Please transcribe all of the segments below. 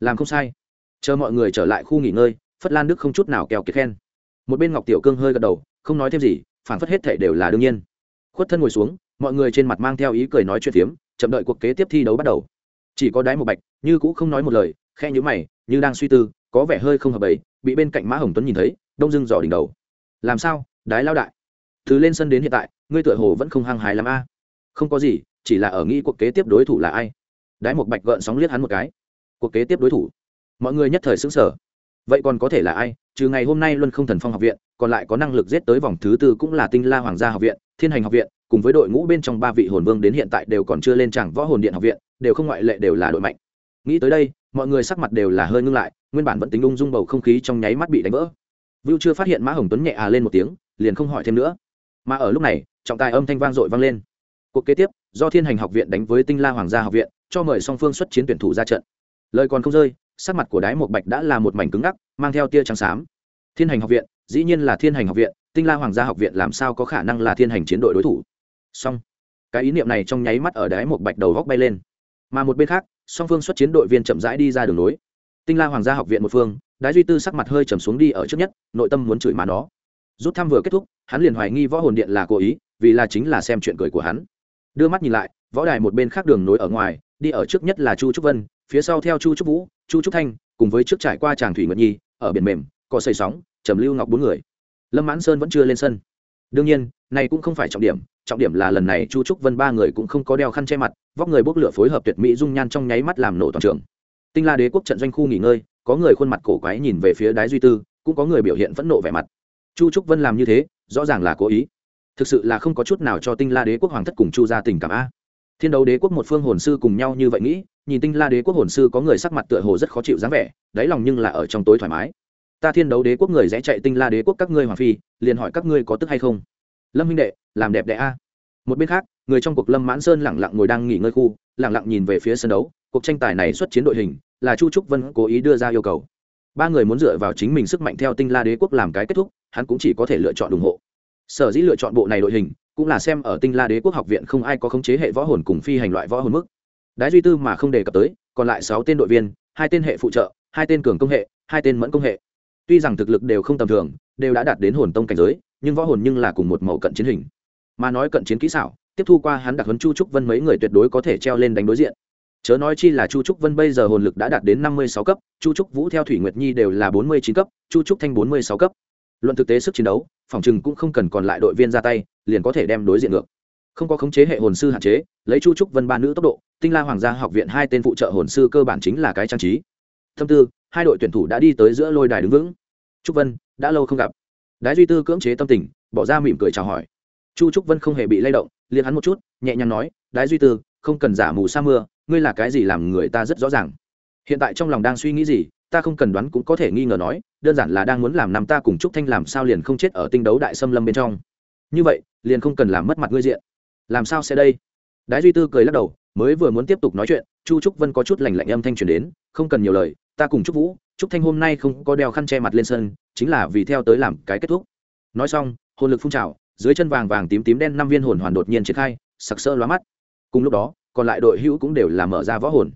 làm không sai. Chờ mọi người trở lại khu nghỉ ngơi, phất lan đức không chút nào kèo kiệt khen. Một bên ngọc tiểu cương hơi gật đầu, không nói thêm gì phản phất hết thể đều là đương nhiên. Khuất thân ngồi xuống, mọi người trên mặt mang theo ý cười nói chuyện phiếm, chậm đợi cuộc kế tiếp thi đấu bắt đầu. Chỉ có Đái một bạch, như cũng không nói một lời khe nhữ mày, như đang suy tư, có vẻ hơi không hợp ấy bị bên cạnh mã hồng tuấn nhìn thấy, đông dưng dò đỉnh đầu. Làm sao, đái lao đại? Từ lên sân đến hiện tại, ngươi tựa hồ vẫn không hăng hái lắm a. Không có gì, chỉ là ở nghĩ cuộc kế tiếp đối thủ là ai. Đái một bạch gợn sóng liếc hắn một cái cuộc kế tiếp đối thủ. Mọi người nhất thời xứng sở vậy còn có thể là ai? Trừ ngày hôm nay luân không thần phong học viện, còn lại có năng lực giết tới vòng thứ tư cũng là tinh la hoàng gia học viện, thiên hành học viện, cùng với đội ngũ bên trong ba vị hồn vương đến hiện tại đều còn chưa lên chẳng võ hồn điện học viện, đều không ngoại lệ đều là đội mạnh. Nghĩ tới đây, mọi người sắc mặt đều là hơi ngưng lại, nguyên bản vẫn tính ung dung bầu không khí trong nháy mắt bị đánh vỡ. Vưu chưa phát hiện mã hồng tuấn nhẹ à lên một tiếng, liền không hỏi thêm nữa. Mà ở lúc này, trọng tài âm thanh vang dội vang lên. Cuộc kế tiếp, do thiên hành học viện đánh với tinh la hoàng gia học viện, cho mời song phương xuất chiến tuyển thủ ra trận lời còn không rơi, sắc mặt của đái một bạch đã là một mảnh cứng ngắc, mang theo tia trắng xám. Thiên hành học viện, dĩ nhiên là thiên hành học viện, tinh la hoàng gia học viện làm sao có khả năng là thiên hành chiến đội đối thủ? Song cái ý niệm này trong nháy mắt ở đáy một bạch đầu góc bay lên. Mà một bên khác, song phương xuất chiến đội viên chậm rãi đi ra đường lối. Tinh la hoàng gia học viện một phương, đái duy tư sắc mặt hơi trầm xuống đi ở trước nhất, nội tâm muốn chửi mà nó. Rút thăm vừa kết thúc, hắn liền hoài nghi võ hồn điện là cố ý, vì là chính là xem chuyện cười của hắn. Đưa mắt nhìn lại, võ đài một bên khác đường nối ở ngoài, đi ở trước nhất là chu trúc vân phía sau theo chu trúc vũ, chu trúc thanh, cùng với trước trải qua tràng thủy nguyệt nhi, ở biển mềm, có xây sóng, trầm lưu ngọc bốn người. Lâm mãn sơn vẫn chưa lên sân. Đương nhiên, này cũng không phải trọng điểm trọng điểm là lần này chu trúc vân ba người cũng không có đeo khăn che mặt, vóc người bốc lửa phối hợp tuyệt mỹ dung nhan trong nháy mắt làm nổ toàn trường. Tinh la đế quốc trận doanh khu nghỉ ngơi, có người khuôn mặt cổ quái nhìn về phía đái duy tư, cũng có người biểu hiện phẫn nộ vẻ mặt. Chu trúc vân làm như thế, rõ ràng là cố ý. Thực sự là không có chút nào cho tinh la đế quốc hoàng thất cùng chu ra tình cảm a. Thiên đấu đế quốc một phương hồn sư cùng nhau như vậy nghĩ nhìn tinh la đế quốc hồn sư có người sắc mặt tựa hồ rất khó chịu dáng vẻ, đáy lòng nhưng là ở trong tối thoải mái. Ta thiên đấu đế quốc người rẽ chạy tinh la đế quốc các ngươi hoàng phi, liền hỏi các ngươi có tức hay không? Lâm minh đệ, làm đẹp đẽ a. Một bên khác, người trong cuộc lâm mãn sơn lẳng lặng ngồi đang nghỉ ngơi khu lẳng lặng nhìn về phía sân đấu, cuộc tranh tài này xuất chiến đội hình, là chu trúc vân cố ý đưa ra yêu cầu. Ba người muốn dựa vào chính mình sức mạnh theo tinh la đế quốc làm cái kết thúc, hắn cũng chỉ có thể lựa chọn ủng hộ. Sở dĩ lựa chọn bộ này đội hình, cũng là xem ở tinh la đế quốc học viện không ai có khống chế hệ võ hồn cùng phi hành loại võ hồn mức đái duy tư mà không đề cập tới, còn lại sáu tên đội viên, hai tên hệ phụ trợ, hai tên cường công hệ, hai tên mẫn công hệ. Tuy rằng thực lực đều không tầm thường, đều đã đạt đến hồn tông cảnh giới, nhưng võ hồn nhưng là cùng một màu cận chiến hình. Mà nói cận chiến kỹ xảo, tiếp thu qua hắn đặc huấn chu trúc vân mấy người tuyệt đối có thể treo lên đánh đối diện. Chớ nói chi là chu trúc vân bây giờ hồn lực đã đạt đến năm mươi sáu cấp, chu trúc vũ theo thủy nguyệt nhi đều là bốn mươi chín cấp, chu trúc thanh bốn mươi sáu cấp. Luận thực tế sức chiến đấu, phòng chừng cũng không cần còn lại đội viên ra tay, liền có thể đem đối diện ngược không có khống chế hệ hồn sư hạn chế, lấy chu trúc vân ba nữ tốc độ, tinh la hoàng gia học viện hai tên phụ trợ hồn sư cơ bản chính là cái trang trí. Thâm tư, hai đội tuyển thủ đã đi tới giữa lôi đài đứng vững. Trúc vân, đã lâu không gặp. Đái duy tư cưỡng chế tâm tình, bỏ ra mỉm cười chào hỏi. Chu trúc vân không hề bị lay động liền hắn một chút, nhẹ nhàng nói, đái duy tư, không cần giả mù sa mưa, ngươi là cái gì làm người ta rất rõ ràng. Hiện tại trong lòng đang suy nghĩ gì, ta không cần đoán cũng có thể nghi ngờ nói, đơn giản là đang muốn làm nằm ta cùng trúc thanh làm sao liền không chết ở tinh đấu đại xâm lâm bên trong. Như vậy, liền không cần làm mất mặt ngươi diện làm sao sẽ đây? Đái duy tư cười lắc đầu, mới vừa muốn tiếp tục nói chuyện, chu trúc vân có chút lành lạnh âm thanh truyền đến, không cần nhiều lời, ta cùng trúc vũ, trúc thanh hôm nay không có đeo khăn che mặt lên sân, chính là vì theo tới làm cái kết thúc. Nói xong, hồn lực phun trào, dưới chân vàng vàng tím tím đen năm viên hồn hoàn đột nhiên triển khai, sặc sỡ lóa mắt. Cùng lúc đó, còn lại đội hữu cũng đều là mở ra võ hồn.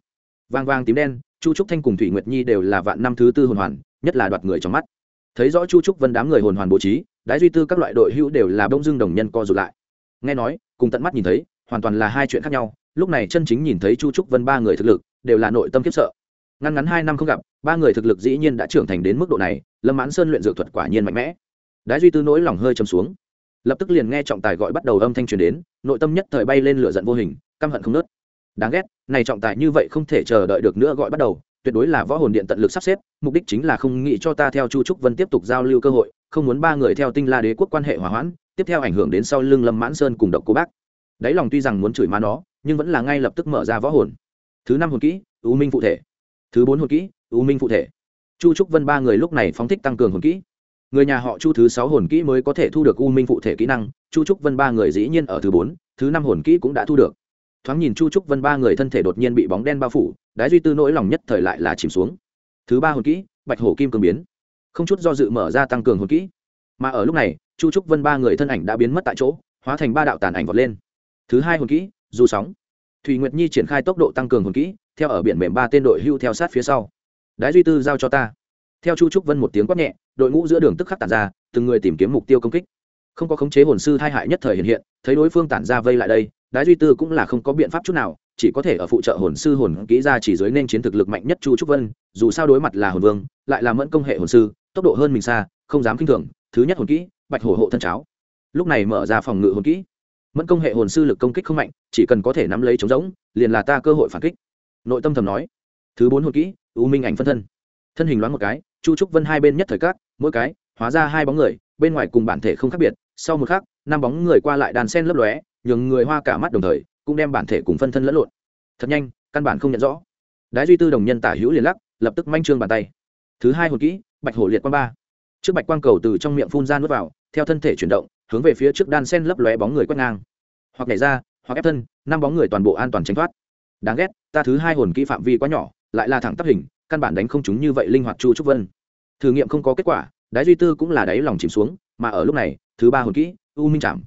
Vàng vàng tím đen, chu trúc thanh cùng thủy nguyệt nhi đều là vạn năm thứ tư hồn hoàn, nhất là đoạt người trong mắt. Thấy rõ chu trúc vân đám người hồn hoàn bố trí, đái duy tư các loại đội hữu đều là bông dưng đồng nhân co rụt lại. Nghe nói cùng tận mắt nhìn thấy, hoàn toàn là hai chuyện khác nhau. Lúc này chân chính nhìn thấy chu trúc vân ba người thực lực, đều là nội tâm kiếp sợ. Ngăn ngắn hai năm không gặp, ba người thực lực dĩ nhiên đã trưởng thành đến mức độ này, lâm mãn sơn luyện dược thuật quả nhiên mạnh mẽ. Đái duy tư nỗi lòng hơi chầm xuống. Lập tức liền nghe trọng tài gọi bắt đầu âm thanh truyền đến, nội tâm nhất thời bay lên lửa giận vô hình, căm hận không nớt. Đáng ghét, này trọng tài như vậy không thể chờ đợi được nữa gọi bắt đầu, tuyệt đối là võ hồn điện tận lực sắp xếp, mục đích chính là không nghĩ cho ta theo chu trúc vân tiếp tục giao lưu cơ hội, không muốn ba người theo tinh la đế quốc quan hệ hòa hoãn tiếp theo ảnh hưởng đến sau lưng lâm mãn sơn cùng độc cô bác. Đáy lòng tuy rằng muốn chửi má nó, nhưng vẫn là ngay lập tức mở ra võ hồn. Thứ năm hồn kỹ, u minh phụ thể. Thứ bốn hồn kỹ, u minh phụ thể. Chu trúc vân ba người lúc này phóng thích tăng cường hồn kỹ. Người nhà họ chu thứ sáu hồn kỹ mới có thể thu được u minh phụ thể kỹ năng, chu trúc vân ba người dĩ nhiên ở thứ bốn, thứ năm hồn kỹ cũng đã thu được. Thoáng nhìn chu trúc vân ba người thân thể đột nhiên bị bóng đen bao phủ, đái duy tư nỗi lòng nhất thời lại là chìm xuống. Thứ ba hồn kỹ, bạch hổ kim cường biến. Không chút do dự mở ra tăng cường hồn kỹ. Mà ở lúc này chu trúc vân ba người thân ảnh đã biến mất tại chỗ, hóa thành ba đạo tàn ảnh vọt lên. Thứ hai hồn kỹ, du sóng. Thùy nguyệt nhi triển khai tốc độ tăng cường hồn kỹ, theo ở biển mềm ba tên đội hưu theo sát phía sau. Đái duy tư giao cho ta. Theo chu trúc vân một tiếng quát nhẹ, đội ngũ giữa đường tức khắc tản ra, từng người tìm kiếm mục tiêu công kích. Không có khống chế hồn sư thai hại nhất thời hiện hiện, thấy đối phương tản ra vây lại đây, đái duy tư cũng là không có biện pháp chút nào, chỉ có thể ở phụ trợ hồn sư hồn kỹ ra chỉ dưới nên chiến thực lực mạnh nhất chu trúc vân, dù sao đối mặt là hồn vương, lại là mẫn công hệ hồn sư, tốc độ hơn mình xa, không dám kinh thường, thứ nhất hồn kỹ bạch hổ hộ thân cháo. Lúc này mở ra phòng ngự hồn kỹ. Mẫn công hệ hồn sư lực công kích không mạnh, chỉ cần có thể nắm lấy trống rỗng, liền là ta cơ hội phản kích. Nội tâm thầm nói. Thứ bốn hồn kỹ, u minh ảnh phân thân. Thân hình loáng một cái, chu trúc vân hai bên nhất thời cát, mỗi cái, hóa ra hai bóng người, bên ngoài cùng bản thể không khác biệt, sau một khắc, năm bóng người qua lại đàn sen lấp lóe, nhường người hoa cả mắt đồng thời, cũng đem bản thể cùng phân thân lẫn lộn. Thật nhanh, căn bản không nhận rõ. Đái duy tư đồng nhân tả hữu liền lắc, lập tức manh trương bàn tay. Thứ hai hồn kỹ, bạch hổ liệt quan ba trước bạch quang cầu từ trong miệng phun ra nuốt vào, theo thân thể chuyển động, hướng về phía trước đan sen lấp lóe bóng người quét ngang. Hoặc nhảy ra, hoặc ép thân, năm bóng người toàn bộ an toàn tránh thoát. Đáng ghét, ta thứ hai hồn kỹ phạm vi quá nhỏ, lại là thẳng tắp hình, căn bản đánh không chúng như vậy linh hoạt chu trúc vân. Thử nghiệm không có kết quả, đái duy tư cũng là đáy lòng chìm xuống, mà ở lúc này, thứ ba hồn kỹ, u minh chạm.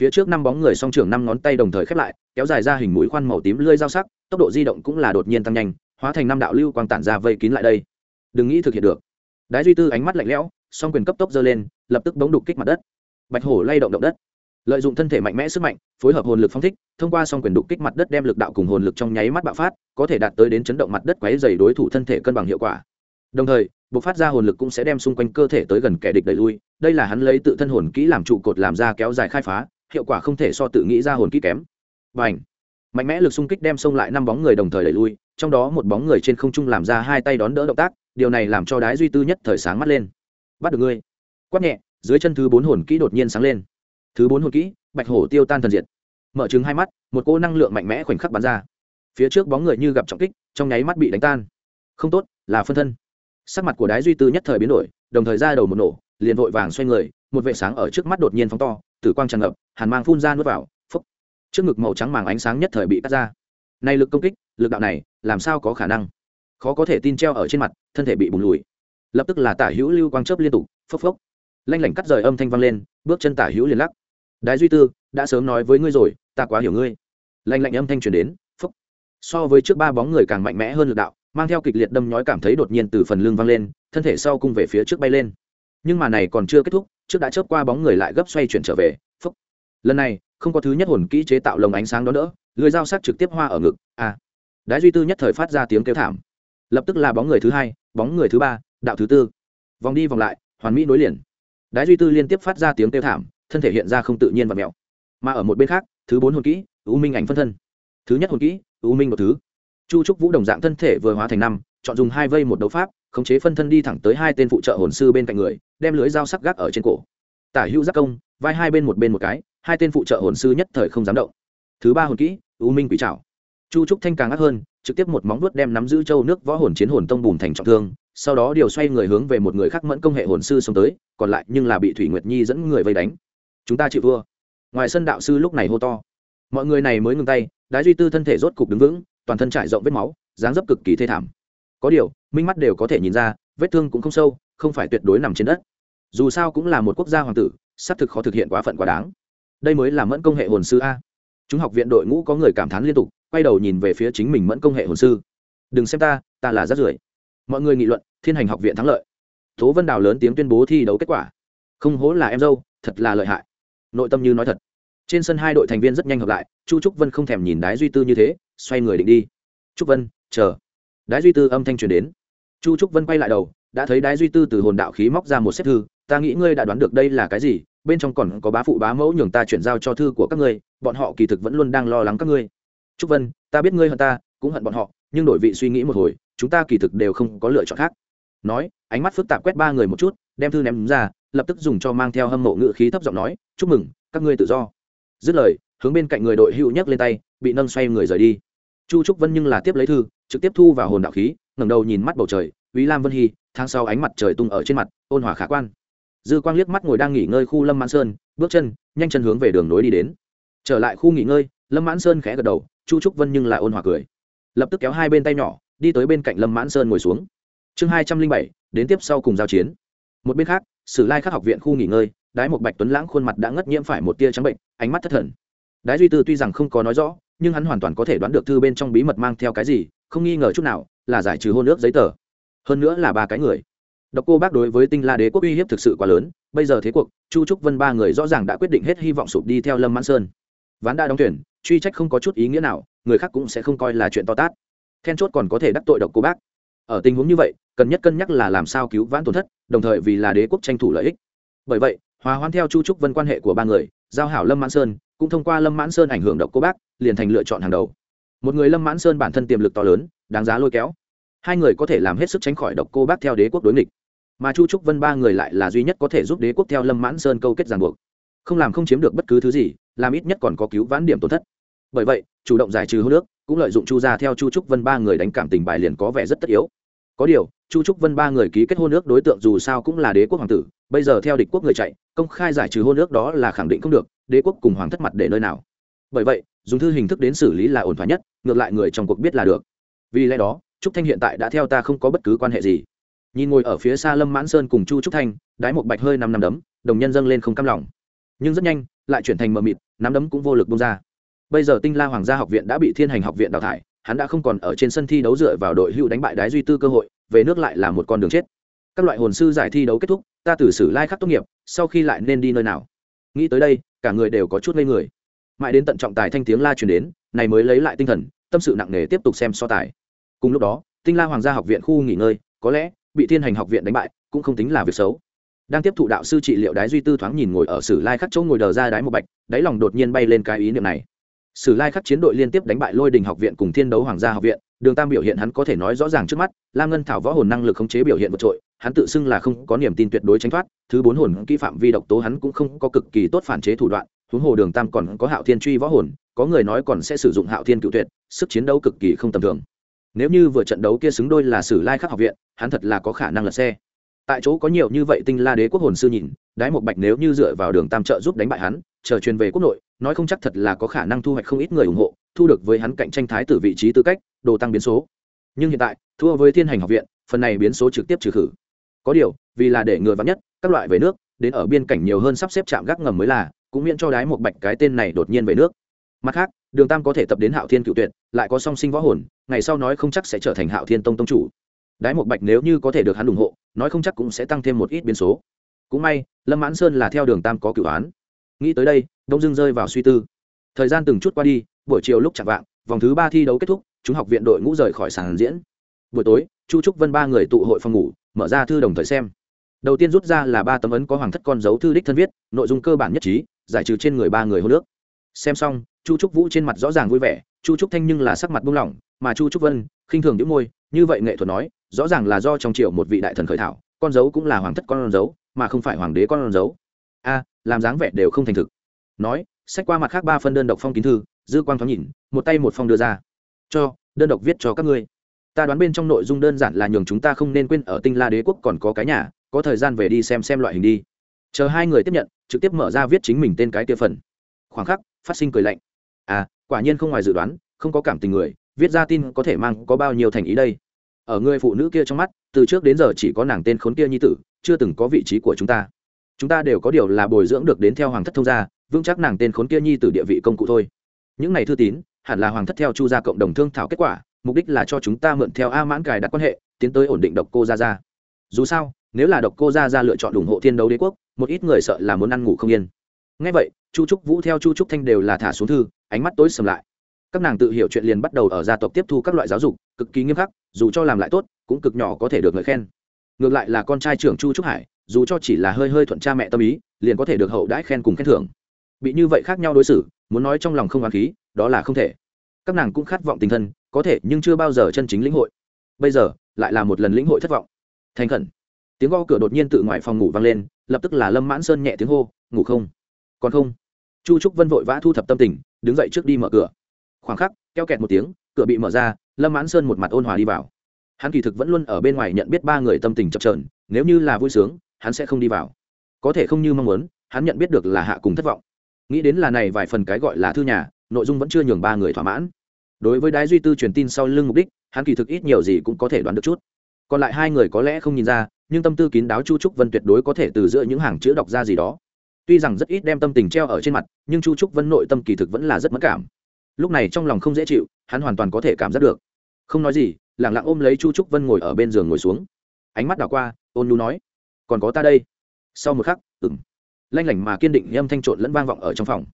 Phía trước năm bóng người song trưởng năm ngón tay đồng thời khép lại, kéo dài ra hình mũi khoan màu tím lưỡi dao sắc, tốc độ di động cũng là đột nhiên tăng nhanh, hóa thành năm đạo lưu quang tản ra vây kín lại đây. Đừng nghĩ thực hiện được. Đái duy tư ánh mắt lạnh lẽo song quyền cấp tốc dơ lên, lập tức bóng đục kích mặt đất. Bạch hổ lay động động đất. Lợi dụng thân thể mạnh mẽ sức mạnh, phối hợp hồn lực phong thích, thông qua song quyền đục kích mặt đất đem lực đạo cùng hồn lực trong nháy mắt bạo phát, có thể đạt tới đến chấn động mặt đất quấy dày đối thủ thân thể cân bằng hiệu quả. Đồng thời buộc phát ra hồn lực cũng sẽ đem xung quanh cơ thể tới gần kẻ địch đẩy lui, đây là hắn lấy tự thân hồn kỹ làm trụ cột làm ra kéo dài khai phá, hiệu quả không thể so tự nghĩ ra hồn kỹ kém. Và mạnh mẽ lực xung kích đem xông lại năm bóng người đồng thời đẩy lui, trong đó một bóng người trên không trung làm ra hai tay đón đỡ động tác, điều này làm cho đái duy tư nhất thời sáng mắt lên bắt được ngươi. Quát nhẹ, dưới chân thứ bốn hồn kỹ đột nhiên sáng lên. Thứ bốn hồn kỹ, bạch hổ tiêu tan thần diệt. Mở trứng hai mắt, một cô năng lượng mạnh mẽ khoảnh khắc bắn ra. Phía trước bóng người như gặp trọng kích, trong nháy mắt bị đánh tan. Không tốt, là phân thân. Sắc mặt của đái duy tư nhất thời biến đổi, đồng thời ra đầu một nổ, liền vội vàng xoay người, một vệ sáng ở trước mắt đột nhiên phóng to, tử quang tràn ngập, hàn mang phun ra nuốt vào phúc trước ngực màu trắng màng ánh sáng nhất thời bị cắt ra. Nay lực công kích, lực đạo này, làm sao có khả năng? Khó có thể tin treo ở trên mặt, thân thể bị bùng lùi lập tức là tả hữu lưu quang chớp liên tục, phốc phốc. Lanh lảnh cắt rời âm thanh vang lên, bước chân tả hữu liền lắc. Đái duy tư, đã sớm nói với ngươi rồi, ta quá hiểu ngươi. Lanh lạnh âm thanh truyền đến, phốc. So với trước ba bóng người càng mạnh mẽ hơn lực đạo, mang theo kịch liệt đâm nhói cảm thấy đột nhiên từ phần lưng vang lên, thân thể sau cung về phía trước bay lên. Nhưng mà này còn chưa kết thúc, trước đã chớp qua bóng người lại gấp xoay chuyển trở về phúc lần này, không có thứ nhất hồn kỹ chế tạo lồng ánh sáng đó nữa, lưới dao sắc trực tiếp hoa ở ngực a à. đái duy tư nhất thời phát ra tiếng kêu thảm. Lập tức là bóng người thứ hai, bóng người thứ ba đạo thứ tư. Vòng đi vòng lại, hoàn mỹ nối liền. Đái duy tư liên tiếp phát ra tiếng kêu thảm, thân thể hiện ra không tự nhiên và mèo mà ở một bên khác, thứ bốn hồn kỹ, u minh ảnh phân thân. Thứ nhất hồn kỹ, u minh một thứ. Chu trúc vũ đồng dạng thân thể vừa hóa thành năm, chọn dùng hai vây một đấu pháp, khống chế phân thân đi thẳng tới hai tên phụ trợ hồn sư bên cạnh người, đem lưới dao sắc gác ở trên cổ. Tả hữu giác công, vai hai bên một bên một cái, hai tên phụ trợ hồn sư nhất thời không dám động. Thứ ba hồn kỹ, u minh quỷ trảo. Chu trúc thanh càng ác hơn, trực tiếp một móng vuốt đem nắm giữ châu nước võ hồn chiến hồn tông bùn thành trọng thương sau đó điều xoay người hướng về một người khác mẫn công hệ hồn sư xông tới, còn lại nhưng là bị thủy nguyệt nhi dẫn người vây đánh. Chúng ta chịu thua. Ngoài sân đạo sư lúc này hô to. Mọi người này mới ngừng tay, đái duy tư thân thể rốt cục đứng vững, toàn thân trải rộng vết máu, dáng dấp cực kỳ thê thảm. Có điều, minh mắt đều có thể nhìn ra, vết thương cũng không sâu, không phải tuyệt đối nằm trên đất. Dù sao cũng là một quốc gia hoàng tử, xác thực khó thực hiện quá phận quá đáng. Đây mới là mẫn công hệ hồn sư a. Chúng học viện đội ngũ có người cảm thán liên tục, quay đầu nhìn về phía chính mình mẫn công hệ hồn sư. Đừng xem ta ta là rát rưởi mọi người nghị luận, thiên hành học viện thắng lợi. Tố vân đào lớn tiếng tuyên bố thi đấu kết quả. Không hố là em dâu, thật là lợi hại. Nội tâm như nói thật. Trên sân hai đội thành viên rất nhanh hợp lại, chu trúc vân không thèm nhìn đái duy tư như thế, xoay người định đi. Trúc vân, chờ. Đái duy tư âm thanh truyền đến. Chu trúc vân quay lại đầu, đã thấy đái duy tư từ hồn đạo khí móc ra một xếp thư, ta nghĩ ngươi đã đoán được đây là cái gì, bên trong còn có bá phụ bá mẫu nhường ta chuyển giao cho thư của các ngươi, bọn họ kỳ thực vẫn luôn đang lo lắng các ngươi. Trúc vân, ta biết ngươi hận ta, cũng hận bọn họ, nhưng đổi vị suy nghĩ một hồi chúng ta kỳ thực đều không có lựa chọn khác nói ánh mắt phức tạp quét ba người một chút đem thư ném ra lập tức dùng cho mang theo hâm mộ ngự khí thấp giọng nói chúc mừng các ngươi tự do dứt lời hướng bên cạnh người đội hữu nhấc lên tay bị nâng xoay người rời đi chu trúc vân nhưng là tiếp lấy thư trực tiếp thu vào hồn đạo khí ngẩng đầu nhìn mắt bầu trời ý Lam Vân Hy, tháng sau ánh mặt trời tung ở trên mặt, ôn hòa khả quan. Dư Quang liếc mắt ngồi đang nghỉ ngơi khu Lâm Mãn Sơn, bước chân, nhanh chân hướng về đường nối đi đến. Trở lại khu nghỉ ngơi, Lâm Mãn Sơn khẽ gật đầu, Chu Trúc Vân nhưng lại ôn hòa cười. Lập tức kéo hai bên tay nhỏ, đi tới bên cạnh Lâm Mãn Sơn ngồi xuống. Chương hai trăm linh bảy, đến tiếp sau cùng giao chiến. Một bên khác, Sử Lai Khắc học viện khu nghỉ ngơi, Đái một Bạch Tuấn Lãng khuôn mặt đã ngất nhiễm phải một tia trắng bệnh, ánh mắt thất thần. Đái Duy Tư tuy rằng không có nói rõ, nhưng hắn hoàn toàn có thể đoán được thư bên trong bí mật mang theo cái gì, không nghi ngờ chút nào, là giải trừ hôn ước giấy tờ hơn nữa là ba cái người độc cô bác đối với tinh la đế quốc uy hiếp thực sự quá lớn bây giờ thế cuộc chu trúc vân ba người rõ ràng đã quyết định hết hy vọng sụp đi theo lâm mãn sơn ván đã đóng tuyển truy trách không có chút ý nghĩa nào người khác cũng sẽ không coi là chuyện to tát then chốt còn có thể đắc tội độc cô bác. Ở tình huống như vậy, cần nhất cân nhắc là làm sao cứu vãn tổn thất, đồng thời vì là đế quốc tranh thủ lợi ích. Bởi vậy, hòa hoan theo chu trúc vân quan hệ của ba người, giao hảo lâm mãn sơn, cũng thông qua lâm mãn sơn ảnh hưởng độc cô bác, liền thành lựa chọn hàng đầu. Một người lâm mãn sơn bản thân tiềm lực to lớn, đáng giá lôi kéo. Hai người có thể làm hết sức tránh khỏi độc cô bác theo đế quốc đối nghịch. Mà chu trúc vân ba người lại là duy nhất có thể giúp đế quốc theo lâm mãn sơn câu kết ràng buộc. Không làm không chiếm được bất cứ thứ gì, làm ít nhất còn có cứu vãn điểm tổn thất. Bởi vậy, chủ động giải trừ hô nước cũng lợi dụng chu gia theo chu trúc vân ba người đánh cảm tình bài liền có vẻ rất tất yếu. Có điều, chu trúc vân ba người ký kết hôn ước đối tượng dù sao cũng là đế quốc hoàng tử, bây giờ theo địch quốc người chạy, công khai giải trừ hôn ước đó là khẳng định không được, đế quốc cùng hoàng thất mặt để nơi nào. Bởi vậy, dùng thư hình thức đến xử lý là ổn thỏa nhất, ngược lại người trong cuộc biết là được. Vì lẽ đó, trúc thanh hiện tại đã theo ta không có bất cứ quan hệ gì. Nhìn ngồi ở phía xa lâm mãn sơn cùng chu trúc thanh, đái một bạch hơi năm năm đấm, đồng nhân dâng lên không cam lòng. Nhưng rất nhanh, lại chuyển thành mờ mịt nắm đấm cũng vô lực bông ra bây giờ tinh la hoàng gia học viện đã bị thiên hành học viện đào thải, hắn đã không còn ở trên sân thi đấu dựa vào đội hữu đánh bại đái duy tư cơ hội, về nước lại là một con đường chết. Các loại hồn sư giải thi đấu kết thúc, ta từ xử lai khắc tốt nghiệp, sau khi lại nên đi nơi nào? Nghĩ tới đây, cả người đều có chút ngây người. Mãi đến tận trọng tài thanh tiếng la truyền đến, này mới lấy lại tinh thần, tâm sự nặng nề tiếp tục xem so tài. Cùng lúc đó, tinh la hoàng gia học viện khu nghỉ ngơi, có lẽ, bị thiên hành học viện đánh bại, cũng không tính là việc xấu. Đang tiếp thụ đạo sư trị liệu đái duy tư thoáng nhìn ngồi ở sử lai khắc chỗ ngồi đờ ra đái một bạch, đáy lòng đột nhiên bay lên cái ý niệm này sử lai khắc chiến đội liên tiếp đánh bại lôi đình học viện cùng thiên đấu hoàng gia học viện, đường tam biểu hiện hắn có thể nói rõ ràng trước mắt lam ngân thảo võ hồn năng lực khống chế biểu hiện vượt trội, hắn tự xưng là không có niềm tin tuyệt đối tránh thoát, thứ bốn hồn kỹ phạm vi độc tố hắn cũng không có cực kỳ tốt phản chế thủ đoạn, huống hồ đường tam còn có hạo thiên truy võ hồn, có người nói còn sẽ sử dụng hạo thiên cựu tuyệt, sức chiến đấu cực kỳ không tầm thường. Nếu như vừa trận đấu kia xứng đôi là sử lai khắc học viện, hắn thật là có khả năng lật xe. Tại chỗ có nhiều như vậy tinh la đế quốc hồn sư nhìn đái một bạch nếu như dựa vào đường tam trợ giúp đánh bại hắn, chờ truyền về quốc nội, nói không chắc thật là có khả năng thu hoạch không ít người ủng hộ, thu được với hắn cạnh tranh thái tử vị trí tư cách, đồ tăng biến số. Nhưng hiện tại, thua với thiên hành học viện, phần này biến số trực tiếp trừ khử. Có điều, vì là để ngừa vắn nhất, các loại về nước, đến ở biên cảnh nhiều hơn sắp xếp trạm gác ngầm mới là, cũng miễn cho đái một bạch cái tên này đột nhiên về nước. Mặt khác, đường tam có thể tập đến hạo thiên cựu tuyệt, lại có song sinh võ hồn, ngày sau nói không chắc sẽ trở thành hạo thiên tông tông chủ. Đái một bạch nếu như có thể được hắn ủng hộ, nói không chắc cũng sẽ tăng thêm một ít biến số cũng may, lâm mãn sơn là theo đường tam có cửu án. Nghĩ tới đây, đông dưng rơi vào suy tư. Thời gian từng chút qua đi, buổi chiều lúc chạm vạng, vòng thứ ba thi đấu kết thúc, chúng học viện đội ngũ rời khỏi sàn diễn. Buổi tối, chu trúc vân ba người tụ hội phòng ngủ, mở ra thư đồng thời xem. Đầu tiên rút ra là ba tấm ấn có hoàng thất con dấu thư đích thân viết, nội dung cơ bản nhất trí, giải trừ trên người ba người hô nước. Xem xong, chu trúc vũ trên mặt rõ ràng vui vẻ, chu trúc thanh nhưng là sắc mặt buông lỏng, mà chu trúc vân, khinh thường đĩu môi, như vậy nghệ thuật nói, rõ ràng là do trong triều một vị đại thần khởi thảo, con dấu cũng là hoàng thất con dấu mà không phải hoàng đế con dấu. A, làm dáng vẻ đều không thành thực. Nói, sách qua mặt khác ba phân đơn độc phong kín thư, dư quang thoáng nhìn, một tay một phong đưa ra. Cho, đơn độc viết cho các ngươi. Ta đoán bên trong nội dung đơn giản là nhường chúng ta không nên quên ở tinh la đế quốc còn có cái nhà, có thời gian về đi xem xem loại hình đi. Chờ hai người tiếp nhận, trực tiếp mở ra viết chính mình tên cái tiêu phần. Khoảng khắc, phát sinh cười lạnh. À quả nhiên không ngoài dự đoán, không có cảm tình người, viết ra tin có thể mang có bao nhiêu thành ý đây? Ở người phụ nữ kia trong mắt, từ trước đến giờ chỉ có nàng tên khốn kia nhi tử chưa từng có vị trí của chúng ta. Chúng ta đều có điều là bồi dưỡng được đến theo hoàng thất thông gia, vững chắc nàng tên khốn kia nhi tử địa vị công cụ thôi. Những này thư tín, hẳn là hoàng thất theo chu gia cộng đồng thương thảo kết quả, mục đích là cho chúng ta mượn theo a mãn cài đặt quan hệ, tiến tới ổn định độc cô gia gia. Dù sao, nếu là độc cô gia gia lựa chọn ủng hộ thiên đấu đế quốc, một ít người sợ là muốn ăn ngủ không yên. Ngay vậy, chu trúc vũ theo chu trúc thanh đều là thả xuống thư, ánh mắt tối sầm lại. Các nàng tự hiểu chuyện liền bắt đầu ở gia tộc tiếp thu các loại giáo dục, cực kỳ nghiêm khắc, dù cho làm lại tốt, cũng cực nhỏ có thể được ngợi khen ngược lại là con trai trưởng chu trúc hải, dù cho chỉ là hơi hơi thuận cha mẹ tâm ý, liền có thể được hậu đãi khen cùng khen thưởng. Bị như vậy khác nhau đối xử, muốn nói trong lòng không hoàn khí, đó là không thể. Các nàng cũng khát vọng tình thân, có thể nhưng chưa bao giờ chân chính lĩnh hội. Bây giờ, lại là một lần lĩnh hội thất vọng. Thành khẩn. Tiếng gõ cửa đột nhiên tự ngoài phòng ngủ vang lên, lập tức là lâm mãn sơn nhẹ tiếng hô, ngủ không? Còn không? Chu trúc vân vội vã thu thập tâm tình, đứng dậy trước đi mở cửa. Khoảng khắc, keo kẹt một tiếng, cửa bị mở ra, lâm mãn sơn một mặt ôn hòa đi vào hắn kỳ thực vẫn luôn ở bên ngoài nhận biết ba người tâm tình chập trờn nếu như là vui sướng, hắn sẽ không đi vào. Có thể không như mong muốn, hắn nhận biết được là hạ cùng thất vọng. Nghĩ đến là này vài phần cái gọi là thư nhà, nội dung vẫn chưa nhường ba người thỏa mãn. Đối với đái duy tư truyền tin sau lưng mục đích, hắn kỳ thực ít nhiều gì cũng có thể đoán được chút. Còn lại hai người có lẽ không nhìn ra, nhưng tâm tư kín đáo chu trúc vân tuyệt đối có thể từ giữa những hàng chữ đọc ra gì đó. Tuy rằng rất ít đem tâm tình treo ở trên mặt, nhưng chu trúc vân nội tâm kỳ thực vẫn là rất mất cảm. Lúc này trong lòng không dễ chịu, hắn hoàn toàn có thể cảm giác được. Không nói gì lẳng lặng ôm lấy chu trúc vân ngồi ở bên giường ngồi xuống. Ánh mắt đảo qua, ôn nhu nói, còn có ta đây. Sau một khắc ừng lanh lảnh mà kiên định âm thanh trộn lẫn vang vọng ở trong phòng.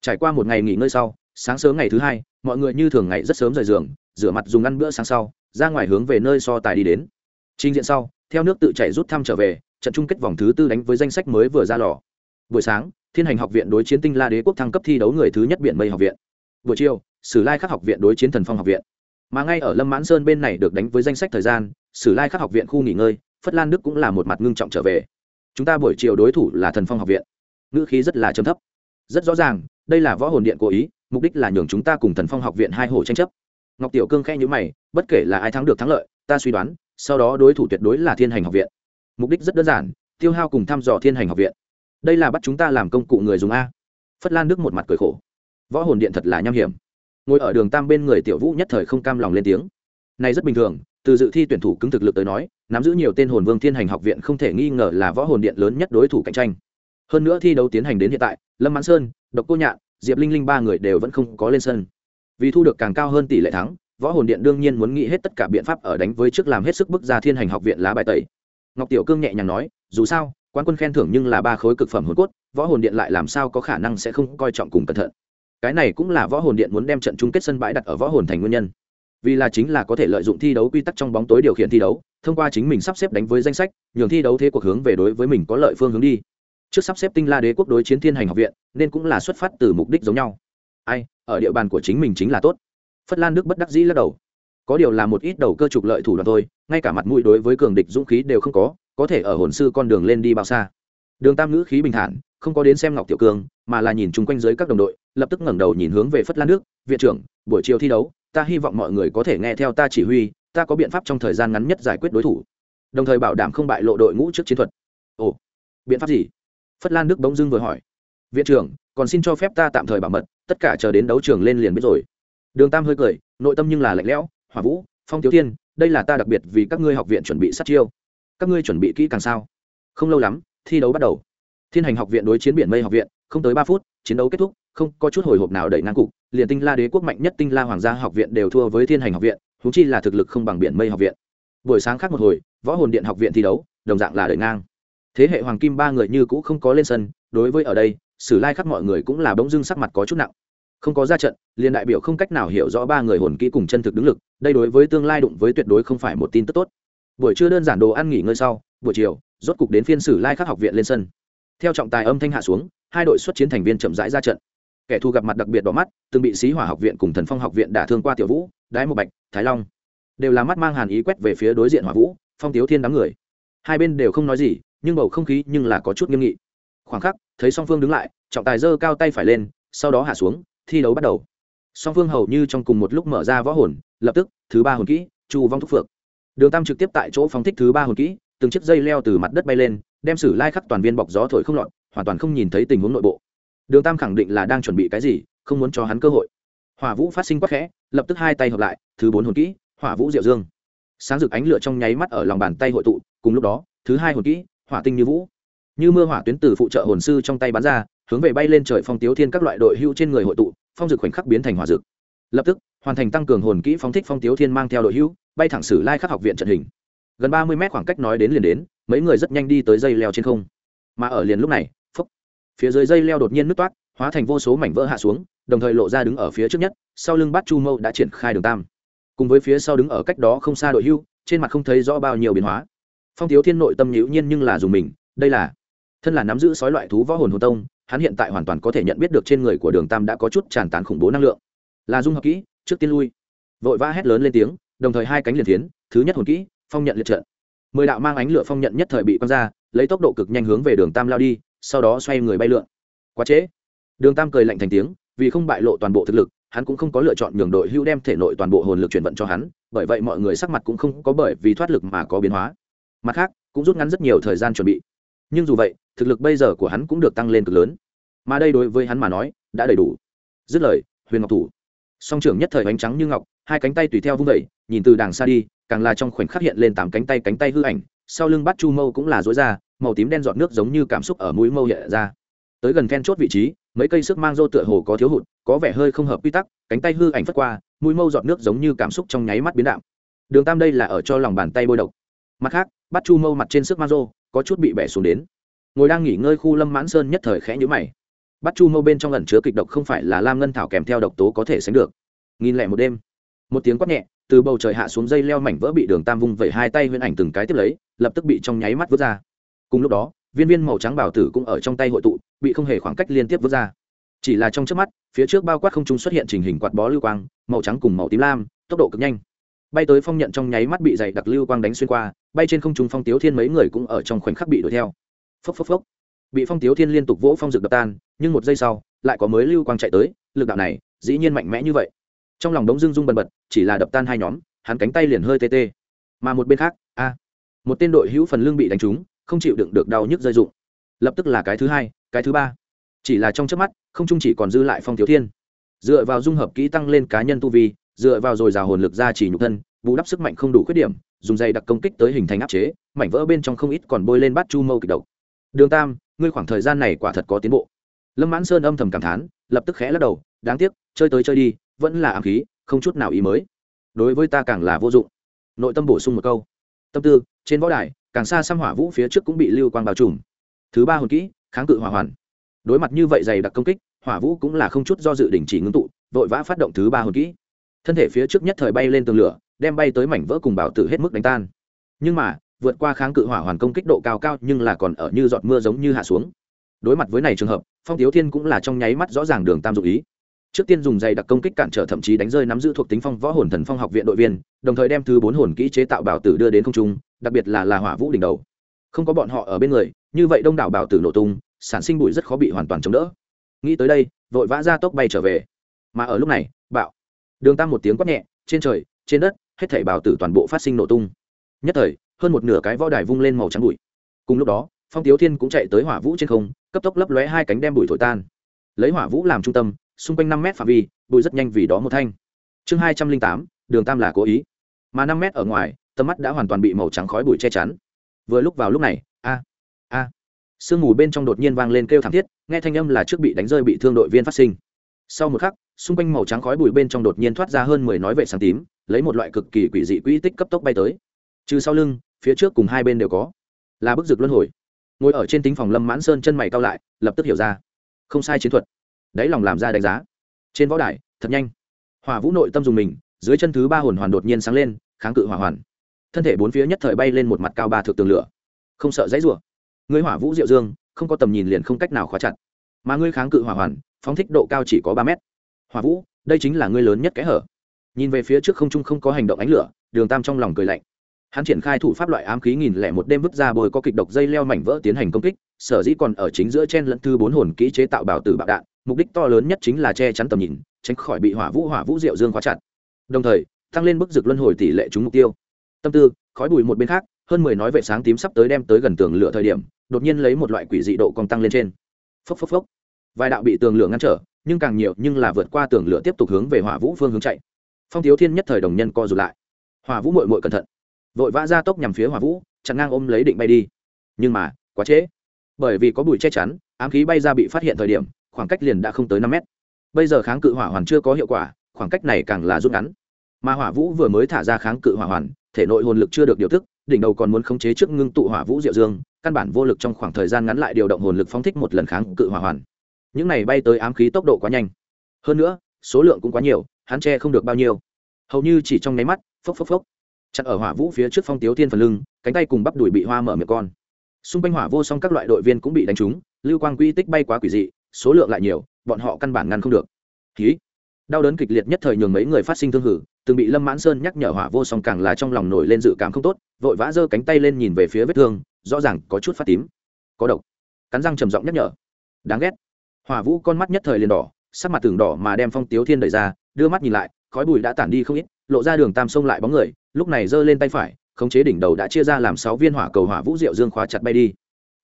Trải qua một ngày nghỉ ngơi sau, sáng sớm ngày thứ hai, mọi người như thường ngày rất sớm rời giường, rửa mặt dùng ăn bữa sáng sau, ra ngoài hướng về nơi so tài đi đến. Trình diện sau, theo nước tự chảy rút thăm trở về, trận chung kết vòng thứ tư đánh với danh sách mới vừa ra lò. Buổi sáng, thiên hành học viện đối chiến tinh la đế quốc thăng cấp thi đấu người thứ nhất biển mây học viện. Buổi chiều, sử lai khắc học viện đối chiến thần phong học viện mà ngay ở lâm mãn sơn bên này được đánh với danh sách thời gian, sử lai khắc học viện khu nghỉ ngơi, phất lan đức cũng là một mặt ngưng trọng trở về. Chúng ta buổi chiều đối thủ là thần phong học viện. Ngữ khí rất là trầm thấp. Rất rõ ràng, đây là võ hồn điện cố ý, mục đích là nhường chúng ta cùng thần phong học viện hai hồ tranh chấp. Ngọc tiểu cương khe nhữ mày, bất kể là ai thắng được thắng lợi, ta suy đoán, sau đó đối thủ tuyệt đối là thiên hành học viện. Mục đích rất đơn giản, tiêu hao cùng thăm dò thiên hành học viện. Đây là bắt chúng ta làm công cụ người dùng a. Phất lan đức một mặt cười khổ. Võ hồn điện thật là nham hiểm ngồi ở đường tam bên người tiểu vũ nhất thời không cam lòng lên tiếng. Này rất bình thường, từ dự thi tuyển thủ cứng thực lực tới nói, nắm giữ nhiều tên hồn vương thiên hành học viện không thể nghi ngờ là võ hồn điện lớn nhất đối thủ cạnh tranh. Hơn nữa thi đấu tiến hành đến hiện tại, lâm mãn sơn, độc cô nhạn, diệp linh linh ba người đều vẫn không có lên sân. Vì thu được càng cao hơn tỷ lệ thắng, võ hồn điện đương nhiên muốn nghĩ hết tất cả biện pháp ở đánh với trước làm hết sức bức ra thiên hành học viện lá bài tẩy. Ngọc tiểu cương nhẹ nhàng nói, dù sao quan quân khen thưởng nhưng là ba khối cực phẩm hồn cốt, võ hồn điện lại làm sao có khả năng sẽ không coi trọng cùng cẩn thận cái này cũng là võ hồn điện muốn đem trận chung kết sân bãi đặt ở võ hồn thành nguyên nhân. Vì là chính là có thể lợi dụng thi đấu quy tắc trong bóng tối điều khiển thi đấu, thông qua chính mình sắp xếp đánh với danh sách, nhường thi đấu thế cuộc hướng về đối với mình có lợi phương hướng đi. Trước sắp xếp tinh la đế quốc đối chiến thiên hành học viện, nên cũng là xuất phát từ mục đích giống nhau. Ai, ở địa bàn của chính mình chính là tốt. Phất lan đức bất đắc dĩ lắc đầu. Có điều là một ít đầu cơ trục lợi thủ đoạn thôi, ngay cả mặt mũi đối với cường địch dũng khí đều không có có thể ở hồn sư con đường lên đi bao xa. Đường tam ngữ khí bình thản, không có đến xem ngọc tiểu cương, mà là nhìn chung quanh dưới các đồng đội lập tức ngẩng đầu nhìn hướng về phất lan nước viện trưởng, buổi chiều thi đấu, ta hy vọng mọi người có thể nghe theo ta chỉ huy, ta có biện pháp trong thời gian ngắn nhất giải quyết đối thủ. Đồng thời bảo đảm không bại lộ đội ngũ trước chiến thuật. Ồ, biện pháp gì? Phất lan đức bỗng dưng vừa hỏi. Viện trưởng, còn xin cho phép ta tạm thời bảo mật, tất cả chờ đến đấu trường lên liền biết rồi. Đường tam hơi cười, nội tâm nhưng là lạnh lẽo, hỏa vũ, phong tiếu thiên, đây là ta đặc biệt vì các ngươi học viện chuẩn bị sát chiêu. Các ngươi chuẩn bị kỹ càng sao? Không lâu lắm, thi đấu bắt đầu. Thiên hành học viện đối chiến biển mây học viện, không tới ba phút, chiến đấu kết thúc không có chút hồi hộp nào đẩy ngang cục, liền tinh la đế quốc mạnh nhất tinh la hoàng gia học viện đều thua với thiên hành học viện thú chi là thực lực không bằng biển mây học viện. Buổi sáng khác một hồi, võ hồn điện học viện thi đấu, đồng dạng là đẩy ngang. Thế hệ hoàng kim ba người như cũ không có lên sân, đối với ở đây, sử lai khắc mọi người cũng là bỗng dưng sắc mặt có chút nặng. Không có ra trận, liền đại biểu không cách nào hiểu rõ ba người hồn kỹ cùng chân thực đứng lực, đây đối với tương lai đụng với tuyệt đối không phải một tin tức tốt. Buổi trưa đơn giản đồ ăn nghỉ ngơi sau, buổi chiều, rốt cục đến phiên sử lai khắc học viện lên sân. Theo trọng tài âm thanh hạ xuống, hai đội xuất chiến thành viên chậm rãi ra trận kẻ thù gặp mặt đặc biệt đỏ mắt, từng bị sĩ hỏa học viện cùng thần phong học viện đả thương qua tiểu vũ, đái một bạch, thái long, đều là mắt mang hàn ý quét về phía đối diện hỏa vũ, phong tiếu thiên đám người. Hai bên đều không nói gì, nhưng bầu không khí nhưng là có chút nghiêm nghị. Khoảng khắc, thấy song phương đứng lại, trọng tài giơ cao tay phải lên, sau đó hạ xuống, thi đấu bắt đầu. Song phương hầu như trong cùng một lúc mở ra võ hồn, lập tức, thứ ba hồn kỹ, chu vong thúc phượng. Đường tam trực tiếp tại chỗ phóng thích thứ ba hồn kỹ, từng chiếc dây leo từ mặt đất bay lên, đem sử lai khắc toàn viên bọc gió thổi không lọt, hoàn toàn không nhìn thấy tình huống nội bộ đường tam khẳng định là đang chuẩn bị cái gì, không muốn cho hắn cơ hội. Hỏa vũ phát sinh quắc khẽ, lập tức hai tay hợp lại, thứ bốn hồn kỹ, hỏa vũ diệu dương. Sáng rực ánh lửa trong nháy mắt ở lòng bàn tay hội tụ, cùng lúc đó, thứ hai hồn kỹ, hỏa tinh như vũ. Như mưa hỏa tuyến từ phụ trợ hồn sư trong tay bắn ra, hướng về bay lên trời phong tiếu thiên các loại đội hưu trên người hội tụ, phong dực khoảnh khắc biến thành hỏa dực lập tức, hoàn thành tăng cường hồn kỹ phóng thích phong tiếu thiên mang theo đội hưu, bay thẳng sử lai khắc học viện trận hình. Gần ba mươi mét khoảng cách nói đến liền đến, mấy người rất nhanh đi tới dây leo trên không. Mà ở liền lúc này phía dưới dây leo đột nhiên nứt toát hóa thành vô số mảnh vỡ hạ xuống, đồng thời lộ ra đứng ở phía trước nhất, sau lưng bát chu mâu đã triển khai đường tam. Cùng với phía sau đứng ở cách đó không xa đội hưu, trên mặt không thấy rõ bao nhiêu biến hóa. Phong thiếu thiên nội tâm nhữ nhiên nhưng là dùng mình, đây là thân là nắm giữ sói loại thú võ hồn hồn tông, hắn hiện tại hoàn toàn có thể nhận biết được trên người của đường tam đã có chút tràn tán khủng bố năng lượng. Là dung hợp kỹ, trước tiên lui. Vội vã hét lớn lên tiếng, đồng thời hai cánh liền tiến, thứ nhất hồn kỹ, phong nhận liệt trận. Mười đạo mang ánh lửa phong nhận nhất thời bị quăng ra, lấy tốc độ cực nhanh hướng về đường tam lao đi sau đó xoay người bay lượn. Quá trễ. Đường tam cười lạnh thành tiếng, vì không bại lộ toàn bộ thực lực, hắn cũng không có lựa chọn nhường đội hưu đem thể nội toàn bộ hồn lực chuyển vận cho hắn, bởi vậy mọi người sắc mặt cũng không có bởi vì thoát lực mà có biến hóa. Mặt khác, cũng rút ngắn rất nhiều thời gian chuẩn bị. Nhưng dù vậy, thực lực bây giờ của hắn cũng được tăng lên cực lớn. Mà đây đối với hắn mà nói, đã đầy đủ. Dứt lời, huyền ngọc thủ. Song trưởng nhất thời bánh trắng như ngọc, hai cánh tay tùy theo vung vẩy nhìn từ đàng xa đi, càng là trong khoảnh khắc hiện lên tám cánh tay cánh tay hư ảnh sau lưng bắt chu mâu cũng là dối ra, màu tím đen giọt nước giống như cảm xúc ở mũi mâu hiện ra. Tới gần then chốt vị trí, mấy cây sức mang rô tựa hồ có thiếu hụt, có vẻ hơi không hợp quy tắc, cánh tay hư ảnh phất qua, mũi mâu giọt nước giống như cảm xúc trong nháy mắt biến đạm. Đường tam đây là ở cho lòng bàn tay bôi độc. Mặt khác, bắt chu mâu mặt trên sức mang rô, có chút bị bẻ xuống đến. Ngồi đang nghỉ ngơi khu lâm mãn sơn nhất thời khẽ nhữ mày. Bắt chu mâu bên trong lần chứa kịch độc không phải là lam ngân thảo kèm theo độc tố có thể sánh được. Nghìn lẻ một đêm. Một tiếng quát nhẹ từ bầu trời hạ xuống dây leo mảnh vỡ bị đường tam vung vẩy hai tay huyễn ảnh từng cái tiếp lấy, lập tức bị trong nháy mắt vứt ra. Cùng lúc đó, viên viên màu trắng bảo tử cũng ở trong tay hội tụ, bị không hề khoảng cách liên tiếp vứt ra. Chỉ là trong trước mắt, phía trước bao quát không trung xuất hiện trình hình quạt bó lưu quang, màu trắng cùng màu tím lam, tốc độ cực nhanh. Bay tới phong nhận trong nháy mắt bị dày đặc lưu quang đánh xuyên qua, bay trên không trung phong tiếu thiên mấy người cũng ở trong khoảnh khắc bị đuổi theo. Phốc phốc phốc. Bị phong tiếu thiên liên tục vỗ phong rực đập tan, nhưng một giây sau, lại có mới lưu quang chạy tới, lực đạo này dĩ nhiên mạnh mẽ như vậy trong lòng đống dưng dung bần bật, chỉ là đập tan hai nhóm, hắn cánh tay liền hơi tê tê. Mà một bên khác, a, một tên đội hữu phần lưng bị đánh trúng, không chịu đựng được đau nhức rơi rụng. Lập tức là cái thứ hai, cái thứ ba. Chỉ là trong trước mắt, không chung chỉ còn dư lại phong thiếu thiên. Dựa vào dung hợp kỹ tăng lên cá nhân tu vi, dựa vào dồi dào hồn lực ra chỉ nhục thân, bù đắp sức mạnh không đủ khuyết điểm, dùng dây đặc công kích tới hình thành áp chế, mảnh vỡ bên trong không ít còn bôi lên bát chu mâu kịch độc. Đường tam, ngươi khoảng thời gian này quả thật có tiến bộ. Lâm mãn sơn âm thầm cảm thán, lập tức khẽ lắc đầu đáng tiếc, chơi tới chơi đi, vẫn là ám khí, không chút nào ý mới. Đối với ta càng là vô dụng. Nội tâm bổ sung một câu. Tâm tư, trên võ đài, càng xa xăm hỏa vũ phía trước cũng bị lưu quang bao trùm. Thứ ba hồn kỹ, kháng cự hỏa hoàn. Đối mặt như vậy dày đặc công kích, hỏa vũ cũng là không chút do dự đình chỉ ngưng tụ, vội vã phát động thứ ba hồn kỹ. Thân thể phía trước nhất thời bay lên tường lửa, đem bay tới mảnh vỡ cùng bảo tử hết mức đánh tan. Nhưng mà, vượt qua kháng cự hỏa hoàn công kích độ cao cao nhưng là còn ở như giọt mưa giống như hạ xuống. Đối mặt với này trường hợp, phong thiếu thiên cũng là trong nháy mắt rõ ràng đường tam dụ ý trước tiên dùng dày đặc công kích cản trở thậm chí đánh rơi nắm giữ thuộc tính phong võ hồn thần phong học viện đội viên, đồng thời đem thứ bốn hồn kỹ chế tạo bảo tử đưa đến không trung, đặc biệt là là hỏa vũ đỉnh đầu. Không có bọn họ ở bên người, như vậy đông đảo bảo tử nổ tung, sản sinh bụi rất khó bị hoàn toàn chống đỡ. Nghĩ tới đây, vội vã ra tốc bay trở về. Mà ở lúc này, bạo. Đường tam một tiếng quát nhẹ, trên trời, trên đất, hết thảy bảo tử toàn bộ phát sinh nổ tung. Nhất thời, hơn một nửa cái võ đài vung lên màu trắng bụi. Cùng lúc đó, phong tiếu thiên cũng chạy tới hỏa vũ trên không, cấp tốc lấp lóe hai cánh đem bụi thổi tan. Lấy hỏa vũ làm trung tâm xung quanh năm mét phạm vi, bụi rất nhanh vì đó một thanh. Chương hai trăm linh tám, đường tam là cố ý. Mà năm mét ở ngoài, tầm mắt đã hoàn toàn bị màu trắng khói bụi che chắn. Vừa lúc vào lúc này, a a, sương mù bên trong đột nhiên vang lên kêu thảm thiết, nghe thanh âm là trước bị đánh rơi bị thương đội viên phát sinh. Sau một khắc, xung quanh màu trắng khói bụi bên trong đột nhiên thoát ra hơn mười nói vệ sáng tím, lấy một loại cực kỳ quỷ dị quỹ tích cấp tốc bay tới. Trừ sau lưng, phía trước cùng hai bên đều có. Là bức dực luân hồi. Ngồi ở trên tính phòng lâm mãn sơn chân mày cao lại, lập tức hiểu ra. Không sai chiến thuật đáy lòng làm ra đánh giá. Trên võ đài, thật nhanh. Hỏa vũ nội tâm dùng mình, dưới chân thứ ba hồn hoàn đột nhiên sáng lên, kháng cự hỏa hoàn. Thân thể bốn phía nhất thời bay lên một mặt cao ba thượng tường lửa. Không sợ dãy rủa. Ngươi hỏa vũ diệu dương, không có tầm nhìn liền không cách nào khóa chặt. Mà ngươi kháng cự hỏa hoàn, phóng thích độ cao chỉ có ba mét. Hỏa vũ, đây chính là ngươi lớn nhất kẽ hở. Nhìn về phía trước không trung không có hành động ánh lửa, đường tam trong lòng cười lạnh. Hắn triển khai thủ pháp loại ám khí nghìn lẻ một đêm vứt ra bồi có kịch độc dây leo mảnh vỡ tiến hành công kích, sở dĩ còn ở chính giữa chen lẫn thư bốn hồn kỹ chế tạo bảo tử bạo đạn mục đích to lớn nhất chính là che chắn tầm nhìn, tránh khỏi bị hỏa vũ hỏa vũ diệu dương khóa chặt. Đồng thời, tăng lên bức dược luân hồi tỷ lệ trúng mục tiêu. Tâm tư, khói bụi một bên khác, hơn mười nói vệ sáng tím sắp tới đem tới gần tường lửa thời điểm, đột nhiên lấy một loại quỷ dị độ còn tăng lên trên. Phốc phốc phốc. Vài đạo bị tường lửa ngăn trở, nhưng càng nhiều nhưng là vượt qua tường lửa tiếp tục hướng về hỏa vũ phương hướng chạy. Phong thiếu thiên nhất thời đồng nhân co rụt lại. Hỏa vũ mội mội cẩn thận. Vội vã ra tốc nhằm phía hỏa vũ, chặn ngang ôm lấy định bay đi. Nhưng mà, quá trễ. Bởi vì có bụi che chắn, ám khí bay ra bị phát hiện thời điểm khoảng cách liền đã không tới năm mét. Bây giờ kháng cự hỏa hoàn chưa có hiệu quả, khoảng cách này càng là rút ngắn. Mà hỏa vũ vừa mới thả ra kháng cự hỏa hoàn, thể nội hồn lực chưa được điều thức đỉnh đầu còn muốn khống chế trước ngưng tụ hỏa vũ diệu dương, căn bản vô lực trong khoảng thời gian ngắn lại điều động hồn lực phóng thích một lần kháng cự hỏa hoàn. Những này bay tới ám khí tốc độ quá nhanh. Hơn nữa, số lượng cũng quá nhiều, hắn che không được bao nhiêu. Hầu như chỉ trong nháy mắt, phốc phốc phốc. Chặn ở hỏa vũ phía trước phong tiếu thiên phần lưng, cánh tay cùng bắp đùi bị hoa mở miệng con. Xung quanh hỏa vô song các loại đội viên cũng bị đánh trúng, lưu quang quy tích bay quá quỷ dị số lượng lại nhiều, bọn họ căn bản ngăn không được. Khí đau đớn kịch liệt nhất thời nhường mấy người phát sinh thương hử, từng bị lâm mãn sơn nhắc nhở hỏa vô song càng là trong lòng nổi lên dự cảm không tốt, vội vã giơ cánh tay lên nhìn về phía vết thương, rõ ràng có chút phát tím. Có độc. Cắn răng trầm giọng nhắc nhở. Đáng ghét. Hỏa vũ con mắt nhất thời liền đỏ, sắc mặt tường đỏ mà đem phong tiếu thiên đẩy ra, đưa mắt nhìn lại, khói bụi đã tản đi không ít, lộ ra đường tam sông lại bóng người, lúc này giơ lên tay phải, khống chế đỉnh đầu đã chia ra làm sáu viên hỏa cầu hỏa vũ diệu dương khóa chặt bay đi.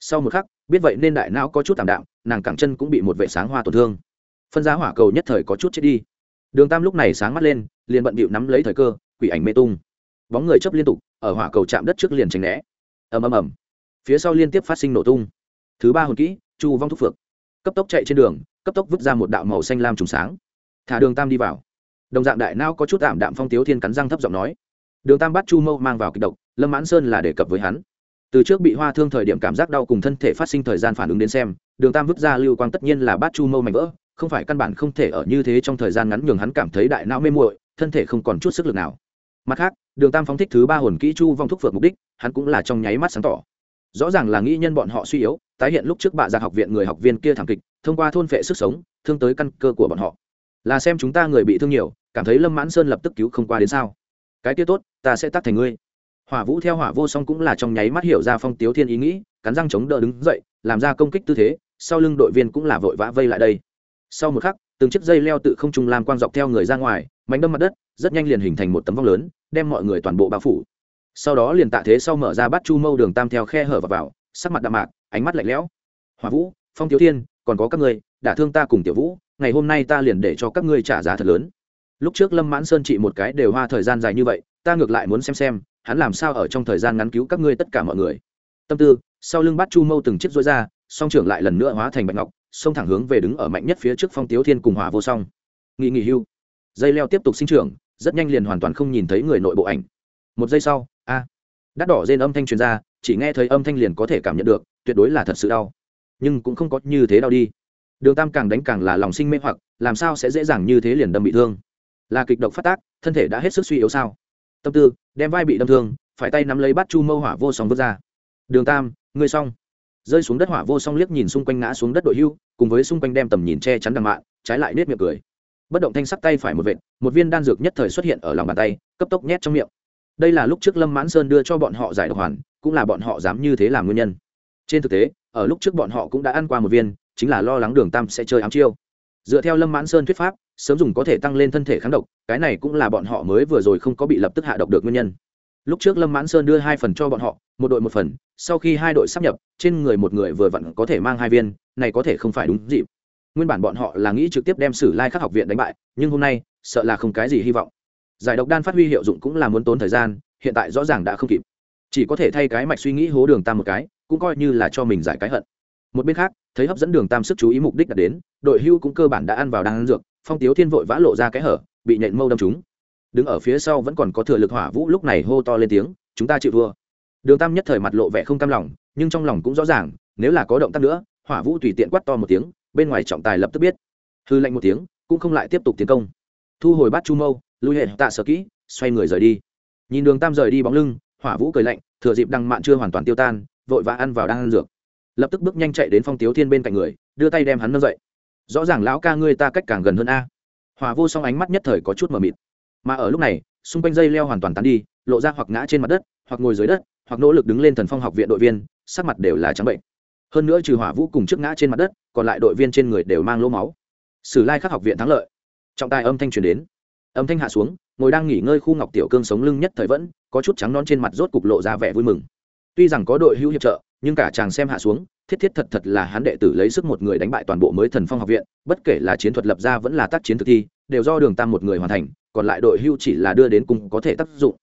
Sau một khắc biết vậy nên đại não có chút tạm đạm, nàng cẳng chân cũng bị một vệ sáng hoa tổn thương. Phân giá hỏa cầu nhất thời có chút chết đi. Đường tam lúc này sáng mắt lên, liền bận bịu nắm lấy thời cơ, quỷ ảnh mê tung. Bóng người chấp liên tục, ở hỏa cầu chạm đất trước liền tránh né. Ầm ầm ầm. Phía sau liên tiếp phát sinh nổ tung. Thứ ba hồn kỹ, chu vong thúc phược. Cấp tốc chạy trên đường, cấp tốc vứt ra một đạo màu xanh lam trùng sáng. Thả đường tam đi vào. Đồng dạng đại não có chút ảm đạm phong tiếu thiên cắn răng thấp giọng nói. Đường tam bắt chu mâu mang vào kịch độc, lâm mãn sơn là đề cập với hắn từ trước bị hoa thương thời điểm cảm giác đau cùng thân thể phát sinh thời gian phản ứng đến xem, đường tam vứt ra lưu quang tất nhiên là bát chu mâu mạnh vỡ, không phải căn bản không thể ở như thế trong thời gian ngắn nhường hắn cảm thấy đại não mê muội, thân thể không còn chút sức lực nào. Mặt khác, đường tam phóng thích thứ ba hồn kỹ chu vong thúc phược mục đích, hắn cũng là trong nháy mắt sáng tỏ. Rõ ràng là nghĩ nhân bọn họ suy yếu, tái hiện lúc trước bạ giặc học viện người học viên kia thảm kịch, thông qua thôn phệ sức sống, thương tới căn cơ của bọn họ. Là xem chúng ta người bị thương nhiều, cảm thấy lâm mãn sơn lập tức cứu không qua đến sao. Cái kia tốt, ta sẽ tắt thành ngươi hỏa vũ theo hỏa vô song cũng là trong nháy mắt hiểu ra phong tiếu thiên ý nghĩ cắn răng chống đỡ đứng dậy làm ra công kích tư thế sau lưng đội viên cũng là vội vã vây lại đây. Sau một khắc từng chiếc dây leo tự không trung làm quang dọc theo người ra ngoài mảnh đâm mặt đất rất nhanh liền hình thành một tấm vong lớn đem mọi người toàn bộ bao phủ. Sau đó liền tạ thế sau mở ra bắt chu mâu đường tam theo khe hở vào, vào sắc mặt đạm mạc ánh mắt lạnh lẽo. Hỏa vũ phong tiếu thiên còn có các ngươi đã thương ta cùng tiểu vũ ngày hôm nay ta liền để cho các ngươi trả giá thật lớn. Lúc trước lâm mãn sơn trị một cái đều hoa thời gian dài như vậy ta ngược lại muốn xem xem hắn làm sao ở trong thời gian ngắn cứu các ngươi tất cả mọi người? Tâm tư, sau lưng bắt chu mâu từng chiếc rối ra, song trưởng lại lần nữa hóa thành bạch ngọc, xông thẳng hướng về đứng ở mạnh nhất phía trước phong tiếu thiên cùng hỏa vô song. Nghỉ nghỉ hưu. Dây leo tiếp tục sinh trưởng, rất nhanh liền hoàn toàn không nhìn thấy người nội bộ ảnh. Một giây sau, a, đắt đỏ rên âm thanh truyền ra, chỉ nghe thấy âm thanh liền có thể cảm nhận được, tuyệt đối là thật sự đau. Nhưng cũng không có như thế đau đi. Đường tam càng đánh càng là lòng sinh mê hoặc, làm sao sẽ dễ dàng như thế liền đâm bị thương? Là kịch độc phát tác, thân thể đã hết sức suy yếu sao? Tâm tư, đem vai bị đâm thương, phải tay nắm lấy bắt chu mâu hỏa vô song vớt ra. Đường tam, ngươi xong. Rơi xuống đất hỏa vô song liếc nhìn xung quanh ngã xuống đất đội hưu, cùng với xung quanh đem tầm nhìn che chắn đằng mạn, trái lại nết miệng cười. Bất động thanh sắc tay phải một vệt, một viên đan dược nhất thời xuất hiện ở lòng bàn tay, cấp tốc nhét trong miệng. Đây là lúc trước lâm mãn sơn đưa cho bọn họ giải độc hoàn, cũng là bọn họ dám như thế làm nguyên nhân. Trên thực tế, ở lúc trước bọn họ cũng đã ăn qua một viên, chính là lo lắng đường tam sẽ chơi ám chiêu dựa theo lâm mãn sơn thuyết pháp, sớm dùng có thể tăng lên thân thể kháng độc, cái này cũng là bọn họ mới vừa rồi không có bị lập tức hạ độc được nguyên nhân. Lúc trước lâm mãn sơn đưa hai phần cho bọn họ, một đội một phần, sau khi hai đội sắp nhập, trên người một người vừa vặn có thể mang hai viên, này có thể không phải đúng dịp. Nguyên bản bọn họ là nghĩ trực tiếp đem sử lai khắc học viện đánh bại, nhưng hôm nay, sợ là không cái gì hy vọng. Giải độc đan phát huy hiệu dụng cũng là muốn tốn thời gian, hiện tại rõ ràng đã không kịp. Chỉ có thể thay cái mạch suy nghĩ hố đường tam một cái, cũng coi như là cho mình giải cái hận một bên khác, thấy hấp dẫn đường tam sức chú ý mục đích đã đến, đội hưu cũng cơ bản đã ăn vào đang ăn dược, phong tiếu thiên vội vã lộ ra cái hở, bị nhện mâu đâm chúng đứng ở phía sau vẫn còn có thừa lực hỏa vũ lúc này hô to lên tiếng, chúng ta chịu thua. Đường tam nhất thời mặt lộ vẻ không cam lòng, nhưng trong lòng cũng rõ ràng, nếu là có động tác nữa, hỏa vũ tùy tiện quát to một tiếng, bên ngoài trọng tài lập tức biết. Hư lệnh một tiếng, cũng không lại tiếp tục tiến công. Thu hồi bát chu mâu, lui hệ tạ sở kỹ, xoay người rời đi. Nhìn đường tam rời đi bóng lưng, hỏa vũ cười lạnh, thừa dịp đăng mạn chưa hoàn toàn tiêu tan, vội vã ăn vào đang ăn dược lập tức bước nhanh chạy đến phong tiếu thiên bên cạnh người, đưa tay đem hắn nâng dậy. Rõ ràng lão ca ngươi ta cách càng gần hơn a. Hỏa vô song ánh mắt nhất thời có chút mờ mịt. Mà ở lúc này, xung quanh dây leo hoàn toàn tán đi, lộ ra hoặc ngã trên mặt đất, hoặc ngồi dưới đất, hoặc nỗ lực đứng lên thần phong học viện đội viên, sắc mặt đều là trắng bệnh. Hơn nữa trừ hỏa vũ cùng trước ngã trên mặt đất, còn lại đội viên trên người đều mang lỗ máu. Sử lai khắc học viện thắng lợi. Trọng tài âm thanh truyền đến. Âm thanh hạ xuống, ngồi đang nghỉ ngơi khu ngọc tiểu cương sống lưng nhất thời vẫn, có chút trắng non trên mặt rốt cục lộ ra vẻ vui mừng. Tuy rằng có đội hữu hiệp trợ nhưng cả chàng xem hạ xuống, thiết thiết thật thật là hắn đệ tử lấy sức một người đánh bại toàn bộ mới thần phong học viện, bất kể là chiến thuật lập ra vẫn là tác chiến thực thi, đều do đường tam một người hoàn thành, còn lại đội hưu chỉ là đưa đến cùng có thể tác dụng.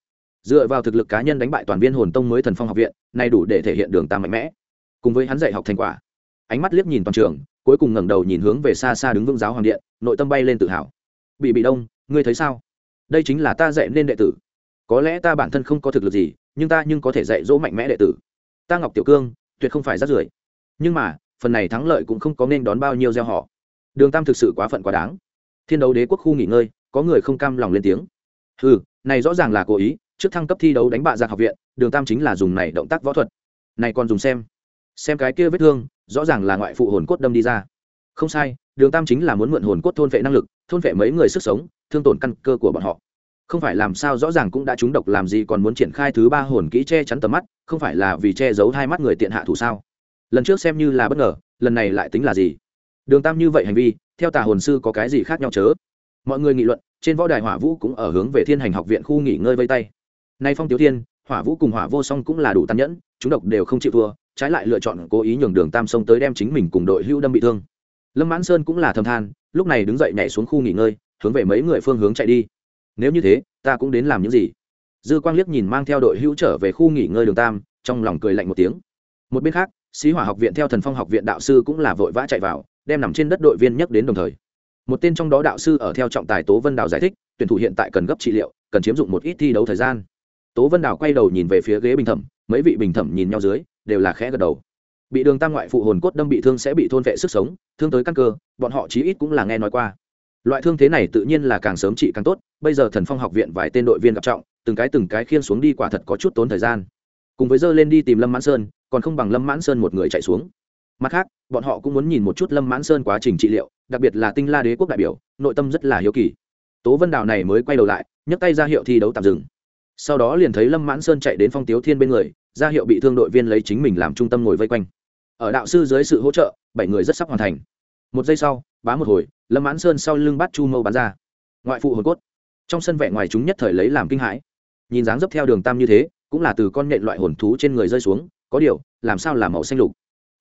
Dựa vào thực lực cá nhân đánh bại toàn viên hồn tông mới thần phong học viện nay đủ để thể hiện đường tam mạnh mẽ. Cùng với hắn dạy học thành quả, ánh mắt liếc nhìn toàn trường, cuối cùng ngẩng đầu nhìn hướng về xa xa đứng vững giáo hoàng điện, nội tâm bay lên tự hào. Bị bị đông, ngươi thấy sao? Đây chính là ta dạy nên đệ tử. Có lẽ ta bản thân không có thực lực gì, nhưng ta nhưng có thể dạy dỗ mạnh mẽ đệ tử ta ngọc tiểu cương, tuyệt không phải rát rưởi. Nhưng mà, phần này thắng lợi cũng không có nên đón bao nhiêu gieo họ. Đường tam thực sự quá phận quá đáng. Thiên đấu đế quốc khu nghỉ ngơi, có người không cam lòng lên tiếng. Ừ này rõ ràng là cố ý, trước thăng cấp thi đấu đánh bạ giặc học viện, đường tam chính là dùng này động tác võ thuật. Này còn dùng xem. Xem cái kia vết thương, rõ ràng là ngoại phụ hồn cốt đâm đi ra. Không sai, đường tam chính là muốn mượn hồn cốt thôn vệ năng lực, thôn vệ mấy người sức sống, thương tổn căn cơ của bọn họ không phải làm sao rõ ràng cũng đã trúng độc làm gì còn muốn triển khai thứ ba hồn kỹ che chắn tầm mắt, không phải là vì che giấu hai mắt người tiện hạ thủ sao? Lần trước xem như là bất ngờ, lần này lại tính là gì? Đường tam như vậy hành vi, theo tà hồn sư có cái gì khác nhau chớ? Mọi người nghị luận, trên võ đài hỏa vũ cũng ở hướng về thiên hành học viện khu nghỉ ngơi vây tay. Nay phong tiểu thiên, hỏa vũ cùng hỏa vô song cũng là đủ tàn nhẫn, chúng độc đều không chịu thua, trái lại lựa chọn cố ý nhường đường tam sông tới đem chính mình cùng đội hưu đâm bị thương. Lâm mãn sơn cũng là thầm than, lúc này đứng dậy nhảy xuống khu nghỉ ngơi, hướng về mấy người phương hướng chạy đi nếu như thế, ta cũng đến làm những gì? Dư quang liếc nhìn mang theo đội hữu trở về khu nghỉ ngơi đường tam, trong lòng cười lạnh một tiếng. Một bên khác sĩ hỏa học viện theo thần phong học viện đạo sư cũng là vội vã chạy vào, đem nằm trên đất đội viên nhắc đến đồng thời. Một tên trong đó đạo sư ở theo trọng tài tố vân đào giải thích, tuyển thủ hiện tại cần gấp trị liệu, cần chiếm dụng một ít thi đấu thời gian. Tố vân đào quay đầu nhìn về phía ghế bình thẩm, mấy vị bình thẩm nhìn nhau dưới, đều là khẽ gật đầu. Bị đường tam ngoại phụ hồn cốt đâm bị thương sẽ bị thôn vệ sức sống, thương tới căn cơ, bọn họ chí ít cũng là nghe nói qua loại thương thế này tự nhiên là càng sớm trị càng tốt, bây giờ thần phong học viện vài tên đội viên gặp trọng, từng cái từng cái khiên xuống đi quả thật có chút tốn thời gian. Cùng với dơ lên đi tìm lâm mãn sơn, còn không bằng lâm mãn sơn một người chạy xuống. Mặt khác, bọn họ cũng muốn nhìn một chút lâm mãn sơn quá trình trị liệu, đặc biệt là tinh la đế quốc đại biểu, nội tâm rất là hiếu kỳ. Tố vân đào này mới quay đầu lại, nhấc tay ra hiệu thi đấu tạm dừng. Sau đó liền thấy lâm mãn sơn chạy đến phong tiếu thiên bên người, ra hiệu bị thương đội viên lấy chính mình làm trung tâm ngồi vây quanh. Ở đạo sư dưới sự hỗ trợ, bảy người rất sắp hoàn thành. Một giây sau, bá một hồi lâm mãn sơn sau lưng bắt chu mâu bắn ra. Ngoại phụ hồn cốt. Trong sân vẻ ngoài chúng nhất thời lấy làm kinh hãi. Nhìn dáng dấp theo đường tam như thế, cũng là từ con nhện loại hồn thú trên người rơi xuống, có điều, làm sao là màu xanh lục?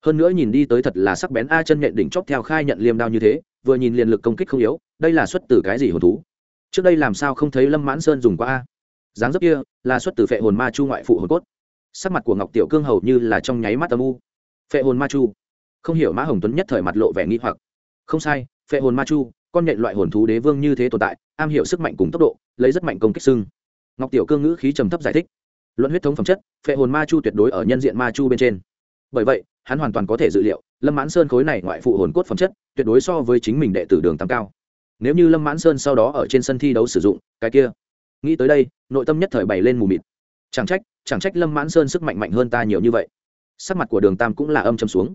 Hơn nữa nhìn đi tới thật là sắc bén, a chân nhện đỉnh chóp theo khai nhận liêm đao như thế, vừa nhìn liền lực công kích không yếu, đây là xuất từ cái gì hồn thú? Trước đây làm sao không thấy lâm mãn sơn dùng qua a? Dáng dấp kia, là xuất từ phệ hồn ma chu ngoại phụ hồn cốt. Sắc mặt của ngọc tiểu cương hầu như là trong nháy mắt âm u. Phệ hồn ma chu. Không hiểu mã hồng tuấn nhất thời mặt lộ vẻ nghi hoặc. Không sai phệ hồn ma chu, con nhện loại hồn thú đế vương như thế tồn tại, am hiểu sức mạnh cùng tốc độ, lấy rất mạnh công kích xưng. Ngọc tiểu cương ngữ khí trầm thấp giải thích. Luận huyết thống phẩm chất, phệ hồn ma chu tuyệt đối ở nhân diện ma chu bên trên. Bởi vậy, hắn hoàn toàn có thể dự liệu, lâm mãn sơn khối này ngoại phụ hồn cốt phẩm chất, tuyệt đối so với chính mình đệ tử đường tăng cao. Nếu như lâm mãn sơn sau đó ở trên sân thi đấu sử dụng, cái kia, nghĩ tới đây, nội tâm nhất thời bày lên mù mịt. Chẳng trách chẳng trách lâm mãn sơn sức mạnh mạnh hơn ta nhiều như vậy. Sắc mặt của đường tam cũng là âm châm xuống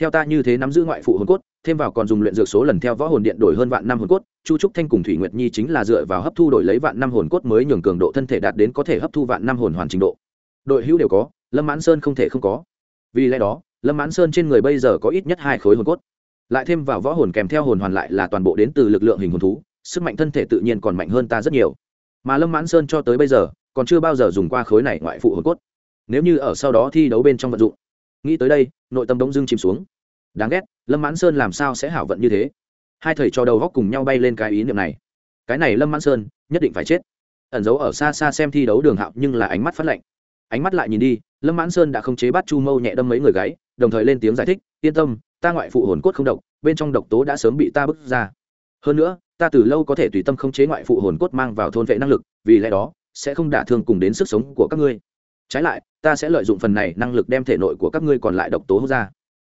theo ta như thế nắm giữ ngoại phụ hồn cốt, thêm vào còn dùng luyện dược số lần theo võ hồn điện đổi hơn vạn năm hồn cốt, chu trúc thanh cùng thủy nguyệt nhi chính là dựa vào hấp thu đổi lấy vạn năm hồn cốt mới nhường cường độ thân thể đạt đến có thể hấp thu vạn năm hồn hoàn trình độ. Đội hữu đều có, lâm mãn sơn không thể không có. Vì lẽ đó, lâm mãn sơn trên người bây giờ có ít nhất hai khối hồn cốt. Lại thêm vào võ hồn kèm theo hồn hoàn lại là toàn bộ đến từ lực lượng hình hồn thú, sức mạnh thân thể tự nhiên còn mạnh hơn ta rất nhiều. Mà lâm mãn sơn cho tới bây giờ, còn chưa bao giờ dùng qua khối này ngoại phụ hồn cốt. Nếu như ở sau đó thi đấu bên trong vận dụng nghĩ tới đây, nội tâm đống dưng chìm xuống. Đáng ghét, lâm mãn sơn làm sao sẽ hảo vận như thế? Hai thầy cho đầu góc cùng nhau bay lên cái ý niệm này. Cái này lâm mãn sơn, nhất định phải chết. Ẩn giấu ở xa xa xem thi đấu đường hạo nhưng là ánh mắt phát lạnh. Ánh mắt lại nhìn đi, lâm mãn sơn đã không chế bắt chu mâu nhẹ đâm mấy người gáy, đồng thời lên tiếng giải thích, yên tâm, ta ngoại phụ hồn cốt không độc, bên trong độc tố đã sớm bị ta bức ra. Hơn nữa, ta từ lâu có thể tùy tâm không chế ngoại phụ hồn cốt mang vào thôn vệ năng lực, vì lẽ đó sẽ không đả thương cùng đến sức sống của các ngươi trái lại, ta sẽ lợi dụng phần này năng lực đem thể nội của các ngươi còn lại độc tố hút ra.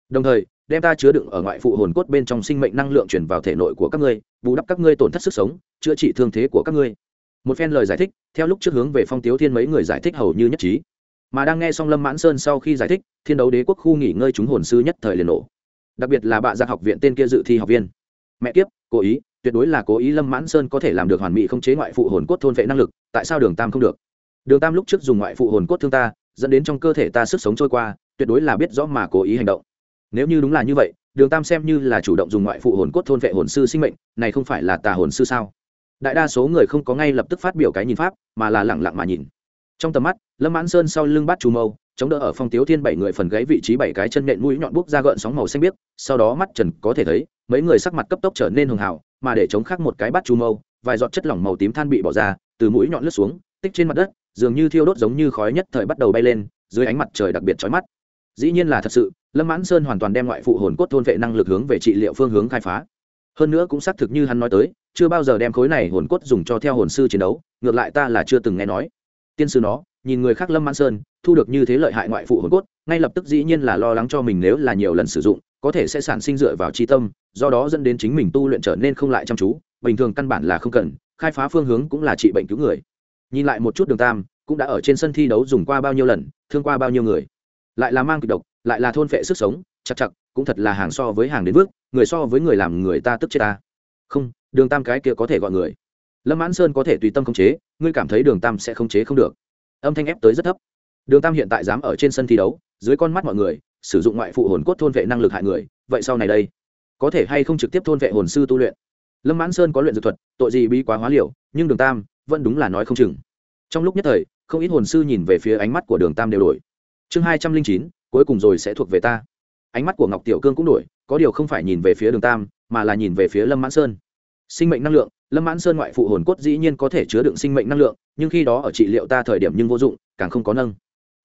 Đồng thời, đem ta chứa đựng ở ngoại phụ hồn cốt bên trong sinh mệnh năng lượng chuyển vào thể nội của các ngươi, bù đắp các ngươi tổn thất sức sống, chữa trị thương thế của các ngươi. Một phen lời giải thích, theo lúc trước hướng về phong tiếu thiên mấy người giải thích hầu như nhất trí. Mà đang nghe xong lâm mãn sơn sau khi giải thích, thiên đấu đế quốc khu nghỉ ngơi chúng hồn sư nhất thời liền nổ. Đặc biệt là bạ gia học viện tên kia dự thi học viên. Mẹ kiếp, cố ý, tuyệt đối là cố ý lâm mãn sơn có thể làm được hoàn mỹ không chế ngoại phụ hồn cốt thôn vệ năng lực, tại sao đường tam không được? Đường tam lúc trước dùng ngoại phụ hồn cốt thương ta, dẫn đến trong cơ thể ta sức sống trôi qua, tuyệt đối là biết rõ mà cố ý hành động. Nếu như đúng là như vậy, đường tam xem như là chủ động dùng ngoại phụ hồn cốt thôn vệ hồn sư sinh mệnh, này không phải là tà hồn sư sao? Đại đa số người không có ngay lập tức phát biểu cái nhìn pháp, mà là lẳng lặng mà nhìn. Trong tầm mắt, lâm mãn sơn sau lưng bắt chủ mâu, chống đỡ ở phong tiếu thiên bảy người phần gáy vị trí bảy cái chân nện mũi nhọn bút ra gợn sóng màu xanh biếc, sau đó mắt trần có thể thấy, mấy người sắc mặt cấp tốc trở nên hường hào, mà để chống khác một cái bắt chủ mâu, vài giọt chất lỏng màu tím than bị bỏ ra, từ mũi nhọn lướt xuống, tích trên mặt đất dường như thiêu đốt giống như khói nhất thời bắt đầu bay lên, dưới ánh mặt trời đặc biệt chói mắt. Dĩ nhiên là thật sự, lâm mãn sơn hoàn toàn đem ngoại phụ hồn cốt thôn vệ năng lực hướng về trị liệu phương hướng khai phá. Hơn nữa cũng xác thực như hắn nói tới, chưa bao giờ đem khối này hồn cốt dùng cho theo hồn sư chiến đấu, ngược lại ta là chưa từng nghe nói. Tiên sư nó, nhìn người khác lâm mãn sơn, thu được như thế lợi hại ngoại phụ hồn cốt, ngay lập tức dĩ nhiên là lo lắng cho mình nếu là nhiều lần sử dụng, có thể sẽ sản sinh dựa vào tri tâm, do đó dẫn đến chính mình tu luyện trở nên không lại chăm chú, bình thường căn bản là không cần, khai phá phương hướng cũng là trị bệnh cứu người nhìn lại một chút đường tam, cũng đã ở trên sân thi đấu dùng qua bao nhiêu lần, thương qua bao nhiêu người. Lại là mang kịch độc, lại là thôn phệ sức sống, chặt chặt, cũng thật là hàng so với hàng đến bước, người so với người làm người ta tức chết ta. Không, đường tam cái kia có thể gọi người. Lâm mãn sơn có thể tùy tâm khống chế, ngươi cảm thấy đường tam sẽ khống chế không được. Âm thanh ép tới rất thấp. Đường tam hiện tại dám ở trên sân thi đấu, dưới con mắt mọi người, sử dụng ngoại phụ hồn cốt thôn vệ năng lực hại người, vậy sau này đây, có thể hay không trực tiếp thôn vệ hồn sư tu luyện? Lâm mãn sơn có luyện dược thuật, tội gì bí quá hóa liều, nhưng đường tam vẫn đúng là nói không chừng. Trong lúc nhất thời, không ít hồn sư nhìn về phía ánh mắt của đường tam đều đổi. Chương hai trăm linh chín, cuối cùng rồi sẽ thuộc về ta. Ánh mắt của ngọc tiểu cương cũng đổi, có điều không phải nhìn về phía đường tam, mà là nhìn về phía lâm mãn sơn. Sinh mệnh năng lượng, lâm mãn sơn ngoại phụ hồn cốt dĩ nhiên có thể chứa đựng sinh mệnh năng lượng, nhưng khi đó ở trị liệu ta thời điểm nhưng vô dụng, càng không có nâng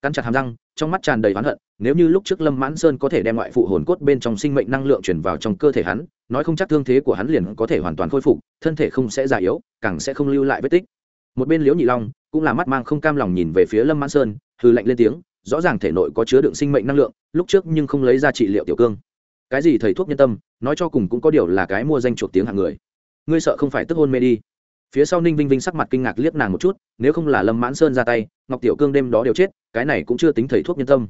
cắn chặt hàm răng, trong mắt tràn đầy oán hận, nếu như lúc trước lâm mãn sơn có thể đem ngoại phụ hồn cốt bên trong sinh mệnh năng lượng chuyển vào trong cơ thể hắn, nói không chắc thương thế của hắn liền có thể hoàn toàn khôi phục, thân thể không sẽ già yếu, càng sẽ không lưu lại vết tích. Một bên liễu nhị long cũng là mắt mang không cam lòng nhìn về phía lâm mãn sơn hư lạnh lên tiếng, rõ ràng thể nội có chứa đựng sinh mệnh năng lượng, lúc trước nhưng không lấy ra trị liệu tiểu cương. Cái gì thầy thuốc nhân tâm, nói cho cùng cũng có điều là cái mua danh chuột tiếng hàng người. Ngươi sợ không phải tức hôn mê đi. Phía sau ninh vinh vinh sắc mặt kinh ngạc liếc nàng một chút, nếu không là lâm mãn sơn ra tay, ngọc tiểu cương đêm đó đều chết cái này cũng chưa tính thầy thuốc nhân tâm.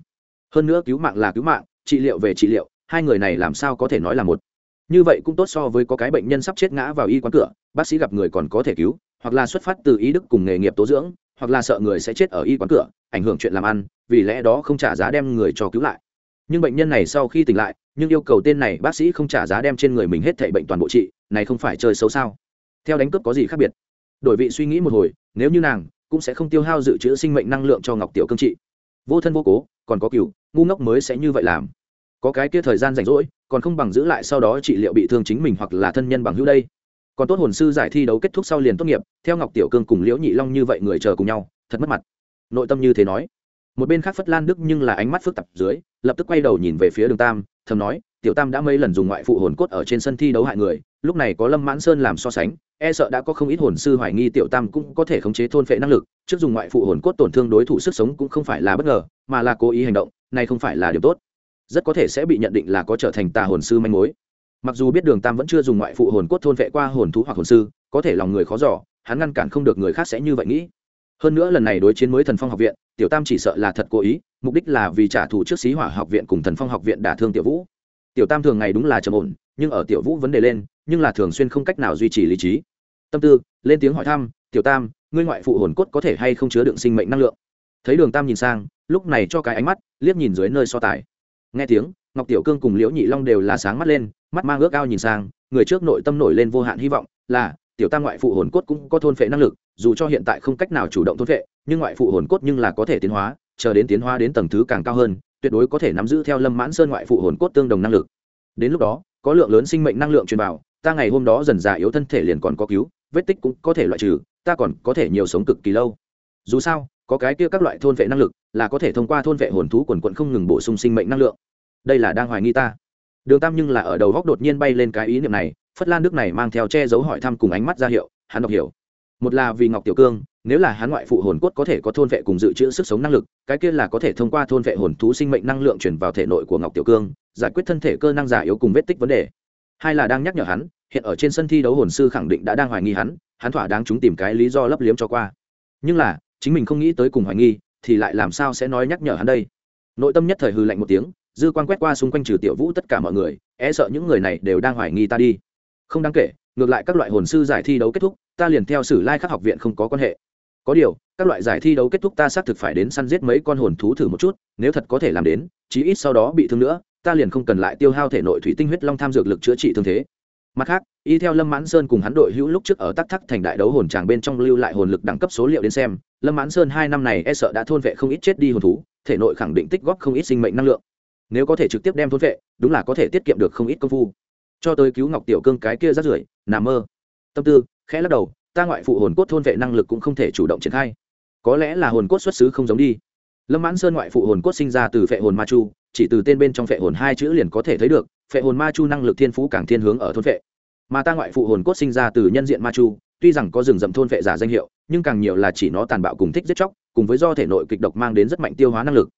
Hơn nữa cứu mạng là cứu mạng, trị liệu về trị liệu, hai người này làm sao có thể nói là một. Như vậy cũng tốt so với có cái bệnh nhân sắp chết ngã vào y quán cửa, bác sĩ gặp người còn có thể cứu, hoặc là xuất phát từ ý đức cùng nghề nghiệp tố dưỡng, hoặc là sợ người sẽ chết ở y quán cửa, ảnh hưởng chuyện làm ăn, vì lẽ đó không trả giá đem người cho cứu lại. Nhưng bệnh nhân này sau khi tỉnh lại, nhưng yêu cầu tên này bác sĩ không trả giá đem trên người mình hết thảy bệnh toàn bộ trị, này không phải chơi xấu sao? Theo đánh cướp có gì khác biệt? Đổi vị suy nghĩ một hồi, nếu như nàng cũng sẽ không tiêu hao dự trữ sinh mệnh năng lượng cho ngọc tiểu cương trị. Vô thân vô cố, còn có cựu ngu ngốc mới sẽ như vậy làm. Có cái kia thời gian rảnh rỗi, còn không bằng giữ lại sau đó trị liệu bị thương chính mình hoặc là thân nhân bằng hữu đây. Còn tốt hồn sư giải thi đấu kết thúc sau liền tốt nghiệp, theo ngọc tiểu cương cùng liễu nhị long như vậy người chờ cùng nhau, thật mất mặt. Nội tâm như thế nói. Một bên khác phất lan đức nhưng là ánh mắt phức tạp dưới, lập tức quay đầu nhìn về phía đường tam, thầm nói tiểu tam đã mấy lần dùng ngoại phụ hồn cốt ở trên sân thi đấu hại người, lúc này có lâm mãn sơn làm so sánh e sợ đã có không ít hồn sư hoài nghi tiểu tam cũng có thể khống chế thôn phệ năng lực, trước dùng ngoại phụ hồn cốt tổn thương đối thủ sức sống cũng không phải là bất ngờ, mà là cố ý hành động, này không phải là điều tốt. Rất có thể sẽ bị nhận định là có trở thành tà hồn sư manh mối. Mặc dù biết đường tam vẫn chưa dùng ngoại phụ hồn cốt thôn vệ qua hồn thú hoặc hồn sư, có thể lòng người khó giỏ hắn ngăn cản không được người khác sẽ như vậy nghĩ. Hơn nữa lần này đối chiến mới thần phong học viện, tiểu tam chỉ sợ là thật cố ý, mục đích là vì trả thù trước xí hỏa học viện cùng thần phong học viện đả thương tiểu vũ tiểu tam thường ngày đúng là trầm ổn, nhưng ở tiểu vũ vấn đề lên, nhưng là thường xuyên không cách nào duy trì lý trí. Tâm tư, lên tiếng hỏi thăm, tiểu tam, ngươi ngoại phụ hồn cốt có thể hay không chứa đựng sinh mệnh năng lượng? Thấy đường tam nhìn sang, lúc này cho cái ánh mắt, liếc nhìn dưới nơi so tài. Nghe tiếng, ngọc tiểu cương cùng liễu nhị long đều là sáng mắt lên, mắt mang ước ao nhìn sang, người trước nội tâm nổi lên vô hạn hy vọng là, tiểu tam ngoại phụ hồn cốt cũng có thôn phệ năng lực, dù cho hiện tại không cách nào chủ động thôn phệ, nhưng ngoại phụ hồn cốt nhưng là có thể tiến hóa, chờ đến tiến hóa đến tầng thứ càng cao hơn tuyệt đối có thể nắm giữ theo lâm mãn sơn ngoại phụ hồn cốt tương đồng năng lực. Đến lúc đó, có lượng lớn sinh mệnh năng lượng truyền vào, ta ngày hôm đó dần già yếu thân thể liền còn có cứu, vết tích cũng có thể loại trừ, ta còn có thể nhiều sống cực kỳ lâu. Dù sao, có cái kia các loại thôn vệ năng lực, là có thể thông qua thôn vệ hồn thú quần quận không ngừng bổ sung sinh mệnh năng lượng. Đây là đang hoài nghi ta. Đường tam nhưng là ở đầu góc đột nhiên bay lên cái ý niệm này, phất lan đức này mang theo che giấu hỏi thăm cùng ánh mắt ra hiệu, hắn đọc hiểu. Một là vì ngọc tiểu cương nếu là hắn ngoại phụ hồn cốt có thể có thôn vệ cùng dự trữ sức sống năng lực, cái kia là có thể thông qua thôn vệ hồn thú sinh mệnh năng lượng chuyển vào thể nội của ngọc tiểu cương, giải quyết thân thể cơ năng giả yếu cùng vết tích vấn đề. Hai là đang nhắc nhở hắn, hiện ở trên sân thi đấu hồn sư khẳng định đã đang hoài nghi hắn hắn thỏa đáng chúng tìm cái lý do lấp liếm cho qua. Nhưng là, chính mình không nghĩ tới cùng hoài nghi, thì lại làm sao sẽ nói nhắc nhở hắn đây? Nội tâm nhất thời hư lạnh một tiếng, dư quan quét qua xung quanh trừ tiểu vũ tất cả mọi người e sợ những người này đều đang hoài nghi ta đi. Không đáng kể, ngược lại các loại hồn sư giải thi đấu kết thúc, ta liền theo sử lai khắc học viện không có quan hệ có điều, các loại giải thi đấu kết thúc ta xác thực phải đến săn giết mấy con hồn thú thử một chút, nếu thật có thể làm đến, chí ít sau đó bị thương nữa, ta liền không cần lại tiêu hao thể nội thủy tinh huyết long tham dược lực chữa trị thương thế. Mặt khác, y theo lâm mãn sơn cùng hắn đội hữu lúc trước ở tắc thắc thành đại đấu hồn tràng bên trong lưu lại hồn lực đẳng cấp số liệu đến xem, lâm mãn sơn hai năm này e sợ đã thôn vệ không ít chết đi hồn thú, thể nội khẳng định tích góp không ít sinh mệnh năng lượng. Nếu có thể trực tiếp đem thôn vệ, đúng là có thể tiết kiệm được không ít công phu. Cho tới cứu ngọc tiểu cương cái kia rát rưởi, nằm mơ. Tâm tư, khẽ lắc đầu ta ngoại phụ hồn cốt thôn vệ năng lực cũng không thể chủ động triển khai. Có lẽ là hồn cốt xuất xứ không giống đi. Lâm mãn sơn ngoại phụ hồn cốt sinh ra từ phệ hồn ma chu, chỉ từ tên bên trong phệ hồn hai chữ liền có thể thấy được, phệ hồn ma chu năng lực thiên phú càng thiên hướng ở thôn phệ mà ta ngoại phụ hồn cốt sinh ra từ nhân diện ma chu, tuy rằng có rừng rậm thôn phệ giả danh hiệu, nhưng càng nhiều là chỉ nó tàn bạo cùng thích giết chóc, cùng với do thể nội kịch độc mang đến rất mạnh tiêu hóa năng lực.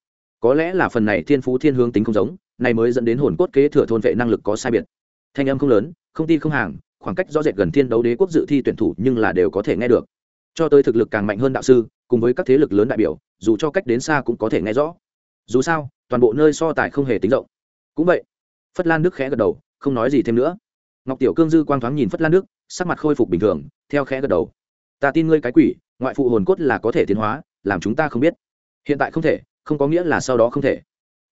Có lẽ là phần này thiên phú thiên hướng tính không giống, này mới dẫn đến hồn cốt kế thừa thôn vệ năng lực có sai biệt. Thanh âm không lớn, không ti không hàng khoảng cách rõ rệt gần thiên đấu đế quốc dự thi tuyển thủ nhưng là đều có thể nghe được. Cho tới thực lực càng mạnh hơn đạo sư, cùng với các thế lực lớn đại biểu, dù cho cách đến xa cũng có thể nghe rõ. Dù sao, toàn bộ nơi so tài không hề tính rộng. Cũng vậy, phất lan đức khẽ gật đầu, không nói gì thêm nữa. Ngọc tiểu cương dư quang thoáng nhìn phất lan đức, sắc mặt khôi phục bình thường, theo khẽ gật đầu. Ta tin ngươi cái quỷ, ngoại phụ hồn cốt là có thể tiến hóa, làm chúng ta không biết. Hiện tại không thể, không có nghĩa là sau đó không thể.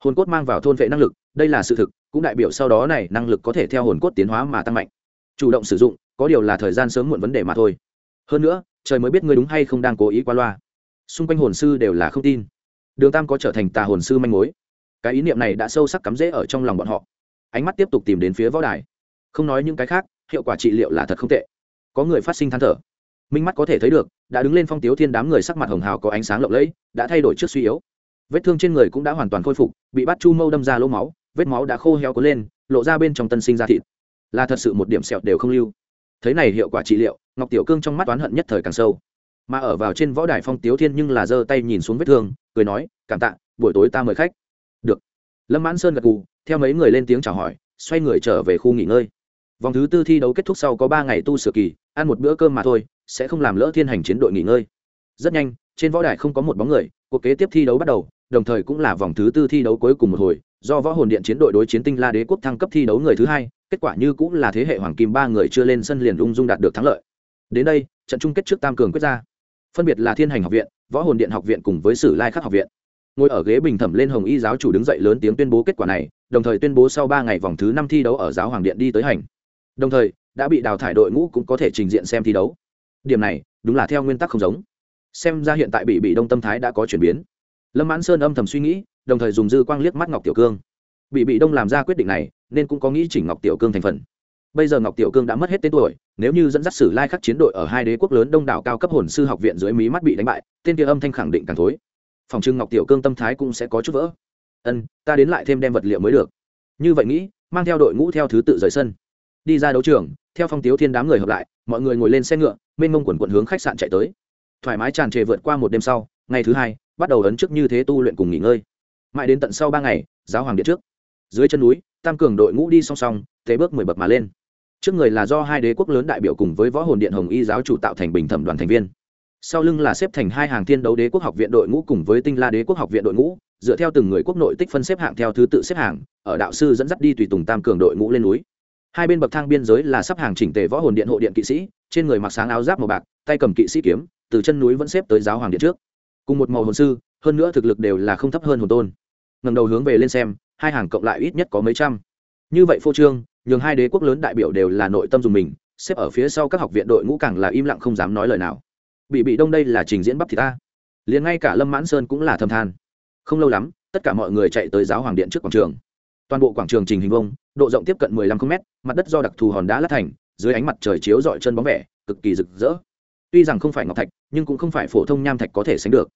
Hồn cốt mang vào thôn vệ năng lực, đây là sự thực, cũng đại biểu sau đó này năng lực có thể theo hồn cốt tiến hóa mà tăng mạnh chủ động sử dụng, có điều là thời gian sớm muộn vấn đề mà thôi. Hơn nữa, trời mới biết ngươi đúng hay không đang cố ý qua loa. Xung quanh hồn sư đều là không tin. Đường tam có trở thành tà hồn sư manh mối. Cái ý niệm này đã sâu sắc cắm rễ ở trong lòng bọn họ. Ánh mắt tiếp tục tìm đến phía võ đài. Không nói những cái khác, hiệu quả trị liệu là thật không tệ. Có người phát sinh than thở. Minh mắt có thể thấy được, đã đứng lên phong tiếu thiên đám người sắc mặt hồng hào có ánh sáng lộng lẫy, đã thay đổi trước suy yếu. Vết thương trên người cũng đã hoàn toàn khôi phục, bị bắt chu mâu đâm ra lỗ máu, vết máu đã khô heo có lên, lộ ra bên trong tân sinh ra thịt là thật sự một điểm sẹo đều không lưu. Thấy này hiệu quả trị liệu, ngọc tiểu cương trong mắt oán hận nhất thời càng sâu. Mà ở vào trên võ đài phong tiếu thiên nhưng là giơ tay nhìn xuống vết thương, cười nói, cảm tạ, buổi tối ta mời khách. Được. Lâm mãn sơn gật gù, theo mấy người lên tiếng chào hỏi, xoay người trở về khu nghỉ ngơi. Vòng thứ tư thi đấu kết thúc sau có ba ngày tu sửa kỳ, ăn một bữa cơm mà thôi, sẽ không làm lỡ thiên hành chiến đội nghỉ ngơi. Rất nhanh, trên võ đài không có một bóng người, cuộc kế tiếp thi đấu bắt đầu, đồng thời cũng là vòng thứ tư thi đấu cuối cùng một hồi, do võ hồn điện chiến đội đối chiến tinh la đế quốc thăng cấp thi đấu người thứ hai kết quả như cũng là thế hệ hoàng kim ba người chưa lên sân liền ung dung đạt được thắng lợi. Đến đây, trận chung kết trước tam cường quyết ra. Phân biệt là thiên hành học viện, võ hồn điện học viện cùng với sử lai khắc học viện. Ngồi ở ghế bình thẩm lên hồng y giáo chủ đứng dậy lớn tiếng tuyên bố kết quả này, đồng thời tuyên bố sau ba ngày vòng thứ năm thi đấu ở giáo hoàng điện đi tới hành. Đồng thời, đã bị đào thải đội ngũ cũng có thể trình diện xem thi đấu. Điểm này, đúng là theo nguyên tắc không giống. Xem ra hiện tại bị bị đông tâm thái đã có chuyển biến. Lâm mãn sơn âm thầm suy nghĩ, đồng thời dùng dư quang liếc mắt ngọc tiểu cương. Bị bị đông làm ra quyết định này nên cũng có nghĩ chỉnh ngọc tiểu cương thành phần. Bây giờ ngọc tiểu cương đã mất hết tên tuổi, nếu như dẫn dắt sử lai khắc chiến đội ở hai đế quốc lớn đông đảo cao cấp hồn sư học viện dưới mí mắt bị đánh bại, tên kia âm thanh khẳng định càng thối. Phòng trưng ngọc tiểu cương tâm thái cũng sẽ có chút vỡ. Ân, ta đến lại thêm đem vật liệu mới được. Như vậy nghĩ, mang theo đội ngũ theo thứ tự rời sân. Đi ra đấu trường, theo phong tiếu thiên đám người hợp lại, mọi người ngồi lên xe ngựa, mênh mông quần quận hướng khách sạn chạy tới. Thoải mái tràn trề vượt qua một đêm sau, ngày thứ hai, bắt đầu ấn trước như thế tu luyện cùng nghỉ ngơi. Mãi đến tận sau ba ngày, giáo hoàng điện trước. Dưới chân núi tam cường đội ngũ đi song song, thế bước mười bậc mà lên. Trước người là do hai đế quốc lớn đại biểu cùng với võ hồn điện hồng y giáo chủ tạo thành bình thẩm đoàn thành viên. Sau lưng là xếp thành hai hàng thiên đấu đế quốc học viện đội ngũ cùng với tinh la đế quốc học viện đội ngũ, dựa theo từng người quốc nội tích phân xếp hạng theo thứ tự xếp hạng. ở đạo sư dẫn dắt đi tùy tùng tam cường đội ngũ lên núi. Hai bên bậc thang biên giới là sắp hàng chỉnh tề võ hồn điện hộ điện kỵ sĩ, trên người mặc sáng áo giáp màu bạc, tay cầm kỵ sĩ kiếm, từ chân núi vẫn xếp tới giáo hoàng điện trước. Cùng một màu hồn sư, hơn nữa thực lực đều là không thấp hơn hồn tôn. Ngầm đầu hướng về lên xem hai hàng cộng lại ít nhất có mấy trăm. Như vậy phô trương, nhường hai đế quốc lớn đại biểu đều là nội tâm dùng mình, xếp ở phía sau các học viện đội ngũ càng là im lặng không dám nói lời nào. Bị bị đông đây là trình diễn bắp thì ta. Liền ngay cả lâm mãn sơn cũng là thầm than. Không lâu lắm, tất cả mọi người chạy tới giáo hoàng điện trước quảng trường. Toàn bộ quảng trường trình hình vông độ rộng tiếp cận 15 km mặt đất do đặc thù hòn đá lát thành, dưới ánh mặt trời chiếu rọi chân bóng vẻ, cực kỳ rực rỡ. Tuy rằng không phải ngọc thạch, nhưng cũng không phải phổ thông nham thạch có thể sánh được.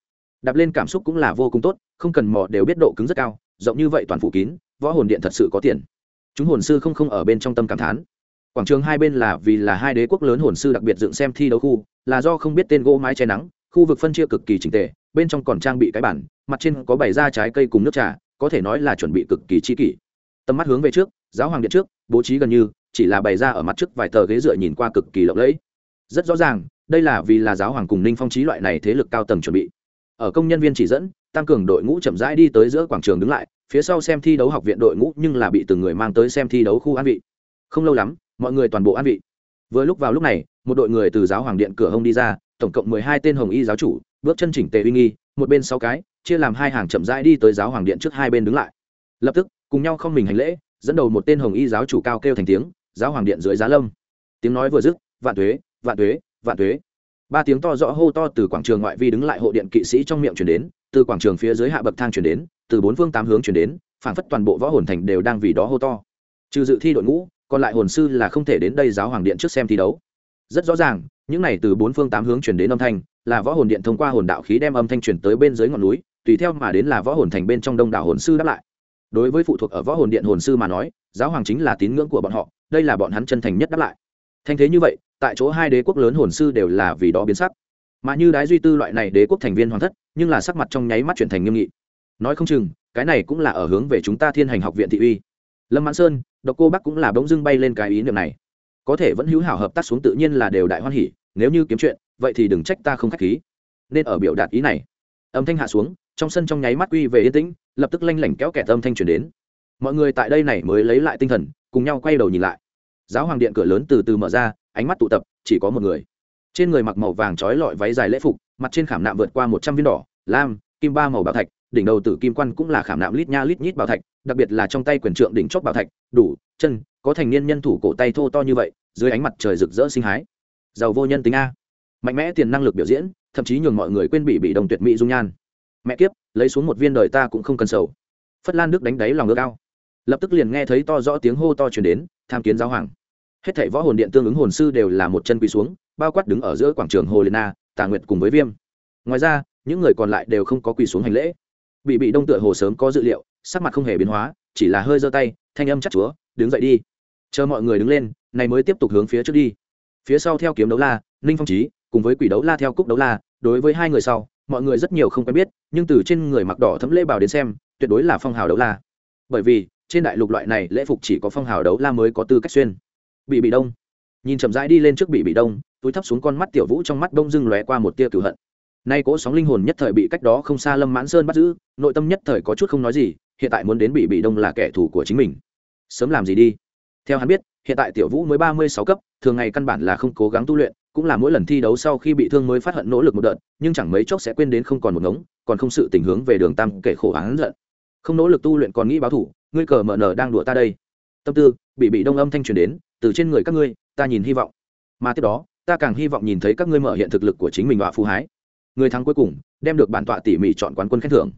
Đạp lên cảm xúc cũng là vô cùng tốt, không cần mò đều biết độ cứng rất cao rộng như vậy toàn phủ kín, võ hồn điện thật sự có tiền. Chúng hồn sư không không ở bên trong tâm cảm thán. Quảng trường hai bên là vì là hai đế quốc lớn hồn sư đặc biệt dựng xem thi đấu khu, là do không biết tên gỗ mái che nắng, khu vực phân chia cực kỳ trình tề, bên trong còn trang bị cái bản mặt trên có bày ra trái cây cùng nước trà, có thể nói là chuẩn bị cực kỳ chi kỷ. Tầm mắt hướng về trước, giáo hoàng điện trước, bố trí gần như, chỉ là bày ra ở mặt trước vài tờ ghế dựa nhìn qua cực kỳ lộng lẫy. Rất rõ ràng, đây là vì là giáo hoàng cùng ninh phong trí loại này thế lực cao tầng chuẩn bị ở công nhân viên chỉ dẫn, tăng cường đội ngũ chậm rãi đi tới giữa quảng trường đứng lại, phía sau xem thi đấu học viện đội ngũ nhưng là bị từng người mang tới xem thi đấu khu an vị. Không lâu lắm, mọi người toàn bộ an vị. Vừa lúc vào lúc này, một đội người từ giáo hoàng điện cửa hông đi ra, tổng cộng mười hai tên hồng y giáo chủ, bước chân chỉnh tề uy nghi, một bên sáu cái, chia làm hai hàng chậm rãi đi tới giáo hoàng điện trước hai bên đứng lại. Lập tức, cùng nhau không mình hành lễ, dẫn đầu một tên hồng y giáo chủ cao kêu thành tiếng, giáo hoàng điện dưới giá lâm. Tiếng nói vừa dứt, vạn tuế vạn tuế vạn tuế ba tiếng to rõ hô to từ quảng trường ngoại vi đứng lại hộ điện kỵ sĩ trong miệng chuyển đến, từ quảng trường phía dưới hạ bậc thang chuyển đến, từ bốn phương tám hướng chuyển đến, phảng phất toàn bộ võ hồn thành đều đang vì đó hô to. Trừ dự thi đội ngũ, còn lại hồn sư là không thể đến đây giáo hoàng điện trước xem thi đấu. Rất rõ ràng, những này từ bốn phương tám hướng chuyển đến âm thanh, là võ hồn điện thông qua hồn đạo khí đem âm thanh chuyển tới bên dưới ngọn núi, tùy theo mà đến là võ hồn thành bên trong đông đảo hồn sư đáp lại. Đối với phụ thuộc ở võ hồn điện hồn sư mà nói, giáo hoàng chính là tín ngưỡng của bọn họ, đây là bọn hắn chân thành nhất đáp lại. Thanh thế như vậy tại chỗ hai đế quốc lớn hồn sư đều là vì đó biến sắc. Mà như đái duy tư loại này đế quốc thành viên hoàng thất, nhưng là sắc mặt trong nháy mắt chuyển thành nghiêm nghị. Nói không chừng, cái này cũng là ở hướng về chúng ta thiên hành học viện thị uy. Lâm mãn sơn, độc cô bắc cũng là bỗng dưng bay lên cái ý niệm này. Có thể vẫn hữu hảo hợp tác xuống tự nhiên là đều đại hoan hỉ, nếu như kiếm chuyện, vậy thì đừng trách ta không khách khí. Nên ở biểu đạt ý này. Âm thanh hạ xuống, trong sân trong nháy mắt quy về yên tĩnh, lập tức lanh lảnh kéo kẹt âm thanh truyền đến. Mọi người tại đây này mới lấy lại tinh thần, cùng nhau quay đầu nhìn lại. Giáo hoàng điện cửa lớn từ từ mở ra ánh mắt tụ tập, chỉ có một người. Trên người mặc màu vàng trói lọi váy dài lễ phục, mặt trên khảm nạm vượt qua một trăm viên đỏ, lam, kim ba màu bảo thạch, đỉnh đầu tử kim quan cũng là khảm nạm lít nha lít nhít bảo thạch, đặc biệt là trong tay quyền trượng đỉnh chóp bảo thạch, đủ, chân, có thành niên nhân thủ cổ tay thô to như vậy, dưới ánh mặt trời rực rỡ sinh hái. Giàu vô nhân tính a. Mạnh mẽ tiền năng lực biểu diễn, thậm chí nhường mọi người quên bị bị đồng tuyệt mỹ dung nhan. Mẹ kiếp, lấy xuống một viên đời ta cũng không cần sầu. Phất lan đức đánh đáy lòng ngựa ao. Lập tức liền nghe thấy to rõ tiếng hô to chuyển đến, tham kiến giáo hoàng hết thảy võ hồn điện tương ứng hồn sư đều là một chân quỳ xuống bao quát đứng ở giữa quảng trường hồ Lena, tà nguyệt cùng với viêm. Ngoài ra những người còn lại đều không có quỳ xuống hành lễ. Bị bị đông tựa hồ sớm có dự liệu sắc mặt không hề biến hóa chỉ là hơi giơ tay thanh âm chắc chúa đứng dậy đi. Chờ mọi người đứng lên này mới tiếp tục hướng phía trước đi. Phía sau theo kiếm đấu la ninh phong trí cùng với quỷ đấu la theo cúc đấu la đối với hai người sau mọi người rất nhiều không quen biết nhưng từ trên người mặc đỏ thấm lễ bào đến xem tuyệt đối là phong hào đấu la. Bởi vì trên đại lục loại này lễ phục chỉ có phong hào đấu la mới có tư cách xuyên bị bị đông. Nhìn chậm rãi đi lên trước bị bị đông, túi thấp xuống con mắt tiểu vũ trong mắt đông dưng lóe qua một tia cửu hận. Nay cỗ sóng linh hồn nhất thời bị cách đó không xa lâm mãn sơn bắt giữ, nội tâm nhất thời có chút không nói gì, hiện tại muốn đến bị bị đông là kẻ thù của chính mình. Sớm làm gì đi? Theo hắn biết, hiện tại tiểu vũ mới ba mươi sáu cấp, thường ngày căn bản là không cố gắng tu luyện, cũng là mỗi lần thi đấu sau khi bị thương mới phát hận nỗ lực một đợt, nhưng chẳng mấy chốc sẽ quên đến không còn một ngống, còn không sự tình hướng về đường tam kể khổ hắn giận. Không nỗ lực tu luyện còn nghĩ báo thủ, ngươi cờ mở nở đang đùa ta đây. Tâm tư bị bị đông âm thanh truyền đến từ trên người các ngươi, ta nhìn hy vọng. Mà tiếp đó, ta càng hy vọng nhìn thấy các ngươi mở hiện thực lực của chính mình và phú hái. Người thắng cuối cùng, đem được bản tọa tỉ mỉ chọn quán quân khen thưởng.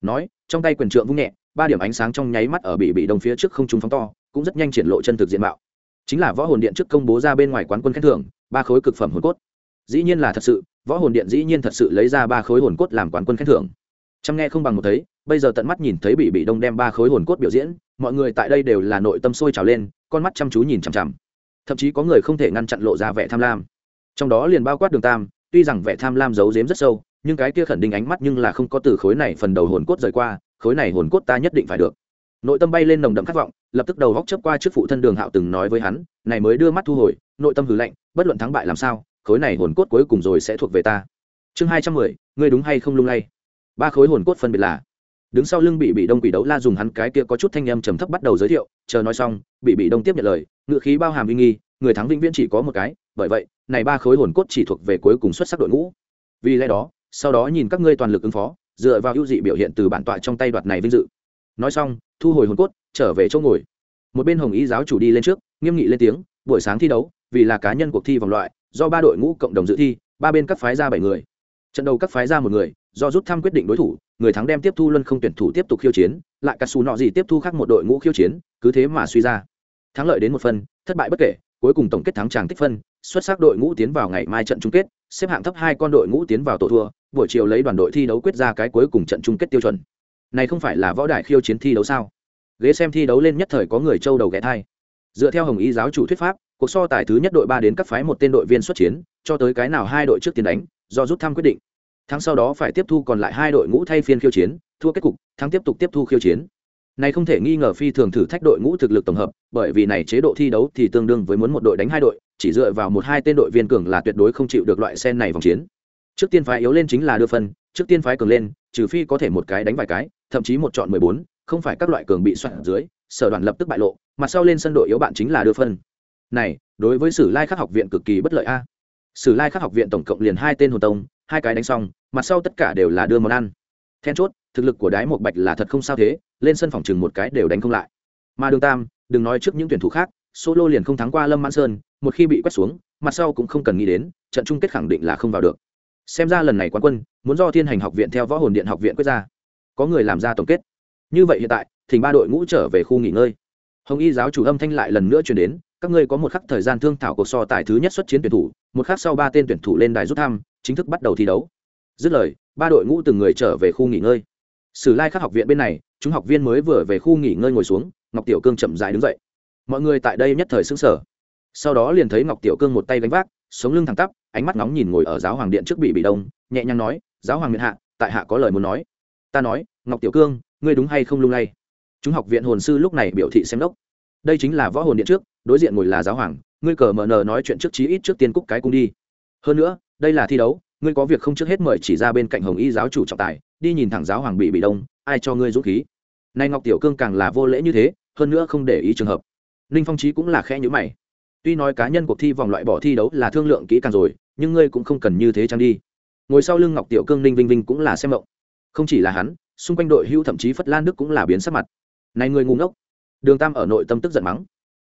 Nói, trong tay quyền trượng vung nhẹ, ba điểm ánh sáng trong nháy mắt ở bị bị đông phía trước không trung phóng to, cũng rất nhanh triển lộ chân thực diện mạo. Chính là võ hồn điện trước công bố ra bên ngoài quán quân khen thưởng, ba khối cực phẩm hồn cốt. Dĩ nhiên là thật sự, võ hồn điện dĩ nhiên thật sự lấy ra ba khối hồn cốt làm quán quân khen thưởng. Chăm nghe không bằng một thấy, bây giờ tận mắt nhìn thấy bị bị đông đem ba khối hồn cốt biểu diễn, mọi người tại đây đều là nội tâm sôi trào lên con mắt chăm chú nhìn chằm chằm. Thậm chí có người không thể ngăn chặn lộ ra vẻ tham lam. Trong đó liền bao quát đường tam, tuy rằng vẻ tham lam giấu giếm rất sâu, nhưng cái kia khẩn định ánh mắt nhưng là không có từ khối này phần đầu hồn cốt rời qua, khối này hồn cốt ta nhất định phải được. Nội tâm bay lên nồng đậm khát vọng, lập tức đầu góc chấp qua trước phụ thân đường hạo từng nói với hắn, này mới đưa mắt thu hồi, nội tâm hừ lạnh, bất luận thắng bại làm sao, khối này hồn cốt cuối cùng rồi sẽ thuộc về ta. Chương hai trăm mười, ngươi đúng hay không lung lay? Ba khối hồn cốt phân biệt là đứng sau lưng bị bị đông quỷ đấu la dùng hắn cái kia có chút thanh âm trầm thấp bắt đầu giới thiệu, chờ nói xong, bị bị đông tiếp nhận lời, ngựa khí bao hàm uy nghi, người thắng vĩnh viễn chỉ có một cái, bởi vậy, này ba khối hồn cốt chỉ thuộc về cuối cùng xuất sắc đội ngũ. Vì lẽ đó, sau đó nhìn các ngươi toàn lực ứng phó, dựa vào ưu dị biểu hiện từ bản tọa trong tay đoạt này vinh dự. Nói xong, thu hồi hồn cốt, trở về chỗ ngồi. Một bên hồng ý giáo chủ đi lên trước, nghiêm nghị lên tiếng, buổi sáng thi đấu, vì là cá nhân cuộc thi vòng loại, do ba đội ngũ cộng đồng dự thi, ba bên các phái ra bảy người. Trận đầu các phái ra một người, do rút thăm quyết định đối thủ người thắng đem tiếp thu luân không tuyển thủ tiếp tục khiêu chiến, lại cà xù nọ gì tiếp thu khác một đội ngũ khiêu chiến, cứ thế mà suy ra. Thắng lợi đến một phân, thất bại bất kể, cuối cùng tổng kết thắng tràng tích phân, xuất sắc đội ngũ tiến vào ngày mai trận chung kết, xếp hạng thấp hai con đội ngũ tiến vào tổ thua, buổi chiều lấy đoàn đội thi đấu quyết ra cái cuối cùng trận chung kết tiêu chuẩn. Này không phải là võ đại khiêu chiến thi đấu sao? Ghế xem thi đấu lên nhất thời có người châu đầu ghé thai. Dựa theo hồng ý giáo chủ thuyết pháp, cuộc so tài thứ nhất đội ba đến các phái một tên đội viên xuất chiến, cho tới cái nào hai đội trước tiến đánh, do rút thăm quyết định tháng sau đó phải tiếp thu còn lại hai đội ngũ thay phiên khiêu chiến, thua kết cục, thắng tiếp tục tiếp thu khiêu chiến. Này không thể nghi ngờ phi thường thử thách đội ngũ thực lực tổng hợp, bởi vì này chế độ thi đấu thì tương đương với muốn một đội đánh hai đội, chỉ dựa vào một hai tên đội viên cường là tuyệt đối không chịu được loại sen này vòng chiến. Trước tiên phái yếu lên chính là đưa phân, trước tiên phái cường lên, trừ phi có thể một cái đánh vài cái, thậm chí một chọn mười bốn, không phải các loại cường bị soạn dưới, sở đoàn lập tức bại lộ, mặt sau lên sân đội yếu bạn chính là đưa phân. Này, đối với sử lai khắc học viện cực kỳ bất lợi a. Sử lai khắc học viện tổng cộng liền hai tên hồn tông hai cái đánh xong, mặt sau tất cả đều là đưa món ăn. Then chốt, thực lực của đái một bạch là thật không sao thế, lên sân phòng chừng một cái đều đánh không lại. Mà đường tam, đừng nói trước những tuyển thủ khác, solo liền không thắng qua lâm mãn sơn, một khi bị quét xuống, mặt sau cũng không cần nghĩ đến, trận chung kết khẳng định là không vào được. Xem ra lần này quán quân, muốn do thiên hành học viện theo võ hồn điện học viện quyết ra. Có người làm ra tổng kết. Như vậy hiện tại, thỉnh ba đội ngũ trở về khu nghỉ ngơi. Hồng y giáo chủ âm thanh lại lần nữa chuyển đến, các ngươi có một khắc thời gian thương thảo cuộc so tài thứ nhất xuất chiến tuyển thủ, một khắc sau ba tên tuyển thủ lên đài rút thăm chính thức bắt đầu thi đấu. Dứt lời, ba đội ngũ từng người trở về khu nghỉ ngơi. Sử lai khắc học viện bên này, chúng học viên mới vừa về khu nghỉ ngơi ngồi xuống, ngọc tiểu cương chậm dài đứng dậy. Mọi người tại đây nhất thời xứng sở sau đó liền thấy ngọc tiểu cương một tay gánh vác, sống lưng thẳng tắp, ánh mắt nóng nhìn ngồi ở giáo hoàng điện trước bị bị đông, nhẹ nhàng nói, giáo hoàng miền hạ, tại hạ có lời muốn nói. Ta nói, ngọc tiểu cương, ngươi đúng hay không lung lay? Chúng học viện hồn sư lúc này biểu thị xem đốc. Đây chính là võ hồn điện trước, đối diện ngồi là giáo hoàng, ngươi cờ mờ nờ nói chuyện trước chí ít trước tiên cúc cái cung đi. Hơn nữa đây là thi đấu, ngươi có việc không trước hết mời chỉ ra bên cạnh hồng y giáo chủ trọng tài, đi nhìn thẳng giáo hoàng bị bị đông, ai cho ngươi dũng khí. Nay ngọc tiểu cương càng là vô lễ như thế, hơn nữa không để ý trường hợp. Ninh phong trí cũng là khẽ nhữ mày. Tuy nói cá nhân cuộc thi vòng loại bỏ thi đấu là thương lượng kỹ càng rồi, nhưng ngươi cũng không cần như thế trang đi. Ngồi sau lưng ngọc tiểu cương ninh vinh vinh cũng là xem mộng không chỉ là hắn, xung quanh đội hưu thậm chí phất lan đức cũng là biến sắc mặt. Này người ngu ngốc. Đường tam ở nội tâm tức giận mắng.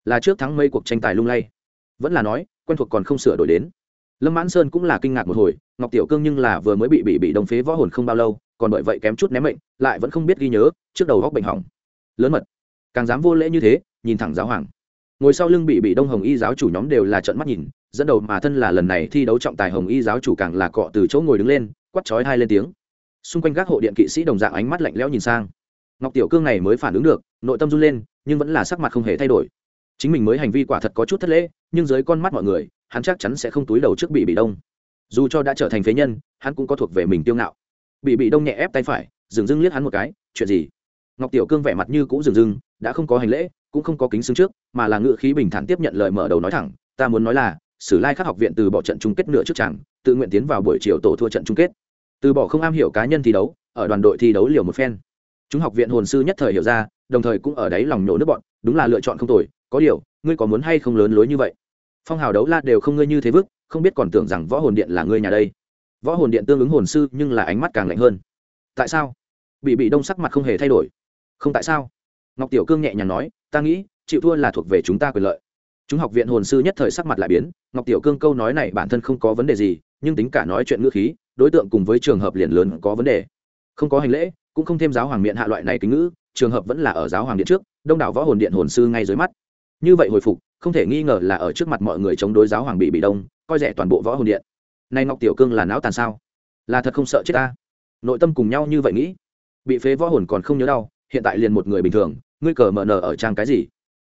Là trước thắng mây cuộc tranh tài lung lay. Vẫn là nói, quen thuộc còn không sửa đổi đến lâm mãn sơn cũng là kinh ngạc một hồi, ngọc tiểu cương nhưng là vừa mới bị bị bị đồng phế võ hồn không bao lâu, còn bởi vậy kém chút ném mệnh, lại vẫn không biết ghi nhớ, trước đầu góc bệnh hỏng. Lớn mật. Càng dám vô lễ như thế, nhìn thẳng giáo hoàng. Ngồi sau lưng bị bị đông hồng y giáo chủ nhóm đều là trận mắt nhìn, dẫn đầu mà thân là lần này thi đấu trọng tài hồng y giáo chủ càng là cọ từ chỗ ngồi đứng lên quắt chói hai lên tiếng. Xung quanh các hộ điện kỵ sĩ đồng dạng ánh mắt lạnh lẽo nhìn sang. Ngọc tiểu cương này mới phản ứng được, nội tâm run lên, nhưng vẫn là sắc mặt không hề thay đổi. Chính mình mới hành vi quả thật có chút thất lễ, nhưng dưới con mắt mọi người hắn chắc chắn sẽ không túi đầu trước bị bị đông. Dù cho đã trở thành phế nhân, hắn cũng có thuộc về mình tiêu ngạo. Bị bị đông nhẹ ép tay phải, dừng dưng liếc hắn một cái, chuyện gì? Ngọc tiểu cương vẻ mặt như cũ dừng dưng, đã không có hành lễ, cũng không có kính xứng trước, mà là ngự khí bình thản tiếp nhận lời mở đầu nói thẳng, ta muốn nói là, sử lai khắc học viện từ bỏ trận chung kết nửa trước chẳng, tự nguyện tiến vào buổi chiều tổ thua trận chung kết. Từ bỏ không am hiểu cá nhân thi đấu, ở đoàn đội thi đấu liều một phen. Chúng học viện hồn sư nhất thời hiểu ra, đồng thời cũng ở đấy lòng nhổ nước bọn, đúng là lựa chọn không tồi, có điều, ngươi có muốn hay không lớn lối như vậy? Phong hào đấu la đều không ngươi như thế vức, không biết còn tưởng rằng võ hồn điện là ngươi nhà đây. Võ hồn điện tương ứng hồn sư nhưng là ánh mắt càng lạnh hơn. Tại sao? Bị bị đông sắc mặt không hề thay đổi. Không tại sao? Ngọc tiểu cương nhẹ nhàng nói, ta nghĩ, chịu thua là thuộc về chúng ta quyền lợi. Chúng học viện hồn sư nhất thời sắc mặt lại biến, ngọc tiểu cương câu nói này bản thân không có vấn đề gì, nhưng tính cả nói chuyện ngữ khí, đối tượng cùng với trường hợp liền lớn có vấn đề. Không có hành lễ, cũng không thêm giáo hoàng miệng hạ loại này kính ngữ, trường hợp vẫn là ở giáo hoàng điện trước, đông đảo võ hồn điện hồn sư ngay dưới mắt. Như vậy hồi phục không thể nghi ngờ là ở trước mặt mọi người chống đối giáo hoàng bị bị đông, coi rẻ toàn bộ võ hồn điện. Nay ngọc tiểu cương là não tàn sao? Là thật không sợ chết ta? Nội tâm cùng nhau như vậy nghĩ. Bị phế võ hồn còn không nhớ đau, hiện tại liền một người bình thường, ngươi cờ mờ nờ ở trang cái gì?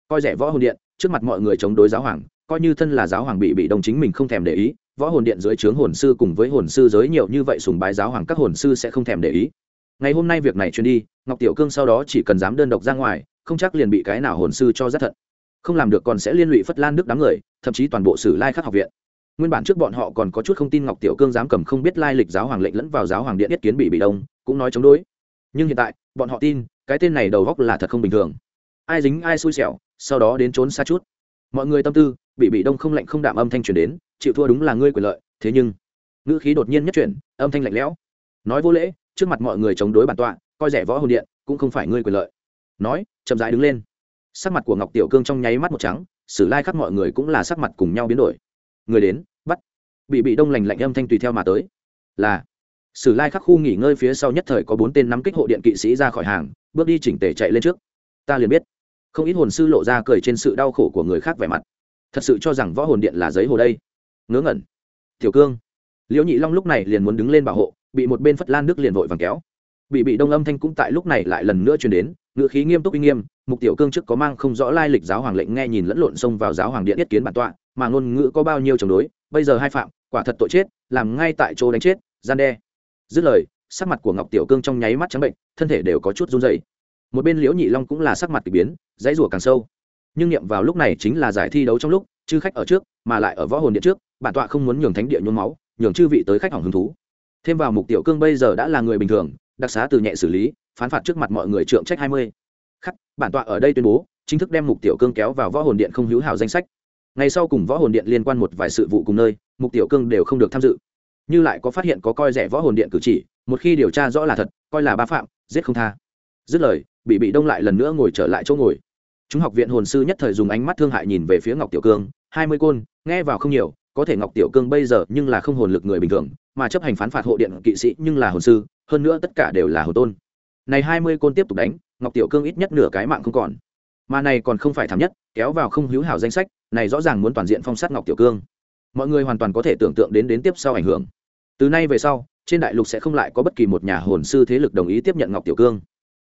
Coi rẻ võ hồn điện, trước mặt mọi người chống đối giáo hoàng, coi như thân là giáo hoàng bị bị đông chính mình không thèm để ý, võ hồn điện dưới trướng hồn sư cùng với hồn sư giới nhiều như vậy sùng bái giáo hoàng các hồn sư sẽ không thèm để ý. Ngày hôm nay việc này truyền đi, ngọc tiểu cương sau đó chỉ cần dám đơn độc ra ngoài, không chắc liền bị cái nào hồn sư cho rất thận không làm được còn sẽ liên lụy phất lan đức đám người, thậm chí toàn bộ sử lai khắc học viện. Nguyên bản trước bọn họ còn có chút không tin ngọc tiểu cương dám cầm không biết lai lịch giáo hoàng lệnh lẫn vào giáo hoàng điện yết kiến bị bị đông, cũng nói chống đối. Nhưng hiện tại, bọn họ tin, cái tên này đầu góc là thật không bình thường. Ai dính ai xui xẻo, sau đó đến trốn xa chút. Mọi người tâm tư, bị bị đông không lạnh không đạm âm thanh truyền đến, chịu thua đúng là ngươi quyền lợi, thế nhưng, ngữ khí đột nhiên nhất chuyển, âm thanh lạnh lẽo. Nói vô lễ, trước mặt mọi người chống đối bản tọa, coi rẻ võ hồn điện, cũng không phải ngươi quyền lợi. Nói, chậm rãi đứng lên sắc mặt của ngọc tiểu cương trong nháy mắt một trắng, sử lai khắc mọi người cũng là sắc mặt cùng nhau biến đổi. Người đến, bắt. Bị bị đông lành lạnh âm thanh tùy theo mà tới. Là. Sử lai khắc khu nghỉ ngơi phía sau nhất thời có bốn tên nắm kích hộ điện kỵ sĩ ra khỏi hàng, bước đi chỉnh tề chạy lên trước. Ta liền biết. Không ít hồn sư lộ ra cười trên sự đau khổ của người khác vẻ mặt. Thật sự cho rằng võ hồn điện là giấy hồ đây. Ngớ ngẩn. Tiểu cương. Liễu nhị long lúc này liền muốn đứng lên bảo hộ, bị một bên phất lan nước liền vội vàng kéo. Bị bị đông âm thanh cũng tại lúc này lại lần nữa truyền đến ngữ khí nghiêm túc uy nghiêm, mục tiểu cương trước có mang không rõ lai lịch giáo hoàng lệnh nghe nhìn lẫn lộn xông vào giáo hoàng điện yết kiến bản tọa, mà ngôn ngữ có bao nhiêu chống đối, bây giờ hai phạm, quả thật tội chết, làm ngay tại chỗ đánh chết, gian đe. Dứt lời, sắc mặt của ngọc tiểu cương trong nháy mắt trắng bệnh, thân thể đều có chút run dày một bên liễu nhị long cũng là sắc mặt k ỳ biến, dãy rủa càng sâu. Nhưng niệm vào lúc này chính là giải thi đấu trong lúc, chư khách ở trước, mà lại ở võ hồn điện trước, bản tọa không muốn nhường thánh địa nhuốm máu, nhường chư vị tới khách hỏng hứng thú. Thêm vào mục tiểu cương bây giờ đã là người bình thường, đặc xá từ nhẹ xử lý phán phạt trước mặt mọi người trượng trách hai mươi. Khắc, bản tọa ở đây tuyên bố, chính thức đem mục tiểu cương kéo vào võ hồn điện không hữu hảo danh sách. Ngày sau cùng võ hồn điện liên quan một vài sự vụ cùng nơi, mục tiểu cương đều không được tham dự. Như lại có phát hiện có coi rẻ võ hồn điện cử chỉ, một khi điều tra rõ là thật, coi là ba phạm, giết không tha. Dứt lời, bị bị đông lại lần nữa ngồi trở lại chỗ ngồi. Chúng học viện hồn sư nhất thời dùng ánh mắt thương hại nhìn về phía ngọc tiểu cương, hai mươi côn, nghe vào không nhiều, có thể ngọc tiểu cương bây giờ nhưng là không hồn lực người bình thường, mà chấp hành phán phạt hộ điện kỵ sĩ nhưng là hồn sư, hơn nữa tất cả đều là hồn tôn này hai mươi côn tiếp tục đánh, ngọc tiểu cương ít nhất nửa cái mạng không còn. Mà này còn không phải thảm nhất, kéo vào không hữu hảo danh sách, này rõ ràng muốn toàn diện phong sát ngọc tiểu cương. Mọi người hoàn toàn có thể tưởng tượng đến đến tiếp sau ảnh hưởng. Từ nay về sau, trên đại lục sẽ không lại có bất kỳ một nhà hồn sư thế lực đồng ý tiếp nhận ngọc tiểu cương.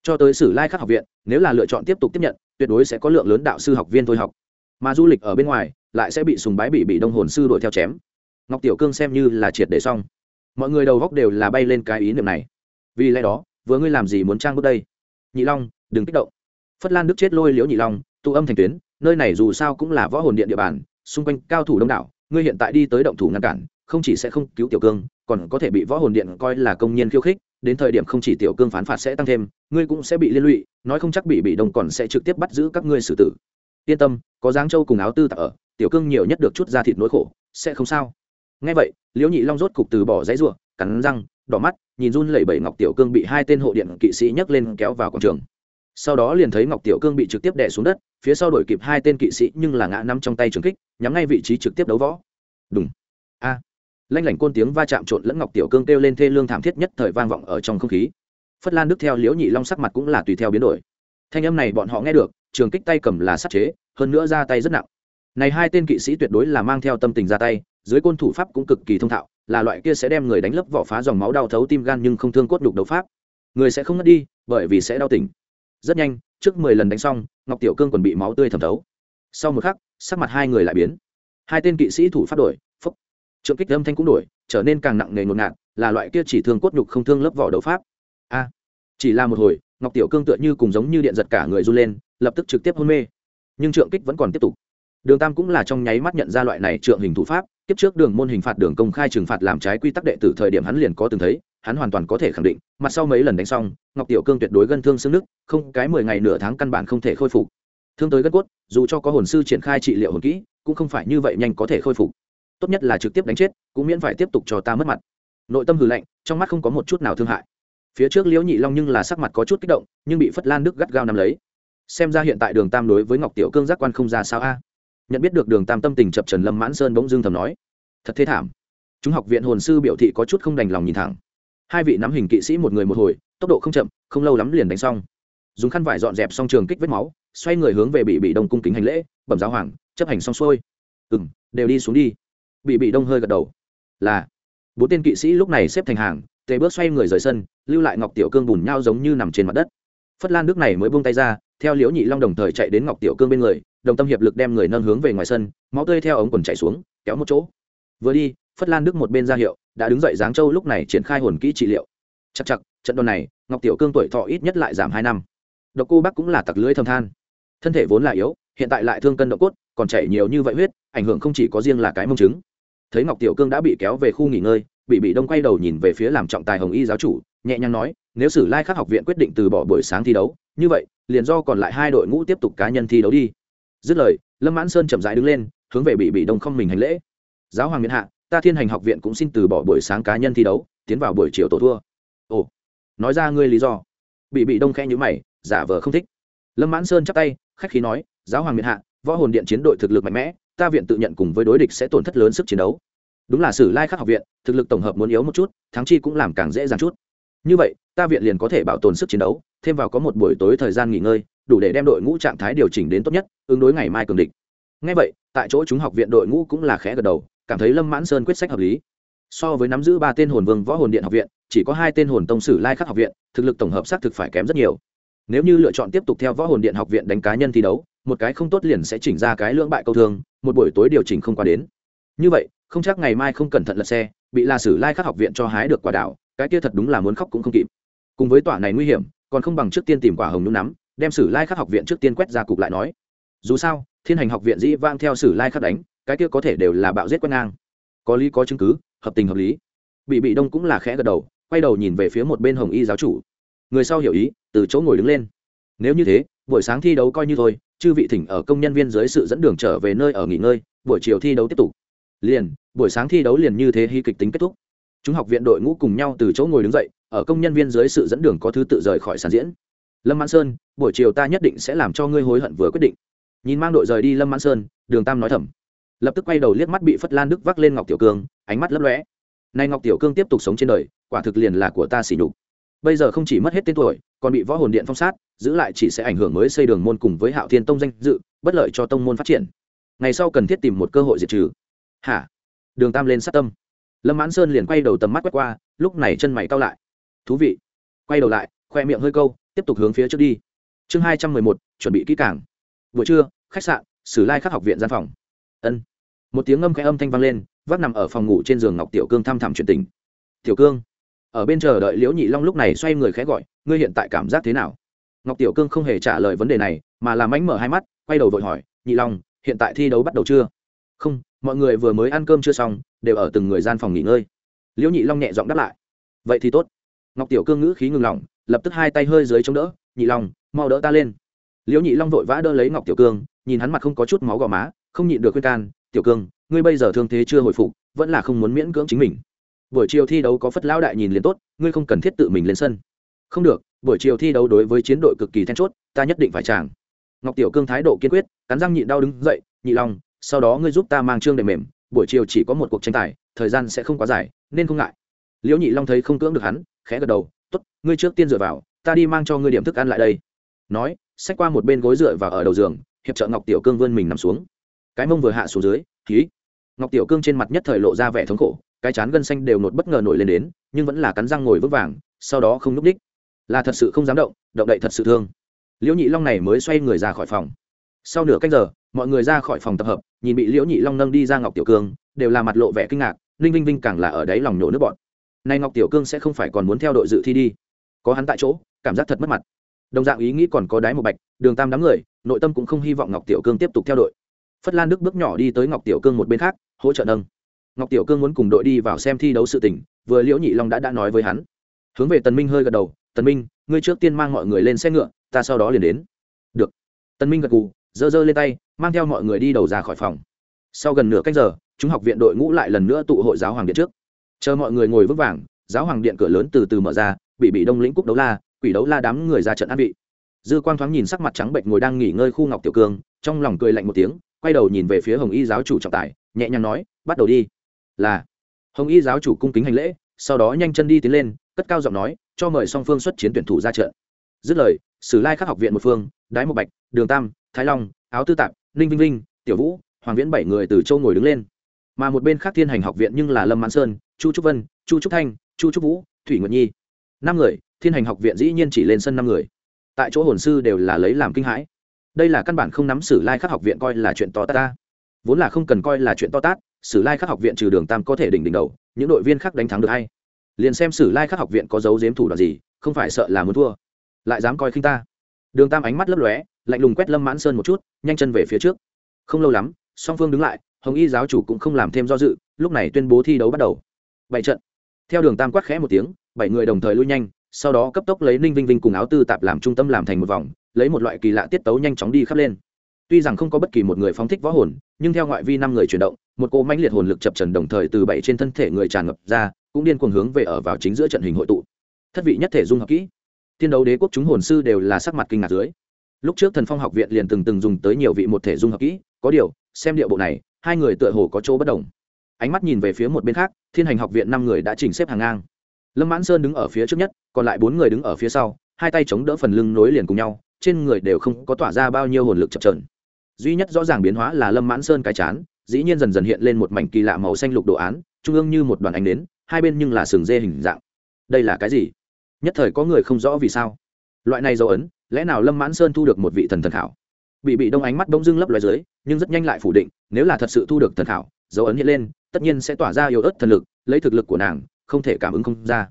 Cho tới sử lai khắc học viện, nếu là lựa chọn tiếp tục tiếp nhận, tuyệt đối sẽ có lượng lớn đạo sư học viên thôi học. Mà du lịch ở bên ngoài, lại sẽ bị sùng bái bị bị đông hồn sư đuổi theo chém. Ngọc tiểu cương xem như là triệt để xong. Mọi người đầu góc đều là bay lên cái ý niệm này. Vì lẽ đó vừa ngươi làm gì muốn trang bước đây? Nhị long, đừng kích động. Phất lan đức chết lôi liễu nhị long, tụ âm thành tuyến, nơi này dù sao cũng là võ hồn điện địa bàn, xung quanh cao thủ đông đảo, ngươi hiện tại đi tới động thủ ngăn cản, không chỉ sẽ không cứu tiểu cương, còn có thể bị võ hồn điện coi là công nhân khiêu khích, đến thời điểm không chỉ tiểu cương phán phạt sẽ tăng thêm, ngươi cũng sẽ bị liên lụy, nói không chắc bị bị đông còn sẽ trực tiếp bắt giữ các ngươi xử tử. Yên tâm, có giáng châu cùng áo tư tặc ở, tiểu cương nhiều nhất được chút ra thịt nỗi khổ, sẽ không sao. Ngay vậy, liễu nhị long rốt cục từ bỏ giấy ruộng cắn răng đỏ mắt, nhìn run lẩy bẩy ngọc tiểu cương bị hai tên hộ điện kỵ sĩ nhấc lên kéo vào quảng trường. Sau đó liền thấy ngọc tiểu cương bị trực tiếp đè xuống đất, phía sau đổi kịp hai tên kỵ sĩ nhưng là ngã nằm trong tay trường kích, nhắm ngay vị trí trực tiếp đấu võ. Đúng a. À. lanh lảnh côn tiếng va chạm trộn lẫn ngọc tiểu cương kêu lên thê lương thảm thiết nhất thời vang vọng ở trong không khí. Phất lan đức theo liễu nhị long sắc mặt cũng là tùy theo biến đổi. Thanh âm này bọn họ nghe được, trường kích tay cầm là sắt chế, hơn nữa ra tay rất nặng. Này hai tên kỵ sĩ tuyệt đối là mang theo tâm tình ra tay, dưới côn thủ pháp cũng cực kỳ thông thạo là loại kia sẽ đem người đánh lấp vỏ phá dòng máu đau thấu tim gan nhưng không thương cốt đục đấu pháp. Người sẽ không ngất đi, bởi vì sẽ đau tỉnh. Rất nhanh, trước mười lần đánh xong, ngọc tiểu cương còn bị máu tươi thẩm thấu. Sau một khắc, sắc mặt hai người lại biến. Hai tên kỵ sĩ thủ phát đổi phúc trượng kích âm thanh cũng đổi, trở nên càng nặng nề ngột ngạt, là loại kia chỉ thương cốt nhục không thương lớp vỏ đấu pháp. A! Chỉ là một hồi, ngọc tiểu cương tựa như cùng giống như điện giật cả người run lên, lập tức trực tiếp hôn mê. Nhưng trượng kích vẫn còn tiếp tục. Đường tam cũng là trong nháy mắt nhận ra loại này trượng hình thủ pháp kiếp trước đường môn hình phạt đường công khai trừng phạt làm trái quy tắc đệ tử thời điểm hắn liền có từng thấy, hắn hoàn toàn có thể khẳng định mặt sau mấy lần đánh xong, ngọc tiểu cương tuyệt đối gân thương xương nước không, cái mười ngày nửa tháng căn bản không thể khôi phục. Thương tới gân cốt, dù cho có hồn sư triển khai trị liệu hồn kỹ, cũng không phải như vậy nhanh có thể khôi phục. Tốt nhất là trực tiếp đánh chết, cũng miễn phải tiếp tục cho ta mất mặt. Nội tâm hừ lạnh, trong mắt không có một chút nào thương hại. Phía trước liễu nhị long nhưng là sắc mặt có chút kích động, nhưng bị phất lan đức gắt gao nắm lấy. Xem ra hiện tại đường tam đối với ngọc tiểu cương giác quan không ra sao a nhận biết được đường tam tâm tình chập trần lâm mãn sơn bỗng dưng thầm nói, thật thế thảm. Chúng học viện hồn sư biểu thị có chút không đành lòng nhìn thẳng. Hai vị nắm hình kỵ sĩ một người một hồi, tốc độ không chậm, không lâu lắm liền đánh xong. Dùng khăn vải dọn dẹp xong trường kích vết máu, xoay người hướng về bị bị đông cung kính hành lễ, bẩm giáo hoàng, chấp hành xong xuôi. Ừ m đều đi xuống đi. Bị bị đông hơi gật đầu. Là. Bốn tên kỵ sĩ lúc này xếp thành hàng, tề bước xoay người rời sân, lưu lại ngọc tiểu cương bùn nhau giống như nằm trên mặt đất. Phất lan nước này mới buông tay ra, theo liễu nhị long đồng thời chạy đến ngọc tiểu cương bên người đồng tâm hiệp lực đem người nâng hướng về ngoài sân, máu tươi theo ống quần chạy xuống, kéo một chỗ. Vừa đi, phất lan đức một bên ra hiệu, đã đứng dậy giáng châu lúc này triển khai hồn kỹ trị liệu. Chắc chắc trận đòn này, ngọc tiểu cương tuổi thọ ít nhất lại giảm hai năm. Độc cô bác cũng là tặc lưới thâm than. Thân thể vốn là yếu, hiện tại lại thương cân độ cốt, còn chảy nhiều như vậy huyết, ảnh hưởng không chỉ có riêng là cái mông chứng thấy ngọc tiểu cương đã bị kéo về khu nghỉ ngơi, bị bị đông quay đầu nhìn về phía làm trọng tài hồng y giáo chủ, nhẹ nhàng nói, nếu sử lai khắc học viện quyết định từ bỏ buổi sáng thi đấu, như vậy, liền do còn lại hai đội ngũ tiếp tục cá nhân thi đấu đi dứt lời, lâm mãn sơn chậm rãi đứng lên, hướng về bị bị đông không mình hành lễ. Giáo hoàng miền hạ, ta thiên hành học viện cũng xin từ bỏ buổi sáng cá nhân thi đấu, tiến vào buổi chiều tổ thua. Ồ, nói ra ngươi lý do. Bị bị đông khẽ nhữ mày, giả vờ không thích. Lâm mãn sơn chắp tay, khách khí nói, giáo hoàng miền hạ, võ hồn điện chiến đội thực lực mạnh mẽ, ta viện tự nhận cùng với đối địch sẽ tổn thất lớn sức chiến đấu. Đúng là sử lai khắc học viện, thực lực tổng hợp muốn yếu một chút, thắng chi cũng làm càng dễ dàng chút. Như vậy, ta viện liền có thể bảo tồn sức chiến đấu, thêm vào có một buổi tối thời gian nghỉ ngơi đủ để đem đội ngũ trạng thái điều chỉnh đến tốt nhất, ứng đối ngày mai cường địch. Ngay vậy, tại chỗ chúng học viện đội ngũ cũng là khẽ gật đầu, cảm thấy lâm mãn sơn quyết sách hợp lý. So với nắm giữ ba tên hồn vương võ hồn điện học viện, chỉ có hai tên hồn tông sử lai khắc học viện, thực lực tổng hợp xác thực phải kém rất nhiều. Nếu như lựa chọn tiếp tục theo võ hồn điện học viện đánh cá nhân thi đấu, một cái không tốt liền sẽ chỉnh ra cái lưỡng bại câu thương, một buổi tối điều chỉnh không qua đến. Như vậy, không chắc ngày mai không cẩn thận lật xe, bị la sử lai khắc học viện cho hái được quả đảo, cái kia thật đúng là muốn khóc cũng không kịp. Cùng với tỏa này nguy hiểm, còn không bằng trước tiên tìm quả hồng nhung nắm đem sử lai khắc học viện trước tiên quét ra cục lại nói. Dù sao, thiên hành học viện dĩ vang theo sử lai khắc đánh, cái kia có thể đều là bạo giết quét ngang. Có lý có chứng cứ, hợp tình hợp lý. Bị bị đông cũng là khẽ gật đầu, quay đầu nhìn về phía một bên hồng y giáo chủ. Người sau hiểu ý, từ chỗ ngồi đứng lên. Nếu như thế, buổi sáng thi đấu coi như thôi, chư vị thỉnh ở công nhân viên dưới sự dẫn đường trở về nơi ở nghỉ ngơi, buổi chiều thi đấu tiếp tục. Liền, buổi sáng thi đấu liền như thế hy kịch tính kết thúc. Chúng học viện đội ngũ cùng nhau từ chỗ ngồi đứng dậy, ở công nhân viên dưới sự dẫn đường có thứ tự rời khỏi sàn diễn lâm mãn sơn, buổi chiều ta nhất định sẽ làm cho ngươi hối hận vừa quyết định. Nhìn mang đội rời đi lâm mãn sơn, đường tam nói thầm. Lập tức quay đầu liếc mắt bị phất lan đức vác lên ngọc tiểu cương, ánh mắt lấp lóe. Nay ngọc tiểu cương tiếp tục sống trên đời, quả thực liền là của ta xỉ nhục. Bây giờ không chỉ mất hết tên tuổi, còn bị võ hồn điện phong sát, giữ lại chỉ sẽ ảnh hưởng mới xây đường môn cùng với hạo thiên tông danh dự, bất lợi cho tông môn phát triển. Ngày sau cần thiết tìm một cơ hội diệt trừ. Hả? Đường tam lên sát tâm. Lâm mãn sơn liền quay đầu tầm mắt quét qua, lúc này chân mày cao lại. Thú vị. Quay đầu lại, khoe miệng hơi câu tiếp tục hướng phía trước đi. Chương hai trăm mười một, chuẩn bị kỹ càng. Buổi trưa, khách sạn, sử lai khắc học viện gian phòng. Ân. Một tiếng ngâm khẽ âm thanh vang lên, vác nằm ở phòng ngủ trên giường ngọc tiểu cương thăm thẳm chuyện tình. Tiểu cương. Ở bên chờ đợi liễu nhị long lúc này xoay người khẽ gọi, ngươi hiện tại cảm giác thế nào? Ngọc tiểu cương không hề trả lời vấn đề này, mà làm ánh mở hai mắt, quay đầu vội hỏi, nhị long, hiện tại thi đấu bắt đầu chưa? Không, mọi người vừa mới ăn cơm chưa xong, đều ở từng người gian phòng nghỉ ngơi. Liễu nhị long nhẹ giọng đáp lại, vậy thì tốt. Ngọc tiểu cương ngữ khí ngừng lòng lập tức hai tay hơi dưới chống đỡ, nhị long, mau đỡ ta lên. Liễu nhị long vội vã đỡ lấy ngọc tiểu cương, nhìn hắn mặt không có chút máu gò má, không nhịn được khuyên can, tiểu cương, ngươi bây giờ thương thế chưa hồi phục, vẫn là không muốn miễn cưỡng chính mình. Buổi chiều thi đấu có phất lão đại nhìn liền tốt, ngươi không cần thiết tự mình lên sân. Không được, buổi chiều thi đấu đối với chiến đội cực kỳ then chốt, ta nhất định phải chàng ngọc tiểu cương thái độ kiên quyết, cắn răng nhịn đau đứng dậy, nhị long, sau đó ngươi giúp ta mang trương để mềm, buổi chiều chỉ có một cuộc tranh tài, thời gian sẽ không quá dài, nên không ngại. Liễu nhị long thấy không cưỡng được hắn, khẽ gật đầu tốt, ngươi trước tiên dựa vào, ta đi mang cho ngươi điểm thức ăn lại đây. Nói, xách qua một bên gối dựa vào ở đầu giường, hiệp trợ ngọc tiểu cương vươn mình nằm xuống. Cái mông vừa hạ xuống dưới khí ngọc tiểu cương trên mặt nhất thời lộ ra vẻ thống khổ, cái chán gân xanh đều nột bất ngờ nổi lên đến, nhưng vẫn là cắn răng ngồi vững vàng, sau đó không núp đích. Là thật sự không dám động động đậy thật sự thương. Liễu nhị long này mới xoay người ra khỏi phòng. Sau nửa cách giờ, mọi người ra khỏi phòng tập hợp, nhìn bị liễu nhị long nâng đi ra ngọc tiểu cương, đều là mặt lộ vẻ kinh ngạc, ninh vinh vinh càng là ở đáy lòng nhổ nước bọn nay ngọc tiểu cương sẽ không phải còn muốn theo đội dự thi đi. Có hắn tại chỗ cảm giác thật mất mặt. Đồng dạng ý nghĩ còn có đái một bạch đường tam đám người nội tâm cũng không hy vọng ngọc tiểu cương tiếp tục theo đội. Phất lan đức bước nhỏ đi tới ngọc tiểu cương một bên khác hỗ trợ nâng. Ngọc tiểu cương muốn cùng đội đi vào xem thi đấu sự tỉnh, vừa liễu nhị long đã đã nói với hắn. Hướng về tần minh hơi gật đầu tần minh ngươi trước tiên mang mọi người lên xe ngựa ta sau đó liền đến. Được. Tần minh gật gù giơ giơ lên tay mang theo mọi người đi đầu ra khỏi phòng. Sau gần nửa cách giờ chúng học viện đội ngũ lại lần nữa tụ hội giáo hoàng điện trước chờ mọi người ngồi vững vàng, giáo hoàng điện cửa lớn từ từ mở ra, bị bị đông lĩnh cúc đấu la, quỷ đấu la đám người ra trận an vị. Dư quang thoáng nhìn sắc mặt trắng bệnh ngồi đang nghỉ ngơi khu ngọc tiểu cương, trong lòng cười lạnh một tiếng, quay đầu nhìn về phía hồng y giáo chủ trọng tài, nhẹ nhàng nói, bắt đầu đi. Là. Hồng y giáo chủ cung kính hành lễ, sau đó nhanh chân đi tiến lên, cất cao giọng nói, cho mời song phương xuất chiến tuyển thủ ra trận. Dứt lời, sử lai khắc học viện một phương, đái một bạch, đường tam, thái long, áo tư tạp, ninh vinh vinh, tiểu vũ, hoàng viễn bảy người từ châu ngồi đứng lên mà một bên khác thiên hành học viện nhưng là lâm mãn sơn, chu trúc vân, chu trúc thanh, chu trúc vũ, thủy nguyệt nhi. Năm người, thiên hành học viện dĩ nhiên chỉ lên sân năm người. Tại chỗ hồn sư đều là lấy làm kinh hãi. Đây là căn bản không nắm sử lai khắc học viện coi là chuyện to tát ta. Vốn là không cần coi là chuyện to tát, sử lai khắc học viện trừ đường tam có thể đỉnh đỉnh đầu, những đội viên khác đánh thắng được hay. Liền xem sử lai khắc học viện có dấu dếm thủ đoạn gì, không phải sợ là muốn thua. Lại dám coi khinh ta. Đường tam ánh mắt lấp lóe, lạnh lùng quét lâm mãn sơn một chút, nhanh chân về phía trước. Không lâu lắm, song phương đứng lại hồng y giáo chủ cũng không làm thêm do dự, lúc này tuyên bố thi đấu bắt đầu. Bảy trận. Theo đường tam quát khẽ một tiếng, bảy người đồng thời lui nhanh, sau đó cấp tốc lấy ninh vinh vinh cùng áo tư tạp làm trung tâm làm thành một vòng, lấy một loại kỳ lạ tiết tấu nhanh chóng đi khắp lên. Tuy rằng không có bất kỳ một người phóng thích võ hồn, nhưng theo ngoại vi năm người chuyển động, một cỗ mãnh liệt hồn lực chập trần đồng thời từ bảy trên thân thể người tràn ngập ra, cũng điên cuồng hướng về ở vào chính giữa trận hình hội tụ. Thất vị nhất thể dung hợp kỹ. Thiên đấu đế quốc chúng hồn sư đều là sắc mặt kinh ngạc dưới. Lúc trước thần phong học viện liền từng từng dùng tới nhiều vị một thể dung hợp kỹ, có điều, xem điệu bộ này hai người tựa hồ có chỗ bất đồng. Ánh mắt nhìn về phía một bên khác, thiên hành học viện năm người đã chỉnh xếp hàng ngang. Lâm mãn sơn đứng ở phía trước nhất, còn lại bốn người đứng ở phía sau, hai tay chống đỡ phần lưng nối liền cùng nhau, trên người đều không có tỏa ra bao nhiêu hồn lực chập trờn duy nhất rõ ràng biến hóa là lâm mãn sơn cái chán, dĩ nhiên dần dần hiện lên một mảnh kỳ lạ màu xanh lục đồ án, trung ương như một đoàn ánh nến, hai bên nhưng là sừng dê hình dạng. Đây là cái gì? Nhất thời có người không rõ vì sao. Loại này dấu ấn, lẽ nào lâm mãn sơn thu được một vị thần thần khảo? Bị bị đông ánh mắt bỗng dưng lấp loài dưới, nhưng rất nhanh lại phủ định, nếu là thật sự thu được thần thảo dấu ấn hiện lên, tất nhiên sẽ tỏa ra yếu ớt thần lực, lấy thực lực của nàng, không thể cảm ứng không ra.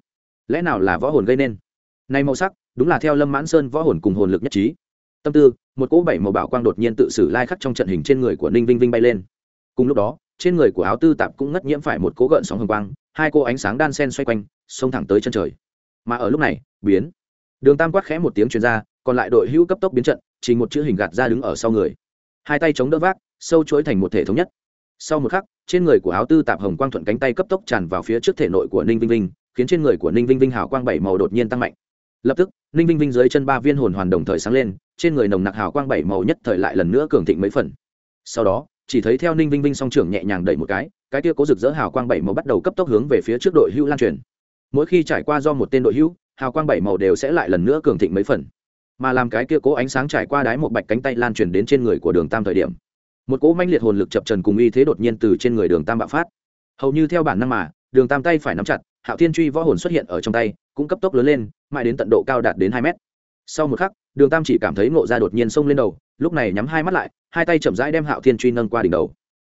Lẽ nào là võ hồn gây nên? Nay màu sắc, đúng là theo lâm mãn sơn võ hồn cùng hồn lực nhất trí. Tâm tư, một cỗ bảy màu bảo quang đột nhiên tự xử lai khắc trong trận hình trên người của ninh vinh vinh bay lên. Cùng lúc đó, trên người của áo tư tạp cũng ngất nhiễm phải một cỗ gợn sóng hồng quang, hai cô ánh sáng đan sen xoay quanh, xông thẳng tới chân trời. Mà ở lúc này, biến. Đường tam quát khẽ một tiếng chuyên r a còn lại đội hữu cấp tốc biến trận chỉ một chữ hình gạt ra đứng ở sau người. Hai tay chống đỡ vác, sâu chuỗi thành một thể thống nhất. Sau một khắc, trên người của áo tư tạp hồng quang thuận cánh tay cấp tốc tràn vào phía trước thể nội của ninh vinh vinh, khiến trên người của ninh vinh vinh hào quang bảy màu đột nhiên tăng mạnh. Lập tức, ninh vinh vinh dưới chân ba viên hồn hoàn đồng thời sáng lên, trên người nồng nặc hào quang bảy màu nhất thời lại lần nữa cường thịnh mấy phần. Sau đó, chỉ thấy theo ninh vinh vinh song trưởng nhẹ nhàng đẩy một cái cái kia cố rực rỡ hào quang bảy màu bắt đầu cấp tốc hướng về phía trước đội hữu lan truyền. Mỗi khi trải qua do một tên đội hữu, hào quang bảy màu đều sẽ lại lần nữa cường thịnh mấy phần mà làm cái kia cố ánh sáng trải qua đáy một bạch cánh tay lan truyền đến trên người của đường tam thời điểm. Một cỗ manh liệt hồn lực chập trần cùng y thế đột nhiên từ trên người đường tam bạo phát. Hầu như theo bản năng mà, đường tam tay phải nắm chặt, hạo thiên truy võ hồn xuất hiện ở trong tay, cũng cấp tốc lớn lên, mãi đến tận độ cao đạt đến hai mét. Sau một khắc, đường tam chỉ cảm thấy ngộ ra đột nhiên xông lên đầu, lúc này nhắm hai mắt lại, hai tay chậm rãi đem hạo thiên truy nâng qua đỉnh đầu.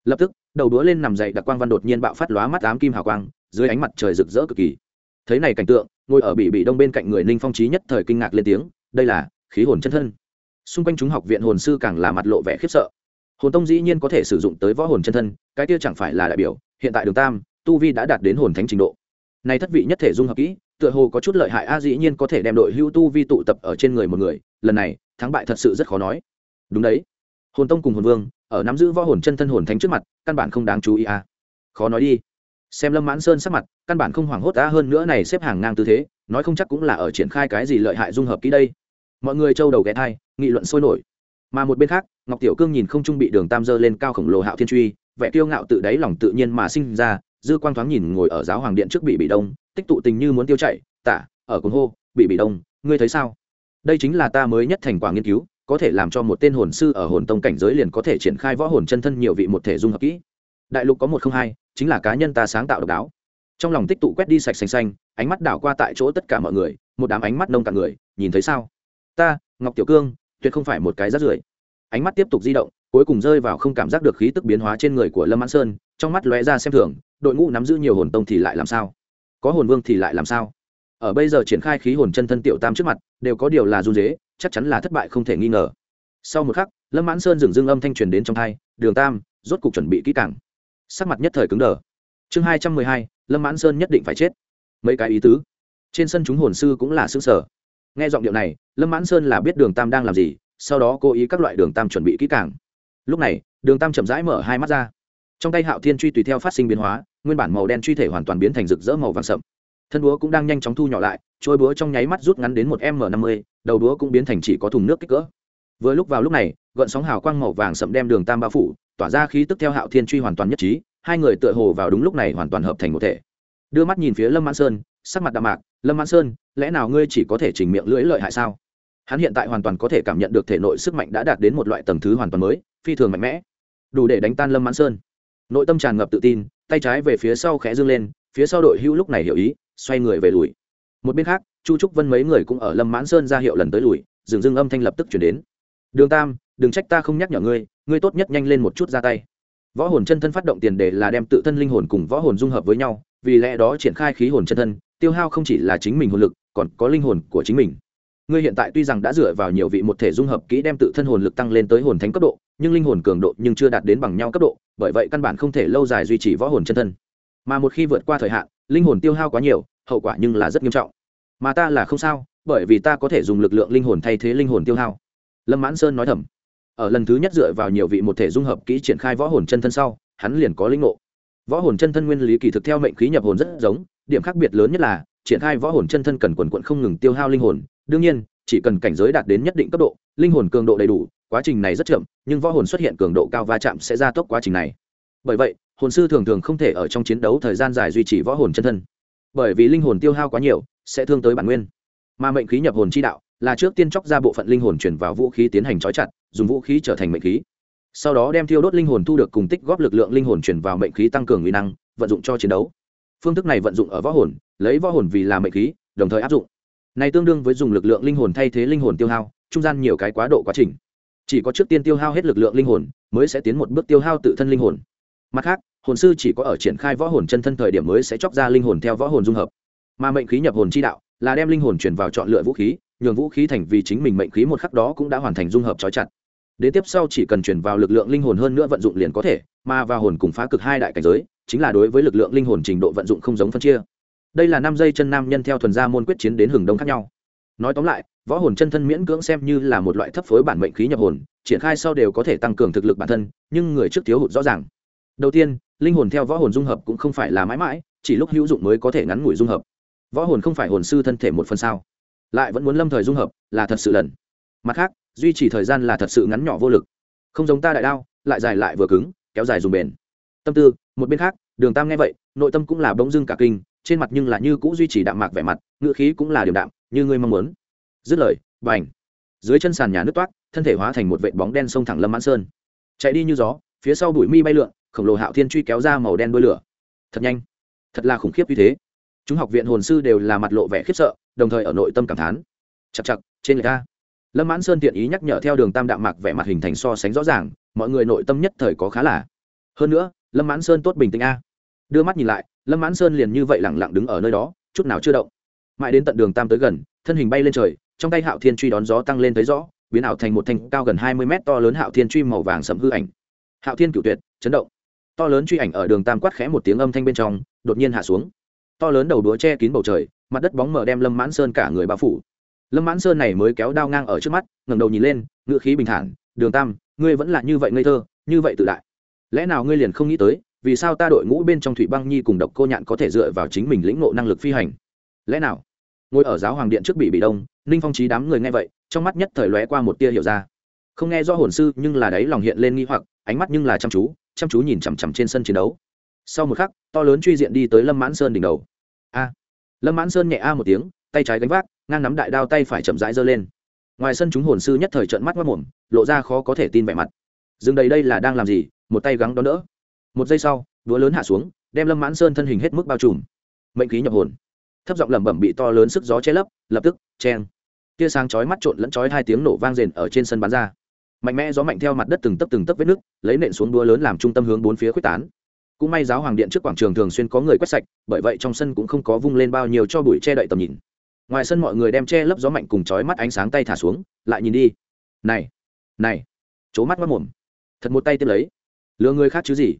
Lập tức, đầu đũa lên nằm dậy đặc quang văn đột nhiên bạo phát lóa mắt ám kim hào quang, dưới ánh mặt trời rực rỡ cực kỳ. Thấy này cảnh tượng, ngồi ở bị bị đông bên cạnh người ninh phong trí nhất thời kinh ngạc lên tiếng đây là khí hồn chân thân. Xung quanh chúng học viện hồn sư càng là mặt lộ vẻ khiếp sợ. Hồn tông dĩ nhiên có thể sử dụng tới võ hồn chân thân, cái kia chẳng phải là đại biểu, hiện tại đường tam, tu vi đã đạt đến hồn thánh trình độ. Này thất vị nhất thể dung hợp kỹ, tựa hồ có chút lợi hại, a dĩ nhiên có thể đem đội hưu tu vi tụ tập ở trên người một người, lần này, thắng bại thật sự rất khó nói. Đúng đấy. Hồn tông cùng hồn vương, ở nắm giữ võ hồn chân thân hồn thánh trước mặt, căn bản không đáng chú ý, a. Khó nói đi. Xem lâm mãn sơn sắc mặt, căn bản không hoảng hốt ta hơn nữa này xếp hàng ngang tư thế nói không chắc cũng là ở triển khai cái gì lợi hại dung hợp kỹ đây. Mọi người trâu đầu ghé thai, nghị luận sôi nổi. Mà một bên khác, ngọc tiểu cương nhìn không trung bị đường tam dơ lên cao khổng lồ hạo thiên truy, vẻ kiêu ngạo tự đáy lòng tự nhiên mà sinh ra, dư quang thoáng nhìn ngồi ở giáo hoàng điện trước bị bị đông, tích tụ tình như muốn tiêu chạy tả ở cuồng hô, bị bị đông, ngươi thấy sao? Đây chính là ta mới nhất thành quả nghiên cứu, có thể làm cho một tên hồn sư ở hồn tông cảnh giới liền có thể triển khai võ hồn chân thân nhiều vị một thể dung hợp kỹ. Đại lục có một không hai, chính là cá nhân ta sáng tạo độc đáo trong lòng tích tụ quét đi sạch xanh xanh, ánh mắt đảo qua tại chỗ tất cả mọi người, một đám ánh mắt nông cả người, nhìn thấy sao? Ta, ngọc tiểu cương, tuyệt không phải một cái rát rưởi. Ánh mắt tiếp tục di động, cuối cùng rơi vào không cảm giác được khí tức biến hóa trên người của lâm mãn sơn, trong mắt lóe ra xem thường, đội ngũ nắm giữ nhiều hồn tông thì lại làm sao? Có hồn vương thì lại làm sao? Ở bây giờ triển khai khí hồn chân thân tiểu tam trước mặt, đều có điều là run dế chắc chắn là thất bại không thể nghi ngờ. Sau một khắc, lâm mãn sơn dừng dưng âm thanh truyền đến trong thai đường tam, rốt cục chuẩn bị kỹ càng. Sắc mặt nhất thời cứng đờ. Chương hai trăm mười hai lâm mãn sơn nhất định phải chết. Mấy cái ý tứ. Trên sân chúng hồn sư cũng là xứ sở nghe giọng điệu này, lâm mãn sơn là biết đường tam đang làm gì, sau đó cố ý các loại đường tam chuẩn bị kỹ càng. Lúc này, đường tam chậm rãi mở hai mắt ra. Trong tay hạo thiên truy tùy theo phát sinh biến hóa, nguyên bản màu đen truy thể hoàn toàn biến thành rực rỡ màu vàng sậm. Thân búa cũng đang nhanh chóng thu nhỏ lại trôi búa trong nháy mắt rút ngắn đến một m năm mươi, đầu búa cũng biến thành chỉ có thùng nước kích cỡ. Vừa lúc vào lúc này, gợn sóng hào quang màu vàng sậm đem đường tam bao phủ, tỏa ra khí tức theo hạo thiên truy hoàn toàn nhất trí hai người tựa hồ vào đúng lúc này hoàn toàn hợp thành một thể. Đưa mắt nhìn phía lâm mãn sơn, sắc mặt đạm mạc, lâm mãn sơn, lẽ nào ngươi chỉ có thể chỉnh miệng lưỡi lợi hại sao? Hắn hiện tại hoàn toàn có thể cảm nhận được thể nội sức mạnh đã đạt đến một loại tầng thứ hoàn toàn mới, phi thường mạnh mẽ. Đủ để đánh tan lâm mãn sơn. Nội tâm tràn ngập tự tin, tay trái về phía sau khẽ dương lên, phía sau đội hữu lúc này hiểu ý, xoay người về lùi. Một bên khác, chu trúc vân mấy người cũng ở lâm mãn sơn ra hiệu lần tới lùi, dừng dưng âm thanh lập tức chuyển đến. Đường tam, đừng trách ta không nhắc nhở ngươi ngươi tốt nhất nhanh lên một chút ra tay võ hồn chân thân phát động tiền đề là đem tự thân linh hồn cùng võ hồn dung hợp với nhau, vì lẽ đó triển khai khí hồn chân thân, tiêu hao không chỉ là chính mình hồn lực, còn có linh hồn của chính mình. Ngươi hiện tại tuy rằng đã dựa vào nhiều vị một thể dung hợp kỹ đem tự thân hồn lực tăng lên tới hồn thánh cấp độ, nhưng linh hồn cường độ nhưng chưa đạt đến bằng nhau cấp độ, bởi vậy căn bản không thể lâu dài duy trì võ hồn chân thân. Mà một khi vượt qua thời hạn, linh hồn tiêu hao quá nhiều, hậu quả nhưng là rất nghiêm trọng. Mà ta là không sao, bởi vì ta có thể dùng lực lượng linh hồn thay thế linh hồn tiêu hao. Lâm mãn sơn nói thầm ở lần thứ nhất dựa vào nhiều vị một thể dung hợp kỹ triển khai võ hồn chân thân sau, hắn liền có linh ngộ. Võ hồn chân thân nguyên lý kỳ thực theo mệnh khí nhập hồn rất giống, điểm khác biệt lớn nhất là, triển khai võ hồn chân thân cần quần quận không ngừng tiêu hao linh hồn. Đương nhiên, chỉ cần cảnh giới đạt đến nhất định cấp độ, linh hồn cường độ đầy đủ, quá trình này rất chậm, nhưng võ hồn xuất hiện cường độ cao va chạm sẽ gia tốc quá trình này. Bởi vậy, hồn sư thường thường không thể ở trong chiến đấu thời gian dài duy trì võ hồn chân thân. Bởi vì linh hồn tiêu hao quá nhiều, sẽ thương tới bản nguyên. Mà mệnh khí nhập hồn chi đạo là trước tiên chóc ra bộ phận linh hồn chuyển vào vũ khí tiến hành trói chặt, dùng vũ khí trở thành mệnh khí. Sau đó đem thiêu đốt linh hồn thu được cùng tích góp lực lượng linh hồn chuyển vào mệnh khí tăng cường uy năng, vận dụng cho chiến đấu. Phương thức này vận dụng ở võ hồn, lấy võ hồn vì là mệnh khí, đồng thời áp dụng. Này tương đương với dùng lực lượng linh hồn thay thế linh hồn tiêu hao, trung gian nhiều cái quá độ quá trình. Chỉ có trước tiên tiêu hao hết lực lượng linh hồn, mới sẽ tiến một bước tiêu hao tự thân linh hồn. Mặt khác, hồn sư chỉ có ở triển khai võ hồn chân thân thời điểm mới sẽ chóc ra linh hồn theo võ hồn dung hợp. Mà mệnh khí nhập hồn chi đạo là đem linh hồn chuyển vào chọn lựa vũ khí nhường vũ khí thành vì chính mình mệnh khí một khắc đó cũng đã hoàn thành dung hợp trói chặt. Đến tiếp sau chỉ cần chuyển vào lực lượng linh hồn hơn nữa vận dụng liền có thể, mà vào hồn cùng phá cực hai đại cảnh giới, chính là đối với lực lượng linh hồn trình độ vận dụng không giống phân chia. Đây là năm dây chân nam nhân theo thuần gia môn quyết chiến đến hừng đông khác nhau. Nói tóm lại, võ hồn chân thân miễn cưỡng xem như là một loại thấp phối bản mệnh khí nhập hồn, triển khai sau đều có thể tăng cường thực lực bản thân, nhưng người trước thiếu hụt rõ ràng. Đầu tiên, linh hồn theo võ hồn dung hợp cũng không phải là mãi mãi, chỉ lúc hữu dụng mới có thể ngắn ngủi dung hợp. Võ hồn không phải hồn sư thân thể một phần sao lại vẫn muốn lâm thời dung hợp, là thật sự lần. Mặt khác, duy trì thời gian là thật sự ngắn nhỏ vô lực. Không giống ta đại đao, lại dài lại vừa cứng, kéo dài dùng bền. Tâm tư, một bên khác, đường tam nghe vậy, nội tâm cũng là bỗng dưng cả kinh, trên mặt nhưng là như cũng duy trì đạm mạc vẻ mặt ngựa khí cũng là điểm đạm, như ngươi mong muốn. Dứt lời b à n h dưới chân sàn nhà nước toát thân thể hóa thành một vệ bóng đen sông thẳng lâm mãn sơn. Chạy đi như gió, phía sau bụi mi bay lượn, khổng lồ hạo thiên truy kéo ra màu đen đôi lửa. Thật nhanh. Thật là khủng khiếp như thế. Chúng học viện hồn sư đều là mặt lộ vẻ khiếp sợ đồng thời ở nội tâm cảm thán. Chặt chặt trên người ta. Lâm mãn sơn tiện ý nhắc nhở theo đường tam đạm mạc vẻ mặt hình thành so sánh rõ ràng, mọi người nội tâm nhất thời có khá là. Hơn nữa, lâm mãn sơn tốt bình tĩnh a. Đưa mắt nhìn lại, lâm mãn sơn liền như vậy lẳng lặng đứng ở nơi đó, chút nào chưa động. Mãi đến tận đường tam tới gần, thân hình bay lên trời, trong tay hạo thiên truy đón gió tăng lên thấy rõ, biến ảo thành một thanh cao gần hai mươi mét to lớn hạo thiên truy màu vàng sẫm hư ảnh. Hạo thiên cựu tuyệt, chấn động. To lớn truy ảnh ở đường tam quát khẽ một tiếng âm thanh bên trong, đột nhiên hạ xuống to lớn đầu đúa che kín bầu trời, mặt đất bóng mở đem lâm mãn sơn cả người bao phủ. Lâm mãn sơn này mới kéo đao ngang ở trước mắt, ngẩng đầu nhìn lên ngựa khí bình thản, đường tam, ngươi vẫn là như vậy ngây thơ, như vậy tự đại. Lẽ nào ngươi liền không nghĩ tới, vì sao ta đội ngũ bên trong thủy băng nhi cùng độc cô nhạn có thể dựa vào chính mình lĩnh ngộ năng lực phi hành? Lẽ nào? Ngồi ở giáo hoàng điện trước bị bị đông, ninh phong trí đám người nghe vậy, trong mắt nhất thời lóe qua một tia hiểu ra. Không nghe do hồn sư, nhưng là đấy lòng hiện lên nghi hoặc, ánh mắt nhưng là chăm chú chăm chú nhìn chằm chằm trên sân chiến đấu sau một khắc, to lớn truy diện đi tới lâm mãn sơn đỉnh đầu. A! Lâm mãn sơn nhẹ a một tiếng, tay trái gánh vác, ngang nắm đại đao tay phải chậm rãi giơ lên. Ngoài sân chúng hồn sư nhất thời trợn mắt mất mồm, lộ ra khó có thể tin vẻ mặt. Dừng đầy đây là đang làm gì? Một tay gắng đón đỡ. Một giây sau, đũa lớn hạ xuống, đem lâm mãn sơn thân hình hết mức bao trùm. Mệnh khí nhập hồn. Thấp giọng lẩm bẩm bị to lớn sức gió che lấp, lập tức, cheng. Tia sáng chói mắt trộn lẫn chói hai tiếng nổ vang rền ở trên sân bắn ra. Mạnh mẽ gió mạnh theo mặt đất từng tấp từng tấp vết nước lấy nện xuống đua lớn làm trung tâm hướng bốn phía quyết tán cũng may giáo hoàng điện trước quảng trường thường xuyên có người quét sạch, bởi vậy trong sân cũng không có vung lên bao nhiêu cho bụi che đậy tầm nhìn. Ngoài sân mọi người đem che lấp gió mạnh cùng chói mắt ánh sáng tay thả xuống, lại nhìn đi. Này này c mắt mất mồm. Thật một tay tiếp lấy. Lừa người khác chứ gì?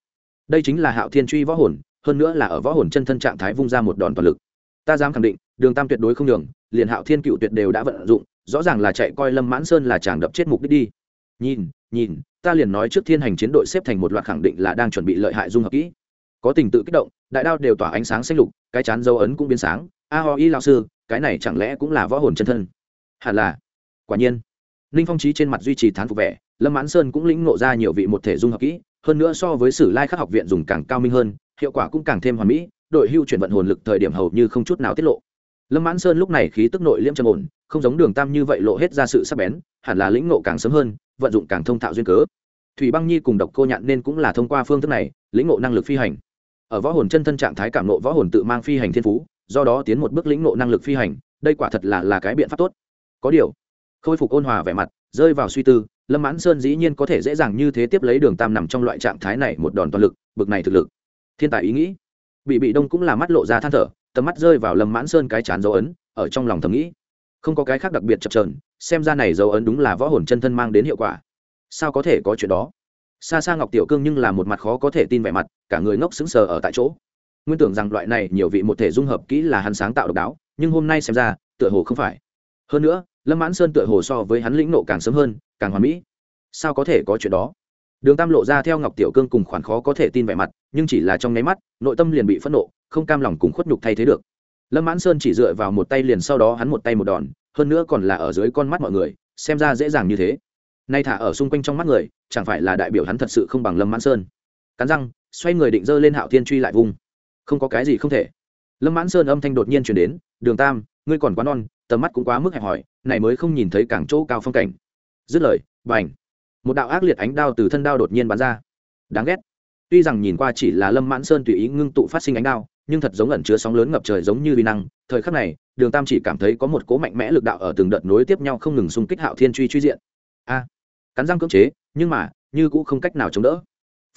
Đây chính là hạo thiên truy võ hồn, hơn nữa là ở võ hồn chân thân trạng thái vung ra một đòn toàn lực. Ta dám khẳng định, đường tam tuyệt đối không đường liền hạo thiên cựu tuyệt đều đã vận dụng, rõ ràng là chạy coi lâm mãn sơn là chàng đập chết mục đích đi. Nhìn nhìn ta liền nói trước thiên hành chiến đội xếp thành một loạt khẳng định là đang chuẩn bị lợi hại dung hợp kỹ. Có tình tự kích động, đại đao đều tỏa ánh sáng xanh lục, cái chán dấu ấn cũng biến sáng. A ho y lao sư, cái này chẳng lẽ cũng là võ hồn chân thân? Hẳn là. Quả nhiên. Ninh phong trí trên mặt duy trì thán phục vẻ, lâm mãn sơn cũng lĩnh ngộ ra nhiều vị một thể dung hợp kỹ, hơn nữa so với sử lai khắc học viện dùng càng cao minh hơn, hiệu quả cũng càng thêm hoàn mỹ, đội hưu chuyển vận hồn lực thời điểm hầu như không chút nào tiết lộ lâm mãn sơn lúc này khí tức nội liễm trầm ổn, không giống đường tam như vậy lộ hết ra sự sắc bén, hẳn là lĩnh ngộ càng sớm hơn, vận dụng càng thông thạo duyên cớ. Thủy băng nhi cùng độc cô nhạn nên cũng là thông qua phương thức này, lĩnh ngộ năng lực phi hành. Ở võ hồn chân thân trạng thái cảm nộ võ hồn tự mang phi hành thiên phú, do đó tiến một bước lĩnh ngộ năng lực phi hành, đây quả thật là là cái biện pháp tốt. Có điều, khôi phục ôn hòa vẻ mặt, rơi vào suy tư, lâm mãn sơn dĩ nhiên có thể dễ dàng như thế tiếp lấy đường tam nằm trong loại trạng thái này một đòn toàn lực, bực này thực lực. Thiên tài ý nghĩ. Bị bị đông cũng là mắt lộ ra than thở tầm mắt rơi vào lâm mãn sơn cái chán dấu ấn, ở trong lòng thầm nghĩ. Không có cái khác đặc biệt chập trờn xem ra này dấu ấn đúng là võ hồn chân thân mang đến hiệu quả. Sao có thể có chuyện đó? Xa xa ngọc tiểu cương nhưng là một mặt khó có thể tin vẻ mặt, cả người ngốc sững sờ ở tại chỗ. Nguyên tưởng rằng loại này nhiều vị một thể dung hợp kỹ là hắn sáng tạo độc đáo, nhưng hôm nay xem ra, tựa hồ không phải. Hơn nữa, lâm mãn sơn tựa hồ so với hắn lĩnh nộ càng sớm hơn, càng hoàn mỹ. Sao có thể có chuyện đó? Đường tam lộ ra theo ngọc tiểu cương cùng khoản khó có thể tin vẻ mặt, nhưng chỉ là trong nháy mắt, nội tâm liền bị phẫn nộ không cam lòng cùng khuất nhục thay thế được. Lâm mãn sơn chỉ dựa vào một tay liền sau đó hắn một tay một đòn, hơn nữa còn là ở dưới con mắt mọi người, xem ra dễ dàng như thế. Nay thả ở xung quanh trong mắt người, chẳng phải là đại biểu hắn thật sự không bằng lâm mãn sơn. Cắn răng, xoay người định dơ lên hạo thiên truy lại vùng. Không có cái gì không thể. Lâm mãn sơn âm thanh đột nhiên chuyển đến, đường tam, ngươi còn quá non, tầm mắt cũng quá mức hẹp hòi, này mới không nhìn thấy cảng chỗ cao phong cảnh. Dứt lời b à n h một đạo ác liệt ánh đao từ thân đao đột nhiên bắn ra. Đáng ghét. Tuy rằng nhìn qua chỉ là lâm mãn sơn tùy ý ngưng tụ phát sinh ánh đao nhưng thật giống ẩn chứa sóng lớn ngập trời giống như vi năng. Thời khắc này, đường tam chỉ cảm thấy có một cố mạnh mẽ lực đạo ở từng đợt nối tiếp nhau không ngừng xung kích hạo thiên truy truy diện. A, cắn răng cưỡng chế, nhưng mà, như cũng không cách nào chống đỡ.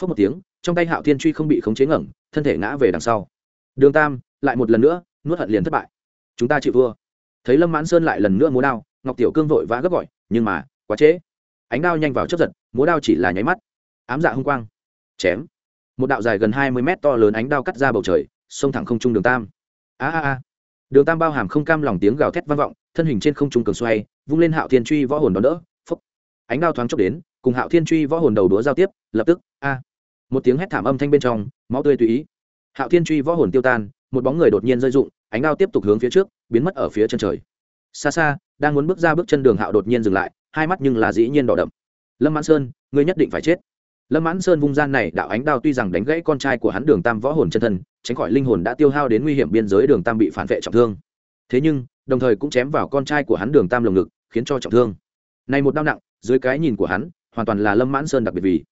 Phớt một tiếng, trong tay hạo thiên truy không bị khống chế ngẩng, thân thể ngã về đằng sau. Đường tam, lại một lần nữa, nuốt hận liền thất bại. Chúng ta chịu thua. Thấy lâm mãn sơn lại lần nữa múa đao, ngọc tiểu cương vội vã gấp gọi, nhưng mà, quá trễ. Ánh đao nhanh vào chấp giật, múa đao chỉ là nháy mắt. Ám dạ hung quang. Chém. Một đạo dài gần hai mươi mét to lớn ánh đao cắt ra bầu trời xông thẳng không trung đường tam. A a a. Đường tam bao hàm không cam lòng tiếng gào thét vang vọng, thân hình trên không trung cường xoay, vung lên hạo thiên truy võ hồn đón đỡ phúc ánh đao thoáng chốc đến, cùng hạo thiên truy võ hồn đầu đũa giao tiếp, lập tức, a. Một tiếng hét thảm âm thanh bên trong, máu tươi tùy ý. Hạo thiên truy võ hồn tiêu tan, một bóng người đột nhiên rơi rụng, ánh đao tiếp tục hướng phía trước, biến mất ở phía chân trời. Xa xa, đang muốn bước ra bước chân đường hạo đột nhiên dừng lại, hai mắt nhưng là dĩ nhiên đỏ đậm. Lâm mãn sơn, ngươi nhất định phải chết lâm mãn sơn vung gian này, đạo ánh đao tuy rằng đánh gãy con trai của hắn đường tam võ hồn chân thân, tránh khỏi linh hồn đã tiêu hao đến nguy hiểm biên giới đường tam bị phản vệ trọng thương. Thế nhưng, đồng thời cũng chém vào con trai của hắn đường tam lồng ngực, khiến cho trọng thương. Này một đau nặng, dưới cái nhìn của hắn, hoàn toàn là lâm mãn sơn đặc biệt vì.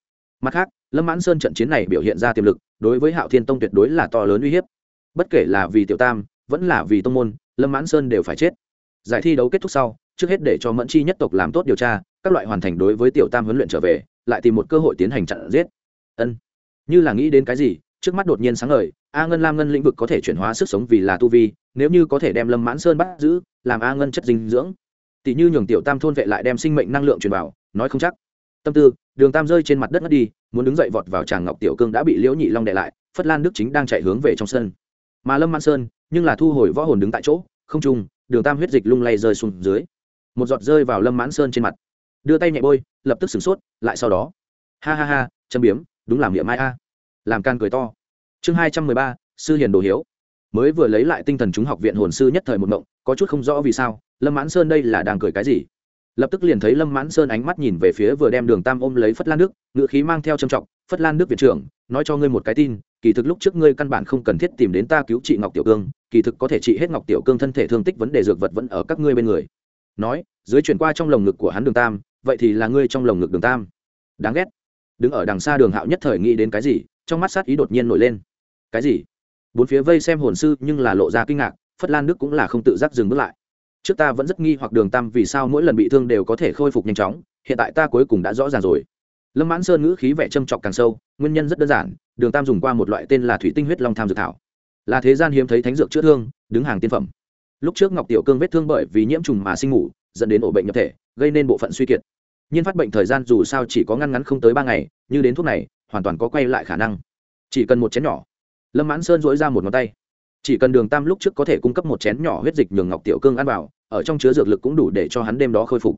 Mặt khác, lâm mãn sơn trận chiến này biểu hiện ra tiềm lực, đối với hạo thiên tông tuyệt đối là to lớn uy hiếp. Bất kể là vì tiểu tam, vẫn là vì tông môn, lâm mãn sơn đều phải chết. Giải thi đấu kết thúc sau, trước hết để cho mẫn chi nhất tộc làm tốt điều tra, các loại hoàn thành đối với tiểu tam huấn luyện trở về lại tìm một cơ hội tiến hành chặn giết. Ân, như là nghĩ đến cái gì, trước mắt đột nhiên sáng ngời, a ngân lam ngân lĩnh vực có thể chuyển hóa sức sống vì là tu vi, nếu như có thể đem lâm mãn sơn bắt giữ, làm a ngân chất dinh dưỡng. Tỷ như nhường tiểu tam thôn vệ lại đem sinh mệnh năng lượng truyền vào, nói không chắc. Tâm tư, đường tam rơi trên mặt đất ngất đi, muốn đứng dậy vọt vào tràng ngọc tiểu cương đã bị liễu nhị long đệ lại, phất lan đức chính đang chạy hướng về trong sân. Mà lâm mãn sơn, nhưng là thu hồi võ hồn đứng tại chỗ, không trung, đường tam huyết dịch lung lay rơi xuống dưới. Một giọt rơi vào lâm mãn sơn trên mặt đưa tay nhẹ bôi, lập tức sửng sốt, lại sau đó. Ha ha ha châm biếm, đúng làm miệng mai a. Làm can cười to. Chương hai trăm mười ba, sư hiền đồ hiếu. Mới vừa lấy lại tinh thần chúng học viện hồn sư nhất thời một mộng, có chút không rõ vì sao, lâm mãn sơn đây là đang cười cái gì? Lập tức liền thấy lâm mãn sơn ánh mắt nhìn về phía vừa đem đường tam ôm lấy phất lan đức ngự khí mang theo trầm trọng, phất lan đức viện trưởng, nói cho ngươi một cái tin, kỳ thực lúc trước ngươi căn bản không cần thiết tìm đến ta cứu trị ngọc tiểu cương, kỳ thực có thể trị hết ngọc tiểu cương thân thể thương tích vấn đề dược vật vẫn ở các ngươi bên người. Nói, dưới chuyển qua trong lồng ngực của hắn đường tam vậy thì là ngươi trong lồng ngực đường tam. Đáng ghét. Đứng ở đằng xa đường hạo nhất thời nghĩ đến cái gì, trong mắt sát ý đột nhiên nổi lên. Cái gì? Bốn phía vây xem hồn sư nhưng là lộ ra kinh ngạc, phất lan đức cũng là không tự giác dừng bước lại. Trước ta vẫn rất nghi hoặc đường tam vì sao mỗi lần bị thương đều có thể khôi phục nhanh chóng, hiện tại ta cuối cùng đã rõ ràng rồi. Lâm mãn sơn ngữ khí vẻ châm trọc càng sâu, nguyên nhân rất đơn giản, đường tam dùng qua một loại tên là thủy tinh huyết long tham dược thảo. Là thế gian hiếm thấy thánh dược chữa thương, đứng hàng tiên phẩm. Lúc trước ngọc tiểu cương vết thương bởi vì nhiễm trùng mà sinh ngủ dẫn đến ổ bệnh nhập thể, gây nên bộ phận suy kiệt nhiên phát bệnh thời gian dù sao chỉ có ngăn ngắn không tới ba ngày, như đến thuốc này, hoàn toàn có quay lại khả năng. Chỉ cần một chén nhỏ. Lâm mãn sơn dỗi ra một ngón tay. Chỉ cần đường tam lúc trước có thể cung cấp một chén nhỏ huyết dịch nhường ngọc tiểu cương ăn vào, ở trong chứa dược lực cũng đủ để cho hắn đêm đó khôi phục.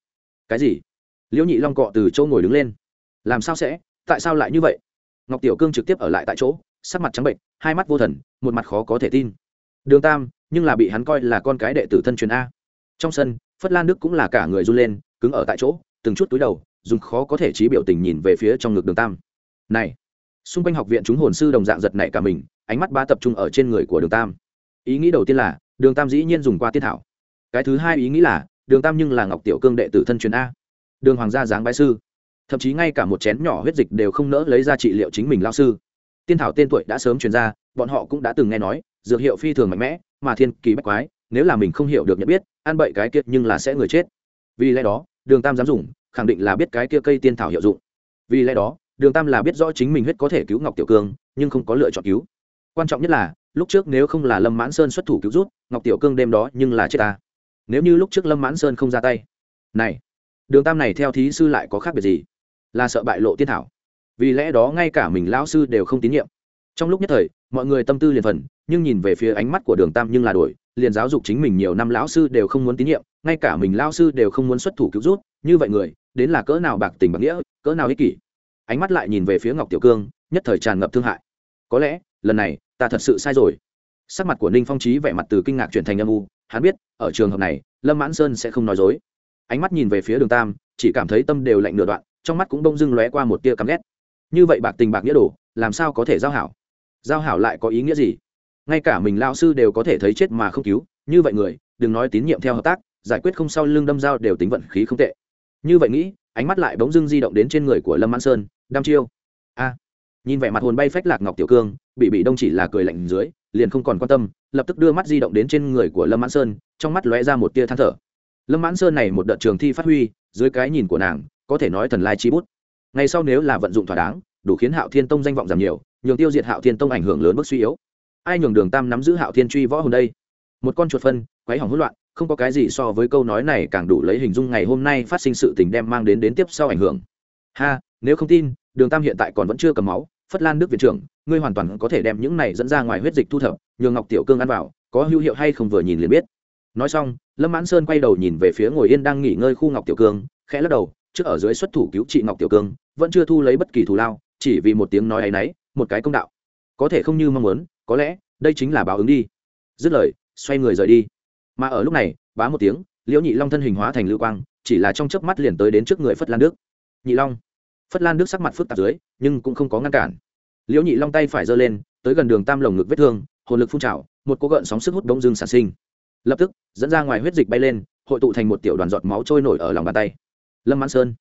Cái gì? Liễu nhị long cọ từ chỗ ngồi đứng lên. Làm sao sẽ? Tại sao lại như vậy? Ngọc tiểu cương trực tiếp ở lại tại chỗ, sắc mặt trắng bệnh, hai mắt vô thần, một mặt khó có thể tin. Đường tam, nhưng là bị hắn coi là con cái đệ tử thân truyền a. Trong sân, phất lan đức cũng là cả người run lên, cứng ở tại chỗ từng chút túi đầu, dùng khó có thể trí biểu tình nhìn về phía trong ngực đường tam. Này, xung quanh học viện chúng hồn sư đồng dạng giật nảy cả mình, ánh mắt ba tập trung ở trên người của đường tam. Ý nghĩ đầu tiên là, đường tam dĩ nhiên dùng qua tiên thảo. Cái thứ hai ý nghĩ là, đường tam nhưng là ngọc tiểu cương đệ tử thân truyền a. Đường hoàng gia giáng bái sư. Thậm chí ngay cả một chén nhỏ huyết dịch đều không nỡ lấy ra trị liệu chính mình lao sư. Tiên thảo tên tuổi đã sớm truyền ra, bọn họ cũng đã từng nghe nói, dược hiệu phi thường mạnh mẽ, mà thiên kỳ bách quái, nếu là mình không hiểu được nhận biết, ăn bậy cái kiệt nhưng là sẽ người chết. Vì lẽ đó đường tam dám dùng, khẳng định là biết cái kia cây tiên thảo hiệu dụng. Vì lẽ đó, đường tam là biết rõ chính mình huyết có thể cứu ngọc tiểu cương, nhưng không có lựa chọn cứu. Quan trọng nhất là, lúc trước nếu không là lâm mãn sơn xuất thủ cứu rút ngọc tiểu cương đêm đó nhưng là chết ta. Nếu như lúc trước lâm mãn sơn không ra tay. Này, đường tam này theo thí sư lại có khác biệt gì? Là sợ bại lộ tiên thảo. Vì lẽ đó ngay cả mình lão sư đều không tín nhiệm. Trong lúc nhất thời, mọi người tâm tư liền phần, nhưng nhìn về phía ánh mắt của đường tam nhưng là đổi liền giáo dục chính mình nhiều năm lão sư đều không muốn tín nhiệm, ngay cả mình lão sư đều không muốn xuất thủ cứu rút như vậy người, đến là cỡ nào bạc tình bạc nghĩa, cỡ nào ích kỷ. Ánh mắt lại nhìn về phía ngọc tiểu cương, nhất thời tràn ngập thương hại. Có lẽ, lần này, ta thật sự sai rồi. Sắc mặt của ninh phong trí vẻ mặt từ kinh ngạc chuyển thành âm u, hắn biết, ở trường hợp này, lâm mãn sơn sẽ không nói dối. Ánh mắt nhìn về phía đường tam, chỉ cảm thấy tâm đều lạnh nửa đoạn, trong mắt cũng bông dưng lóe qua một tia căm ghét. Như vậy bạc tình bạc nghĩa đồ, làm sao có thể giao hảo? Giao hảo lại có ý nghĩa gì? Ngay cả mình lao sư đều có thể thấy chết mà không cứu, như vậy người, đừng nói tín nhiệm theo hợp tác, giải quyết không sau lưng đâm dao đều tính vận khí không tệ. Như vậy nghĩ, ánh mắt lại bỗng dưng di động đến trên người của lâm mãn sơn, đăm chiêu. A! Nhìn vẻ mặt hồn bay phách lạc ngọc tiểu cương, bị bị đông chỉ là cười lạnh dưới, liền không còn quan tâm, lập tức đưa mắt di động đến trên người của lâm mãn sơn, trong mắt lóe ra một tia than thở. Lâm mãn sơn này một đợt trường thi phát huy, dưới cái nhìn của nàng, có thể nói thần lai chi bút. Ngay sau nếu là vận dụng thỏa đáng, đủ khiến hạo thiên tông danh vọng giảm nhiều, nhường tiêu diệt hạo thiên tông ảnh hưởng lớn bước suy yếu ai nhường đường tam nắm giữ hạo thiên truy võ hồn đây? Một con chuột phân quấy hỏng hỗn loạn, không có cái gì so với câu nói này càng đủ lấy hình dung ngày hôm nay phát sinh sự tình đem mang đến đến tiếp sau ảnh hưởng. Ha, nếu không tin, đường tam hiện tại còn vẫn chưa cầm máu, phất lan nước viện trưởng, ngươi hoàn toàn có thể đem những này dẫn ra ngoài huyết dịch thu thập, nhường ngọc tiểu cương ăn vào, có hữu hiệu hay không vừa nhìn liền biết. Nói xong, lâm mãn sơn quay đầu nhìn về phía ngồi yên đang nghỉ ngơi khu ngọc tiểu cương, khẽ lắc đầu, trước ở dưới xuất thủ cứu trị ngọc tiểu cương, vẫn chưa thu lấy bất kỳ thù lao, chỉ vì một tiếng nói ấy nấy, một cái công đạo. Có thể không như mong muốn có lẽ đây chính là báo ứng đi. Dứt lời, xoay người rời đi. Mà ở lúc này, bá một tiếng, liễu nhị long thân hình hóa thành lưu quang, chỉ là trong chớp mắt liền tới đến trước người phất lan đức. Nhị long. Phất lan đức sắc mặt phức tạp dưới, nhưng cũng không có ngăn cản. Liễu nhị long tay phải giơ lên, tới gần đường tam lồng ngực vết thương, hồn lực phun trào, một cố gợn sóng sức hút đông dương sản sinh. Lập tức, dẫn ra ngoài huyết dịch bay lên, hội tụ thành một tiểu đoàn giọt máu trôi nổi ở lòng bàn tay. Lâm mãn sơn.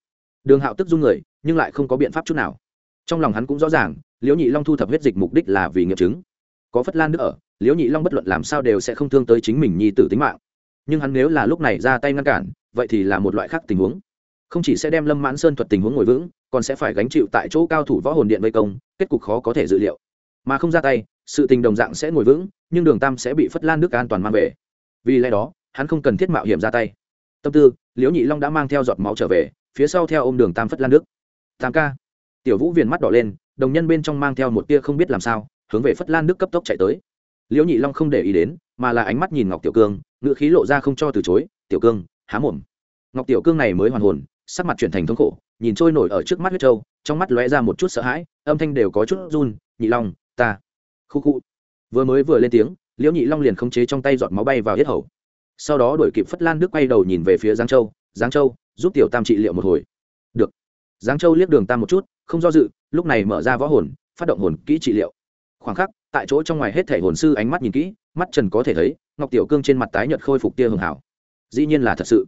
Đường hạo tức run người, nhưng lại không có biện pháp chút nào. Trong lòng hắn cũng rõ ràng, liễu nhị long thu thập huyết dịch mục đích là vì nghiệm chứng có phất lan đức ở, liễu nhị long bất luận làm sao đều sẽ không thương tới chính mình nhi tử tính mạng. Nhưng hắn nếu là lúc này ra tay ngăn cản, vậy thì là một loại khác tình huống. Không chỉ sẽ đem lâm mãn sơn thuật tình huống ngồi vững, còn sẽ phải gánh chịu tại chỗ cao thủ võ hồn điện vây công, kết cục khó có thể dự liệu. Mà không ra tay, sự tình đồng dạng sẽ ngồi vững, nhưng đường tam sẽ bị phất lan nước an toàn mang về. Vì lẽ đó, hắn không cần thiết mạo hiểm ra tay. Tâm tư, liễu nhị long đã mang theo giọt máu trở về, phía sau theo ô m đường tam phất lan nước tam ca. Tiểu vũ viền mắt đỏ lên, đồng nhân bên trong mang theo một tia không biết làm sao hướng về phất lan nước cấp tốc chạy tới. Liễu nhị long không để ý đến, mà là ánh mắt nhìn ngọc tiểu cương ngựa khí lộ ra không cho từ chối, tiểu cương, há mồm. Ngọc tiểu cương này mới hoàn hồn, sắc mặt chuyển thành thống khổ, nhìn trôi nổi ở trước mắt huyết trâu trong mắt lóe ra một chút sợ hãi, âm thanh đều có chút run, nhị long, ta. Khu khu. Vừa mới vừa lên tiếng, liễu nhị long liền khống chế trong tay giọt máu bay vào yết hầu. Sau đó đuổi kịp phất lan đức quay đầu nhìn về phía giáng châu giáng châu, giúp tiểu tam trị liệu một hồi. Được. Giáng châu liếc đường tam một chút, không do dự, lúc này mở ra võ hồn, phát động hồn kỹ trị liệu khoảng khắc, tại chỗ trong ngoài hết thể hồn sư ánh mắt nhìn kỹ, mắt trần có thể thấy, ngọc tiểu cương trên mặt tái nhợt khôi phục tia hường hảo. Dĩ nhiên là thật sự.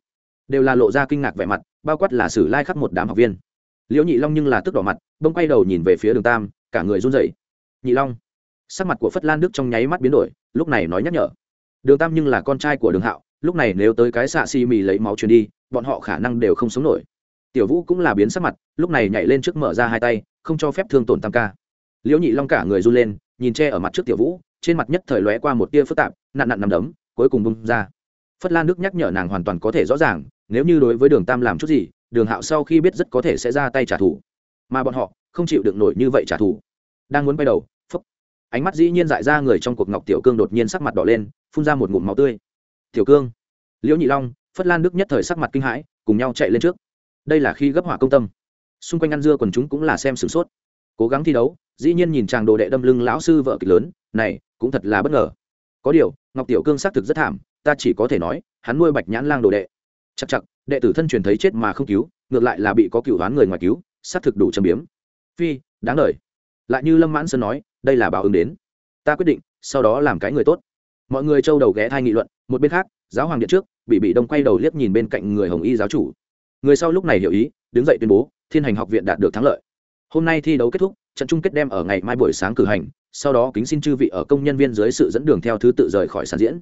Đều là lộ ra kinh ngạc vẻ mặt, bao quát là sử lai khắc một đám học viên. Liễu nhị long nhưng là tức đỏ mặt bông quay đầu nhìn về phía đường tam, cả người run rẩy. Nhị long, sắc mặt của phất lan đức trong nháy mắt biến đổi, lúc này nói nhắc nhở. Đường tam nhưng là con trai của đường hạo, lúc này nếu tới cái xạ xi mì lấy máu truyền đi, bọn họ khả năng đều không sống nổi. Tiểu vũ cũng là biến sắc mặt, lúc này nhảy lên trước mở ra hai tay, không cho phép thương tổn tam ca liễu nhị long cả người run lên, nhìn che ở mặt trước tiểu vũ, trên mặt nhất thời lóe qua một tia phức tạp, nặn nặn nằm đấm, cuối cùng bung ra. Phất lan đức nhắc nhở nàng hoàn toàn có thể rõ ràng, nếu như đối với đường tam làm chút gì, đường hạo sau khi biết rất có thể sẽ ra tay trả thù. Mà bọn họ, không chịu được nổi như vậy trả thù. Đang muốn quay đầu, phúc, ánh mắt dĩ nhiên dại ra người trong cuộc ngọc tiểu cương đột nhiên sắc mặt đỏ lên, phun ra một ngụm máu tươi. Tiểu cương. Liễu nhị long, phất lan đức nhất thời sắc mặt kinh hãi, cùng nhau chạy lên trước. Đây là khi gấp hỏa công tâm. Xung quanh ăn dưa quần chúng cũng là xem sửng sốt. Cố gắng thi đấu dĩ nhiên nhìn chàng đồ đệ đâm lưng lão sư vợ kịch lớn, này, cũng thật là bất ngờ. Có điều, ngọc tiểu cương xác thực rất thảm, ta chỉ có thể nói, hắn nuôi bạch nhãn lang đồ đệ. Chắc chắc đệ tử thân truyền thấy chết mà không cứu, ngược lại là bị có cựu đoán người ngoài cứu, xác thực đủ châm biếm. Phi, đáng lời lại như lâm mãn sơn nói, đây là báo ứng đến. Ta quyết định, sau đó làm cái người tốt. Mọi người trâu đầu ghé thai nghị luận, một bên khác, giáo hoàng điện trước, bị bị đông quay đầu liếc nhìn bên cạnh người hồng y giáo chủ. Người sau lúc này hiểu ý, đứng dậy tuyên bố, thiên hành học viện đạt được thắng lợi. Hôm nay thi đấu kết thúc trận chung kết đem ở ngày mai buổi sáng cử hành, sau đó kính xin chư vị ở công nhân viên dưới sự dẫn đường theo thứ tự rời khỏi sàn diễn.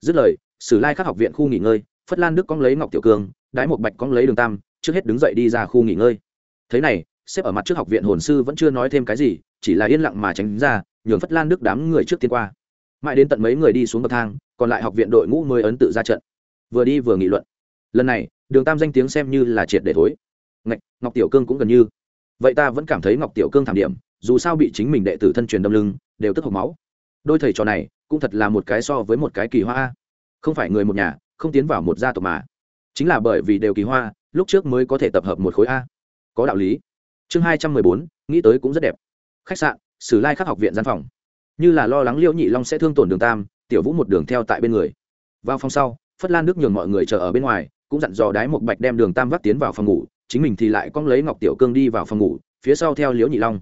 Dứt lời, sử lai khắc học viện khu nghỉ ngơi, phất lan đức cong lấy ngọc tiểu cương, đái một bạch cong lấy đường tam, trước hết đứng dậy đi ra khu nghỉ ngơi. Thế này, xếp ở mặt trước học viện hồn sư vẫn chưa nói thêm cái gì, chỉ là yên lặng mà tránh ra, nhường phất lan đức đám người trước tiên qua. Mãi đến tận mấy người đi xuống bậc thang, còn lại học viện đội ngũ mới ấn tự ra trận. Vừa đi vừa nghị luận. Lần này, đường tam danh tiếng xem như là triệt để thối. Ngạch, ngọc tiểu cương cũng gần như vậy ta vẫn cảm thấy ngọc tiểu cương thảm điểm, dù sao bị chính mình đệ tử thân truyền đâm lưng, đều tức hộc máu. Đôi thầy trò này, cũng thật là một cái so với một cái kỳ hoa không phải người một nhà, không tiến vào một gia tộc mà. Chính là bởi vì đều kỳ hoa, lúc trước mới có thể tập hợp một khối a. Có đạo lý. Chương hai trăm mười bốn, nghĩ tới cũng rất đẹp. Khách sạn, sử lai khắc học viện gian phòng. Như là lo lắng liễu nhị long sẽ thương tổn đường tam, tiểu vũ một đường theo tại bên người. Vào phòng sau, phất lan đức nhường mọi người chờ ở bên ngoài, cũng dặn dò đái một bạch đem đường tam vắt tiến vào phòng ngủ chính mình thì lại cong lấy ngọc tiểu cương đi vào phòng ngủ, phía sau theo liễu nhị long.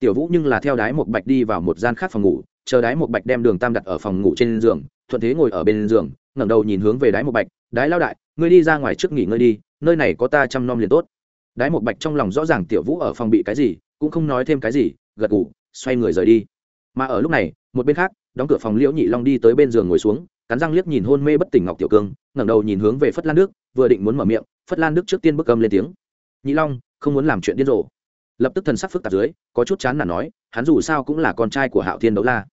Tiểu vũ nhưng là theo đái một bạch đi vào một gian khác phòng ngủ, chờ đái một bạch đem đường tam đặt ở phòng ngủ trên giường, thuận thế ngồi ở bên giường, ngẩng đầu nhìn hướng về đái một bạch, đái lao đại, ngươi đi ra ngoài trước nghỉ ngơi đi, nơi này có ta chăm nom liền tốt. Đái một bạch trong lòng rõ ràng tiểu vũ ở phòng bị cái gì, cũng không nói thêm cái gì, gật ngủ xoay người rời đi. Mà ở lúc này, một bên khác, đóng cửa phòng liễu nhị long đi tới bên giường ngồi xuống, cắn răng liếc nhìn hôn mê bất tỉnh ngọc tiểu cương, ngẩng đầu nhìn hướng về phất lan đức, vừa định muốn mở miệng, phất lan đức trước tiên bức âm lên tiếng nhị long, không muốn làm chuyện điên rồ. Lập tức thần sắc phức tạp dưới, có chút chán là nói, hắn dù sao cũng là con trai của hạo thiên đấu la.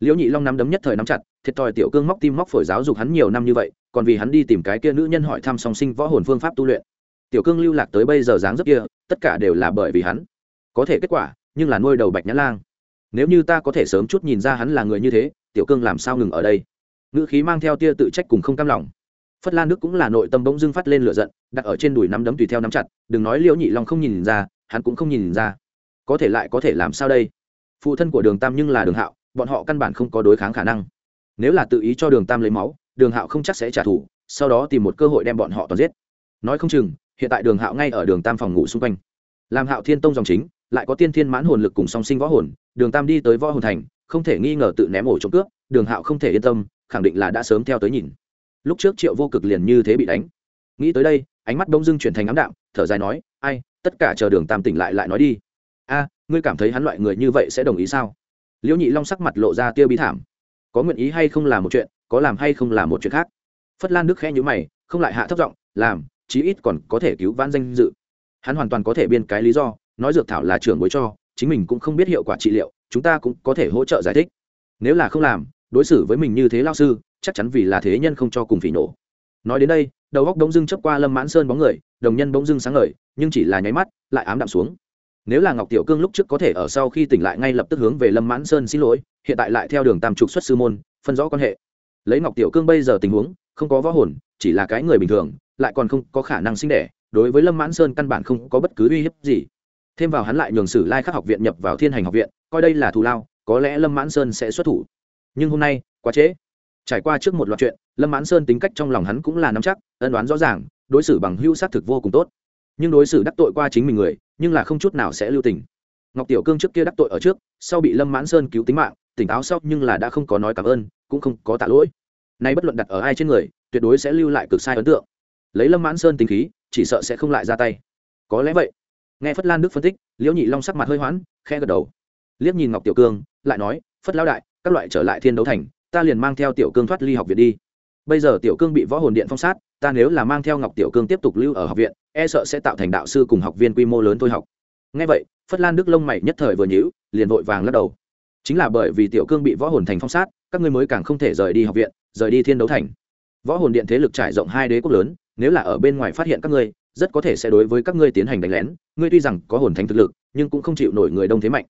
Liễu nhị long nắm đấm nhất thời nắm chặt, thiệt thòi tiểu cương móc tim móc phổi giáo dục hắn nhiều năm như vậy, còn vì hắn đi tìm cái kia nữ nhân hỏi thăm song sinh võ hồn phương pháp tu luyện. Tiểu cương lưu lạc tới bây giờ dáng dấp kia, tất cả đều là bởi vì hắn. Có thể kết quả, nhưng là nuôi đầu bạch nhã lang. Nếu như ta có thể sớm chút nhìn ra hắn là người như thế, tiểu cương làm sao ngừng ở đây? Ngữ khí mang theo tia tự trách cùng không cam lòng phất lan đức cũng là nội tâm bỗng dưng phát lên lửa giận, đặt ở trên đùi nắm đấm tùy theo nắm chặt, đừng nói liễu nhị long không nhìn ra, hắn cũng không nhìn ra. Có thể lại có thể làm sao đây? Phụ thân của đường tam nhưng là đường hạo, bọn họ căn bản không có đối kháng khả năng. Nếu là tự ý cho đường tam lấy máu, đường hạo không chắc sẽ trả thù, sau đó tìm một cơ hội đem bọn họ toàn giết. Nói không chừng, hiện tại đường hạo ngay ở đường tam phòng ngủ xung quanh. Làm hạo thiên tông dòng chính, lại có tiên thiên mãn hồn lực cùng song sinh võ hồn, đường tam đi tới võ hồn thành, không thể nghi ngờ tự ném ổ trộm cướp, đường hạo không thể yên tâm, khẳng định là đã sớm theo tới nhìn lúc trước triệu vô cực liền như thế bị đánh. Nghĩ tới đây, ánh mắt đông dưng chuyển thành ám đạm, thở dài nói, ai, tất cả chờ đường tam tỉnh lại lại nói đi. A, ngươi cảm thấy hắn loại người như vậy sẽ đồng ý sao? Liễu nhị long sắc mặt lộ ra tiêu bí thảm. Có nguyện ý hay không là một chuyện, có làm hay không là một chuyện khác. Phất lan đức khẽ nhữ mày, không lại hạ thấp giọng, làm, chí ít còn có thể cứu vãn danh dự. Hắn hoàn toàn có thể biên cái lý do, nói dược thảo là trưởng bối cho, chính mình cũng không biết hiệu quả trị liệu, chúng ta cũng có thể hỗ trợ giải thích. Nếu là không làm, đối xử với mình như thế lao sư chắc chắn vì là thế nhân không cho cùng phỉ nổ. Nói đến đây, đầu góc bỗng dưng chấp qua lâm mãn sơn bóng người, đồng nhân bỗng dưng sáng ngời, nhưng chỉ là nháy mắt, lại ám đạm xuống. Nếu là ngọc tiểu cương lúc trước có thể ở sau khi tỉnh lại ngay lập tức hướng về lâm mãn sơn xin lỗi, hiện tại lại theo đường tam trục xuất sư môn, phân rõ quan hệ. Lấy ngọc tiểu cương bây giờ tình huống, không có võ hồn, chỉ là cái người bình thường, lại còn không có khả năng sinh đẻ, đối với lâm mãn sơn căn bản không có bất cứ uy hiếp gì. Thêm vào hắn lại nhường sử lai khắc học viện nhập vào thiên hành học viện, coi đây là thù lao, có lẽ lâm mãn sơn sẽ xuất thủ. Nhưng hôm nay, quá trễ trải qua trước một loạt chuyện, lâm mãn sơn tính cách trong lòng hắn cũng là nắm chắc, ân đoán rõ ràng, đối xử bằng hưu xác thực vô cùng tốt. Nhưng đối xử đắc tội qua chính mình người, nhưng là không chút nào sẽ lưu tình. Ngọc tiểu cương trước kia đắc tội ở trước, sau bị lâm mãn sơn cứu tính mạng, tỉnh táo sau nhưng là đã không có nói cảm ơn, cũng không có tạ lỗi. Nay bất luận đặt ở ai trên người, tuyệt đối sẽ lưu lại cực sai ấn tượng. Lấy lâm mãn sơn tính khí, chỉ sợ sẽ không lại ra tay. Có lẽ vậy. Nghe phất lan đức phân tích, liễu nhị long sắc mặt hơi hoãn khe gật đầu. Liếc nhìn ngọc tiểu cương, lại nói, phất lão đại, các loại trở lại thiên đấu thành ta liền mang theo tiểu cương thoát ly học viện đi. Bây giờ tiểu cương bị võ hồn điện phong sát, ta nếu là mang theo ngọc tiểu cương tiếp tục lưu ở học viện e sợ sẽ tạo thành đạo sư cùng học viên quy mô lớn thôi học. Ngay vậy, phất lan đức lông mày nhất thời vừa nhữ liền vội vàng lắc đầu. Chính là bởi vì tiểu cương bị võ hồn thành phong sát, các ngươi mới càng không thể rời đi học viện, rời đi thiên đấu thành. Võ hồn điện thế lực trải rộng hai đế quốc lớn, nếu là ở bên ngoài phát hiện các ngươi, rất có thể sẽ đối với các ngươi tiến hành đánh lén. Ngươi tuy rằng có hồn thánh thực lực, nhưng cũng không chịu nổi người đông thế mạnh.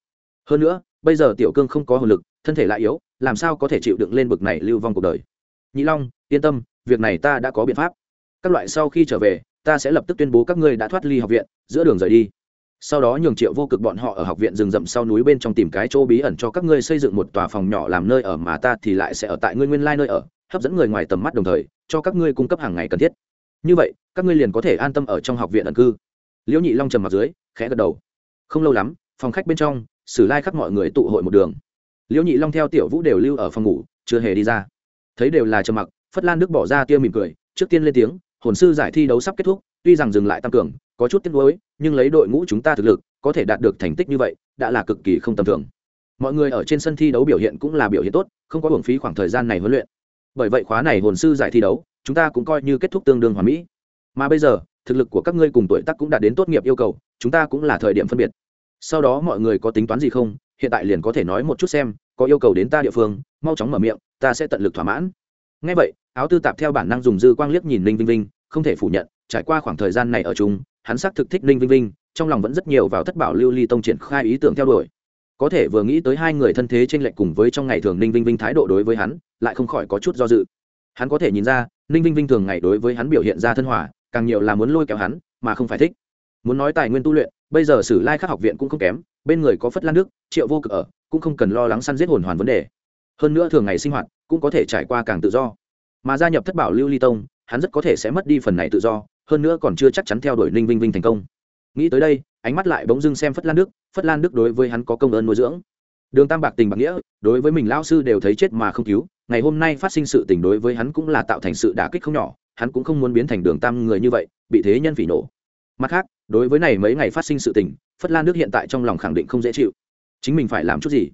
Hơn nữa, bây giờ tiểu cương không có hồn lực, thân thể lại yếu làm sao có thể chịu đựng lên bực này lưu vong cuộc đời? Nhị long, yên tâm, việc này ta đã có biện pháp. Các loại sau khi trở về, ta sẽ lập tức tuyên bố các ngươi đã thoát ly học viện, giữa đường rời đi. Sau đó nhường triệu vô cực bọn họ ở học viện rừng rậm sau núi bên trong tìm cái chỗ bí ẩn cho các ngươi xây dựng một tòa phòng nhỏ làm nơi ở mà ta thì lại sẽ ở tại ngươi nguyên lai nơi ở, hấp dẫn người ngoài tầm mắt đồng thời, cho các ngươi cung cấp hàng ngày cần thiết. Như vậy, các ngươi liền có thể an tâm ở trong học viện ẩn cư. Liễu nhị long trầm mặt dưới, khẽ gật đầu. Không lâu lắm, phòng khách bên trong, sử lai khắc mọi người tụ hội một đường liễu nhị long theo tiểu vũ đều lưu ở phòng ngủ, chưa hề đi ra. Thấy đều là trầm mặc, phất lan đức bỏ ra tia mỉm cười, trước tiên lên tiếng, hồn sư giải thi đấu sắp kết thúc, tuy rằng dừng lại tăng cường, có chút tiếc nuối, nhưng lấy đội ngũ chúng ta thực lực, có thể đạt được thành tích như vậy, đã là cực kỳ không tầm thường. Mọi người ở trên sân thi đấu biểu hiện cũng là biểu hiện tốt, không có hưởng phí khoảng thời gian này huấn luyện. Bởi vậy khóa này hồn sư giải thi đấu, chúng ta cũng coi như kết thúc tương đương hoàn mỹ. Mà bây giờ, thực lực của các ngươi cùng tuổi tác cũng đạt đến tốt nghiệp yêu cầu, chúng ta cũng là thời điểm phân biệt sau đó mọi người có tính toán gì không, hiện tại liền có thể nói một chút xem, có yêu cầu đến ta địa phương, mau chóng mở miệng, ta sẽ tận lực thỏa mãn. Ngay vậy, áo tư tạp theo bản năng dùng dư quang liếc nhìn ninh vinh vinh, không thể phủ nhận, trải qua khoảng thời gian này ở chung, hắn xác thực thích ninh vinh vinh, trong lòng vẫn rất nhiều vào thất bảo lưu ly tông triển khai ý tưởng theo đuổi. Có thể vừa nghĩ tới hai người thân thế t r ê n lệch cùng với trong ngày thường ninh vinh vinh thái độ đối với hắn, lại không khỏi có chút do dự. Hắn có thể nhìn ra, ninh vinh vinh thường ngày đối với hắn biểu hiện ra thân hòa, càng nhiều là muốn lôi kéo hắn, mà không phải thích. Muốn nói tài nguyên tu luyện bây giờ sử lai khắc học viện cũng không kém, bên người có phất lan nước triệu vô cực ở, cũng không cần lo lắng săn giết hồn hoàn vấn đề. Hơn nữa thường ngày sinh hoạt, cũng có thể trải qua càng tự do. Mà gia nhập thất bảo lưu ly tông, hắn rất có thể sẽ mất đi phần này tự do, hơn nữa còn chưa chắc chắn theo đuổi ninh vinh vinh thành công. Nghĩ tới đây, ánh mắt lại bỗng dưng xem phất lan đức, phất lan đức đối với hắn có công ơn nuôi dưỡng. Đường tam bạc tình bạc nghĩa, đối với mình lao sư đều thấy chết mà không cứu, ngày hôm nay phát sinh sự tình đối với hắn cũng là tạo thành sự đả kích không nhỏ, hắn cũng không muốn biến thành đường tam người như vậy, bị thế nhân phỉ nổ mặt khác, đối với này mấy ngày phát sinh sự tình, phất lan nước hiện tại trong lòng khẳng định không dễ chịu. Chính mình phải làm chút gì?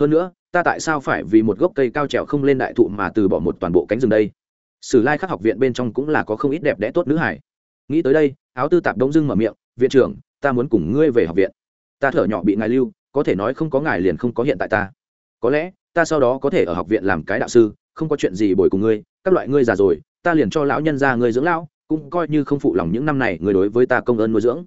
Hơn nữa, ta tại sao phải vì một gốc cây cao trèo không lên đại thụ mà từ bỏ một toàn bộ cánh rừng đây? Sử lai khắc học viện bên trong cũng là có không ít đẹp đẽ tốt nữ hải nghĩ tới đây, áo tư tạp đông dưng mở miệng, viện trưởng, ta muốn cùng ngươi về học viện. Ta thở nhỏ bị ngài lưu, có thể nói không có ngài liền không có hiện tại ta. Có lẽ, ta sau đó có thể ở học viện làm cái đạo sư, không có chuyện gì bồi cùng ngươi, các loại ngươi già rồi, ta liền cho lão nhân ra ngươi dưỡng lão cũng coi như không phụ lòng những năm này người đối với ta công ơn nuôi dưỡng.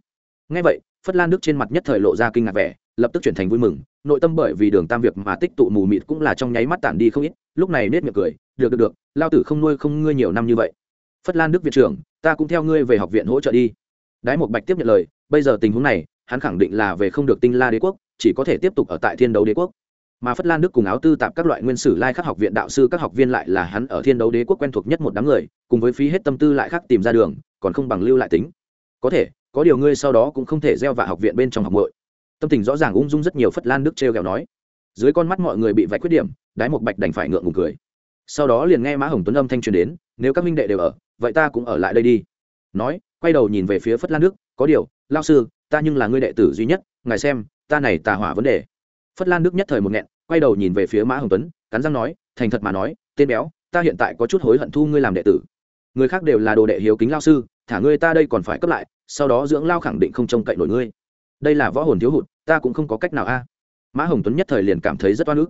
Ngay vậy, phất lan đức trên mặt nhất thời lộ ra kinh ngạc vẻ, lập tức chuyển thành vui mừng, nội tâm bởi vì đường tam việc mà tích tụ mù mịt cũng là trong nháy mắt tản đi không ít, lúc này nết miệng cười, được được được, lao tử không nuôi không ngươi nhiều năm như vậy. Phất lan đức viện trưởng, ta cũng theo ngươi về học viện hỗ trợ đi. Đái một bạch tiếp nhận lời, bây giờ tình huống này, hắn khẳng định là về không được tinh la đế quốc, chỉ có thể tiếp tục ở tại thiên đấu đế quốc mà phất lan đức cùng áo tư tạp các loại nguyên sử lai khắc học viện đạo sư các học viên lại là hắn ở thiên đấu đế quốc quen thuộc nhất một đám người, cùng với phí hết tâm tư lại khác tìm ra đường, còn không bằng lưu lại tính. Có thể, có điều ngươi sau đó cũng không thể gieo vạ học viện bên trong học bội tâm tình rõ ràng ung dung rất nhiều phất lan đức t r kẹo nói. Dưới con mắt mọi người bị vạch khuyết điểm, đái một bạch đành phải ngượng ngùng cười. Sau đó liền nghe mã hồng tuấn âm thanh truyền đến, nếu các minh đệ đều ở, vậy ta cũng ở lại đây đi. Nói, quay đầu nhìn về phía phất lan đức, có điều lao sư, ta nhưng là ngươi đệ tử duy nhất, ngài xem, ta này tà hỏa vấn đề phất lan đức nhất thời một nghẹn, quay đầu nhìn về phía mã hồng tuấn, cắn răng nói, thành thật mà nói, tên béo, ta hiện tại có chút hối hận thu ngươi làm đệ tử. Người khác đều là đồ đệ hiếu kính lao sư, thả ngươi ta đây còn phải cấp lại, sau đó dưỡng lao khẳng định không trông cậy nổi ngươi. Đây là võ hồn thiếu hụt, ta cũng không có cách nào a. Mã hồng tuấn nhất thời liền cảm thấy rất oan ức.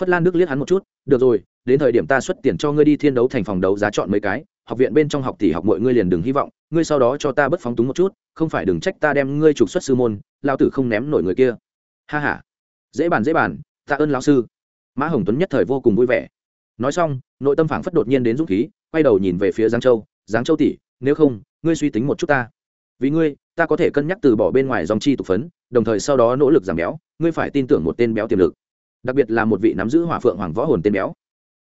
Phất lan đức liếc hắn một chút, được rồi, đến thời điểm ta xuất tiền cho ngươi đi thiên đấu thành phòng đấu giá chọn mấy cái, học viện bên trong học thì học mọi ngươi liền đừng hy vọng, ngươi sau đó cho ta bất phóng túng một chút, không phải đừng trách ta đem ngươi trục xuất sư môn lao tử không ném nổi người kia. Ha h a dễ bàn dễ bàn tạ ơn lão sư. Mã hồng tuấn nhất thời vô cùng vui vẻ. Nói xong nội tâm phảng phất đột nhiên đến dũng khí quay đầu nhìn về phía Giáng châu. Giáng châu tỷ nếu không ngươi suy tính một chút ta. Vì ngươi ta có thể cân nhắc từ bỏ bên ngoài dòng chi tục phấn đồng thời sau đó nỗ lực giảm béo ngươi phải tin tưởng một tên béo tiềm lực. Đặc biệt là một vị nắm giữ hỏa phượng hoàng võ hồn tên béo.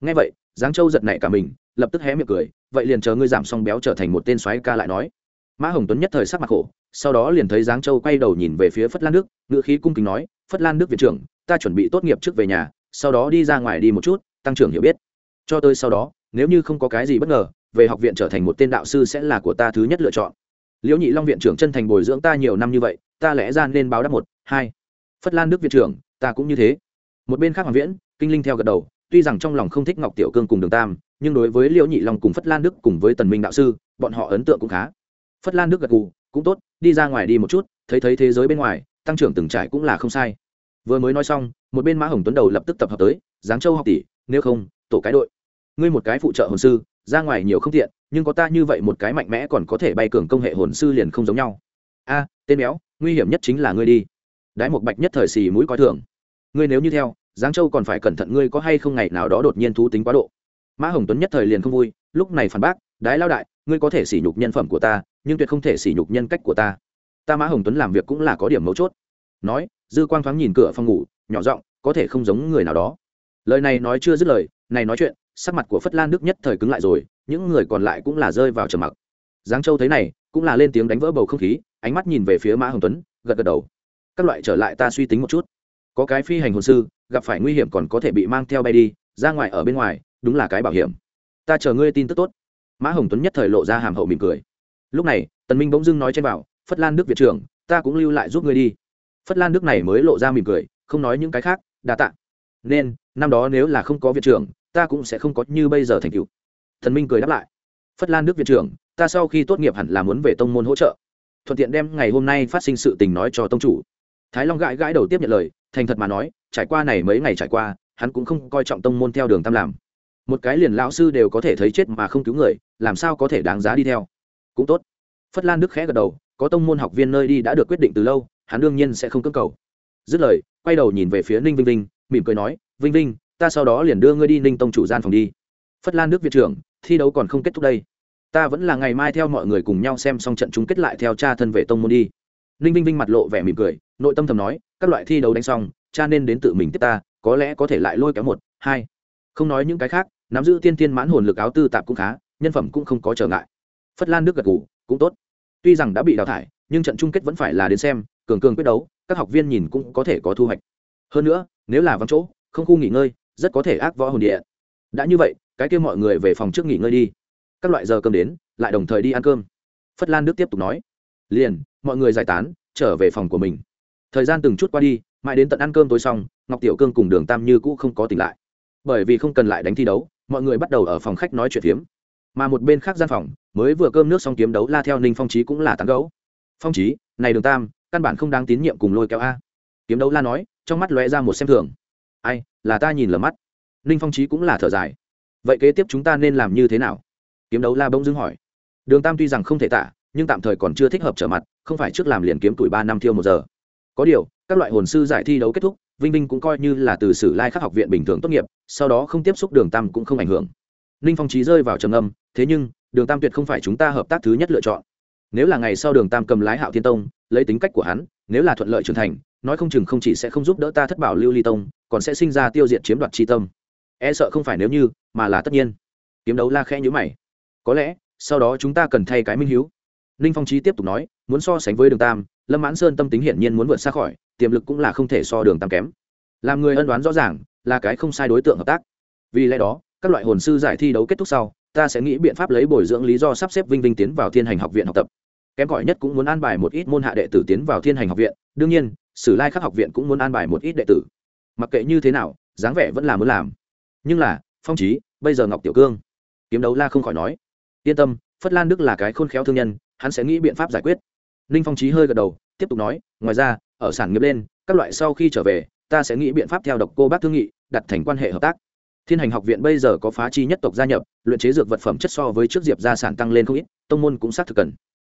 Ngay vậy giáng châu giật nảy cả mình lập tức hé miệng cười vậy liền chờ ngươi giảm xong béo trở thành một tên xoáy ca lại nói. Mã hồng tuấn nhất thời sắc mặt khổ sau đó liền thấy giáng châu quay đầu nhìn về phía phất lan nước, ngự khí cung kính nói phất lan đức viện trưởng, ta chuẩn bị tốt nghiệp trước về nhà, sau đó đi ra ngoài đi một chút, tăng trưởng hiểu biết. Cho tôi sau đó, nếu như không có cái gì bất ngờ, về học viện trở thành một tên đạo sư sẽ là của ta thứ nhất lựa chọn. Liễu nhị long viện trưởng chân thành bồi dưỡng ta nhiều năm như vậy, ta lẽ ra nên báo đáp một, hai. Phất lan đức viện trưởng, ta cũng như thế. Một bên khác hoàng viễn, kinh linh theo gật đầu, tuy rằng trong lòng không thích ngọc tiểu cương cùng đường tam, nhưng đối với liễu nhị long cùng phất lan đức cùng với tần minh đạo sư, bọn họ ấn tượng cũng khá. Phất lan đức gật gù, cũng tốt, đi ra ngoài đi một chút, thấy thấy thế giới bên ngoài tăng trưởng từng trải cũng là không sai. Vừa mới nói xong, một bên mã hồng tuấn đầu lập tức tập hợp tới, giáng châu học tỷ, nếu không, tổ cái đội. Ngươi một cái phụ trợ hồn sư, ra ngoài nhiều không tiện, nhưng có ta như vậy một cái mạnh mẽ còn có thể bay cường công hệ hồn sư liền không giống nhau. A, tên béo, nguy hiểm nhất chính là ngươi đi. Đái một bạch nhất thời xì mũi coi thường. Ngươi nếu như theo, giáng châu còn phải cẩn thận ngươi có hay không ngày nào đó đột nhiên thú tính quá độ. Mã hồng tuấn nhất thời liền không vui, lúc này phản bác, đái lao đại, ngươi có thể sỉ nhục nhân phẩm của ta, nhưng tuyệt không thể sỉ nhục nhân cách của ta. Ta mã hồng tuấn làm việc cũng là có điểm mấu chốt nói, dư quang thoáng nhìn cửa phòng ngủ, nhỏ giọng, có thể không giống người nào đó. Lời này nói chưa dứt lời, này nói chuyện, sắc mặt của phất lan đức nhất thời cứng lại rồi, những người còn lại cũng là rơi vào trầm mặc. Giáng châu thấy này, cũng là lên tiếng đánh vỡ bầu không khí, ánh mắt nhìn về phía mã hồng tuấn, gật gật đầu. Các loại trở lại ta suy tính một chút. Có cái phi hành hồn sư, gặp phải nguy hiểm còn có thể bị mang theo bay đi, ra ngoài ở bên ngoài, đúng là cái bảo hiểm. Ta chờ ngươi tin tức tốt. Mã hồng tuấn nhất thời lộ ra hàm hậu mỉm cười. Lúc này, tần minh bỗng dưng nói trên bảo, phất lan đức việt trưởng, ta cũng lưu lại giúp ngươi đi phất lan đức này mới lộ ra mỉm cười, không nói những cái khác, đa tạ. Nên, năm đó nếu là không có viện trưởng, ta cũng sẽ không có như bây giờ thành cựu thần minh cười đáp lại. Phất lan đức viện trưởng, ta sau khi tốt nghiệp hẳn là muốn về tông môn hỗ trợ. Thuận tiện đem ngày hôm nay phát sinh sự tình nói cho tông chủ. Thái long gãi gãi đầu tiếp nhận lời, thành thật mà nói, trải qua này mấy ngày trải qua, hắn cũng không coi trọng tông môn theo đường tam làm. Một cái liền lão sư đều có thể thấy chết mà không cứu người, làm sao có thể đáng giá đi theo? Cũng tốt. Phất lan đức khẽ gật đầu, có tông môn học viên nơi đi đã được quyết định từ lâu hắn đương nhiên sẽ không cưỡng cầu. Dứt lời quay đầu nhìn về phía ninh vinh vinh mỉm cười nói vinh vinh ta sau đó liền đưa ngươi đi ninh tông chủ gian phòng đi. Phất lan nước viện trưởng thi đấu còn không kết thúc đây. Ta vẫn là ngày mai theo mọi người cùng nhau xem xong trận chung kết lại theo cha thân vệ tông môn đi. Ninh vinh vinh mặt lộ vẻ mỉm cười nội tâm thầm nói các loại thi đấu đánh xong cha nên đến tự mình tiếp ta có lẽ có thể lại lôi kéo một hai. Không nói những cái khác nắm giữ tiên tiên mãn hồn lực áo tư tạp cũng khá nhân phẩm cũng không có trở ngại. Phất lan nước gật gù, cũng tốt. Tuy rằng đã bị đào thải nhưng trận chung kết vẫn phải là đến xem cường cường quyết đấu, các học viên nhìn cũng có thể có thu hoạch. Hơn nữa, nếu là vắng chỗ, không khu nghỉ ngơi, rất có thể ác võ hồn địa. Đã như vậy, cái kêu mọi người về phòng trước nghỉ ngơi đi. Các loại giờ cơm đến, lại đồng thời đi ăn cơm. Phất lan đức tiếp tục nói. Liền, mọi người giải tán, trở về phòng của mình. Thời gian từng chút qua đi, mãi đến tận ăn cơm tối xong, ngọc tiểu cương cùng đường tam như cũ không có tỉnh lại. Bởi vì không cần lại đánh thi đấu, mọi người bắt đầu ở phòng khách nói chuyện phiếm. Mà một bên khác gian phòng, mới vừa cơm nước xong kiếm đấu la theo ninh phong trí cũng là tán gấu phong trí này đường tam căn bản không đáng tín nhiệm cùng lôi kéo a. Kiếm đấu la nói, trong mắt lóe ra một xem thường. Ai, là ta nhìn lờ mắt. Ninh phong trí cũng là thở dài. Vậy kế tiếp chúng ta nên làm như thế nào? Kiếm đấu la bỗng dưng hỏi. Đường tam tuy rằng không thể tả, nhưng tạm thời còn chưa thích hợp trở mặt, không phải trước làm liền kiếm tuổi ba năm thiêu một giờ. Có điều, các loại hồn sư giải thi đấu kết thúc, vinh vinh cũng coi như là từ sử lai khắc học viện bình thường tốt nghiệp, sau đó không tiếp xúc đường tam cũng không ảnh hưởng. Ninh phong trí rơi vào trầm âm thế nhưng, đường tam tuyệt không phải chúng ta hợp tác thứ nhất lựa chọn. Nếu là ngày sau đường tam cầm lái hạo thiên tông lấy tính cách của hắn, nếu là thuận lợi trưởng thành, nói không chừng không chỉ sẽ không giúp đỡ ta thất bảo lưu ly tông, còn sẽ sinh ra tiêu diệt chiếm đoạt tri tâm. E sợ không phải nếu như, mà là tất nhiên. Kiếm đấu la khẽ nhữ mày. Có lẽ, sau đó chúng ta cần thay cái minh hiếu. Ninh phong trí tiếp tục nói, muốn so sánh với đường tam, lâm mãn sơn tâm tính hiển nhiên muốn vượt xa khỏi, tiềm lực cũng là không thể so đường tam kém. Làm người ân đoán rõ ràng, là cái không sai đối tượng hợp tác. Vì lẽ đó, các loại hồn sư giải thi đấu kết thúc sau, ta sẽ nghĩ biện pháp lấy bồi dưỡng lý do sắp xếp vinh vinh tiến vào thiên hành học viện học tập kém cỏi nhất cũng muốn an bài một ít môn hạ đệ tử tiến vào thiên hành học viện, đương nhiên, sử lai khắc học viện cũng muốn an bài một ít đệ tử. Mặc kệ như thế nào, dáng vẻ vẫn là muốn làm. Nhưng là, phong trí bây giờ ngọc tiểu cương, kiếm đấu la không khỏi nói. Yên tâm, phất lan đức là cái khôn khéo thương nhân, hắn sẽ nghĩ biện pháp giải quyết. Ninh phong trí hơi gật đầu, tiếp tục nói, ngoài ra, ở sản nghiệp lên, các loại sau khi trở về, ta sẽ nghĩ biện pháp theo độc cô bác thương nghị, đặt thành quan hệ hợp tác. Thiên hành học viện bây giờ có phá chi nhất tộc gia nhập, luyện chế dược vật phẩm chất so với trước diệp gia sản tăng lên không ít, tông môn cũng xác thực cần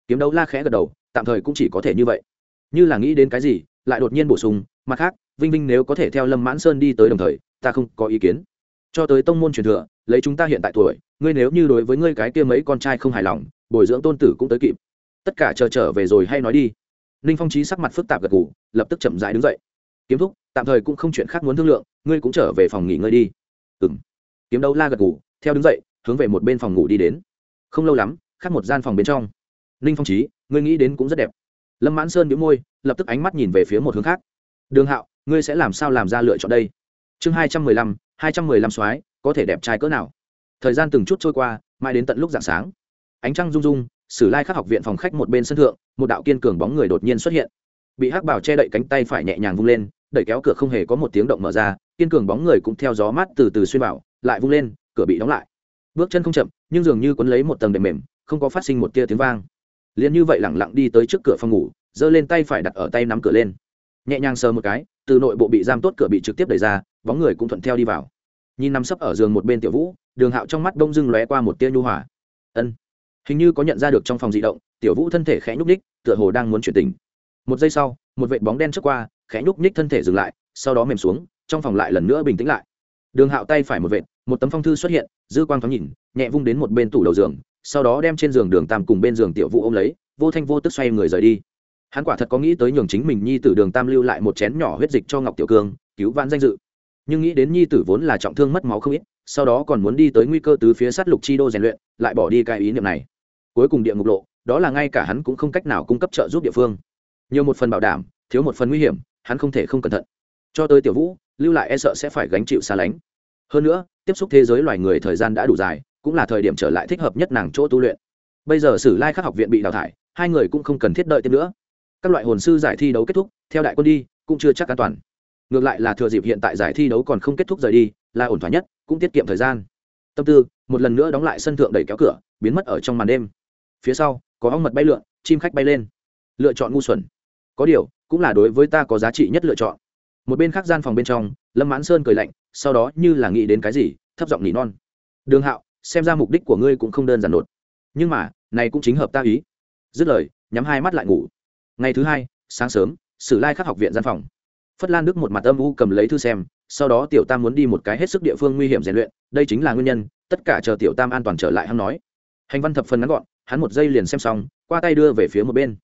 kiếm đấu la khẽ gật đầu, tạm thời cũng chỉ có thể như vậy. Như là nghĩ đến cái gì, lại đột nhiên bổ sung, mặt khác, vinh vinh nếu có thể theo lâm mãn sơn đi tới đồng thời, ta không có ý kiến. Cho tới tông môn truyền thừa, lấy chúng ta hiện tại tuổi, ngươi nếu như đối với ngươi cái kia mấy con trai không hài lòng, bồi dưỡng tôn tử cũng tới kịp. Tất cả chờ trở về rồi hay nói đi. Ninh phong trí sắc mặt phức tạp gật g ủ lập tức chậm dãi đứng dậy. Kiếm thúc, tạm thời cũng không chuyện khác muốn thương lượng, ngươi cũng trở về phòng nghỉ ngơi đi. Ừ m kiếm đấu la gật g ủ theo đứng dậy, hướng về một bên phòng ngủ đi đến. Không lâu lắm, khác một gian phòng bên trong ninh phong trí ngươi nghĩ đến cũng rất đẹp. Lâm mãn sơn đĩu môi, lập tức ánh mắt nhìn về phía một hướng khác. Đường hạo, ngươi sẽ làm sao làm ra lựa chọn đây? Chương hai trăm mười lăm, hai trăm mười lăm soái, có thể đẹp trai cỡ nào? Thời gian từng chút trôi qua, mãi đến tận lúc dạng sáng. Ánh trăng rung rung, sử lai khắc học viện phòng khách một bên sân thượng, một đạo kiên cường bóng người đột nhiên xuất hiện. Bị hắc bảo che đậy cánh tay phải nhẹ nhàng vung lên, đẩy kéo cửa không hề có một tiếng động mở ra, kiên cường bóng người cũng theo gió mát từ từ xuyên vào, lại vung lên, cửa bị đóng lại. Bước chân không chậm, nhưng dường như quấn lấy một tầng đệm mềm, không có phát sinh một tia tiếng vang liền như vậy lẳng lặng đi tới trước cửa phòng ngủ, giơ lên tay phải đặt ở tay nắm cửa lên. Nhẹ nhàng sờ một cái, từ nội bộ bị giam tốt cửa bị trực tiếp đẩy ra, bóng người cũng thuận theo đi vào. Nhìn nằm sấp ở giường một bên tiểu vũ, đường hạo trong mắt đông dưng lóe qua một tia nhu hòa. Ân. Hình như có nhận ra được trong phòng di động, tiểu vũ thân thể khẽ nhúc ních tựa hồ đang muốn chuyển tình. Một giây sau, một vệ bóng đen trước qua, khẽ nhúc ních thân thể dừng lại, sau đó mềm xuống, trong phòng lại lần nữa bình tĩnh lại. Đường hạo tay phải một vệt, một tấm phong thư xuất hiện, dư quang thoáng nhìn, nhẹ vung đến một bên tủ đầu giường sau đó đem trên giường đường tam cùng bên giường tiểu vũ ôm lấy, vô thanh vô tức xoay người rời đi. Hắn quả thật có nghĩ tới nhường chính mình nhi tử đường tam lưu lại một chén nhỏ huyết dịch cho ngọc tiểu cương, cứu vãn danh dự. Nhưng nghĩ đến nhi tử vốn là trọng thương mất máu không ít, sau đó còn muốn đi tới nguy cơ từ phía sát lục chi đô rèn luyện, lại bỏ đi cái ý niệm này. Cuối cùng địa ngục lộ, đó là ngay cả hắn cũng không cách nào cung cấp trợ giúp địa phương. Nhiều một phần bảo đảm, thiếu một phần nguy hiểm, hắn không thể không cẩn thận. Cho tới tiểu vũ, lưu lại e sợ sẽ phải gánh chịu xa lánh. Hơn nữa, tiếp xúc thế giới loài người thời gian đã đủ dài cũng là thời điểm trở lại thích hợp nhất nàng chỗ tu luyện. Bây giờ sử lai khắc học viện bị đào thải, hai người cũng không cần thiết đợi thêm nữa. Các loại hồn sư giải thi đấu kết thúc, theo đại quân đi, cũng chưa chắc an toàn. Ngược lại là thừa dịp hiện tại giải thi đấu còn không kết thúc rời đi, là ổn thỏa nhất, cũng tiết kiệm thời gian. Tâm tư, một lần nữa đóng lại sân thượng đẩy kéo cửa, biến mất ở trong màn đêm. Phía sau, có ong mật bay lượn, chim khách bay lên. Lựa chọn ngu xuẩn. Có điều, cũng là đối với ta có giá trị nhất lựa chọn. Một bên khác gian phòng bên trong, lâm mãn sơn cười lạnh, sau đó như là nghĩ đến cái gì, thấp giọng nỉ non. Đường hạo xem ra mục đích của ngươi cũng không đơn giản nột. Nhưng mà, này cũng chính hợp ta ý. Dứt lời, nhắm hai mắt lại ngủ. Ngày thứ hai, sáng sớm, sử lai khắc học viện gian phòng. Phất lan đức một mặt âm u cầm lấy thư xem, sau đó tiểu tam muốn đi một cái hết sức địa phương nguy hiểm rèn luyện, đây chính là nguyên nhân, tất cả chờ tiểu tam an toàn trở lại hắn nói. Hành văn thập phần ngắn gọn, hắn một giây liền xem xong, qua tay đưa về phía một bên.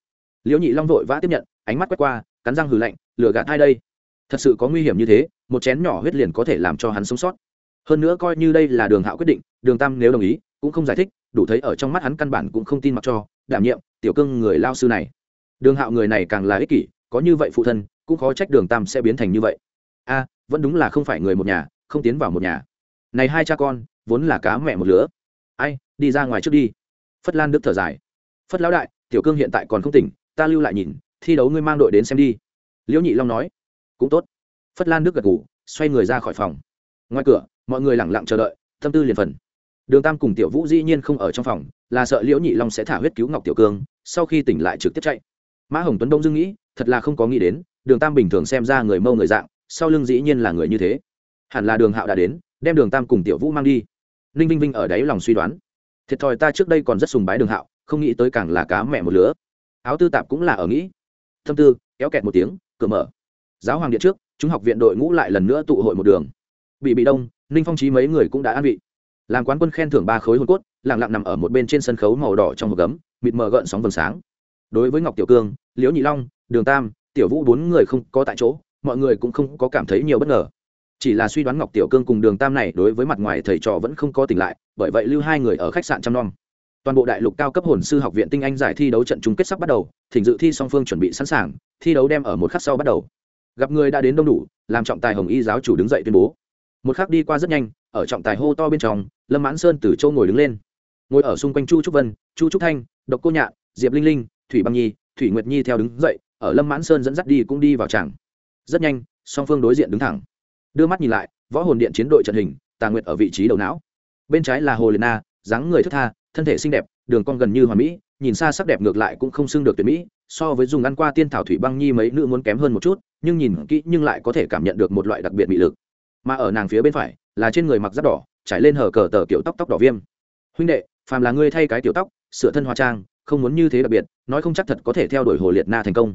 Liễu nhị long vội vã tiếp nhận, ánh mắt quét qua, cắn răng hừ lạnh lửa gạt hai đây? Thật sự có nguy hiểm như thế, một chén nhỏ huyết liền có thể làm cho hắn sống sót hơn nữa coi như đây là đường hạo quyết định, đường tam nếu đồng ý, cũng không giải thích, đủ thấy ở trong mắt hắn căn bản cũng không tin mặc cho, đảm nhiệm, tiểu cưng người lao sư này. Đường hạo người này càng là ích kỷ, có như vậy phụ thân, cũng khó trách đường tam sẽ biến thành như vậy. A, vẫn đúng là không phải người một nhà, không tiến vào một nhà. Này hai cha con, vốn là cá mẹ một lứa. Ai, đi ra ngoài trước đi. Phất lan đức thở dài. Phất lão đại, tiểu cương hiện tại còn không tỉnh, ta lưu lại nhìn, thi đấu ngươi mang đội đến xem đi. Liễu nhị long nói. Cũng tốt. Phất lan đức gật ngủ xoay người ra khỏi phòng. Ngoài cửa mọi người lẳng lặng chờ đợi, tâm tư liền phần. Đường tam cùng tiểu vũ dĩ nhiên không ở trong phòng, là sợ liễu nhị long sẽ thả huyết cứu ngọc tiểu cương, sau khi tỉnh lại trực tiếp chạy. Mã hồng tuấn đông dưng nghĩ, thật là không có nghĩ đến, đường tam bình thường xem ra người mâu người dạng, sau lưng dĩ nhiên là người như thế. Hẳn là đường hạo đã đến, đem đường tam cùng tiểu vũ mang đi. Ninh vinh vinh ở đáy lòng suy đoán. Thiệt thòi ta trước đây còn rất sùng bái đường hạo, không nghĩ tới càng là cá mẹ một lứa. Áo tư tạp cũng là ở nghĩ. Thâm tư, kéo kẹt một tiếng, cửa mở. Giáo hoàng điện trước, chúng học viện đội ngũ lại lần nữa tụ hội một đường. Bị bị đông ninh phong trí mấy người cũng đã an vị. Làm quán quân khen thưởng ba khối hồn cốt lẳng lặng nằm ở một bên trên sân khấu màu đỏ trong một gấm, mịt mờ gợn sóng vầng sáng. Đối với ngọc tiểu cương, liễu nhị long, đường tam, tiểu vũ bốn người không có tại chỗ, mọi người cũng không có cảm thấy nhiều bất ngờ. Chỉ là suy đoán ngọc tiểu cương cùng đường tam này đối với mặt ngoài thầy trò vẫn không có tỉnh lại, bởi vậy lưu hai người ở khách sạn trăm nom. Toàn bộ đại lục cao cấp hồn sư học viện tinh anh giải thi đấu trận chung kết sắp bắt đầu, thỉnh dự thi song phương chuẩn bị sẵn sàng, thi đấu đem ở một khắc sau bắt đầu. Gặp người đã đến đông đủ, làm trọng tài hồng y giáo chủ đứng dậy tuyên bố một khắc đi qua rất nhanh, ở trọng tài hô to bên trong, lâm mãn sơn từ châu ngồi đứng lên. Ngồi ở xung quanh chu trúc vân, chu trúc thanh, độc cô nhạn, diệp linh linh, thủy băng nhi, thủy nguyệt nhi theo đứng dậy, ở lâm mãn sơn dẫn dắt đi cũng đi vào tràng. Rất nhanh, song phương đối diện đứng thẳng. Đưa mắt nhìn lại, võ hồn điện chiến đội trận hình, tà nguyệt ở vị trí đầu não. Bên trái là hồ liệt na, dáng người thức tha, thân thể xinh đẹp, đường con gần như hoàn mỹ, nhìn xa sắc đẹp ngược lại cũng không xưng được tuyệt mỹ, so với dùng ăn qua tiên thảo thủy băng nhi mấy nữ muốn kém hơn một chút, nhưng nhìn kỹ nhưng lại có thể cảm nhận được một loại đặc biệt bị lực mà ở nàng phía bên phải là trên người mặc giáp đỏ, trải lên hở cờ tờ kiểu tóc tóc đỏ viêm. Huynh đệ, phàm là ngươi thay cái tiểu tóc, sửa thân hóa trang, không muốn như thế đặc biệt, nói không chắc thật có thể theo đuổi hồ liệt na thành công.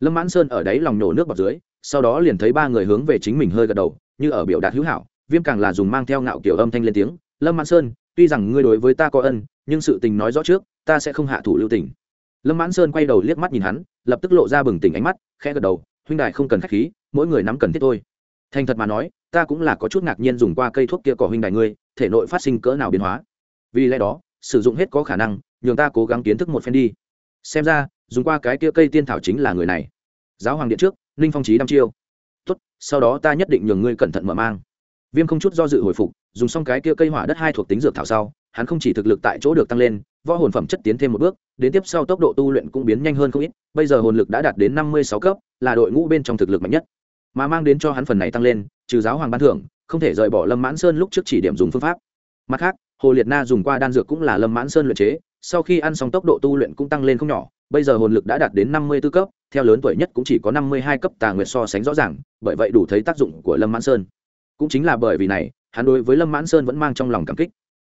Lâm mãn sơn ở đấy lòng nổ nước bọt dưới, sau đó liền thấy ba người hướng về chính mình hơi gật đầu, như ở biểu đạt hữu hảo, viêm càng là dùng mang theo ngạo kiểu âm thanh lên tiếng, lâm mãn sơn, tuy rằng ngươi đối với ta có ân, nhưng sự tình nói rõ trước, ta sẽ không hạ thủ lưu tình. Lâm mãn sơn quay đầu liếc mắt nhìn hắn, lập tức lộ ra bừng tỉnh ánh mắt, khẽ gật đầu, huynh đại không cần khách khí, mỗi người nắm cần thiết thôi. Thành thật mà nói ta cũng là có chút ngạc nhiên dùng qua cây thuốc kia cỏ huynh đại ngươi, thể nội phát sinh cỡ nào biến hóa. Vì lẽ đó, sử dụng hết có khả năng, nhường ta cố gắng kiến thức một phen đi. Xem ra, dùng qua cái kia cây tiên thảo chính là người này. Giáo hoàng điện trước, ninh phong trí đăm chiêu. Tốt, sau đó ta nhất định nhường ngươi cẩn thận mở mang. Viêm không chút do dự hồi phục, dùng xong cái kia cây hỏa đất hai thuộc tính dược thảo sau, hắn không chỉ thực lực tại chỗ được tăng lên, võ hồn phẩm chất tiến thêm một bước, đến tiếp sau tốc độ tu luyện cũng biến nhanh hơn không ít, bây giờ hồn lực đã đạt đến năm mươi sáu cấp, là đội ngũ bên trong thực lực mạnh nhất. Mà mang đến cho hắn phần này tăng lên trừ giáo hoàng ban thưởng, không thể rời bỏ lâm mãn sơn lúc trước chỉ điểm dùng phương pháp. Mặt khác, hồ liệt na dùng qua đan dược cũng là lâm mãn sơn luyện chế, sau khi ăn xong tốc độ tu luyện cũng tăng lên không nhỏ, bây giờ hồn lực đã đạt đến năm mươi b ố cấp, theo lớn tuổi nhất cũng chỉ có năm mươi hai cấp tà nguyệt so sánh rõ ràng, bởi vậy đủ thấy tác dụng của lâm mãn sơn. Cũng chính là bởi vì này, hắn đối với lâm mãn sơn vẫn mang trong lòng cảm kích.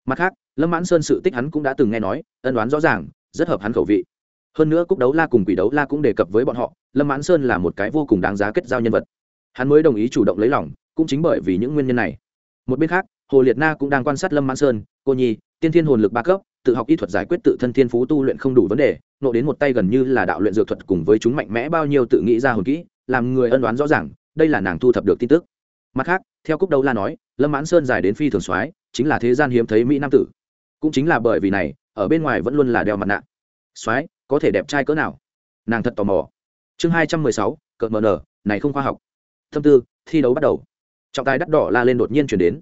Mặt khác, lâm mãn sơn sự tích hắn cũng đã từng nghe nói, ân đoán rõ ràng, rất hợp hắn khẩu vị. Hơn nữa cúc đấu la cùng quỷ đấu la cũng đề cập với bọn họ, lâm mãn sơn là một cái vô cùng đáng giá kết giao nhân vật. Hắn mới đồng ý chủ động lấy lòng cũng chính bởi vì những nguyên nhân này. Một bên khác, hồ liệt na cũng đang quan sát lâm mãn sơn, cô nhi, tiên thiên hồn lực ba cấp, tự học y thuật giải quyết tự thân thiên phú tu luyện không đủ vấn đề, nộ đến một tay gần như là đạo luyện dược thuật cùng với chúng mạnh mẽ bao nhiêu tự nghĩ ra hồn kỹ, làm người ân đoán rõ ràng, đây là nàng thu thập được tin tức. Mặt khác, theo cúc đấu la nói, lâm mãn sơn dài đến phi thường soái, chính là thế gian hiếm thấy mỹ nam tử. Cũng chính là bởi vì này, ở bên ngoài vẫn luôn là đeo mặt nạ. Soái, có thể đẹp trai cỡ nào? Nàng thật tò mò. Chương hai trăm mười sáu, cợt mờ nở, này không khoa học. Thâm tư, thi đấu bắt đầu trọng tài đắt đỏ la lên đột nhiên chuyển đến.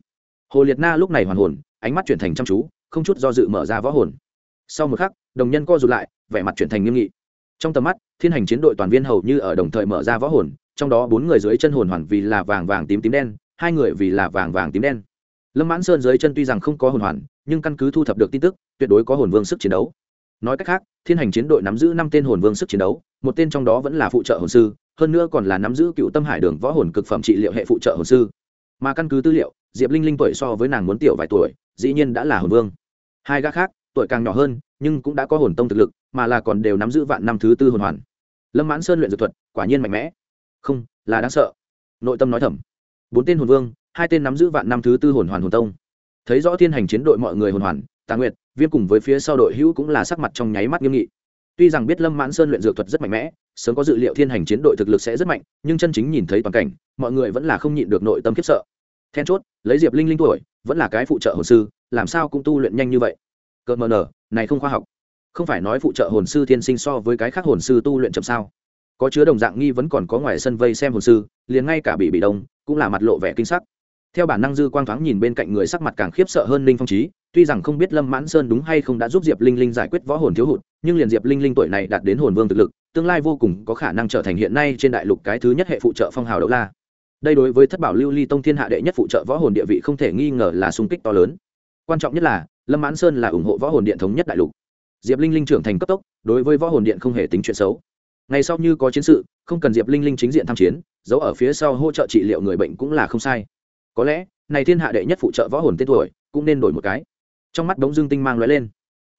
Hồ liệt na lúc này hoàn hồn, ánh mắt chuyển thành chăm chú, không chút do dự mở ra võ hồn. Sau một khắc, đồng nhân co rụt lại, vẻ mặt chuyển thành nghiêm nghị. Trong tầm mắt, thiên hành chiến đội toàn viên hầu như ở đồng thời mở ra võ hồn, trong đó bốn người dưới chân hồn hoàn vì là vàng vàng tím tím đen, hai người vì là vàng vàng tím đen. Lâm mãn sơn dưới chân tuy rằng không có hồn hoàn, nhưng căn cứ thu thập được tin tức, tuyệt đối có hồn vương sức chiến đấu. Nói cách khác, thiên hành chiến đội nắm giữ năm tên hồn vương sức chiến đấu, một tên trong đó vẫn là phụ trợ hồn sư, hơn nữa còn là nắm giữ cựu tâm hải đường võ hồn cực phẩm trị liệu hệ phụ trợ hồn sư mà căn cứ tư liệu, diệp linh linh tuổi so với nàng muốn tiểu vài tuổi, dĩ nhiên đã là hồn vương. Hai gã khác, tuổi càng nhỏ hơn, nhưng cũng đã có hồn tông thực lực, mà là còn đều nắm giữ vạn năm thứ tư hồn hoàn. Lâm mãn sơn luyện dược thuật, quả nhiên mạnh mẽ. Không, là đáng sợ. Nội tâm nói thầm. Bốn tên hồn vương, hai tên nắm giữ vạn năm thứ tư hồn hoàn hồn tông. Thấy rõ thiên hành chiến đội mọi người hồn hoàn tà nguyệt, viêm cùng với phía sau đội hữu cũng là sắc mặt trong nháy mắt nghiêm nghị. Tuy rằng biết lâm mãn sơn luyện dược thuật rất mạnh mẽ, sớm có dự liệu thiên hành chiến đội thực lực sẽ rất mạnh, nhưng chân chính nhìn thấy toàn cảnh, mọi người vẫn là không nhịn được nội tâm khiếp sợ then chốt, lấy diệp linh linh tuổi, vẫn là cái phụ trợ hồn sư, làm sao cũng tu luyện nhanh như vậy. Cợt mờ nở, này không khoa học. Không phải nói phụ trợ hồn sư thiên sinh so với cái khác hồn sư tu luyện chậm sao? Có chứa đồng dạng nghi vẫn còn có ngoài sân vây xem hồn sư, liền ngay cả bị bị đông cũng là mặt lộ vẻ kinh sắc. Theo bản năng dư quang thoáng nhìn bên cạnh người sắc mặt càng khiếp sợ hơn linh phong trí tuy rằng không biết lâm mãn sơn đúng hay không đã giúp diệp linh linh giải quyết võ hồn thiếu hụt, nhưng liền diệp linh linh tuổi này đạt đến hồn vương thực lực, tương lai vô cùng có khả năng trở thành hiện nay trên đại lục cái thứ nhất hệ phụ trợ phong hào đấu la đây đối với thất bảo lưu ly tông thiên hạ đệ nhất phụ trợ võ hồn địa vị không thể nghi ngờ là sung kích to lớn. Quan trọng nhất là, lâm mãn sơn là ủng hộ võ hồn điện thống nhất đại lục. Diệp linh linh trưởng thành cấp tốc, đối với võ hồn điện không hề tính chuyện xấu. Ngày sau như có chiến sự, không cần diệp linh linh chính diện tham chiến, giấu ở phía sau hỗ trợ trị liệu người bệnh cũng là không sai. Có lẽ, này thiên hạ đệ nhất phụ trợ võ hồn tên tuổi, cũng nên đổi một cái. Trong mắt đống dương tinh mang lóe lên.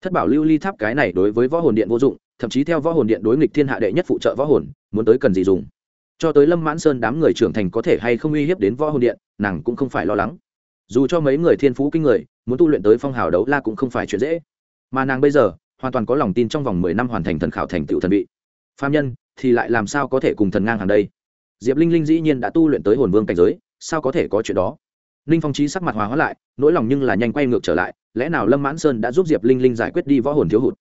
Thất bảo lưu ly tháp cái này đối với võ hồn điện vô dụng, thậm chí theo võ hồn điện đối nghịch thiên hạ đệ nhất phụ trợ võ hồn, muốn tới cần gì dùng cho tới lâm mãn sơn đám người trưởng thành có thể hay không uy hiếp đến võ hồn điện, nàng cũng không phải lo lắng. Dù cho mấy người thiên phú kinh người, muốn tu luyện tới phong hào đấu la cũng không phải chuyện dễ. Mà nàng bây giờ, hoàn toàn có lòng tin trong vòng mười năm hoàn thành thần khảo thành tựu thần vị. Phạm nhân, thì lại làm sao có thể cùng thần ngang hàng đây? Diệp linh linh dĩ nhiên đã tu luyện tới hồn vương cảnh giới, sao có thể có chuyện đó? Ninh phong trí sắc mặt hòa hóa lại, nỗi lòng nhưng là nhanh quay ngược trở lại, lẽ nào lâm mãn sơn đã giúp diệp linh linh giải quyết đi võ hồn thiếu hụt?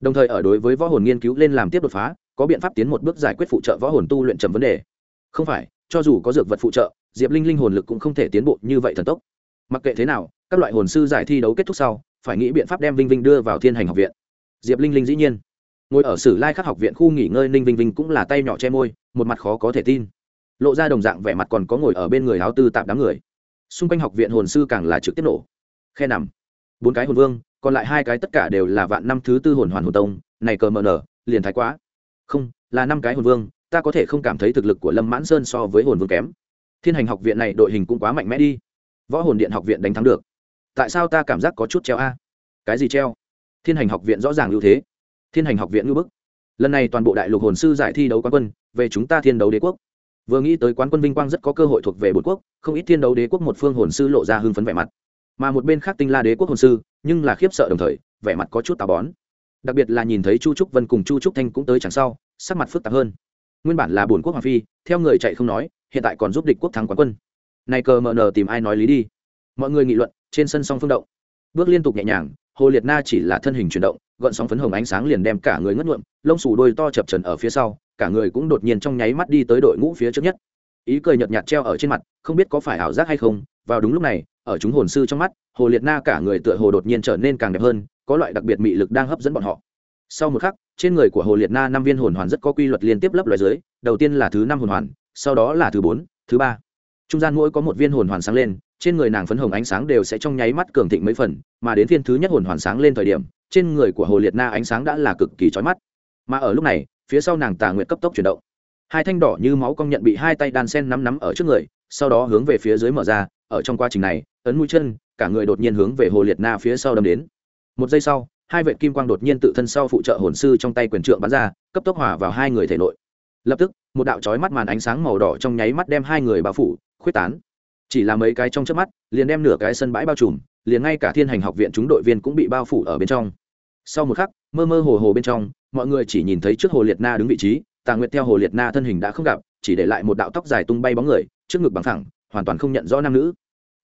Đồng thời ở đối với võ hồn nghiên cứu lên làm tiếp đột phá có biện pháp tiến một bước giải quyết phụ trợ võ hồn tu luyện trầm vấn đề. Không phải, cho dù có dược vật phụ trợ, diệp linh linh hồn lực cũng không thể tiến bộ như vậy thần tốc. Mặc kệ thế nào, các loại hồn sư giải thi đấu kết thúc sau, phải nghĩ biện pháp đem vinh vinh đưa vào thiên hành học viện. Diệp linh linh dĩ nhiên, ngồi ở sử lai khắc học viện khu nghỉ ngơi ninh vinh vinh cũng là tay nhỏ che môi, một mặt khó có thể tin. Lộ ra đồng dạng vẻ mặt còn có ngồi ở bên người áo tư tạp đám người. Xung quanh học viện hồn sư càng là trực tiếp nổ. Khe nằm, bốn cái hồn vương, còn lại hai cái tất cả đều là vạn năm thứ tư hồn hoàn hồn tông, này cờ mờ nở, liền thái quá không, là năm cái hồn vương, ta có thể không cảm thấy thực lực của lâm mãn sơn so với hồn vương kém. Thiên hành học viện này đội hình cũng quá mạnh mẽ đi. Võ hồn điện học viện đánh thắng được. Tại sao ta cảm giác có chút treo a? Cái gì treo? Thiên hành học viện rõ ràng ưu thế. Thiên hành học viện ngưỡng bức. Lần này toàn bộ đại lục hồn sư giải thi đấu quán quân, về chúng ta thiên đấu đế quốc. Vừa nghĩ tới quán quân vinh quang rất có cơ hội thuộc về bột quốc, không ít thiên đấu đế quốc một phương hồn sư lộ ra hưng phấn vẻ mặt. Mà một bên khác tinh la đế quốc hồn sư, nhưng là khiếp sợ đồng thời, vẻ mặt có chút tà bón đặc biệt là nhìn thấy chu trúc vân cùng chu trúc thanh cũng tới chẳng sau, sắc mặt phức tạp hơn. Nguyên bản là bổn quốc hoàng phi, theo người chạy không nói, hiện tại còn giúp địch quốc thắng quán quân. Này cờ mờ nờ tìm ai nói lý đi? Mọi người nghị luận, trên sân song phương động. Bước liên tục nhẹ nhàng, hồ liệt na chỉ là thân hình chuyển động, gọn sóng phấn hồng ánh sáng liền đem cả người ngất nhuộm lông xù đôi to chập trần ở phía sau, cả người cũng đột nhiên trong nháy mắt đi tới đội ngũ phía trước nhất. Ý cười nhợt nhạt treo ở trên mặt, không biết có phải ảo giác hay không, vào đúng lúc này, ở chúng hồn sư trong mắt, hồ liệt na cả người tựa hồ đột nhiên trở nên càng đẹp hơn có loại đặc biệt mị lực đang hấp dẫn bọn họ. Sau một khắc, trên người của hồ liệt na năm viên hồn hoàn rất có quy luật liên tiếp lấp loài dưới, đầu tiên là thứ năm hồn hoàn, sau đó là thứ bốn, thứ ba. Trung gian mỗi có một viên hồn hoàn sáng lên, trên người nàng phấn hồng ánh sáng đều sẽ trong nháy mắt cường thịnh mấy phần, mà đến viên thứ nhất hồn hoàn sáng lên thời điểm, trên người của hồ liệt na ánh sáng đã là cực kỳ trói mắt. Mà ở lúc này, phía sau nàng tà nguyện cấp tốc chuyển động. Hai thanh đỏ như máu công nhận bị hai tay đan sen nắm nắm ở trước người, sau đó hướng về phía dưới mở ra, ở trong quá trình này, ấn mũi chân, cả người đột nhiên hướng về hồ liệt na phía sau đâm đến một giây sau, hai vệ kim quang đột nhiên tự thân sau phụ trợ hồn sư trong tay quyền trượng bắn ra, cấp tốc hòa vào hai người thể nội. Lập tức, một đạo trói mắt màn ánh sáng màu đỏ trong nháy mắt đem hai người bao phủ, khuyết tán. Chỉ là mấy cái trong trước mắt, liền đem nửa cái sân bãi bao trùm, liền ngay cả thiên hành học viện chúng đội viên cũng bị bao phủ ở bên trong. Sau một khắc, mơ mơ hồ hồ bên trong, mọi người chỉ nhìn thấy trước hồ liệt na đứng vị trí, tà nguyệt theo hồ liệt na thân hình đã không gặp, chỉ để lại một đạo tóc dài tung bay bóng người, trước ngực bằng thẳng hoàn toàn không nhận rõ nam nữ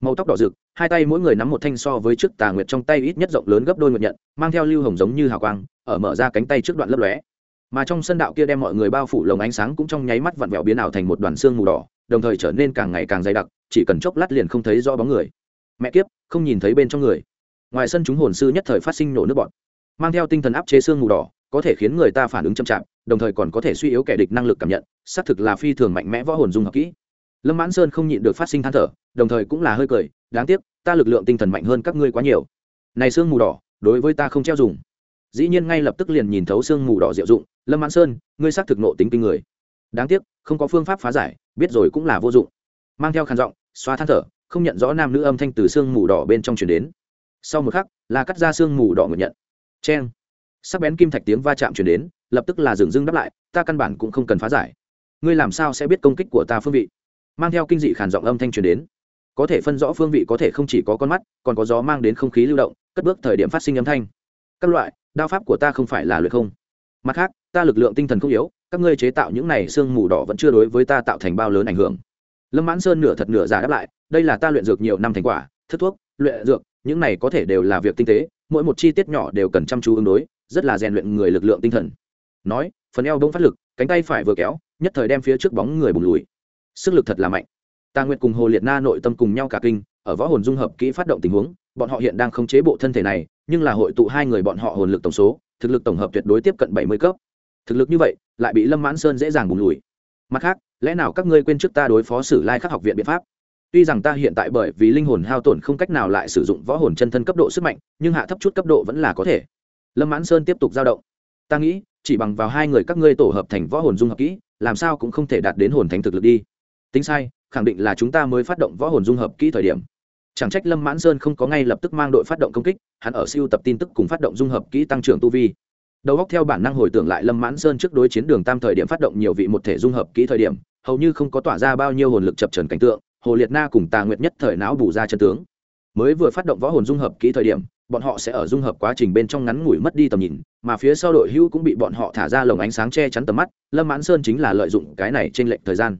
màu tóc đỏ rực hai tay mỗi người nắm một thanh so với trước tà nguyệt trong tay ít nhất rộng lớn gấp đôi nguyệt nhận mang theo lưu hồng giống như hào quang ở mở ra cánh tay trước đoạn lấp lóe. Mà trong sân đạo kia đem mọi người bao phủ lồng ánh sáng cũng trong nháy mắt vặn vẹo biến ảo thành một đoàn xương mù đỏ đồng thời trở nên càng ngày càng dày đặc chỉ cần chốc lát liền không thấy rõ bóng người. Mẹ kiếp không nhìn thấy bên trong người. Ngoài sân chúng hồn sư nhất thời phát sinh nổ nước bọt, mang theo tinh thần áp chế xương mù đỏ có thể khiến người ta phản ứng chậm chạp đồng thời còn có thể suy yếu kẻ địch năng lực cảm nhận xác thực là phi thường mạnh mẽ võ hồn dung hợp kỹ lâm mãn sơn không nhịn được phát sinh than thở, đồng thời cũng là hơi cười, đáng tiếc, ta lực lượng tinh thần mạnh hơn các ngươi quá nhiều. Này xương mù đỏ, đối với ta không treo dùng. Dĩ nhiên ngay lập tức liền nhìn thấu xương mù đỏ diệu dụng, lâm mãn sơn, ngươi xác thực nộ tính kinh người. Đáng tiếc, không có phương pháp phá giải, biết rồi cũng là vô dụng. Mang theo khăn giọng, xoa than thở, không nhận rõ nam nữ âm thanh từ xương mù đỏ bên trong chuyển đến. Sau một khắc, là cắt ra xương mù đỏ ngược nhận. C sắc bén kim thạch tiếng va chạm chuyển đến, lập tức là dừng dưng đáp lại, ta căn bản cũng không cần phá giải. Ngươi làm sao sẽ biết công kích của ta phương vị? Mang theo kinh dị khản giọng âm thanh truyền đến. Có thể phân rõ phương vị có thể không chỉ có con mắt, còn có gió mang đến không khí lưu động, cất bước thời điểm phát sinh âm thanh. Các loại, đao pháp của ta không phải là luyện không. Mặt khác, ta lực lượng tinh thần không yếu, các ngươi chế tạo những này sương mù đỏ vẫn chưa đối với ta tạo thành bao lớn ảnh hưởng. Lâm mãn sơn nửa thật nửa giả đáp lại, đây là ta luyện dược nhiều năm thành quả, thức thuốc, luyện dược, những này có thể đều là việc tinh tế, mỗi một chi tiết nhỏ đều cần chăm chú ứng đối, rất là rèn luyện người lực lượng tinh thần. Nói, phần eo bỗng phát lực, cánh tay phải vừa kéo, nhất thời đem phía trước bóng người bùng lùi sức lực thật là mạnh. Tà nguyệt cùng hồ liệt na nội tâm cùng nhau cả kinh, ở võ hồn dung hợp kỹ phát động tình huống, bọn họ hiện đang khống chế bộ thân thể này, nhưng là hội tụ hai người bọn họ hồn lực tổng số, thực lực tổng hợp tuyệt đối tiếp cận bảy mươi cấp. Thực lực như vậy, lại bị lâm mãn sơn dễ dàng bùng lùi. Mặt khác, lẽ nào các ngươi quên trước ta đối phó sử lai khắc học viện biện pháp? Tuy rằng ta hiện tại bởi vì linh hồn hao tổn không cách nào lại sử dụng võ hồn chân thân cấp độ sức mạnh, nhưng hạ thấp chút cấp độ vẫn là có thể. Lâm mãn sơn tiếp tục giao động. Ta nghĩ, chỉ bằng vào hai người các ngươi tổ hợp thành võ hồn dung hợp kỹ, làm sao cũng không thể đạt đến hồn thánh thực lực đi tính sai, khẳng định là chúng ta mới phát động võ hồn dung hợp kỹ thời điểm. Chẳng trách lâm mãn sơn không có ngay lập tức mang đội phát động công kích, hắn ở siêu tập tin tức cùng phát động dung hợp kỹ tăng trưởng tu vi. Đầu góc theo bản năng hồi tưởng lại lâm mãn sơn trước đối chiến đường tam thời điểm phát động nhiều vị một thể dung hợp kỹ thời điểm, hầu như không có tỏa ra bao nhiêu hồn lực chập trần cảnh tượng, hồ liệt na cùng tà nguyệt nhất thời não bù ra chân tướng. Mới vừa phát động võ hồn dung hợp kỹ thời điểm, bọn họ sẽ ở dung hợp quá trình bên trong ngắn ngủi mất đi tầm nhìn, mà phía sau đội hữu cũng bị bọn họ thả ra lồng ánh sáng che chắn tầm mắt, lâm mãn sơn chính là lợi dụng cái này trên lệnh thời gian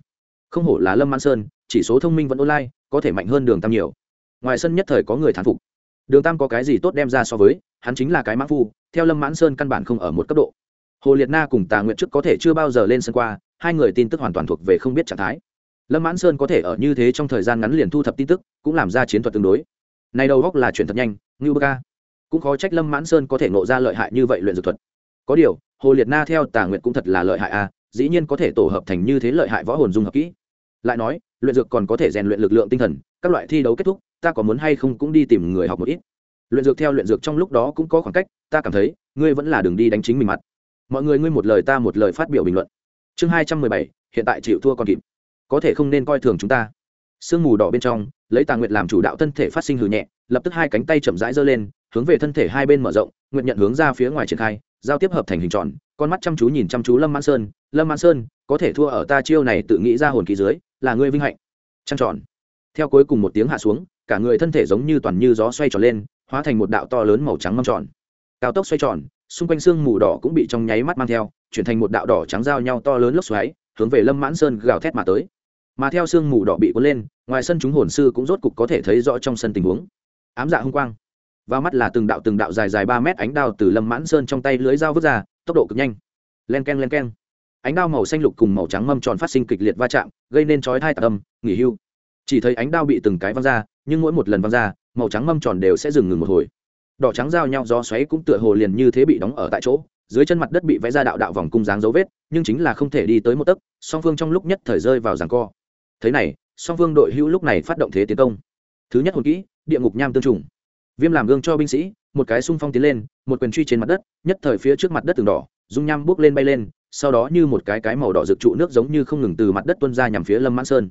không hổ là lâm mãn sơn chỉ số thông minh vẫn online có thể mạnh hơn đường tam nhiều ngoài sân nhất thời có người thán phục đường tam có cái gì tốt đem ra so với hắn chính là cái mãn phu theo lâm mãn sơn căn bản không ở một cấp độ hồ liệt na cùng tà nguyện trước có thể chưa bao giờ lên sân qua hai người tin tức hoàn toàn thuộc về không biết trạng thái lâm mãn sơn có thể ở như thế trong thời gian ngắn liền thu thập tin tức cũng làm ra chiến thuật tương đối này đầu góc là chuyển thật nhanh ngưu bơ ca cũng khó trách lâm mãn sơn có thể nộ ra lợi hại như vậy luyện dược thuật có điều hồ liệt na theo tà nguyện cũng thật là lợi hại à dĩ nhiên có thể tổ hợp thành như thế lợi hại võ hồn dung hợp kỹ. Lại nói, luyện dược còn có thể rèn luyện lực lượng tinh thần, các loại thi đấu kết thúc, ta có muốn hay không cũng đi tìm người học một ít. Luyện dược theo luyện dược trong lúc đó cũng có khoảng cách, ta cảm thấy, ngươi vẫn là đường đi đánh chính mình mặt. Mọi người ngươi một lời ta một lời phát biểu bình luận. Chương hai trăm mười bảy, hiện tại chịu thua còn kịp. Có thể không nên coi thường chúng ta. Sương mù đỏ bên trong, lấy tà nguyệt làm chủ đạo thân thể phát sinh hử nhẹ, lập tức hai cánh tay chậm rãi giơ lên, hướng về thân thể hai bên mở rộng nguyện nhận hướng ra phía ngoài triển khai, giao tiếp hợp thành hình tròn, con mắt chăm chú nhìn chăm chú lâm mãn sơn lâm mãn sơn, có thể thua ở ta chiêu này tự nghĩ ra hồn kỳ dưới, là ngươi vinh hạnh. Trăng tròn. Theo cuối cùng một tiếng hạ xuống, cả người thân thể giống như toàn như gió xoay tròn lên, hóa thành một đạo to lớn màu trắng mâm tròn. Cao tốc xoay tròn, xung quanh xương mù đỏ cũng bị trong nháy mắt mang theo, chuyển thành một đạo đỏ trắng giao nhau to lớn lốc xoáy, hướng về lâm mãn sơn gào thét mà tới. Mà theo xương mù đỏ bị cuốn lên, ngoài sân chúng hồn sư cũng rốt cục có thể thấy rõ trong sân tình huống. Ám dạ hung quang. Vào mắt là từng đạo từng đạo dài dài ba mét ánh đao từ lâm mãn sơn trong tay lưới dao vứt ra, tốc độ cực nhanh. Len k e n len k e n ánh đao màu xanh lục cùng màu trắng mâm tròn phát sinh kịch liệt va chạm, gây nên chói thai tạc âm, nghỉ hưu. Chỉ thấy ánh đao bị từng cái văng ra, nhưng mỗi một lần văng ra, màu trắng mâm tròn đều sẽ dừng ngừng một hồi. Đỏ trắng giao nhau do xoáy cũng tựa hồ liền như thế bị đóng ở tại chỗ, dưới chân mặt đất bị vẽ ra đạo đạo vòng cung dáng dấu vết, nhưng chính là không thể đi tới một tấc, song phương trong lúc nhất thời rơi vào ràng co. Thế này, song phương đội hữu lúc này phát động thế tiến công. Thứ nhất hồn kỹ, địa ngục nham tương trùng. Viêm làm gương cho binh sĩ, một cái xung phong tiến lên, một quyền truy trên mặt đất, nhất thời phía trước mặt đất từng đỏ, dung nham bước lên bay lên sau đó như một cái cái màu đỏ rực trụ nước giống như không ngừng từ mặt đất tuân ra nhằm phía lâm mãn sơn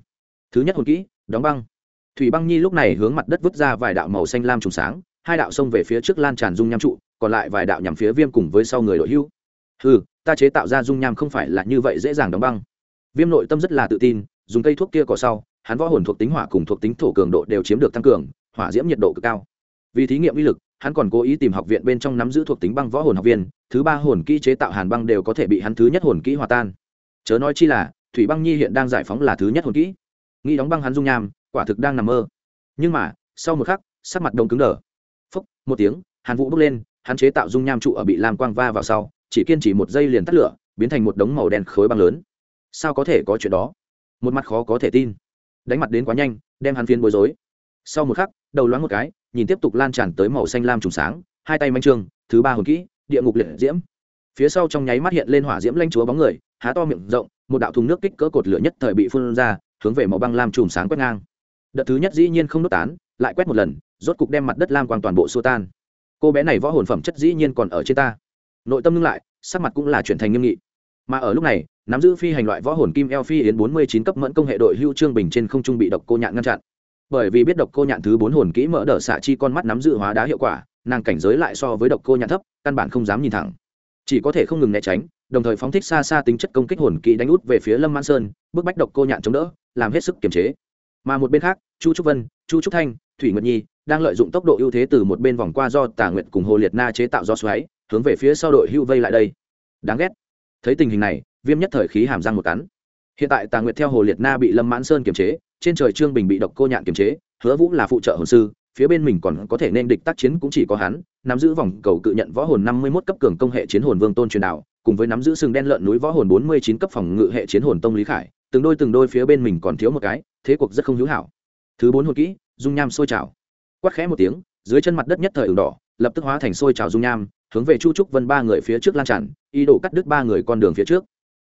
thứ nhất hồn kỹ đóng băng thủy băng nhi lúc này hướng mặt đất vứt ra vài đạo màu xanh lam trùng sáng hai đạo xông về phía trước lan tràn dung nham trụ còn lại vài đạo nhằm phía viêm cùng với sau người đội hưu ừ ta chế tạo ra dung nham không phải là như vậy dễ dàng đóng băng viêm nội tâm rất là tự tin dùng cây thuốc kia cỏ sau hắn võ hồn thuộc tính hỏa cùng thuộc tính thổ cường độ đều chiếm được tăng cường hỏa diễm nhiệt độ cực cao vì thí nghiệm uy lực hắn còn cố ý tìm học viện bên trong nắm giữ thuộc tính băng võ hồn học viên, thứ ba hồn kỹ chế tạo hàn băng đều có thể bị hắn thứ nhất hồn kỹ hòa tan. Chớ nói chi là, thủy băng nhi hiện đang giải phóng là thứ nhất hồn kỹ. Nghĩ đóng băng hắn dung nham, quả thực đang nằm mơ. Nhưng mà, sau một khắc, sắc mặt đông cứng đờ. Phúc, một tiếng, hàn vũ bước lên, hắn chế tạo dung nham trụ ở bị lam quang va vào sau, chỉ kiên trì một giây liền tắt lửa, biến thành một đống màu đen khối băng lớn. Sao có thể có chuyện đó? Một mặt khó có thể tin. Đánh mặt đến quá nhanh, đem hắn phiến bối rối. Sau một khắc, đầu loáng một cái nhìn tiếp tục lan tràn tới màu xanh lam trùng sáng, hai tay manh trương thứ ba hồn kỹ, địa ngục liệt diễm. Phía sau trong nháy mắt hiện lên hỏa diễm lanh chúa bóng người, há to miệng rộng, một đạo thùng nước kích cỡ cột lửa nhất thời bị phun ra, hướng về màu băng lam trùng sáng quét ngang. Đợt thứ nhất dĩ nhiên không đốt tán, lại quét một lần, rốt cục đem mặt đất lam quang toàn bộ xua tan. Cô bé này võ hồn phẩm chất dĩ nhiên còn ở trên ta. Nội tâm ngưng lại, sắc mặt cũng là chuyển thành nghiêm nghị. Mà ở lúc này, nắm giữ phi hành loại võ hồn kim eo phi yến bốn mươi chín cấp mẫn công hệ đội hưu trương bình trên không trung bị độc cô nhạn ngăn chặn bởi vì biết độc cô nhạn thứ bốn hồn kỹ mỡ đỡ xạ chi con mắt nắm giữ hóa đá hiệu quả, nàng cảnh giới lại so với độc cô nhạn thấp, căn bản không dám nhìn thẳng. Chỉ có thể không ngừng né tránh, đồng thời phóng thích xa xa tính chất công kích hồn kỹ đánh út về phía lâm mãn sơn, bức bách độc cô nhạn chống đỡ, làm hết sức kiềm chế. Mà một bên khác, chu trúc vân, chu trúc thanh, thủy nguyệt nhi đang lợi dụng tốc độ ưu thế từ một bên vòng qua do tà nguyện cùng hồ liệt na chế tạo do xoáy, hướng về phía sau đội hưu vây lại đây. Đáng ghét. Thấy tình hình này, viêm nhất thời khí hàm răng một cắn. Hiện tại tà nguyệt theo hồ liệt na bị lâm mãn sơn kiềm chế trên trời trương bình bị độc cô nhạn kiềm chế, hứa vũ là phụ trợ hồn sư, phía bên mình còn có thể nên địch tác chiến cũng chỉ có hắn, nắm giữ vòng cầu cự nhận võ hồn năm mươi mốt cấp cường công hệ chiến hồn vương tôn truyền đạo, cùng với nắm giữ sừng đen lợn núi võ hồn bốn mươi chín cấp phòng ngự hệ chiến hồn tông lý khải, từng đôi từng đôi phía bên mình còn thiếu một cái, thế cuộc rất không hữu hảo. Thứ bốn hồn kỹ, dung nham sôi trào. Quát khẽ một tiếng, dưới chân mặt đất nhất thời ửng đỏ, lập tức hóa thành sôi trào dung nham, hướng về chu trúc vân ba người phía trước lan tràn, ý đồ cắt đứt ba người con đường phía trước.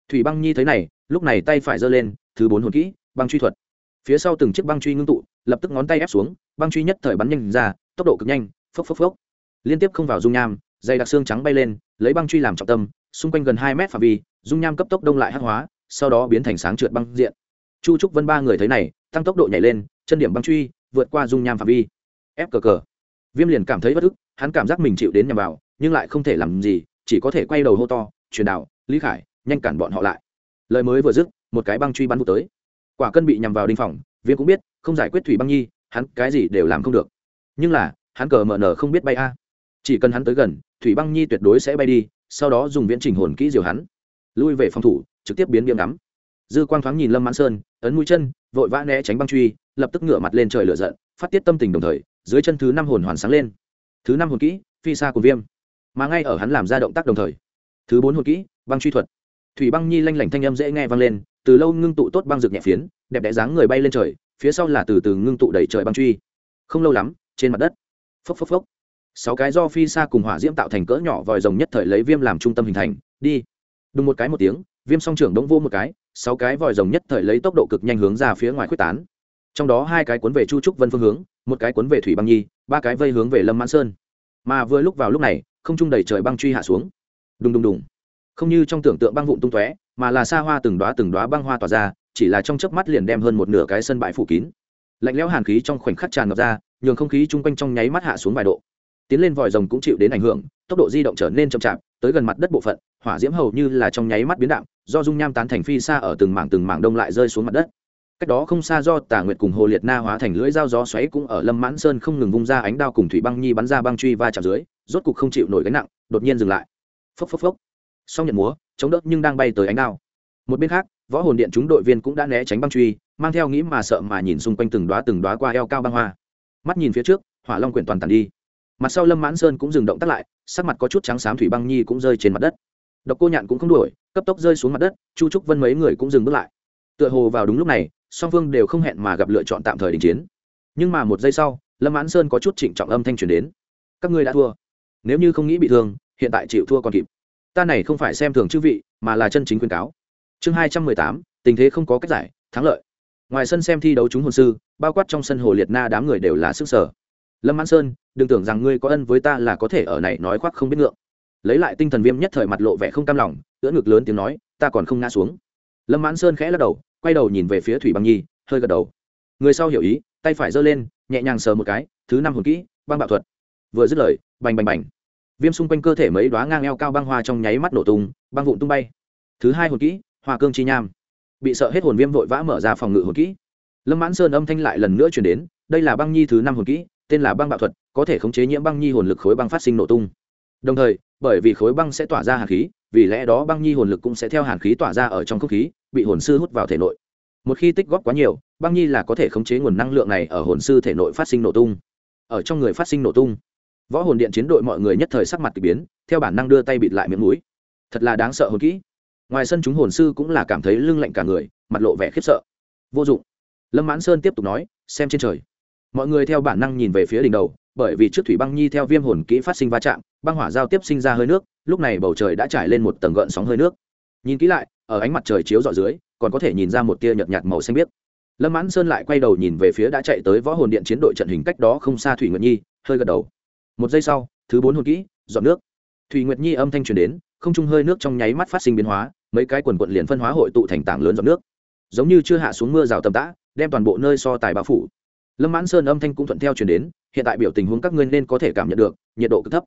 Thủy băng nhi thấy này, lúc này tay phải giơ lên, thứ bốn hồn kỹ, băng truy thuật phía sau từng chiếc băng truy ngưng tụ, lập tức ngón tay ép xuống, băng truy nhất thời bắn nhanh ra, tốc độ cực nhanh, phốc phốc phốc. Liên tiếp không vào dung nham dây đặc xương trắng bay lên, lấy băng truy làm trọng tâm, xung quanh gần hai mét phạm vi, dung nham cấp tốc đông lại hắc hóa, sau đó biến thành sáng trượt băng diện. Chu trúc vân ba người thấy này, tăng tốc độ nhảy lên, chân điểm băng truy, vượt qua dung nham phạm vi. Ép cờ cờ. Viêm liền cảm thấy bất ức, hắn cảm giác mình chịu đến nhằm vào, nhưng lại không thể làm gì, chỉ có thể quay đầu hô to, truyền đạo, lý khải, nhanh cản bọn họ lại. Lời mới vừa dứt, một cái băng truy bắn vụ tới quả cân bị nhằm vào đinh phòng viêm cũng biết, không giải quyết thủy băng nhi, hắn cái gì đều làm không được. Nhưng là, hắn cờ mờ nở không biết bay a. Chỉ cần hắn tới gần, thủy băng nhi tuyệt đối sẽ bay đi, sau đó dùng viễn trình hồn kỹ diều hắn. Lui về phòng thủ, trực tiếp biến Viêm đắm dư quang thoáng nhìn lâm mãn sơn, ấn mũi chân, vội vã né tránh băng truy, lập tức ngửa mặt lên trời lửa giận, phát tiết tâm tình đồng thời, dưới chân thứ năm hồn hoàn sáng lên. Thứ năm hồn kỹ, phi xa của viêm. Mà ngay ở hắn làm ra động tác đồng thời, thứ bốn hồn kỹ, băng truy thuật. Thủy băng nhi lanh lảnh thanh âm dễ nghe vang lên từ lâu ngưng tụ tốt băng rực nhẹ phiến, đẹp đẽ dáng người bay lên trời, phía sau là từ từ ngưng tụ đẩy trời băng truy. Không lâu lắm, trên mặt đất, phốc phốc phốc, sáu cái do phi xa cùng hỏa diễm tạo thành cỡ nhỏ vòi rồng nhất thời lấy viêm làm trung tâm hình thành, đi. Đùng một cái một tiếng, viêm song trưởng đống vô một cái, sáu cái vòi rồng nhất thời lấy tốc độ cực nhanh hướng ra phía ngoài quyết tán. Trong đó hai cái cuốn về chu trúc vân phương hướng, một cái cuốn về thủy băng nhi, ba cái vây hướng về lâm mãn sơn. Mà vừa lúc vào lúc này, không trung đầy trời băng truy hạ xuống. Đùng đùng đùng. Không như trong tưởng tượng băng vụn tung tóe mà là xa hoa từng đoá từng đoá băng hoa tỏa ra, chỉ là trong chớp mắt liền đem hơn một nửa cái sân bãi phủ kín. Lạnh lẽo hàn khí trong khoảnh khắc tràn ngập ra, nhường không khí chung quanh trong nháy mắt hạ xuống vài độ. Tiến lên vòi rồng cũng chịu đến ảnh hưởng, tốc độ di động trở nên chậm chạp, tới gần mặt đất bộ phận, hỏa diễm hầu như là trong nháy mắt biến đạm, do dung nham tán thành phi xa ở từng mảng từng mảng đông lại rơi xuống mặt đất. Cách đó không xa do tà nguyệt cùng hồ liệt na hóa thành lưỡi dao gió xoáy cũng ở lâm mãn sơn không ngừng vung ra ánh đao cùng thủy băng nhi bắn ra băng truy va chạm dưới, rốt cục không chịu nổi gánh nặng, đột nhiên dừng lại. Phốc phốc phốc song nhận múa, chống đỡ nhưng đang bay tới ánh đao. Một bên khác, võ hồn điện chúng đội viên cũng đã né tránh băng truy, mang theo nghĩ mà sợ mà nhìn xung quanh từng đoá từng đoá qua eo cao băng hoa. Mắt nhìn phía trước, hỏa long quyển toàn tàn đi. Mặt sau lâm mãn sơn cũng dừng động tắt lại, sắc mặt có chút trắng xám thủy băng nhi cũng rơi trên mặt đất. Độc cô nhạn cũng không đuổi, cấp tốc rơi xuống mặt đất, chu trúc vân mấy người cũng dừng bước lại. Tựa hồ vào đúng lúc này, song phương đều không hẹn mà gặp lựa chọn tạm thời đình chiến. Nhưng mà một giây sau, lâm mãn sơn có chút trịnh trọng âm thanh truyền đến. Các ngươi đã thua. Nếu như không nghĩ bị thương, hiện tại chịu thua còn kịp ta này không phải xem thường chư vị, mà là chân chính khuyên cáo. Chương hai trăm mười tám, tình thế không có cách giải, thắng lợi. Ngoài sân xem thi đấu chúng hồn sư, bao quát trong sân hồ liệt na đám người đều là sức sở. Lâm mãn sơn, đừng tưởng rằng ngươi có ân với ta là có thể ở này nói khoác không biết ngượng. Lấy lại tinh thần viêm nhất thời mặt lộ vẻ không cam lòng, ưỡn ngực lớn tiếng nói, ta còn không ngã xuống. Lâm mãn sơn khẽ lắc đầu, quay đầu nhìn về phía thủy băng nhi, hơi gật đầu. Người sau hiểu ý, tay phải giơ lên, nhẹ nhàng sờ một cái, thứ năm hồn kỹ, băng bạo thuật. Vừa dứt lời, bành bành bành viêm xung quanh cơ thể mấy đoá ngang eo cao băng hoa trong nháy mắt nổ tung, băng vụn tung bay. Thứ hai hồn kỹ, hoa cương chi nham. Bị sợ hết hồn viêm vội vã mở ra phòng ngự hồn kỹ. Lâm mãn sơn âm thanh lại lần nữa chuyển đến, đây là băng nhi thứ năm hồn kỹ, tên là băng bạo thuật, có thể khống chế nhiễm băng nhi hồn lực khối băng phát sinh nổ tung. Đồng thời, bởi vì khối băng sẽ tỏa ra hàn khí, vì lẽ đó băng nhi hồn lực cũng sẽ theo hàn khí tỏa ra ở trong không khí, bị hồn sư hút vào thể nội. Một khi tích góp quá nhiều, băng nhi là có thể khống chế nguồn năng lượng này ở hồn sư thể nội phát sinh nổ tung. Ở trong người phát sinh nổ tung võ hồn điện chiến đội mọi người nhất thời sắc mặt k ỳ biến, theo bản năng đưa tay bịt lại miệng mũi. Thật là đáng sợ hồn kỹ. Ngoài sân chúng hồn sư cũng là cảm thấy lưng lạnh cả người, mặt lộ vẻ khiếp sợ. Vô dụng. Lâm mãn sơn tiếp tục nói, xem trên trời. Mọi người theo bản năng nhìn về phía đỉnh đầu, bởi vì trước thủy băng nhi theo viêm hồn kỹ phát sinh va chạm, băng hỏa giao tiếp sinh ra hơi nước, lúc này bầu trời đã trải lên một tầng gợn sóng hơi nước. Nhìn kỹ lại, ở ánh mặt trời chiếu dọ dưới, còn có thể nhìn ra một tia nhợt nhạt màu xanh biếc. Lâm mãn sơn lại quay đầu nhìn về phía đã chạy tới võ hồn điện chiến đội trận hình cách đó không xa thủy nguyện nhi, hơi gật đầu một giây sau, thứ bốn hồn kỹ, dọn nước. Thủy nguyệt nhi âm thanh truyền đến, không trung hơi nước trong nháy mắt phát sinh biến hóa, mấy cái quần quận liền phân hóa hội tụ thành tảng lớn dọn nước. Giống như chưa hạ xuống mưa rào tầm tã, đem toàn bộ nơi so tài bao phủ. Lâm mãn sơn âm thanh cũng thuận theo truyền đến, hiện tại biểu tình huống các ngươi nên có thể cảm nhận được, nhiệt độ cực thấp.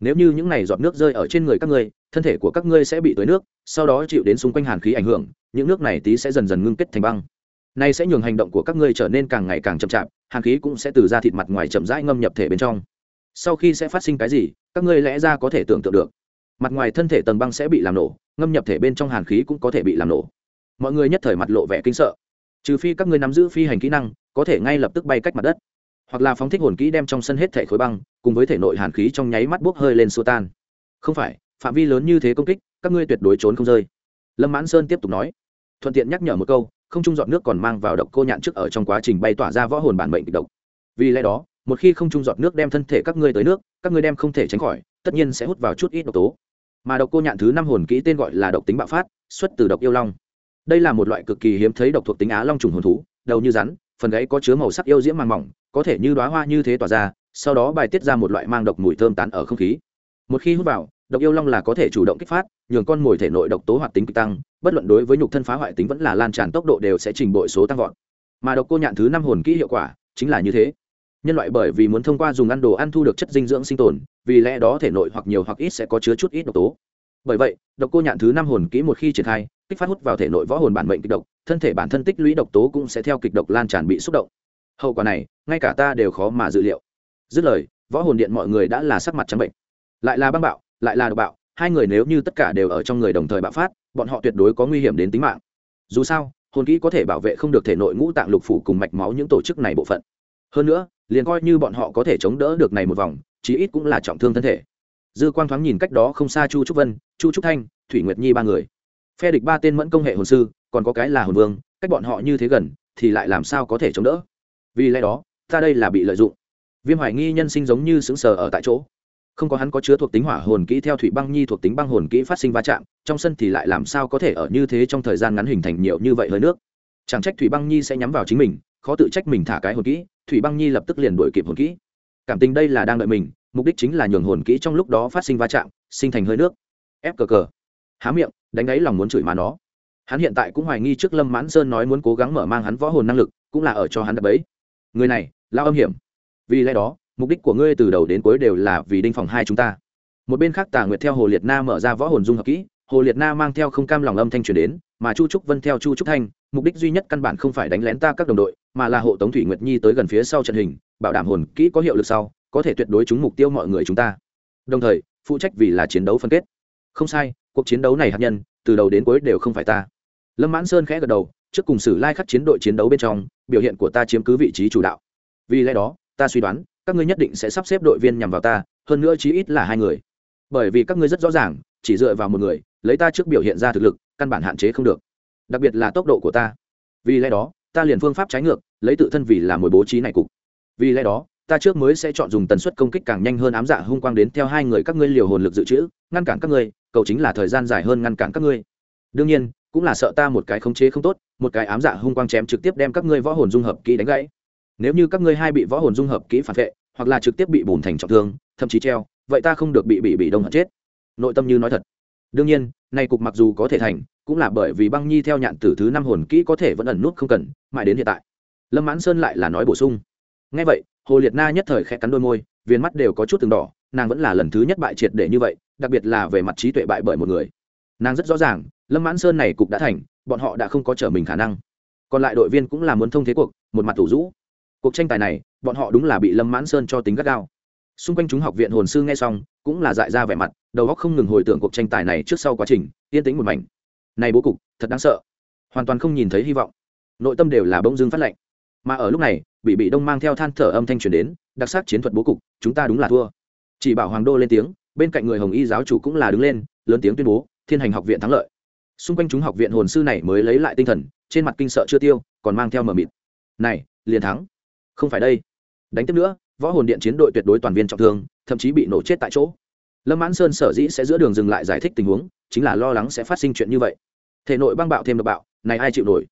Nếu như những này giọt nước rơi ở trên người các ngươi, thân thể của các ngươi sẽ bị tưới nước, sau đó chịu đến xung quanh hàn khí ảnh hưởng, những nước này tí sẽ dần dần ngưng kết thành băng. Này sẽ nhường hành động của các ngươi trở nên càng ngày càng chậm chạp, hàn khí cũng sẽ từ ra thịt mặt ngoài chậm rãi ngâm nhập thể bên trong sau khi sẽ phát sinh cái gì, các ngươi lẽ ra có thể tưởng tượng được. Mặt ngoài thân thể tầng băng sẽ bị làm nổ, ngâm nhập thể bên trong hàn khí cũng có thể bị làm nổ. Mọi người nhất thời mặt lộ vẻ kinh sợ. Trừ phi các ngươi nắm giữ phi hành kỹ năng, có thể ngay lập tức bay cách mặt đất. Hoặc là phóng thích hồn kỹ đem trong sân hết thể khối băng, cùng với thể nội hàn khí trong nháy mắt bốc hơi lên xua tan. Không phải, phạm vi lớn như thế công kích, các ngươi tuyệt đối trốn không rơi. Lâm mãn sơn tiếp tục nói. Thuận tiện nhắc nhở một câu, không trung dọn nước còn mang vào độc cô nhạn trước ở trong quá trình bay tỏa ra võ hồn bản mệnh kịch độc. Vì lẽ đó một khi không trung giọt nước đem thân thể các ngươi tới nước, các ngươi đem không thể tránh khỏi, tất nhiên sẽ hút vào chút ít độc tố. Mà độc cô nhạn thứ năm hồn kỹ tên gọi là độc tính bạo phát, xuất từ độc yêu long. Đây là một loại cực kỳ hiếm thấy độc thuộc tính á long trùng hồn thú, đầu như rắn, phần gáy có chứa màu sắc yêu diễm màng mỏng, có thể như đoá hoa như thế tỏa ra, sau đó bài tiết ra một loại mang độc mùi thơm tán ở không khí. Một khi hút vào, độc yêu long là có thể chủ động kích phát, nhường con mồi thể nội độc tố hoạt tính kịch tăng, bất luận đối với nhục thân phá hoại tính vẫn là lan tràn tốc độ đều sẽ trình bội số tăng vọt. Mà độc cô nhạn thứ năm hồn kỹ hiệu quả chính là như thế nhân loại bởi vì muốn thông qua dùng ăn đồ ăn thu được chất dinh dưỡng sinh tồn, vì lẽ đó thể nội hoặc nhiều hoặc ít sẽ có chứa chút ít độc tố. Bởi vậy, độc cô nhạn thứ năm hồn kỹ một khi triển khai, kích phát hút vào thể nội võ hồn bản mệnh kịch độc, thân thể bản thân tích lũy độc tố cũng sẽ theo kịch độc lan tràn bị xúc động. Hậu quả này, ngay cả ta đều khó mà dự liệu. Dứt lời, võ hồn điện mọi người đã là sắc mặt trắng bệnh. Lại là băng bạo, lại là độc bạo, hai người nếu như tất cả đều ở trong người đồng thời bạo phát, bọn họ tuyệt đối có nguy hiểm đến tính mạng. Dù sao, hồn kỹ có thể bảo vệ không được thể nội ngũ tạng lục phủ cùng mạch máu những tổ chức này bộ phận hơn nữa, liền coi như bọn họ có thể chống đỡ được này một vòng, chí ít cũng là trọng thương thân thể. Dư quang thoáng nhìn cách đó không xa chu trúc vân, chu trúc thanh, thủy nguyệt nhi ba người. Phe địch ba tên mẫn công hệ hồn sư, còn có cái là hồn vương, cách bọn họ như thế gần, thì lại làm sao có thể chống đỡ? Vì lẽ đó, ta đây là bị lợi dụng. Viêm hoài nghi nhân sinh giống như sững sờ ở tại chỗ. Không có hắn có chứa thuộc tính hỏa hồn kỹ theo thủy băng nhi thuộc tính băng hồn kỹ phát sinh va chạm, trong sân thì lại làm sao có thể ở như thế trong thời gian ngắn hình thành nhiều như vậy hơi nước? Chẳng trách thủy băng nhi sẽ nhắm vào chính mình khó tự trách mình thả cái hồn kỹ, thủy băng nhi lập tức liền đuổi kịp hồn kỹ. Cảm tình đây là đang đợi mình, mục đích chính là nhường hồn kỹ trong lúc đó phát sinh va chạm, sinh thành hơi nước. Ép cờ cờ. Há miệng, đánh ấy lòng muốn chửi mà nó. Hắn hiện tại cũng hoài nghi trước lâm mãn sơn nói muốn cố gắng mở mang hắn võ hồn năng lực, cũng là ở cho hắn đập ấy người này, lao âm hiểm. Vì lẽ đó, mục đích của ngươi từ đầu đến cuối đều là vì đinh phòng hai chúng ta. Một bên khác tà nguyệt theo hồ liệt na mở ra võ hồn dung hợp kỹ, hồ liệt na mang theo không cam lòng âm thanh truyền đến, mà chu trúc vân theo chu trúc thanh mục đích duy nhất căn bản không phải đánh lén ta các đồng đội, mà là hộ tống thủy nguyệt nhi tới gần phía sau trận hình, bảo đảm hồn kỹ có hiệu lực sau, có thể tuyệt đối trúng mục tiêu mọi người chúng ta. Đồng thời, phụ trách vì là chiến đấu phân kết. Không sai, cuộc chiến đấu này hạt nhân, từ đầu đến cuối đều không phải ta. Lâm mãn sơn khẽ gật đầu, trước cùng sử lai khắc chiến đội chiến đấu bên trong, biểu hiện của ta chiếm cứ vị trí chủ đạo. Vì lẽ đó, ta suy đoán, các ngươi nhất định sẽ sắp xếp đội viên nhằm vào ta, hơn nữa chí ít là hai người. Bởi vì các ngươi rất rõ ràng, chỉ dựa vào một người, lấy ta trước biểu hiện ra thực lực, căn bản hạn chế không được đặc biệt là tốc độ của ta. Vì lẽ đó, ta liền phương pháp trái ngược, lấy tự thân vì là mồi bố trí này cục. Vì lẽ đó, ta trước mới sẽ chọn dùng tần suất công kích càng nhanh hơn ám dạ hung quang đến theo hai người các ngươi liều hồn lực dự trữ, ngăn cản các ngươi, cầu chính là thời gian dài hơn ngăn cản các ngươi. Đương nhiên, cũng là sợ ta một cái khống chế không tốt, một cái ám dạ hung quang chém trực tiếp đem các ngươi võ hồn dung hợp kỹ đánh gãy. Nếu như các ngươi hai bị võ hồn dung hợp kỹ phản vệ, hoặc là trực tiếp bị bùn thành trọng thương, thậm chí treo, vậy ta không được bị bị bị đông hận chết. Nội tâm như nói thật đương nhiên, nay cục mặc dù có thể thành, cũng là bởi vì băng nhi theo nhạn tử thứ năm hồn kỹ có thể vẫn ẩn nút không cần, mãi đến hiện tại. Lâm mãn sơn lại là nói bổ sung. Ngay vậy, hồ liệt na nhất thời khẽ cắn đôi môi viên mắt đều có chút từng đỏ, nàng vẫn là lần thứ nhất bại triệt để như vậy, đặc biệt là về mặt trí tuệ bại bởi một người. Nàng rất rõ ràng, lâm mãn sơn này cục đã thành, bọn họ đã không có trở mình khả năng. Còn lại đội viên cũng là muốn thông thế cuộc, một mặt thủ rũ. Cuộc tranh tài này, bọn họ đúng là bị lâm mãn sơn cho tính gắt gao xung quanh chúng học viện hồn sư nghe xong, cũng là dại ra vẻ mặt, đầu óc không ngừng hồi tưởng cuộc tranh tài này trước sau quá trình, yên tĩnh một mảnh. Này bố cục, thật đáng sợ. Hoàn toàn không nhìn thấy hy vọng. Nội tâm đều là bỗng dưng phát lệnh mà ở lúc này, bị bị đông mang theo than thở âm thanh truyền đến, đặc sắc chiến thuật bố cục, chúng ta đúng là thua. Chỉ bảo hoàng đô lên tiếng, bên cạnh người hồng y giáo chủ cũng là đứng lên, lớn tiếng tuyên bố, thiên hành học viện thắng lợi. Xung quanh chúng học viện hồn sư này mới lấy lại tinh thần, trên mặt kinh sợ chưa tiêu, còn mang theo mờ mịt. Này, liền thắng. Không phải đây. Đánh tiếp nữa võ hồn điện chiến đội tuyệt đối toàn viên trọng thương, thậm chí bị nổ chết tại chỗ. Lâm mãn sơn sở dĩ sẽ giữa đường dừng lại giải thích tình huống, chính là lo lắng sẽ phát sinh chuyện như vậy. Thể nội băng bạo thêm độc bạo, này ai chịu nổi?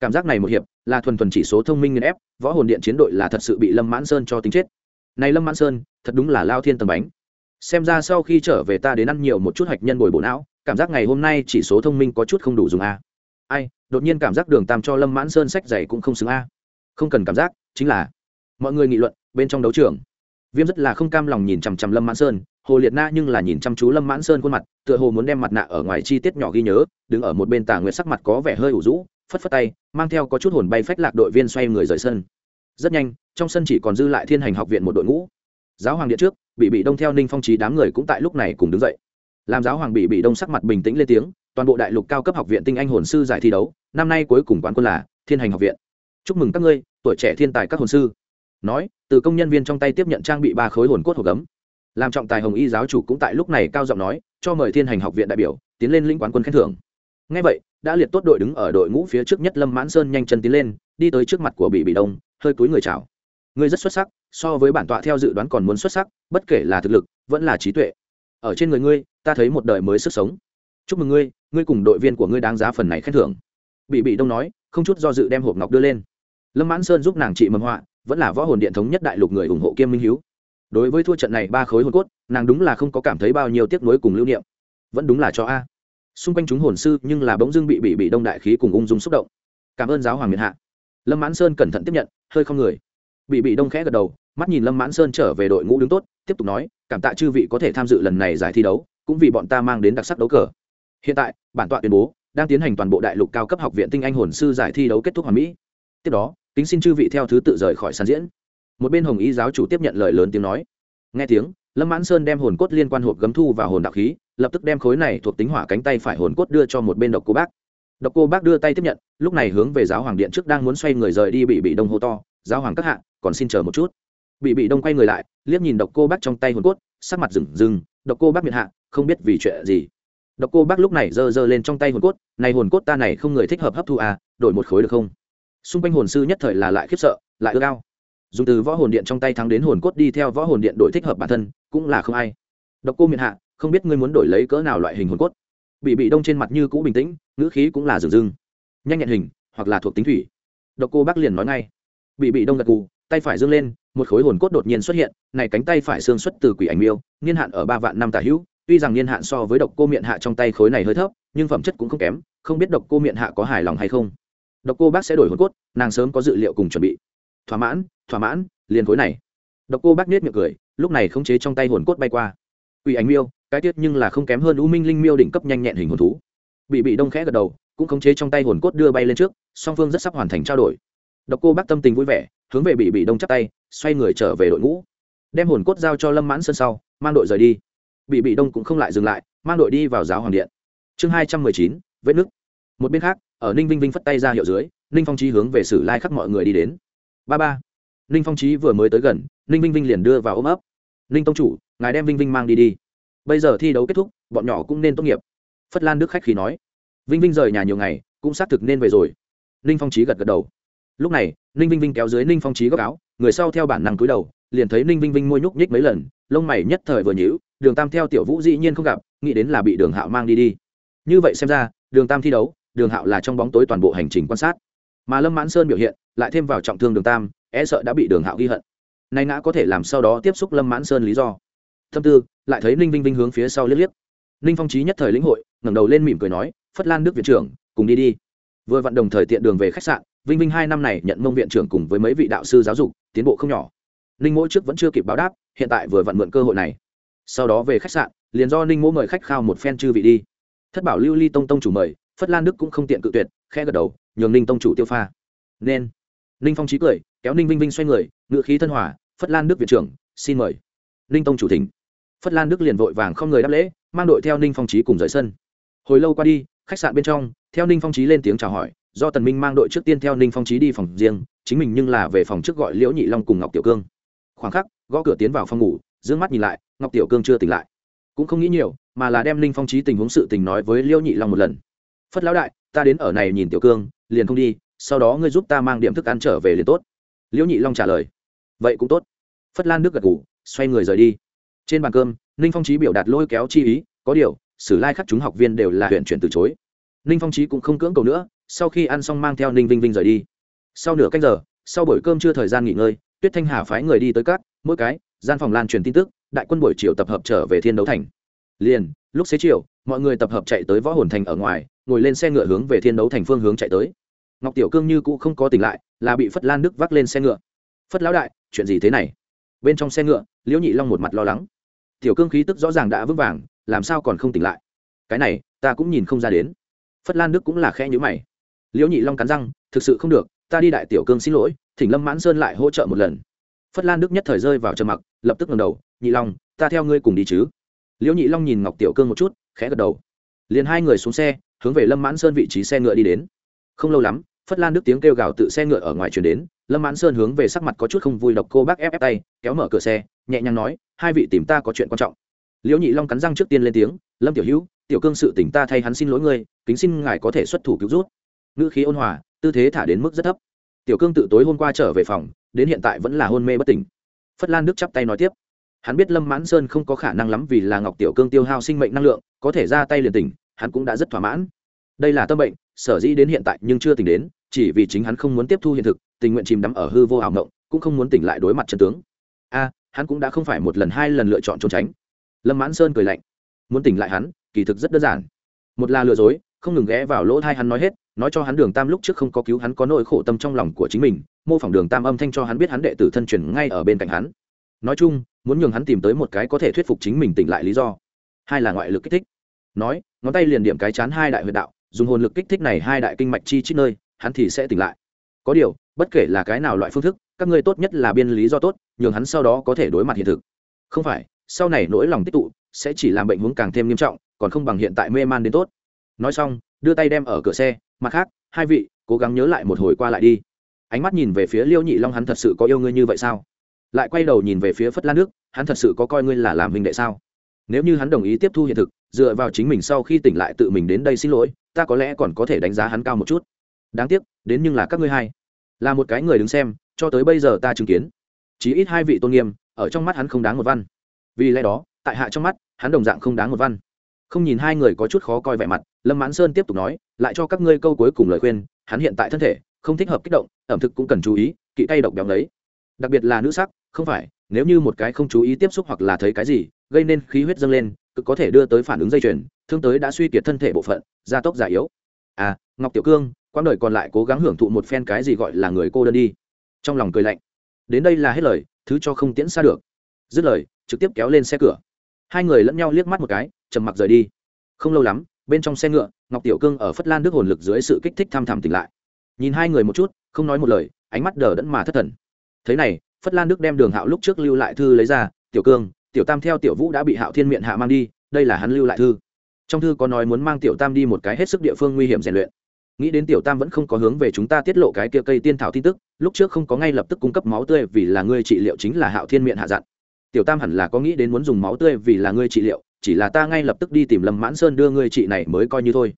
Cảm giác này một hiệp, là thuần thuần chỉ số thông minh nghiên ép, võ hồn điện chiến đội là thật sự bị lâm mãn sơn cho tính chết. Này lâm mãn sơn, thật đúng là lao thiên tầm bánh. Xem ra sau khi trở về ta đến ăn nhiều một chút hạch nhân bồi bổ não, cảm giác ngày hôm nay chỉ số thông minh có chút không đủ dùng a. Ai, đột nhiên cảm giác đường tam cho lâm mãn sơn sách dày cũng không xứng a. Không cần cảm giác, chính là, mọi người nghị luận bên trong đấu trường. Viêm rất là không cam lòng nhìn chằm chằm lâm mãn sơn, hồ liệt na nhưng là nhìn chăm chú lâm mãn sơn khuôn mặt, tựa hồ muốn đem mặt nạ ở ngoài chi tiết nhỏ ghi nhớ, đứng ở một bên tà nguyệt sắc mặt có vẻ hơi ủ rũ, phất phất tay, mang theo có chút hồn bay phách lạc đội viên xoay người rời sân. Rất nhanh, trong sân chỉ còn dư lại thiên hành học viện một đội ngũ. Giáo hoàng điện trước bị bị đông theo ninh phong trí đám người cũng tại lúc này cùng đứng dậy. Làm giáo hoàng bị bị đông sắc mặt bình tĩnh lên tiếng, toàn bộ đại lục cao cấp học viện tinh anh hồn sư giải thi đấu, năm nay cuối cùng quán quân là thiên hành học viện. Chúc mừng các ngươi, tuổi trẻ thiên tài các hồn sư nói, từ công nhân viên trong tay tiếp nhận trang bị ba khối hồn cốt hộp gấm. Làm trọng tài hồng y giáo chủ cũng tại lúc này cao giọng nói, cho mời thiên hành học viện đại biểu, tiến lên lĩnh quán quân khen thưởng. Ngay vậy, đã liệt tốt đội đứng ở đội ngũ phía trước nhất lâm mãn sơn nhanh chân tiến lên, đi tới trước mặt của bị bị đông, hơi cúi người chào. Ngươi rất xuất sắc, so với bản tọa theo dự đoán còn muốn xuất sắc, bất kể là thực lực, vẫn là trí tuệ. Ở trên người ngươi, ta thấy một đời mới sức sống. Chúc mừng ngươi ngươi cùng đội viên của ngươi đáng giá phần này khen thưởng. Bị bị đông nói, không chút do dự đem hộp ngọc đưa lên. Lâm mãn sơn giúp nàng trị mầm họa vẫn là võ hồn điện thống nhất đại lục người ủng hộ kiêm minh hiếu. Đối với thua trận này ba khối hồn cốt, nàng đúng là không có cảm thấy bao nhiêu tiếc nuối cùng lưu niệm. Vẫn đúng là cho a. Xung quanh chúng hồn sư nhưng là bỗng dưng bị bị bị đông đại khí cùng ung dung xúc động. Cảm ơn giáo hoàng miền hạ. Lâm mãn sơn cẩn thận tiếp nhận, hơi không người. Bị bị đông khẽ gật đầu, mắt nhìn lâm mãn sơn trở về đội ngũ đứng tốt, tiếp tục nói, cảm tạ chư vị có thể tham dự lần này giải thi đấu, cũng vì bọn ta mang đến đặc sắc đấu cờ. Hiện tại, bản tọa tuyên bố, đang tiến hành toàn bộ đại lục cao cấp học viện tinh anh hồn sư giải thi đấu kết thúc hoàn mỹ. Tiếp đó kính xin chư vị theo thứ tự rời khỏi sàn diễn. Một bên hồng y giáo chủ tiếp nhận lời lớn tiếng nói. Nghe tiếng, lâm mãn sơn đem hồn cốt liên quan hộp gấm thu và hồn đạo khí, lập tức đem khối này thuộc tính hỏa cánh tay phải hồn cốt đưa cho một bên độc cô bác. Độc cô bác đưa tay tiếp nhận, lúc này hướng về giáo hoàng điện trước đang muốn xoay người rời đi bị bị đông hô to, giáo hoàng các hạ, còn xin chờ một chút. Bị bị đông quay người lại, liếc nhìn độc cô bác trong tay hồn cốt, sắc mặt rừng rừng, độc cô bác miệt hạ, không biết vì chuyện gì. Độc cô bác lúc này giơ giơ lên trong tay hồn cốt, này hồn cốt ta này không người thích hợp hấp thu à đổi một khối được không? Xung quanh hồn sư nhất thời là lại khiếp sợ, lại ưa cao dùng từ võ hồn điện trong tay thắng đến hồn cốt đi theo võ hồn điện đổi thích hợp bản thân, cũng là không ai. Độc cô miền hạ, không biết ngươi muốn đổi lấy cỡ nào loại hình hồn cốt. Bị bị đông trên mặt như cũ bình tĩnh, ngữ khí cũng là dừng dưng. Nhanh nhẹn hình, hoặc là thuộc tính thủy. Độc cô bác liền nói ngay. Bị bị đông gật cù tay phải dâng lên, một khối hồn cốt đột nhiên xuất hiện, này cánh tay phải xương xuất từ quỷ ảnh miêu, niên hạn ở ba vạn năm tả hữu, tuy rằng niên hạn so với độc cô miệng hạ trong tay khối này hơi thấp, nhưng phẩm chất cũng không kém, không biết độc cô miệng hạ có hài lòng hay không độc cô bác sẽ đổi hồn cốt, nàng sớm có dự liệu cùng chuẩn bị. Thỏa mãn thỏa mãn, liền khối này. Độc cô bác nết miệng cười, lúc này khống chế trong tay hồn cốt bay qua. Ủy ánh miêu, cái tiết nhưng là không kém hơn u minh linh miêu đỉnh cấp nhanh nhẹn hình hồn thú. Bị bị đông khẽ gật đầu, cũng khống chế trong tay hồn cốt đưa bay lên trước, song phương rất sắp hoàn thành trao đổi. Độc cô bác tâm tình vui vẻ, hướng về bị bị đông chắp tay, xoay người trở về đội ngũ. Đem hồn cốt giao cho lâm mãn sân sau, mang đội rời đi. Bị bị đông cũng không lại dừng lại, mang đội đi vào giáo hoàng điện. Chương hai trăm mười chín, vết nứt. Một bên khác ở ninh vinh vinh phất tay ra hiệu dưới, ninh phong trí hướng về sử lai khắc mọi người đi đến. Ba ba. Ninh phong trí vừa mới tới gần, ninh vinh vinh liền đưa vào ôm ấp. Ninh tông chủ, ngài đem vinh vinh mang đi đi. Bây giờ thi đấu kết thúc, bọn nhỏ cũng nên tốt nghiệp. Phất lan đức khách khí nói. Vinh vinh rời nhà nhiều ngày, cũng xác thực nên về rồi. Ninh phong trí gật gật đầu. Lúc này, ninh vinh vinh kéo dưới ninh phong trí góc áo, người sau theo bản năng cúi đầu, liền thấy ninh vinh vinh môi nhúc nhích mấy lần, lông mày nhất thời vừa nhíu, đường tam theo tiểu vũ dĩ nhiên không gặp, nghĩ đến là bị đường hạo mang đi đi. Như vậy xem ra, đường tam thi đấu đường hạo là trong bóng tối toàn bộ hành trình quan sát. Mà lâm mãn sơn biểu hiện, lại thêm vào trọng thương đường tam e sợ đã bị đường hạo ghi hận. Nay ngã có thể làm sau đó tiếp xúc lâm mãn sơn lý do. Thâm tư, lại thấy ninh vinh vinh hướng phía sau liếc liếc. Ninh phong trí nhất thời lĩnh hội, ngẩng đầu lên mỉm cười nói, phất lan đức viện trưởng, cùng đi đi. Vừa vận đồng thời tiện đường về khách sạn, vinh vinh hai năm này nhận mông viện trưởng cùng với mấy vị đạo sư giáo dục, tiến bộ không nhỏ. Ninh mỗi trước vẫn chưa kịp báo đáp, hiện tại vừa vận mượn cơ hội này. Sau đó về khách sạn, liền do ninh mỗ mời khách khao một phen chư vị đi. Thất bảo lưu ly tông tông chủ mời phất lan đức cũng không tiện cự tuyệt khe gật đầu, nhường ninh tông chủ tiêu pha. Nên. Ninh phong trí cười, kéo ninh vinh vinh xoay người, ngự khí thân hòa, phất lan đức viện trưởng, xin mời. Ninh tông chủ thỉnh. Phất lan đức liền vội vàng không người đáp lễ, mang đội theo ninh phong trí cùng rời sân. Hồi lâu qua đi, khách sạn bên trong, theo ninh phong trí lên tiếng chào hỏi, do tần minh mang đội trước tiên theo ninh phong trí đi phòng riêng, chính mình nhưng là về phòng trước gọi liễu nhị long cùng ngọc tiểu cương. Khoảng khắc, gõ cửa tiến vào phòng ngủ d mắt nhìn lại, ngọc tiểu cương chưa tỉnh lại. Cũng không nghĩ nhiều, mà là đem ninh phong trí tình huống sự tình nói với liễu nhị long một lần phất lão đại, ta đến ở này nhìn tiểu cương, liền không đi, sau đó ngươi giúp ta mang điểm thức ăn trở về liền tốt. Liễu nhị long trả lời. Vậy cũng tốt. Phất lan đức gật ngủ xoay người rời đi. Trên bàn cơm, ninh phong trí biểu đạt lôi kéo chi ý, có điều, sử lai khắc chúng học viên đều là huyện chuyển từ chối. Ninh phong trí cũng không cưỡng cầu nữa, sau khi ăn xong mang theo ninh vinh vinh rời đi. Sau nửa cách giờ, sau buổi cơm chưa thời gian nghỉ ngơi, tuyết thanh hà phái người đi tới các, mỗi cái, gian phòng lan truyền tin tức, đại quân buổi chiều tập hợp trở về thiên đấu thành. Liền lúc xế chiều, mọi người tập hợp chạy tới võ hồn thành ở ngoài, ngồi lên xe ngựa hướng về thiên đấu thành phương hướng chạy tới. Ngọc tiểu cương như cũ không có tỉnh lại, là bị phất lan đức vác lên xe ngựa. Phất lão đại, chuyện gì thế này? Bên trong xe ngựa, liễu nhị long một mặt lo lắng. Tiểu cương khí tức rõ ràng đã vững vàng, làm sao còn không tỉnh lại? Cái này, ta cũng nhìn không ra đến. Phất lan đức cũng là khe nhữ mày. Liễu nhị long cắn răng, thực sự không được, ta đi đại tiểu cương xin lỗi, thỉnh lâm mãn sơn lại hỗ trợ một lần. Phất lan đức nhất thời rơi vào trầm mặc, lập tức ngầm đầu, nhị long, ta theo ngươi cùng đi chứ liễu nhị long nhìn ngọc tiểu cương một chút, khẽ gật đầu. Liền hai người xuống xe, hướng về lâm mãn sơn vị trí xe ngựa đi đến. Không lâu lắm, phất lan đức tiếng kêu gào tự xe ngựa ở ngoài chuyển đến, lâm mãn sơn hướng về sắc mặt có chút không vui độc cô bác ép ép tay, kéo mở cửa xe, nhẹ nhàng nói, hai vị tìm ta có chuyện quan trọng. Liễu nhị long cắn răng trước tiên lên tiếng, lâm tiểu hữu, tiểu cương sự tỉnh ta thay hắn xin lỗi ngươi, kính xin ngài có thể xuất thủ cứu rút ngữ khí ôn hòa, tư thế thả đến mức rất thấp. Tiểu cương tự tối hôm qua trở về phòng, đến hiện tại vẫn là hôn mê bất tỉnh. Phất lan đức chắp tay nói tiếp hắn biết lâm mãn sơn không có khả năng lắm vì là ngọc tiểu cương tiêu hao sinh mệnh năng lượng, có thể ra tay liền tỉnh, hắn cũng đã rất thỏa mãn. Đây là tâm bệnh, sở dĩ đến hiện tại nhưng chưa tỉnh đến, chỉ vì chính hắn không muốn tiếp thu hiện thực, tình nguyện chìm đắm ở hư vô ảo ngộng, cũng không muốn tỉnh lại đối mặt chân tướng. A, hắn cũng đã không phải một lần hai lần lựa chọn trốn tránh. Lâm mãn sơn cười lạnh. Muốn tỉnh lại hắn, kỳ thực rất đơn giản. Một là lừa dối, không ngừng ghé vào lỗ thai hắn nói hết, nói cho hắn đường tam lúc trước không có cứu hắn có nỗi khổ tâm trong lòng của chính mình, mô phỏng đường tam âm thanh cho hắn biết hắn đệ tử thân truyền ngay ở bên cạnh hắn. Nói chung muốn nhường hắn tìm tới một cái có thể thuyết phục chính mình tỉnh lại lý do. Hai là ngoại lực kích thích. Nói, ngón tay liền điểm cái chán hai đại huyệt đạo, dùng hồn lực kích thích này hai đại kinh mạch chi chít nơi, hắn thì sẽ tỉnh lại. Có điều, bất kể là cái nào loại phương thức, các ngươi tốt nhất là biên lý do tốt, nhường hắn sau đó có thể đối mặt hiện thực. Không phải, sau này nỗi lòng tích tụ, sẽ chỉ làm bệnh hướng càng thêm nghiêm trọng, còn không bằng hiện tại mê man đến tốt. Nói xong, đưa tay đem ở cửa xe, mặt khác, hai vị, cố gắng nhớ lại một hồi qua lại đi. Ánh mắt nhìn về phía liêu nhị long hắn thật sự có yêu ngươi như vậy sao? Lại quay đầu nhìn về phía phất lan nước, hắn thật sự có coi ngươi là làm hình đệ sao? Nếu như hắn đồng ý tiếp thu hiện thực, dựa vào chính mình sau khi tỉnh lại tự mình đến đây xin lỗi, ta có lẽ còn có thể đánh giá hắn cao một chút. Đáng tiếc, đến nhưng là các ngươi hai. Là một cái người đứng xem, cho tới bây giờ ta chứng kiến. Chí ít hai vị tôn nghiêm, ở trong mắt hắn không đáng một văn. Vì lẽ đó, tại hạ trong mắt, hắn đồng dạng không đáng một văn. Không nhìn hai người có chút khó coi vẻ mặt, lâm mãn sơn tiếp tục nói, lại cho các ngươi câu cuối cùng lời khuyên, hắn hiện tại thân thể, không thích hợp kích động, ẩm thực cũng cần chú ý, kỵ tay độc béo lấy đặc biệt là nữ sắc, không phải, nếu như một cái không chú ý tiếp xúc hoặc là thấy cái gì, gây nên khí huyết dâng lên cực có thể đưa tới phản ứng dây chuyền, thương tới đã suy kiệt thân thể bộ phận, gia tốc già yếu. À ngọc tiểu cương, quãng đời còn lại cố gắng hưởng thụ một phen cái gì gọi là người cô đơn đi. Trong lòng cười lạnh. Đến đây là hết lời, thứ cho không tiễn xa được. Dứt lời, trực tiếp kéo lên xe cửa. Hai người lẫn nhau liếc mắt một cái, trầm mặc rời đi. Không lâu lắm, bên trong xe ngựa, ngọc tiểu cương ở phất lan đức hồn lực dưới sự kích thích tham thảm tỉnh lại. Nhìn hai người một chút, không nói một lời, ánh mắt đờ đẫn mà thất thần thế này, phất lan đức đem đường hạo lúc trước lưu lại thư lấy ra, tiểu cương, tiểu tam theo tiểu vũ đã bị hạo thiên miệng hạ mang đi, đây là hắn lưu lại thư. Trong thư có nói muốn mang tiểu tam đi một cái hết sức địa phương nguy hiểm rèn luyện. Nghĩ đến tiểu tam vẫn không có hướng về chúng ta tiết lộ cái kia cây tiên thảo tin tức, lúc trước không có ngay lập tức cung cấp máu tươi vì là ngươi trị liệu chính là hạo thiên miệng hạ dặn. Tiểu tam hẳn là có nghĩ đến muốn dùng máu tươi vì là ngươi trị liệu, chỉ là ta ngay lập tức đi tìm lâm mãn sơn đưa ngươi trị này mới coi như thôi.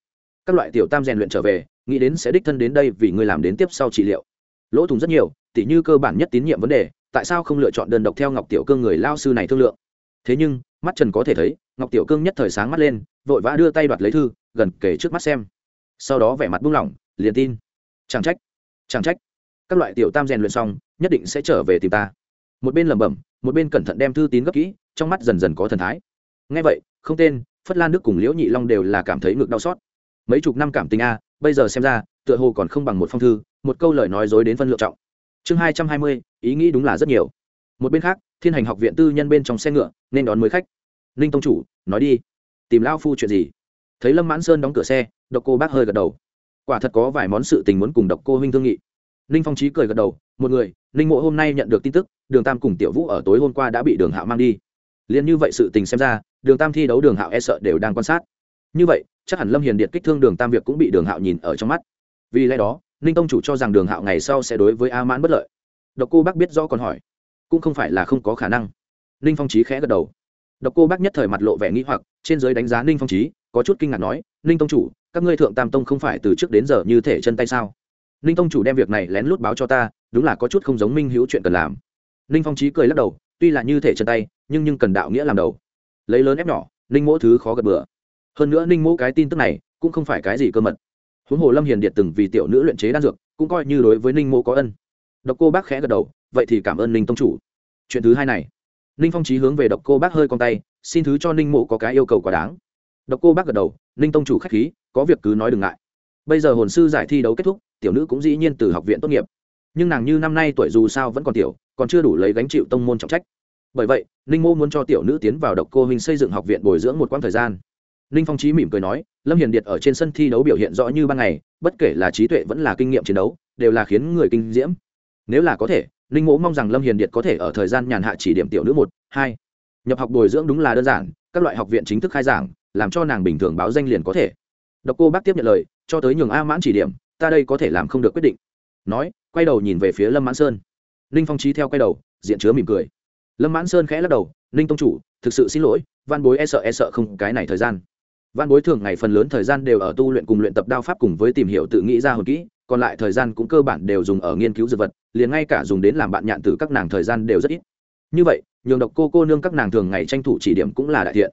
Các loại tiểu tam rèn luyện trở về, nghĩ đến sẽ đích thân đến đây vì ngươi làm đến tiếp sau trị liệu. Lỗ thủng rất nhiều tỉ như cơ bản nhất tín nhiệm vấn đề, tại sao không lựa chọn đơn độc theo ngọc tiểu cương người lao sư này thương lượng? Thế nhưng, mắt trần có thể thấy, ngọc tiểu cương nhất thời sáng mắt lên, vội vã đưa tay đoạt lấy thư, gần kể trước mắt xem. Sau đó vẻ mặt buông lỏng, liền tin. Chẳng trách chẳng trách. Các loại tiểu tam rèn luyện xong, nhất định sẽ trở về tìm ta. Một bên lẩm bẩm, một bên cẩn thận đem thư tín gấp kỹ, trong mắt dần dần có thần thái. Ngay vậy, không tên, phất lan đức cùng liễu nhị long đều là cảm thấy ngực đau xót. Mấy chục năm cảm tình a, bây giờ xem ra, tựa hồ còn không bằng một phong thư, một câu lời nói dối đến phân lượng trọng chương hai trăm hai mươi, ý nghĩ đúng là rất nhiều. Một bên khác, thiên hành học viện tư nhân bên trong xe ngựa, nên đón mới khách. Ninh tông chủ, nói đi. Tìm lao phu chuyện gì? Thấy lâm mãn sơn đóng cửa xe, độc cô bác hơi gật đầu. Quả thật có vài món sự tình muốn cùng độc cô huynh thương nghị. Ninh phong trí cười gật đầu, một người, ninh mộ hôm nay nhận được tin tức, đường tam cùng tiểu vũ ở tối hôm qua đã bị đường hạo mang đi. Liền như vậy sự tình xem ra, đường tam thi đấu đường hạo e sợ đều đang quan sát. Như vậy, chắc hẳn lâm hiền điện kích thương đường tam việc cũng bị đường hạo nhìn ở trong mắt. Vì lẽ đó ninh tông chủ cho rằng đường hạo ngày sau sẽ đối với a mãn bất lợi. Độc cô bác biết rõ còn hỏi, cũng không phải là không có khả năng. Ninh phong trí khẽ gật đầu. Độc cô bác nhất thời mặt lộ vẻ nghĩ hoặc, trên giới đánh giá ninh phong trí có chút kinh ngạc nói, ninh tông chủ, các ngươi thượng tam tông không phải từ trước đến giờ như thể chân tay sao? Ninh tông chủ đem việc này lén lút báo cho ta, đúng là có chút không giống minh hữu chuyện cần làm. Ninh phong trí cười lắc đầu, tuy là như thể chân tay, nhưng nhưng cần đạo nghĩa làm đầu. Lấy lớn ép nhỏ, ninh mỗi thứ khó gật bừa. Hơn nữa ninh mỗi cái tin tức này, cũng không phải cái gì cơ mật huống hồ lâm hiền điệt từng vì tiểu nữ luyện chế đan dược, cũng coi như đối với ninh mô có ân. Độc cô bác khẽ gật đầu, vậy thì cảm ơn ninh tông chủ. Chuyện thứ hai này. Ninh phong trí hướng về độc cô bác hơi con tay, xin thứ cho ninh mộ có cái yêu cầu quá đáng. Độc cô bác gật đầu, ninh tông chủ k h á c h khí, có việc cứ nói đừng ngại. Bây giờ hồn sư giải thi đấu kết thúc, tiểu nữ cũng dĩ nhiên từ học viện tốt nghiệp. Nhưng nàng như năm nay tuổi dù sao vẫn còn tiểu, còn chưa đủ lấy gánh chịu tông môn trọng trách. Bởi vậy, ninh mô muốn cho tiểu nữ tiến vào độc cô huynh xây dựng học viện bồi dưỡng một quãng thời gian ninh phong trí mỉm cười nói, lâm hiền điệt ở trên sân thi đấu biểu hiện rõ như ban ngày, bất kể là trí tuệ vẫn là kinh nghiệm chiến đấu, đều là khiến người kinh diễm. Nếu là có thể ninh mỗ mong rằng lâm hiền điệt có thể ở thời gian nhàn hạ chỉ điểm tiểu nữ một, hai. Nhập học bồi dưỡng đúng là đơn giản, các loại học viện chính thức khai giảng, làm cho nàng bình thường báo danh liền có thể. Độc cô bác tiếp nhận lời, cho tới nhường a mãn chỉ điểm, ta đây có thể làm không được quyết định. Nói, quay đầu nhìn về phía lâm mãn sơn. Ninh phong trí theo quay đầu, diện chứa mỉm cười. Lâm mãn sơn khẽ lắc đầu ninh tông chủ, thực sự xin lỗi, văn bối e sợ e sợ không cái này thời gian văn bối thường ngày phần lớn thời gian đều ở tu luyện cùng luyện tập đao pháp cùng với tìm hiểu tự nghĩ ra hồn kỹ, còn lại thời gian cũng cơ bản đều dùng ở nghiên cứu dược vật, liền ngay cả dùng đến làm bạn nhạn tử các nàng thời gian đều rất ít. Như vậy, nhường độc cô cô nương các nàng thường ngày tranh thủ chỉ điểm cũng là đại thiện.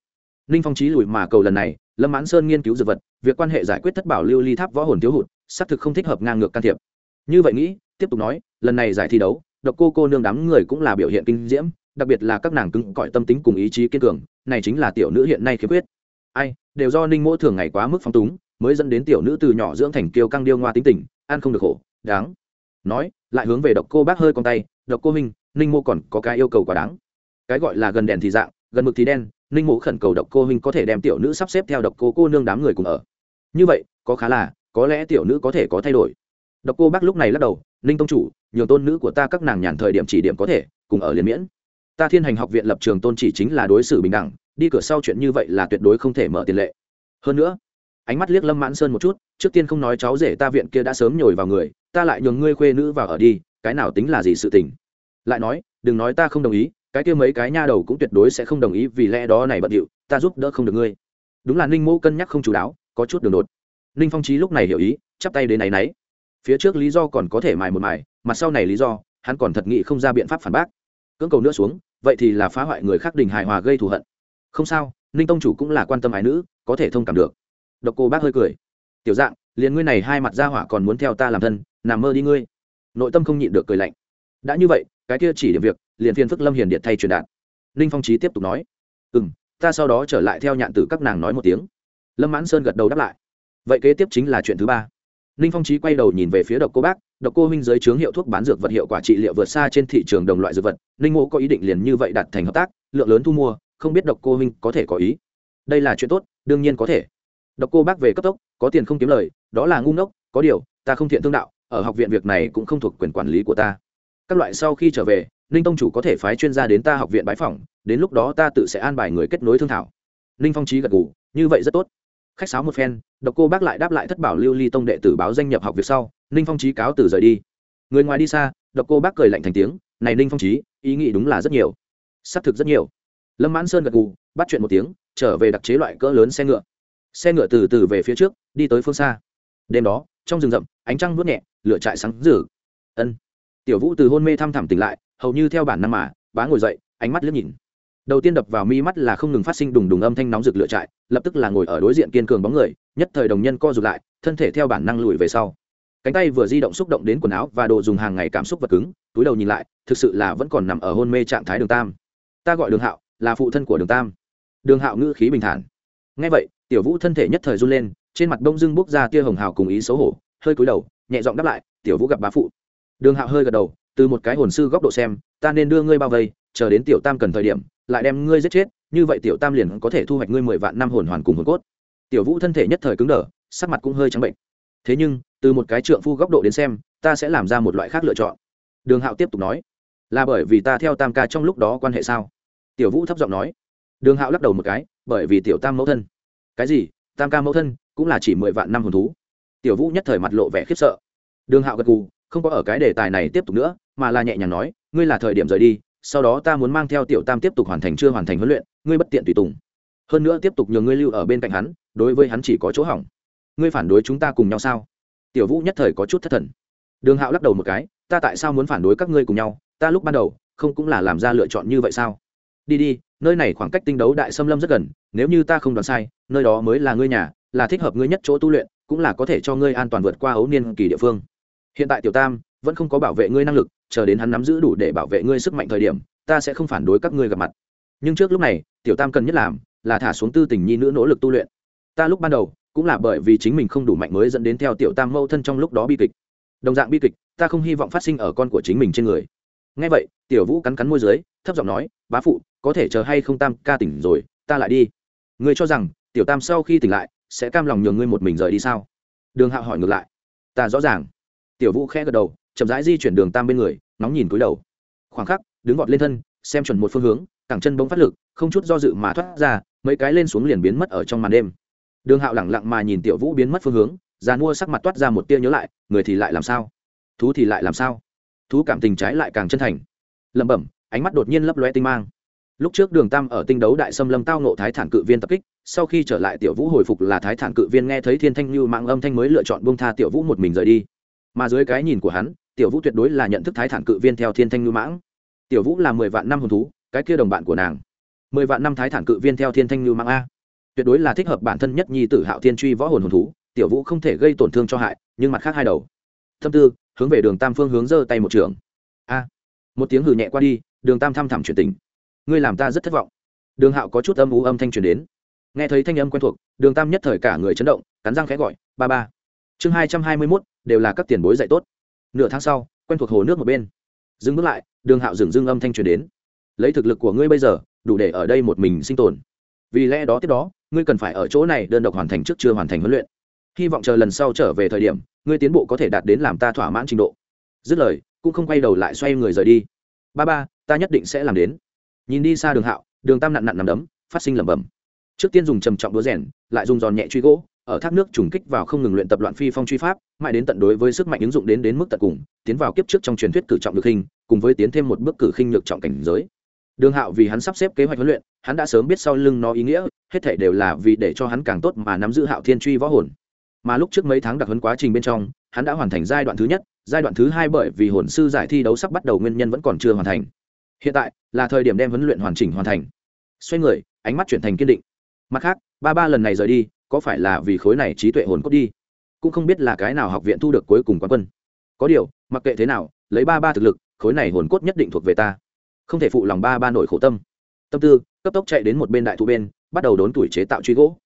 Ninh phong trí lùi mà cầu lần này, lâm mãn sơn nghiên cứu dược vật, việc quan hệ giải quyết thất bảo lưu ly tháp võ hồn thiếu hụt, xác thực không thích hợp ngang ngược can thiệp. Như vậy nghĩ, tiếp tục nói, lần này giải thi đấu, độc cô cô nương đám người cũng là biểu hiện kinh diễm, đặc biệt là các nàng cứng cỏi tâm tính cùng ý chí kiên cường, này chính là tiểu nữ hiện nay khiếm khuyết ai, đều do ninh Mỗ thường ngày quá mức phong túng, mới dẫn đến tiểu nữ từ nhỏ dưỡng thành kiêu căng điêu ngoa tính tình, ăn không được khổ, đáng. Nói, lại hướng về độc cô bác hơi con tay, độc cô minh ninh mô còn có cái yêu cầu quá đáng. Cái gọi là gần đèn thì dạng, gần mực thì đen, ninh mộ khẩn cầu độc cô minh có thể đem tiểu nữ sắp xếp theo độc cô cô nương đám người cùng ở. Như vậy, có khá là, có lẽ tiểu nữ có thể có thay đổi. Độc cô bác lúc này lắc đầu, ninh tông chủ nhiều tôn nữ của ta các nàng nhàn thời điểm chỉ điểm có thể, cùng ở liền miễn. Ta thiên hành học viện lập trường tôn chỉ chính là đối xử bình đẳng đi cửa sau chuyện như vậy là tuyệt đối không thể mở tiền lệ. Hơn nữa, ánh mắt liếc lâm mãn sơn một chút, trước tiên không nói cháu rể ta viện kia đã sớm nhồi vào người, ta lại nhường ngươi khuê nữ vào ở đi, cái nào tính là gì sự tình. Lại nói, đừng nói ta không đồng ý, cái kia mấy cái nha đầu cũng tuyệt đối sẽ không đồng ý, vì lẽ đó này bận điệu, ta giúp đỡ không được ngươi. Đúng là ninh mẫu cân nhắc không chú đáo, có chút đường đột. Ninh phong trí lúc này hiểu ý, chắp tay đến này náy phía trước lý do còn có thể mài một mài mặt sau này lý do, hắn còn thật nghị không ra biện pháp phản bác. Cưỡng cầu nữa xuống, vậy thì là phá hoại người khác đình hài hòa gây thù hận không sao, ninh tông chủ cũng là quan tâm ái nữ, có thể thông cảm được. Độc cô bác hơi cười. Tiểu dạng, liền ngươi này hai mặt ra hỏa còn muốn theo ta làm thân, nằm mơ đi ngươi. Nội tâm không nhịn được cười lạnh. Đã như vậy, cái kia chỉ điểm việc, liền phiên phức lâm hiền điện thay truyền đạt. Ninh phong trí tiếp tục nói. Ừ m ta sau đó trở lại theo nhạn tử các nàng nói một tiếng. Lâm mãn sơn gật đầu đáp lại. Vậy kế tiếp chính là chuyện thứ ba. Ninh phong trí quay đầu nhìn về phía độc cô bác, độc cô huynh giới chướng hiệu thuốc bán dược vật hiệu quả trị liệu vượt xa trên thị trường đồng loại dược vật, ninh Ngô có ý định liền như vậy đặt thành hợp tác, lượng lớn thu mua không biết độc cô huynh có thể có ý. Đây là chuyện tốt, đương nhiên có thể. Độc cô bác về cấp tốc, có tiền không kiếm lời, đó là ngu ngốc, có điều, ta không thiện thương đạo, ở học viện việc này cũng không thuộc quyền quản lý của ta. Các loại sau khi trở về, ninh tông chủ có thể phái chuyên gia đến ta học viện bái phỏng, đến lúc đó ta tự sẽ an bài người kết nối thương thảo. Ninh phong trí gật ngủ như vậy rất tốt. Khách sáo một phen, độc cô bác lại đáp lại thất bảo lưu ly tông đệ tử báo danh nhập học việc sau, ninh phong trí cáo từ rời đi. Người ngoài đi xa, độc cô bác cười lạnh thành tiếng, này ninh phong trí ý nghĩ đúng là rất nhiều. Xác thực rất nhiều lâm mãn sơn gật gù, bắt chuyện một tiếng, trở về đặc chế loại cỡ lớn xe ngựa. Xe ngựa từ từ về phía trước, đi tới phương xa. Đêm đó, trong rừng rậm, ánh trăng nuốt nhẹ, lửa trại sáng rử ân. Tiểu vũ từ hôn mê thăm thẳm tỉnh lại, hầu như theo bản năng mà, bá ngồi dậy, ánh mắt liếc nhìn. Đầu tiên đập vào mi mắt là không ngừng phát sinh đùng đùng âm thanh nóng rực lửa trại, lập tức là ngồi ở đối diện kiên cường bóng người, nhất thời đồng nhân co rụt lại, thân thể theo bản năng lùi về sau. Cánh tay vừa di động xúc động đến quần áo và đồ dùng hàng ngày cảm xúc vật cứng, túi đầu nhìn lại, thực sự là vẫn còn nằm ở hôn mê trạng thái đường tam. Ta gọi đường hạo là phụ thân của đường tam. Đường hạo ngữ khí bình thản. Ngay vậy, tiểu vũ thân thể nhất thời run lên, trên mặt đông dưng bốc ra tia hồng hào cùng ý xấu hổ, hơi cúi đầu, nhẹ giọng đáp lại, tiểu vũ gặp bá phụ. Đường hạo hơi gật đầu, từ một cái hồn sư góc độ xem, ta nên đưa ngươi bao vây, chờ đến tiểu tam cần thời điểm, lại đem ngươi giết chết, như vậy tiểu tam liền có thể thu hoạch ngươi mười vạn năm hồn hoàn cùng hồn cốt. Tiểu vũ thân thể nhất thời cứng đờ, sắc mặt cũng hơi trắng bệnh. Thế nhưng, từ một cái trượng phu góc độ đến xem, ta sẽ làm ra một loại khác lựa chọn. Đường hạo tiếp tục nói, là bởi vì ta theo tam ca trong lúc đó quan hệ sao? Tiểu vũ thấp giọng nói. Đường hạo lắc đầu một cái, bởi vì tiểu tam mẫu thân. Cái gì? Tam ca mẫu thân cũng là chỉ mười vạn năm hồn thú. Tiểu vũ nhất thời mặt lộ vẻ khiếp sợ. Đường hạo gật gù, không có ở cái đề tài này tiếp tục nữa, mà là nhẹ nhàng nói, ngươi là thời điểm rời đi, sau đó ta muốn mang theo tiểu tam tiếp tục hoàn thành chưa hoàn thành huấn luyện, ngươi bất tiện tùy tùng. Hơn nữa tiếp tục nhờ ngươi lưu ở bên cạnh hắn, đối với hắn chỉ có chỗ hỏng. Ngươi phản đối chúng ta cùng nhau sao? Tiểu vũ nhất thời có chút thất thần. Đường hạo lắc đầu một cái, ta tại sao muốn phản đối các ngươi cùng nhau? Ta lúc ban đầu không cũng là làm ra lựa chọn như vậy sao? Đi đi, nơi này khoảng cách tinh đấu đại xâm lâm rất gần, nếu như ta không đoán sai, nơi đó mới là ngươi nhà, là thích hợp ngươi nhất chỗ tu luyện, cũng là có thể cho ngươi an toàn vượt qua ấu niên kỳ địa phương. Hiện tại tiểu tam, vẫn không có bảo vệ ngươi năng lực, chờ đến hắn nắm giữ đủ để bảo vệ ngươi sức mạnh thời điểm, ta sẽ không phản đối các ngươi gặp mặt. Nhưng trước lúc này, tiểu tam cần nhất làm, là thả xuống tư tình nhi nữ nỗ lực tu luyện. Ta lúc ban đầu, cũng là bởi vì chính mình không đủ mạnh mới dẫn đến theo tiểu tam mâu thân trong lúc đó bi kịch. Đồng dạng bi kịch, ta không hy vọng phát sinh ở con của chính mình trên người. Ngay vậy, tiểu vũ cắn cắn môi dưới, thấp giọng nói, bá phụ có thể chờ hay không tam ca tỉnh rồi, ta lại đi. Ngươi cho rằng, tiểu tam sau khi tỉnh lại, sẽ cam lòng nhường ngươi một mình rời đi sao? Đường hạo hỏi ngược lại. Ta rõ ràng. Tiểu vũ khẽ gật đầu, chậm rãi di chuyển đường tam bên người nóng nhìn cúi đầu. Khoảng khắc, đứng gọt lên thân, xem chuẩn một phương hướng, cẳng chân bỗng phát lực, không chút do dự mà thoát ra, mấy cái lên xuống liền biến mất ở trong màn đêm. Đường hạo lẳng lặng mà nhìn tiểu vũ biến mất phương hướng, già mua sắc mặt toát ra một tia nhớ lại, người thì lại làm sao? Thú thì lại làm sao? Thú cảm tình trái lại càng chân thành. Lẩm bẩm, ánh mắt đột nhiên lấp loe tinh mang lúc trước đường tam ở tinh đấu đại xâm lâm tao nộ thái thản cự viên tập kích, sau khi trở lại tiểu vũ hồi phục là thái thản cự viên nghe thấy thiên thanh như mạng âm thanh mới lựa chọn buông tha tiểu vũ một mình rời đi. Mà dưới cái nhìn của hắn, tiểu vũ tuyệt đối là nhận thức thái thản cự viên theo thiên thanh như mãng. Tiểu vũ là mười vạn năm hồn thú, cái kia đồng bạn của nàng. Mười vạn năm thái thản cự viên theo thiên thanh như mãng a. Tuyệt đối là thích hợp bản thân nhất nhi tử hạo thiên truy võ hồn hồn thú, tiểu vũ không thể gây tổn thương cho hại, nhưng mặt khác hai đầu. Thâm tư, hướng về đường tam phương hướng giơ tay một trường. A. Một tiếng hừ nhẹ qua đi, đường tam thăm thẳm chuyển tình ngươi làm ta rất thất vọng. Đường hạo có chút âm u âm thanh truyền đến. Nghe thấy thanh âm quen thuộc, đường tam nhất thời cả người chấn động, cắn răng khẽ gọi, ba ba. Chương hai trăm hai mươi mốt, đều là các tiền bối dạy tốt. Nửa tháng sau, quen thuộc hồ nước một bên. Dừng bước lại, đường hạo dừng dưng âm thanh truyền đến. Lấy thực lực của ngươi bây giờ, đủ để ở đây một mình sinh tồn. Vì lẽ đó tiếp đó, ngươi cần phải ở chỗ này đơn độc hoàn thành trước chưa hoàn thành huấn luyện. Hy vọng chờ lần sau trở về thời điểm, ngươi tiến bộ có thể đạt đến làm ta thỏa mãn trình độ. Dứt lời, cũng không quay đầu lại xoay người rời đi. Ba ba, ta nhất định sẽ làm đến nhìn đi xa đường hạo, đường tam nặn nặn nằm đấm, phát sinh lẩm bẩm. Trước tiên dùng trầm trọng đũa rèn, lại dùng giòn nhẹ truy gỗ, ở thác nước trùng kích vào không ngừng luyện tập loạn phi phong truy pháp, mãi đến tận đối với sức mạnh ứng dụng đến đến mức tận cùng, tiến vào kiếp trước trong truyền thuyết cử trọng được hình, cùng với tiến thêm một bước cử khinh lược trọng cảnh giới. Đường hạo vì hắn sắp xếp kế hoạch huấn luyện, hắn đã sớm biết sau lưng nó ý nghĩa, hết thể đều là vì để cho hắn càng tốt mà nắm giữ hạo thiên truy võ hồn. Mà lúc trước mấy tháng đặc huấn quá trình bên trong, hắn đã hoàn thành giai đoạn thứ nhất, giai đoạn thứ hai bởi vì hồn sư giải thi đấu sắp bắt đầu nguyên nhân vẫn còn chưa hoàn thành hiện tại, là thời điểm đem huấn luyện hoàn chỉnh hoàn thành. Xoay người, ánh mắt chuyển thành kiên định. Mặt khác, ba ba lần này rời đi, có phải là vì khối này trí tuệ hồn cốt đi? Cũng không biết là cái nào học viện thu được cuối cùng quán quân. Có điều, mặc kệ thế nào, lấy ba ba thực lực, khối này hồn cốt nhất định thuộc về ta. Không thể phụ lòng ba ba nổi khổ tâm. Tâm tư, cấp tốc chạy đến một bên đại thụ bên, bắt đầu đốn tuổi chế tạo truy gỗ.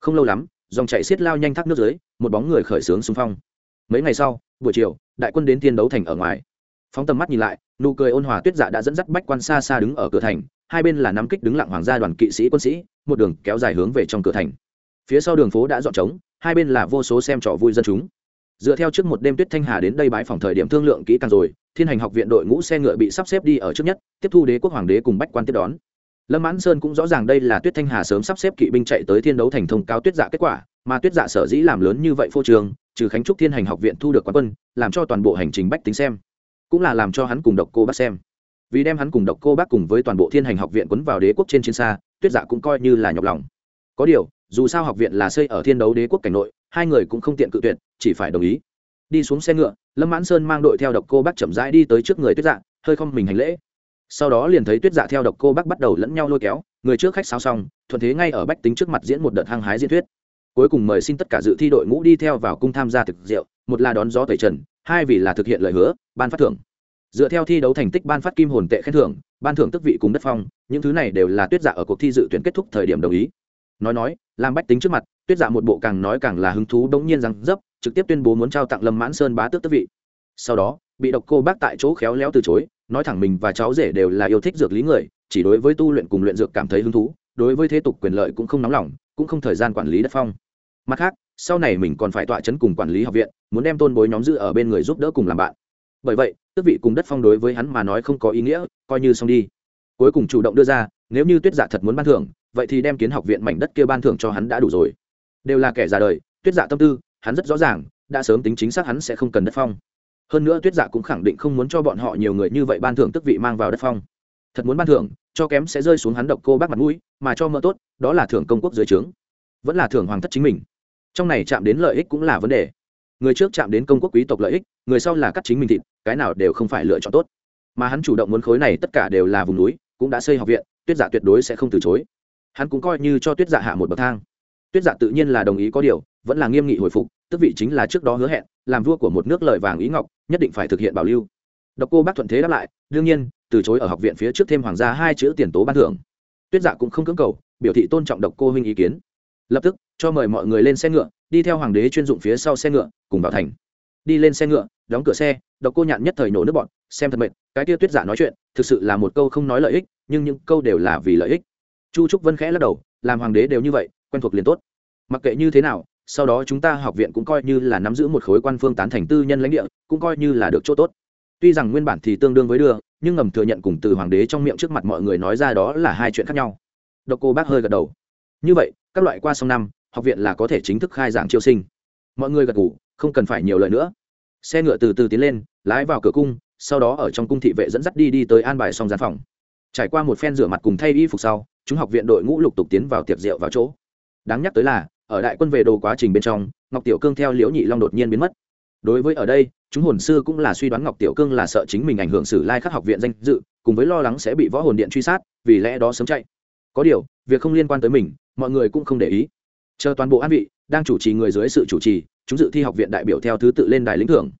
Không lâu lắm, dòng chạy xiết lao nhanh thác nước dưới, một bóng người khởi xướng xung phong. Mấy ngày sau, buổi chiều, đại quân đến thiên đấu thành ở ngoài. Phóng tầm mắt nhìn lại nụ cười ôn hòa tuyết dạ đã dẫn dắt bách quan xa xa đứng ở cửa thành, hai bên là nắm kích đứng lặng hoàng gia đoàn kỵ sĩ quân sĩ, một đường kéo dài hướng về trong cửa thành. Phía sau đường phố đã dọn trống, hai bên là vô số xem trò vui dân chúng. Dựa theo trước một đêm tuyết thanh hà đến đây bãi phòng thời điểm thương lượng kỹ càng rồi, thiên hành học viện đội ngũ xe ngựa bị sắp xếp đi ở trước nhất, tiếp thu đế quốc hoàng đế cùng bách quan tiếp đón. Lâm mãn sơn cũng rõ ràng đây là tuyết thanh hà sớm sắp xếp kỵ binh chạy tới thiên đấu thành thông cao tuyết dạ kết quả, mà tuyết dạ sở dĩ làm lớn như vậy phô trường trừ khánh trúc thiên hành học viện thu được quán quân, làm cho toàn bộ hành trình bách tính xem cũng là làm cho hắn cùng độc cô bác xem. Vì đem hắn cùng độc cô bác cùng với toàn bộ thiên hành học viện quấn vào đế quốc trên chiến xa, tuyết dạ cũng coi như là nhọc lòng. Có điều, dù sao học viện là xây ở thiên đấu đế quốc cảnh nội, hai người cũng không tiện cự tuyệt, chỉ phải đồng ý. Đi xuống xe ngựa, lâm mãn sơn mang đội theo độc cô bác chậm rãi đi tới trước người tuyết dạ hơi không mình hành lễ. Sau đó liền thấy tuyết dạ theo độc cô bác bắt đầu lẫn nhau lôi kéo, người trước khách sao xong, thuận thế ngay ở bách tính trước mặt diễn một đợt hăng hái diễn thuyết. Cuối cùng mời xin tất cả dự thi đội ngũ đi theo vào cung tham gia thực rượu, một là đón gió tẩy trần hai vì là thực hiện lời hứa, ban phát thưởng. Dựa theo thi đấu thành tích ban phát kim hồn tệ khen thưởng, ban thưởng tức vị cùng đất phong, những thứ này đều là tuyết dạ ở cuộc thi dự tuyển kết thúc thời điểm đồng ý. Nói nói làm bách tính trước mặt, tuyết dạ một bộ càng nói càng là hứng thú đống nhiên rằng dấp, trực tiếp tuyên bố muốn trao tặng lâm mãn sơn bá tước tước vị. Sau đó, bị độc cô bác tại chỗ khéo léo từ chối, nói thẳng mình và cháu rể đều là yêu thích dược lý người, chỉ đối với tu luyện cùng luyện dược cảm thấy hứng thú, đối với thế tục quyền lợi cũng không nóng lòng, cũng không thời gian quản lý đất phong. Mặt khác sau này mình còn phải tọa chấn cùng quản lý học viện, muốn đem tôn bối nhóm giữ ở bên người giúp đỡ cùng làm bạn. Bởi vậy, tước vị cùng đất phong đối với hắn mà nói không có ý nghĩa, coi như xong đi. Cuối cùng chủ động đưa ra, nếu như tuyết dạ thật muốn ban thưởng, vậy thì đem kiến học viện mảnh đất kia ban thưởng cho hắn đã đủ rồi. Đều là kẻ già đời, tuyết dạ tâm tư, hắn rất rõ ràng, đã sớm tính chính xác hắn sẽ không cần đất phong. Hơn nữa tuyết dạ cũng khẳng định không muốn cho bọn họ nhiều người như vậy ban thưởng tức vị mang vào đất phong. Thật muốn ban thưởng, cho kém sẽ rơi xuống hắn độc cô bác mặt mũi, mà cho mỡ tốt, đó là thưởng công quốc dưới trướng. Vẫn là thưởng hoàng thất chính mình trong này chạm đến lợi ích cũng là vấn đề. Người trước chạm đến công quốc quý tộc lợi ích, người sau là cắt chính mình thịt, cái nào đều không phải lựa chọn tốt. Mà hắn chủ động muốn khối này tất cả đều là vùng núi, cũng đã xây học viện, tuyết dạ tuyệt đối sẽ không từ chối. Hắn cũng coi như cho tuyết dạ hạ một bậc thang. Tuyết dạ tự nhiên là đồng ý có điều, vẫn là nghiêm nghị hồi phục, tức vị chính là trước đó hứa hẹn, làm vua của một nước lợi vàng ý ngọc, nhất định phải thực hiện bảo lưu. Độc cô bác thuận thế đáp lại, đương nhiên, từ chối ở học viện phía trước thêm hoàng gia hai chữ tiền tố ban thưởng. Tuyết dạ cũng không cưỡng cầu, biểu thị tôn trọng độc cô huynh ý kiến. Lập tức cho mời mọi người lên xe ngựa, đi theo hoàng đế chuyên dụng phía sau xe ngựa, cùng vào thành. Đi lên xe ngựa, đóng cửa xe, độc cô nhạn nhất thời nổ nước bọn, xem thật mệt, cái tia tuyết giả nói chuyện, thực sự là một câu không nói lợi ích, nhưng những câu đều là vì lợi ích. Chu trúc vân khẽ lắc đầu, làm hoàng đế đều như vậy, quen thuộc liền tốt. Mặc kệ như thế nào, sau đó chúng ta học viện cũng coi như là nắm giữ một khối quan phương tán thành tư nhân lãnh địa, cũng coi như là được chỗ tốt. Tuy rằng nguyên bản thì tương đương với đưa, nhưng ngầm thừa nhận cùng từ hoàng đế trong miệng trước mặt mọi người nói ra đó là hai chuyện khác nhau. Độc cô bác hơi gật đầu. Như vậy, các loại qua sông năm học viện là có thể chính thức khai giảng chiêu sinh. Mọi người gật ngủ không cần phải nhiều lời nữa. Xe ngựa từ từ tiến lên, lái vào cửa cung, sau đó ở trong cung thị vệ dẫn dắt đi đi tới an bài xong gian phòng. Trải qua một phen rửa mặt cùng thay y phục sau, chúng học viện đội ngũ lục tục tiến vào tiệc rượu vào chỗ. Đáng nhắc tới là, ở đại quân về đồ quá trình bên trong, ngọc tiểu cương theo liễu nhị long đột nhiên biến mất. Đối với ở đây, chúng hồn sư cũng là suy đoán ngọc tiểu cương là sợ chính mình ảnh hưởng sử lai khắc học viện danh dự, cùng với lo lắng sẽ bị võ hồn điện truy sát, vì lẽ đó sớm chạy. Có điều, việc không liên quan tới mình, mọi người cũng không để ý chờ toàn bộ an vị, đang chủ trì người dưới sự chủ trì, chúng dự thi học viện đại biểu theo thứ tự lên đài lĩnh thưởng.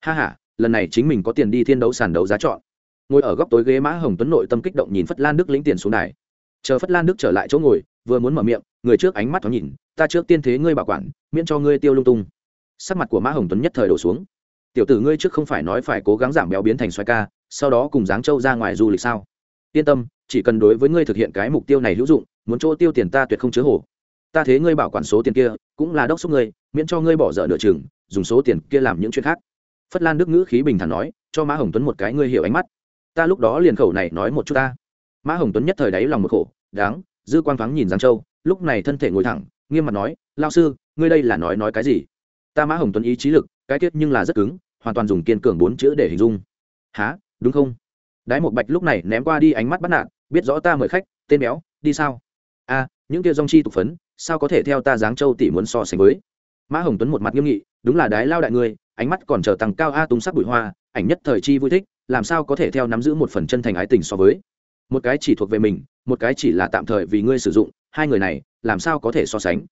Ha h a lần này chính mình có tiền đi thiên đấu sàn đấu giá chọn. Ngồi ở góc tối ghế mã hồng tuấn nội tâm kích động nhìn phất lan đức lĩnh tiền xuống đài. Chờ phất lan đức trở lại chỗ ngồi, vừa muốn mở miệng, người trước ánh mắt thoáng nhìn, ta trước tiên thế ngươi bảo quản, miễn cho ngươi tiêu lung tung. Sắc mặt của mã hồng tuấn nhất thời đổ xuống. Tiểu tử ngươi trước không phải nói phải cố gắng giảm béo biến thành xoài ca, sau đó cùng giáng châu ra ngoài du lịch sao? Yên tâm, chỉ cần đối với ngươi thực hiện cái mục tiêu này hữu dụng, muốn chỗ tiêu tiền ta tuyệt không chứa hổ ta thế ngươi bảo quản số tiền kia, cũng là đốc xúc ngươi, miễn cho ngươi bỏ dở nửa chừng, dùng số tiền kia làm những chuyện khác. Phất lan đức ngữ khí bình thản nói, cho mã hồng tuấn một cái ngươi hiểu ánh mắt. Ta lúc đó liền khẩu này nói một chút ta. Mã hồng tuấn nhất thời đáy lòng một khổ, đáng, dư quang thoáng nhìn giang châu, lúc này thân thể ngồi thẳng, nghiêm mặt nói lao sư, ngươi đây là nói nói cái gì? Ta mã hồng tuấn ý chí lực, cái tiết nhưng là rất cứng, hoàn toàn dùng kiên cường bốn chữ để hình dung. Há đúng không? Đái một bạch lúc này ném qua đi ánh mắt bắt nạt, biết rõ ta mời khách, tên béo, đi sao? A, những kia dòng chi tục phấn sao có thể theo ta giáng châu tỷ muốn so sánh với? Mã hồng tuấn một mặt nghiêm nghị, đúng là đái lao đại ngươi, ánh mắt còn chờ tăng cao a tung sắc bụi hoa, ảnh nhất thời chi vui thích, làm sao có thể theo nắm giữ một phần chân thành ái tình so với? Một cái chỉ thuộc về mình, một cái chỉ là tạm thời vì ngươi sử dụng, hai người này, làm sao có thể so sánh?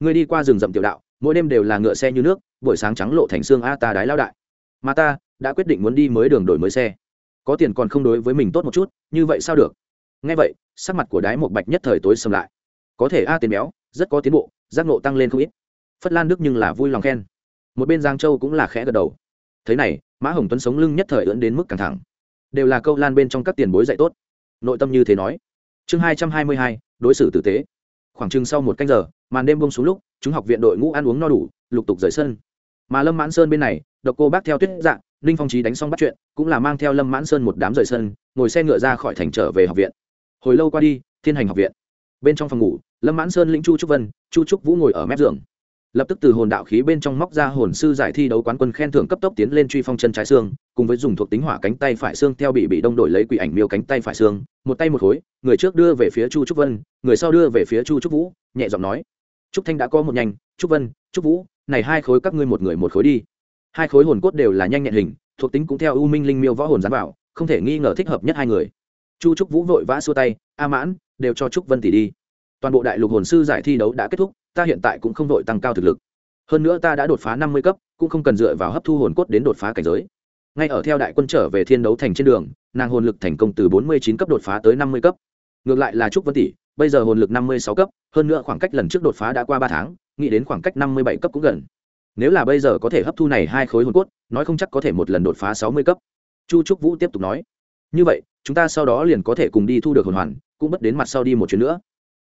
Ngươi đi qua rừng rậm tiểu đạo, mỗi đêm đều là ngựa xe như nước, buổi sáng trắng lộ thành xương a ta đái lao đại. Mà ta, đã quyết định muốn đi mới đường đổi mới xe. Có tiền còn không đối với mình tốt một chút, như vậy sao được? Nghe vậy, sắc mặt của đái một bạch nhất thời tối xâm lại. Có thể a tiền béo rất có tiến bộ, giác nộ tăng lên không ít. Phất lan đức nhưng là vui lòng khen. Một bên giang châu cũng là khẽ gật đầu. Thế này, mã hồng tuấn sống lưng nhất thời ưỡn đến mức căng thẳng. Đều là câu lan bên trong các tiền bối dạy tốt. Nội tâm như thế nói. Chương hai trăm hai mươi hai, đối xử tử tế. Khoảng chừng sau một canh giờ, màn đêm bông xuống lúc, chúng học viện đội ngũ ăn uống no đủ, lục tục rời sân. Mà lâm mãn sơn bên này, độc cô bác theo tuyết dạng ninh phong trí đánh xong bắt chuyện, cũng là mang theo lâm mãn sơn một đám rời sân, ngồi xe ngựa ra khỏi thành trở về học viện. Hồi lâu qua đi, thiên hành học viện. Bên trong phòng ngủ lâm mãn sơn lĩnh chu trúc vân, chu trúc vũ ngồi ở mép giường. Lập tức từ hồn đạo khí bên trong móc ra hồn sư giải thi đấu quán quân khen thưởng cấp tốc tiến lên truy phong chân trái xương, cùng với dùng thuộc tính hỏa cánh tay phải xương theo bị bị đông đổi lấy quỷ ảnh miêu cánh tay phải xương. Một tay một khối, người trước đưa về phía chu trúc vân, người sau đưa về phía chu trúc vũ, nhẹ giọng nói. Trúc thanh đã có một nhanh, trúc vân, trúc vũ, này hai khối các ngươi một người một khối đi. Hai khối hồn cốt đều là nhanh nhẹn hình, thuộc tính cũng theo u minh linh miêu võ hồn dán vào, không thể nghi ngờ thích hợp nhất hai người. Chu trúc vũ vội vã xua tay, a mãn, đều cho trúc vân tỷ đi toàn bộ đại lục hồn sư giải thi đấu đã kết thúc, ta hiện tại cũng không đội tăng cao thực lực. Hơn nữa ta đã đột phá năm mươi cấp, cũng không cần dựa vào hấp thu hồn cốt đến đột phá cảnh giới. Ngay ở theo đại quân trở về thiên đấu thành trên đường, nàng hồn lực thành công từ bốn mươi chín cấp đột phá tới năm mươi cấp. Ngược lại là trúc vân tỷ, bây giờ hồn lực năm mươi sáu cấp, hơn nữa khoảng cách lần trước đột phá đã qua ba tháng, nghĩ đến khoảng cách năm mươi bảy cấp cũng gần. Nếu là bây giờ có thể hấp thu này hai khối hồn cốt, nói không chắc có thể một lần đột phá sáu mươi cấp. Chu trúc vũ tiếp tục nói, như vậy, chúng ta sau đó liền có thể cùng đi thu được hồn hoàn, cũng bất đến mặt sau đi một chuyến nữa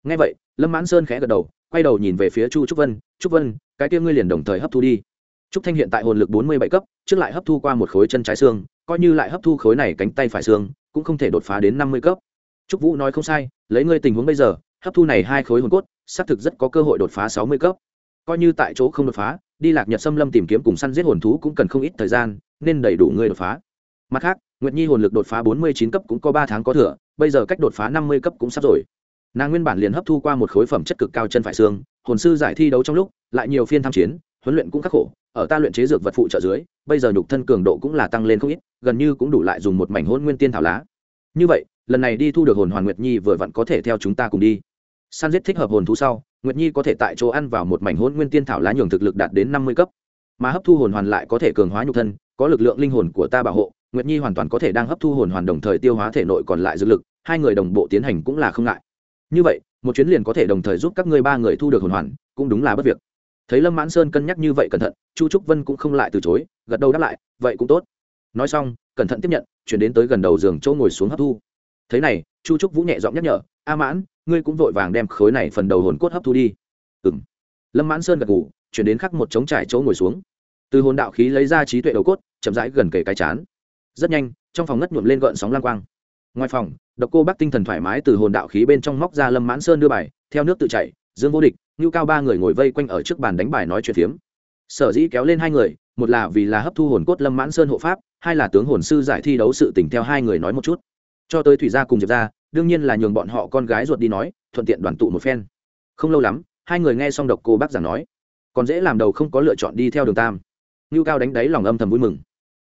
ngay vậy, lâm mãn sơn khẽ gật đầu, quay đầu nhìn về phía chu trúc vân trúc vân, cái kia ngươi liền đồng thời hấp thu đi. Trúc thanh hiện tại hồn lực bốn mươi bảy cấp, trước lại hấp thu qua một khối chân trái xương, coi như lại hấp thu khối này cánh tay phải xương, cũng không thể đột phá đến năm mươi cấp. Trúc vũ nói không sai, lấy ngươi tình huống bây giờ, hấp thu này hai khối hồn cốt, xác thực rất có cơ hội đột phá sáu mươi cấp. Coi như tại chỗ không đột phá, đi lạc nhật xâm lâm tìm kiếm cùng săn giết hồn thú cũng cần không ít thời gian, nên đầy đủ ngươi đột phá. Mặt khác, nguyệt nhi hồn lực đột phá bốn mươi chín cấp cũng có ba tháng có thừa, bây giờ cách đột phá năm mươi cấp cũng sắp rồi nàng nguyên bản liền hấp thu qua một khối phẩm chất cực cao chân phải xương, hồn sư giải thi đấu trong lúc, lại nhiều phiên tham chiến, huấn luyện cũng khắc khổ, ở ta luyện chế dược vật phụ trợ dưới, bây giờ nhục thân cường độ cũng là tăng lên không ít, gần như cũng đủ lại dùng một mảnh hôn nguyên tiên thảo lá. Như vậy, lần này đi thu được hồn hoàn nguyệt nhi vừa vặn có thể theo chúng ta cùng đi. San giết thích hợp hồn thú sau, nguyệt nhi có thể tại chỗ ăn vào một mảnh hôn nguyên tiên thảo lá nhường thực lực đạt đến năm mươi cấp. Mà hấp thu hồn hoàn lại có thể cường hóa nhục thân, có lực lượng linh hồn của ta bảo hộ, nguyệt nhi hoàn toàn có thể đang hấp thu hồn hoàn đồng thời tiêu hóa thể nội còn lại dược lực, hai người đồng bộ tiến hành cũng là không ngại như vậy, một chuyến liền có thể đồng thời giúp các ngươi ba người thu được hồn hoàn, cũng đúng là bất việc. Thấy lâm mãn sơn cân nhắc như vậy cẩn thận, chu trúc vân cũng không lại từ chối, gật đầu đáp lại, vậy cũng tốt. Nói xong, cẩn thận tiếp nhận, chuyển đến tới gần đầu giường chỗ ngồi xuống hấp thu. Thế này, chu trúc vũ nhẹ giọng nhắc nhở, a mãn, ngươi cũng vội vàng đem khối này phần đầu hồn cốt hấp thu đi. Ừ m lâm mãn sơn gật ngủ chuyển đến khắc một trống trải chỗ ngồi xuống. Từ hồn đạo khí lấy ra trí tuệ đầu cốt, chậm rãi gần kề cái chán. Rất nhanh, trong phòng ngất nhuộm lên gợn sóng lang quang ngoài phòng, độc cô bác tinh thần thoải mái từ hồn đạo khí bên trong móc ra lâm mãn sơn đưa bài, theo nước tự chảy, dương vô địch, ngưu cao ba người ngồi vây quanh ở trước bàn đánh bài nói chuyện phiếm. Sở dĩ kéo lên hai người, một là vì là hấp thu hồn cốt lâm mãn sơn hộ pháp, hai là tướng hồn sư giải thi đấu sự tình theo hai người nói một chút. Cho tới thủy gia cùng diệp ra đương nhiên là nhường bọn họ con gái ruột đi nói, thuận tiện đoàn tụ một phen. Không lâu lắm, hai người nghe xong độc cô bác giảng nói, còn dễ làm đầu không có lựa chọn đi theo đường tam. Ngưu cao đánh đáy lòng âm thầm vui mừng.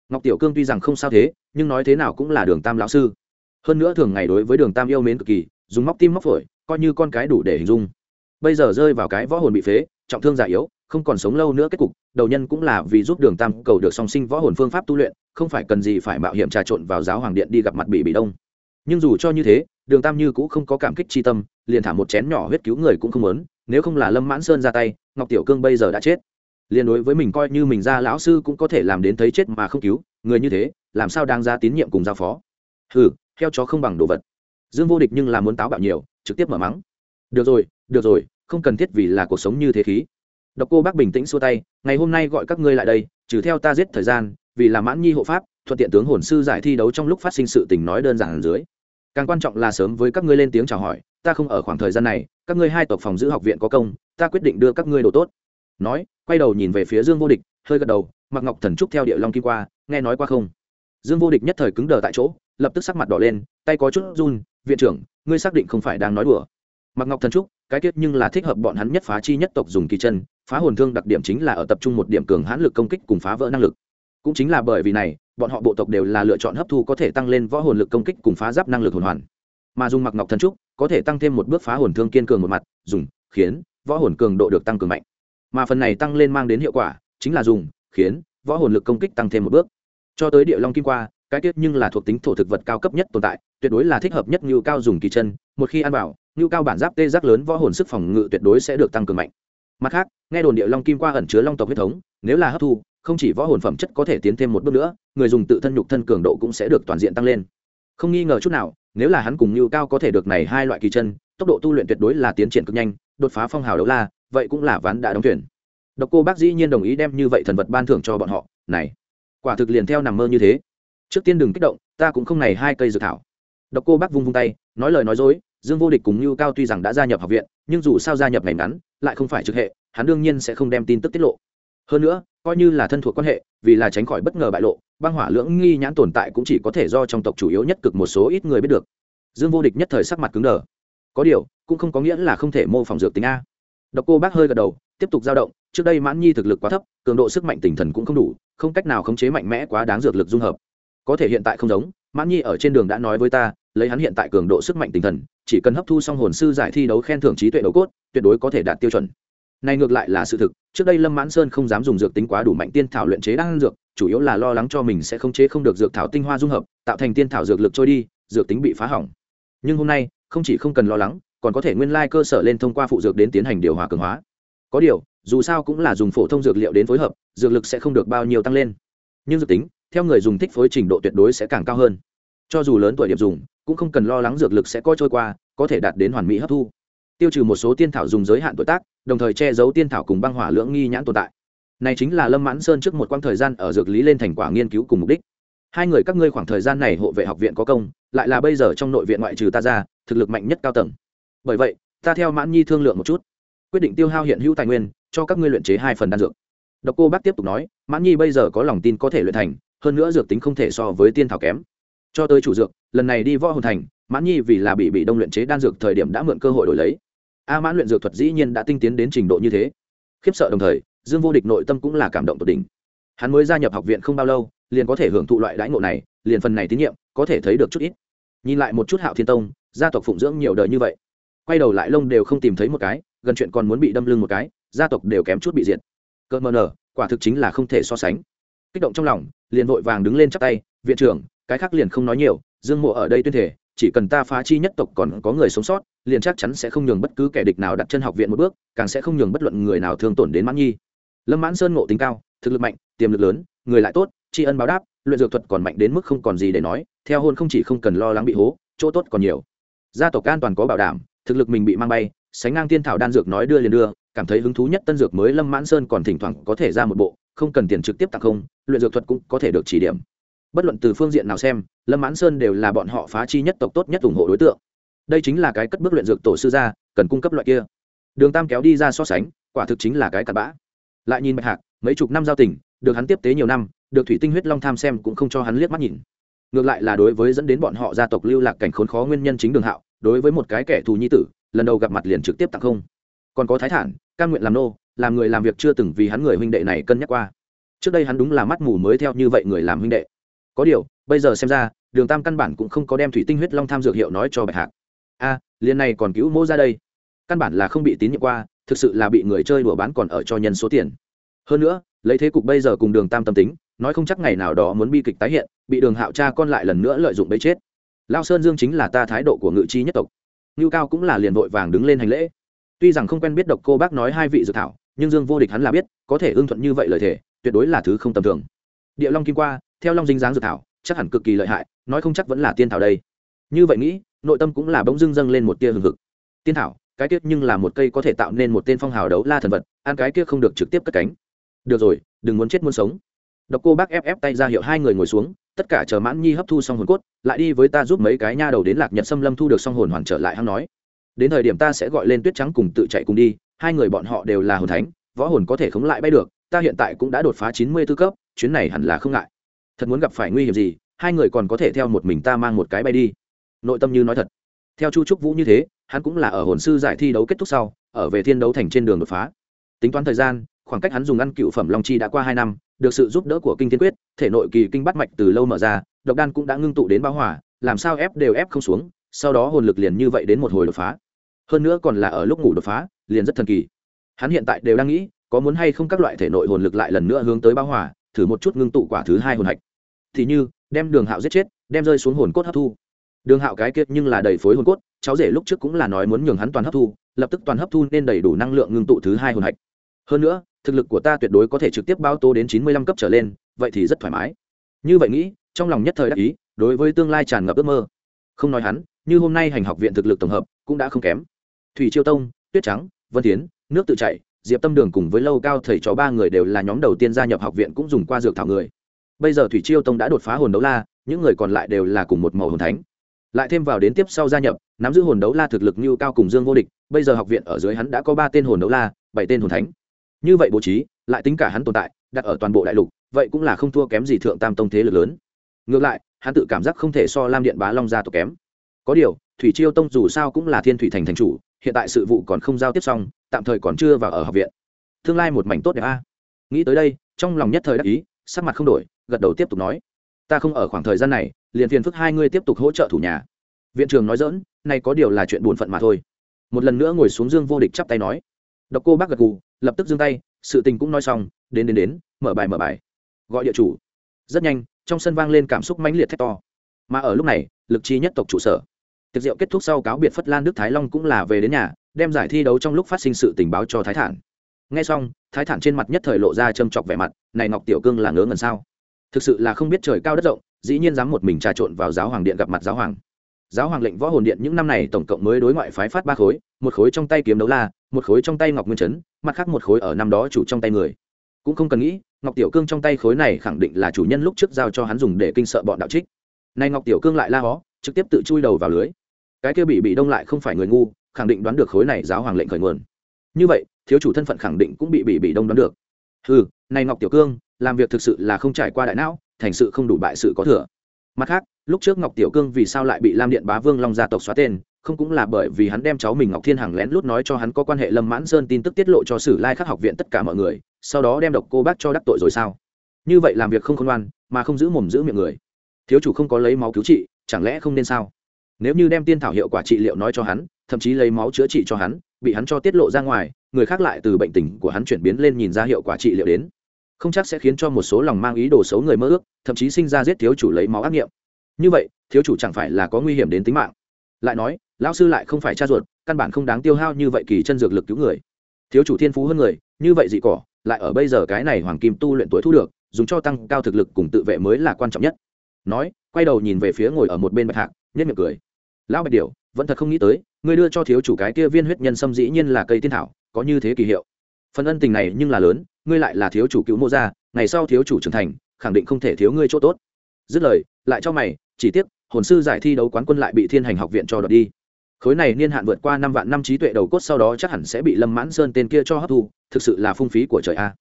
Ngọc tiểu cương tuy rằng không sao thế, nhưng nói thế nào cũng là đường tam lão sư hơn nữa thường ngày đối với đường tam yêu mến cực kỳ, dùng móc tim móc phổi, coi như con cái đủ để hình dung. Bây giờ rơi vào cái võ hồn bị phế, trọng thương già yếu, không còn sống lâu nữa kết cục, đầu nhân cũng là vì giúp đường tam cầu được song sinh võ hồn phương pháp tu luyện, không phải cần gì phải mạo hiểm trà trộn vào giáo hoàng điện đi gặp mặt bị bị đông. Nhưng dù cho như thế, đường tam như cũng không có cảm kích chi tâm, liền thả một chén nhỏ huyết cứu người cũng không muốn, nếu không là lâm mãn sơn ra tay, ngọc tiểu cương bây giờ đã chết. Liền đối với mình coi như mình ra lão sư cũng có thể làm đến thấy chết mà không cứu, người như thế, làm sao đang ra tín nhiệm cùng giao phó? Ừ theo chó không bằng đồ vật. Dương vô địch nhưng là muốn táo bạo nhiều, trực tiếp mở mắng. Được rồi được rồi, không cần thiết vì là cuộc sống như thế khí. Độc cô bác bình tĩnh xua tay, ngày hôm nay gọi các ngươi lại đây, trừ theo ta giết thời gian, vì là mãn nhi hộ pháp, thuận tiện tướng hồn sư giải thi đấu trong lúc phát sinh sự tình nói đơn giản dưới. Càng quan trọng là sớm với các ngươi lên tiếng chào hỏi, ta không ở khoảng thời gian này, các ngươi hai tộc phòng giữ học viện có công, ta quyết định đưa các ngươi đồ tốt. Nói, quay đầu nhìn về phía dương vô địch, hơi gật đầu mặc ngọc thần trúc theo địa long kim qua, nghe nói qua không? Dương vô địch nhất thời cứng đờ tại chỗ lập tức sắc mặt đỏ lên, tay có chút run, viện trưởng, ngươi xác định không phải đang nói đùa. Mặc ngọc thần trúc, cái tiết nhưng là thích hợp bọn hắn nhất phá chi nhất tộc dùng kỳ chân, phá hồn thương đặc điểm chính là ở tập trung một điểm cường hãn lực công kích cùng phá vỡ năng lực. Cũng chính là bởi vì này, bọn họ bộ tộc đều là lựa chọn hấp thu có thể tăng lên võ hồn lực công kích cùng phá giáp năng lực hồn hoàn. Mà dùng mặc ngọc thần trúc, có thể tăng thêm một bước phá hồn thương kiên cường một mặt, dùng, khiến, võ hồn cường độ được tăng cường mạnh. Mà phần này tăng lên mang đến hiệu quả, chính là dùng, khiến, võ hồn lực công kích tăng thêm một bước. Cho tới địa long kim qua cái tiết nhưng là thuộc tính thổ thực vật cao cấp nhất tồn tại, tuyệt đối là thích hợp nhất như cao dùng kỳ chân. Một khi ăn vào như cao bản giáp tê giác lớn võ hồn sức phòng ngự tuyệt đối sẽ được tăng cường mạnh. Mặt khác, nghe đồn địa long kim qua ẩn chứa long tộc huyết thống, nếu là hấp thu, không chỉ võ hồn phẩm chất có thể tiến thêm một bước nữa, người dùng tự thân nhục thân cường độ cũng sẽ được toàn diện tăng lên. Không nghi ngờ chút nào, nếu là hắn cùng như cao có thể được này hai loại kỳ chân, tốc độ tu luyện tuyệt đối là tiến triển cực nhanh, đột phá phong hào đấu la, vậy cũng là ván đã đóng tuyển độc cô bác dĩ nhiên đồng ý đem như vậy thần vật ban thưởng cho bọn họ. Này, quả thực liền theo nằm mơ như thế trước tiên đừng kích động, ta cũng không này hai cây dược thảo. Độc cô bác vung vung tay, nói lời nói dối, dương vô địch cùng như cao tuy rằng đã gia nhập học viện, nhưng dù sao gia nhập ngày ngắn, lại không phải trực hệ, hắn đương nhiên sẽ không đem tin tức tiết lộ. Hơn nữa, coi như là thân thuộc quan hệ, vì là tránh khỏi bất ngờ bại lộ, băng hỏa lưỡng nghi nhãn tồn tại cũng chỉ có thể do trong tộc chủ yếu nhất cực một số ít người biết được. Dương vô địch nhất thời sắc mặt cứng đờ. Có điều, cũng không có nghĩa là không thể mô phỏng dược tính a. Độc cô bác hơi gật đầu, tiếp tục dao động, trước đây mãn nhi thực lực quá thấp, cường độ sức mạnh tinh thần cũng không đủ, không cách nào khống chế mạnh mẽ quá đáng dược lực dung hợp có thể hiện tại không giống, mãn nhi ở trên đường đã nói với ta, lấy hắn hiện tại cường độ sức mạnh tinh thần, chỉ cần hấp thu xong hồn sư giải thi đấu khen thưởng trí tuệ đấu cốt, tuyệt đối có thể đạt tiêu chuẩn. Này ngược lại là sự thực, trước đây lâm mãn sơn không dám dùng dược tính quá đủ mạnh tiên thảo luyện chế đan dược, chủ yếu là lo lắng cho mình sẽ không chế không được dược thảo tinh hoa dung hợp, tạo thành tiên thảo dược lực trôi đi, dược tính bị phá hỏng. Nhưng hôm nay, không chỉ không cần lo lắng, còn có thể nguyên lai cơ sở lên thông qua phụ dược đến tiến hành điều hòa cường hóa. Có điều, dù sao cũng là dùng phổ thông dược liệu đến phối hợp, dược lực sẽ không được bao nhiêu tăng lên. Nhưng dược tính theo người dùng thích phối trình độ tuyệt đối sẽ càng cao hơn. Cho dù lớn tuổi điểm dùng, cũng không cần lo lắng dược lực sẽ coi trôi qua, có thể đạt đến hoàn mỹ hấp thu. Tiêu trừ một số tiên thảo dùng giới hạn tuổi tác, đồng thời che giấu tiên thảo cùng băng hỏa lưỡng nghi nhãn tồn tại. Này chính là lâm mãn sơn trước một quãng thời gian ở dược lý lên thành quả nghiên cứu cùng mục đích. Hai người các ngươi khoảng thời gian này hộ vệ học viện có công, lại là bây giờ trong nội viện ngoại trừ ta ra, thực lực mạnh nhất cao tầng. Bởi vậy, ta theo mãn nhi thương lượng một chút. Quyết định tiêu hao hiện hữu tài nguyên, cho các ngươi luyện chế hai phần đan dược. Độc cô bác tiếp tục nói, mãn nhi bây giờ có lòng tin có thể luyện thành hơn nữa dược tính không thể so với tiên thảo kém. Cho tới chủ dược, lần này đi võ hồn thành, mãn nhi vì là bị bị đông luyện chế đan dược thời điểm đã mượn cơ hội đổi lấy. A mãn luyện dược thuật dĩ nhiên đã tinh tiến đến trình độ như thế. Khiếp sợ đồng thời, dương vô địch nội tâm cũng là cảm động tột đỉnh. Hắn mới gia nhập học viện không bao lâu, liền có thể hưởng thụ loại đãi ngộ này, liền phần này tín nhiệm, có thể thấy được chút ít. Nhìn lại một chút hạo thiên tông, gia tộc phụng dưỡng nhiều đời như vậy, quay đầu lại lông đều không tìm thấy một cái, gần chuyện còn muốn bị đâm lưng một cái, gia tộc đều kém chút bị diệt. Cơn mờ nở, quả thực chính là không thể so sánh kích động trong lòng, liền vội vàng đứng lên chắp tay, viện trưởng, cái khác liền không nói nhiều, dương mộ ở đây tuyên thể chỉ cần ta phá chi nhất tộc còn có người sống sót, liền chắc chắn sẽ không nhường bất cứ kẻ địch nào đặt chân học viện một bước, càng sẽ không nhường bất luận người nào thương tổn đến mãn nhi. Lâm mãn sơn ngộ tính cao, thực lực mạnh, tiềm lực lớn, người lại tốt, tri ân báo đáp, luyện dược thuật còn mạnh đến mức không còn gì để nói, theo hôn không chỉ không cần lo lắng bị hố, chỗ tốt còn nhiều. Gia tộc an toàn có bảo đảm, thực lực mình bị mang bay, sánh ngang tiên thảo đan dược nói đưa liền đưa, cảm thấy hứng thú nhất tân dược mới lâm mãn sơn còn thỉnh thoảng có thể ra một bộ không cần tiền trực tiếp tặng không, luyện dược thuật cũng có thể được chỉ điểm. Bất luận từ phương diện nào xem, lâm mãn sơn đều là bọn họ phá chi nhất tộc tốt nhất ủng hộ đối tượng. Đây chính là cái cất bước luyện dược tổ sư ra cần cung cấp loại kia. Đường tam kéo đi ra so sánh, quả thực chính là cái cặn bã. Lại nhìn bạch hạc, mấy chục năm giao tình, được hắn tiếp tế nhiều năm, được thủy tinh huyết long tham xem cũng không cho hắn liếc mắt nhìn. Ngược lại là đối với dẫn đến bọn họ gia tộc lưu lạc cảnh khốn khó nguyên nhân chính đường hạo, đối với một cái kẻ thù nhi tử, lần đầu gặp mặt liền trực tiếp tặng không. Còn có thái thản, cam nguyện làm nô làm người làm việc chưa từng vì hắn người huynh đệ này cân nhắc qua. Trước đây hắn đúng là mắt mù mới theo như vậy người làm huynh đệ. Có điều bây giờ xem ra đường tam căn bản cũng không có đem thủy tinh huyết long tham dược hiệu nói cho bạch hạc. A à, liền này còn cứu mô ra đây. Căn bản là không bị tín nhiệm qua thực sự là bị người chơi đùa bán còn ở cho nhân số tiền. Hơn nữa lấy thế cục bây giờ cùng đường tam tâm tính nói không chắc ngày nào đó muốn bi kịch tái hiện bị đường hạo cha con lại lần nữa lợi dụng bấy chết. Lao sơn dương chính là ta thái độ của ngự chi nhất tộc. Ngưu cao cũng là liền vội vàng đứng lên hành lễ. Tuy rằng không quen biết độc cô bác nói hai vị dự thảo nhưng dương vô địch hắn là biết, có thể ưng thuận như vậy lời thể tuyệt đối là thứ không tầm thường. Địa long kim qua, theo long dinh dáng dự thảo, chắc hẳn cực kỳ lợi hại, nói không chắc vẫn là tiên thảo đây. Như vậy nghĩ, nội tâm cũng là bỗng dưng dâng lên một tia hừng hực. Tiên thảo, cái tiết nhưng là một cây có thể tạo nên một tên phong hào đấu la thần vật, ăn cái kia không được trực tiếp cất cánh. Được rồi, đừng muốn chết muốn sống. Độc cô bác ép ép tay ra hiệu hai người ngồi xuống, tất cả chờ mãn nhi hấp thu xong hồn cốt, lại đi với ta giúp mấy cái nha đầu đến lạc nhật xâm lâm thu được xong hồn hoàn trở lại, hắn nói. Đến thời điểm ta sẽ gọi lên tuyết trắng cùng tự chạy cùng đi hai người bọn họ đều là hồn thánh, võ hồn có thể khống lại bay được, ta hiện tại cũng đã đột phá chín mươi tư cấp, chuyến này hẳn là không ngại. Thật muốn gặp phải nguy hiểm gì, hai người còn có thể theo một mình ta mang một cái bay đi. Nội tâm như nói thật. Theo chu trúc vũ như thế, hắn cũng là ở hồn sư giải thi đấu kết thúc sau, ở về thiên đấu thành trên đường đột phá. Tính toán thời gian, khoảng cách hắn dùng ăn cựu phẩm long chi đã qua hai năm, được sự giúp đỡ của kinh thiên quyết, thể nội kỳ kinh bắt mạch từ lâu mở ra, độc đan cũng đã ngưng tụ đến báo hỏa làm sao ép đều ép không xuống, sau đó hồn lực liền như vậy đến một hồi đột phá. Hơn nữa còn là ở lúc ngủ đột phá liền rất thần kỳ. Hắn hiện tại đều đang nghĩ, có muốn hay không các loại thể nội hồn lực lại lần nữa hướng tới bao hỏa thử một chút ngưng tụ quả thứ hai hồn hạch. Thì như, đem đường hạo giết chết, đem rơi xuống hồn cốt hấp thu. Đường hạo cái kiệt nhưng là đầy phối hồn cốt, cháu rể lúc trước cũng là nói muốn nhường hắn toàn hấp thu, lập tức toàn hấp thu nên đầy đủ năng lượng ngưng tụ thứ hai hồn hạch. Hơn nữa, thực lực của ta tuyệt đối có thể trực tiếp bao tô đến chín mươi lăm cấp trở lên, vậy thì rất thoải mái. Như vậy nghĩ, trong lòng nhất thời đắc ý, đối với tương lai tràn ngập ước mơ. Không nói hắn, như hôm nay hành học viện thực lực tổng hợp cũng đã không kém. Thủy chiêu tông, tuyết trắng vân tiến, nước tự chảy. diệp tâm đường cùng với lâu cao thầy chó ba người đều là nhóm đầu tiên gia nhập học viện cũng dùng qua dược thảo người. Bây giờ thủy chiêu tông đã đột phá hồn đấu la, những người còn lại đều là cùng một màu hồn thánh. Lại thêm vào đến tiếp sau gia nhập, nắm giữ hồn đấu la thực lực như cao cùng dương vô địch, bây giờ học viện ở dưới hắn đã có ba tên hồn đấu la, bảy tên hồn thánh. Như vậy bố trí, lại tính cả hắn tồn tại, đặt ở toàn bộ đại lục, vậy cũng là không thua kém gì thượng tam tông thế lực lớn. Ngược lại, hắn tự cảm giác không thể so lam điện bá long gia tộc kém. Có điều, thủy chiêu tông dù sao cũng là thiên thủy thành thành chủ hiện tại sự vụ còn không giao tiếp xong, tạm thời còn chưa vào ở học viện. Tương lai một mảnh tốt đẹp a. Nghĩ tới đây, trong lòng nhất thời đắc ý, sắc mặt không đổi, gật đầu tiếp tục nói. Ta không ở khoảng thời gian này, liền phiền phức hai ngươi tiếp tục hỗ trợ thủ nhà. Viện trường nói dỡn nay có điều là chuyện buồn phận mà thôi. Một lần nữa ngồi xuống dương vô địch chắp tay nói. Độc cô bác gật gù, lập tức giương tay, sự tình cũng nói xong, đến đến đến, mở bài mở bài. Gọi địa chủ. Rất nhanh, trong sân vang lên cảm xúc mãnh liệt thét to. Mà ở lúc này, lực chi nhất tộc trụ sở tiệc rượu kết thúc sau cáo biệt phất lan đức thái long cũng là về đến nhà đem giải thi đấu trong lúc phát sinh sự tình báo cho thái thản. Nghe xong thái thản trên mặt nhất thời lộ ra châm chọc vẻ mặt này ngọc tiểu cương là ngớ ngẩn sao? Thực sự là không biết trời cao đất rộng dĩ nhiên dám một mình trà trộn vào giáo hoàng điện gặp mặt giáo hoàng. Giáo hoàng lệnh võ hồn điện những năm này tổng cộng mới đối ngoại phái phát ba khối một khối trong tay kiếm đấu la một khối trong tay ngọc nguyên Trấn, mặt khác một khối ở năm đó chủ trong tay người. Cũng không cần nghĩ ngọc tiểu cương trong tay khối này khẳng định là chủ nhân lúc trước giao cho hắn dùng để kinh sợ bọn đạo trích. Nay ngọc tiểu cương lại la hó trực tiếp tự chui đầu vào lưới cái kia bị bị đông lại không phải người ngu, khẳng định đoán được khối này giáo hoàng lệnh khởi nguồn. Như vậy, thiếu chủ thân phận khẳng định cũng bị bị bị đông đoán được. Ừ này ngọc tiểu cương, làm việc thực sự là không trải qua đại não, thành sự không đủ bại sự có thừa. Mặt khác, lúc trước ngọc tiểu cương vì sao lại bị lam điện bá vương long gia tộc xóa tên, không cũng là bởi vì hắn đem cháu mình ngọc thiên hằng lén lút nói cho hắn có quan hệ lâm mãn sơn tin tức tiết lộ cho sử lai khắc học viện tất cả mọi người, sau đó đem độc cô bác cho đắc tội rồi sao? Như vậy làm việc không khôn ngoan, mà không giữ mồm giữ miệng người. Thiếu chủ không có lấy máu cứu trị, chẳng lẽ không nên sao? Nếu như đem tiên thảo hiệu quả trị liệu nói cho hắn, thậm chí lấy máu chữa trị cho hắn, bị hắn cho tiết lộ ra ngoài, người khác lại từ bệnh tình của hắn chuyển biến lên nhìn ra hiệu quả trị liệu đến. Không chắc sẽ khiến cho một số lòng mang ý đồ xấu người mơ ước, thậm chí sinh ra giết thiếu chủ lấy máu ác nghiệm. Như vậy, thiếu chủ chẳng phải là có nguy hiểm đến tính mạng. Lại nói, lão sư lại không phải cha ruột, căn bản không đáng tiêu hao như vậy kỳ chân dược lực cứu người. Thiếu chủ thiên phú hơn người, như vậy dị cỏ, lại ở bây giờ cái này hoàng kim tu luyện tuổi thu được, dùng cho tăng cao thực lực cùng tự vệ mới là quan trọng nhất. Nói, quay đầu nhìn về phía ngồi ở một bên bạch hạc nhất miệng cười lão bạch điều vẫn thật không nghĩ tới, ngươi đưa cho thiếu chủ cái kia viên huyết nhân sâm dĩ nhiên là cây tiên thảo, có như thế kỳ hiệu. Phần ân tình này nhưng là lớn, ngươi lại là thiếu chủ cứu mô gia, ngày sau thiếu chủ trưởng thành, khẳng định không thể thiếu ngươi chỗ tốt. Dứt lời, lại cho mày, chỉ tiếc, hồn sư giải thi đấu quán quân lại bị thiên hành học viện cho đợt đi. Khối này niên hạn vượt qua năm vạn năm trí tuệ đầu cốt sau đó chắc hẳn sẽ bị lâm mãn sơn tên kia cho hấp thu, thực sự là phung phí của trời a.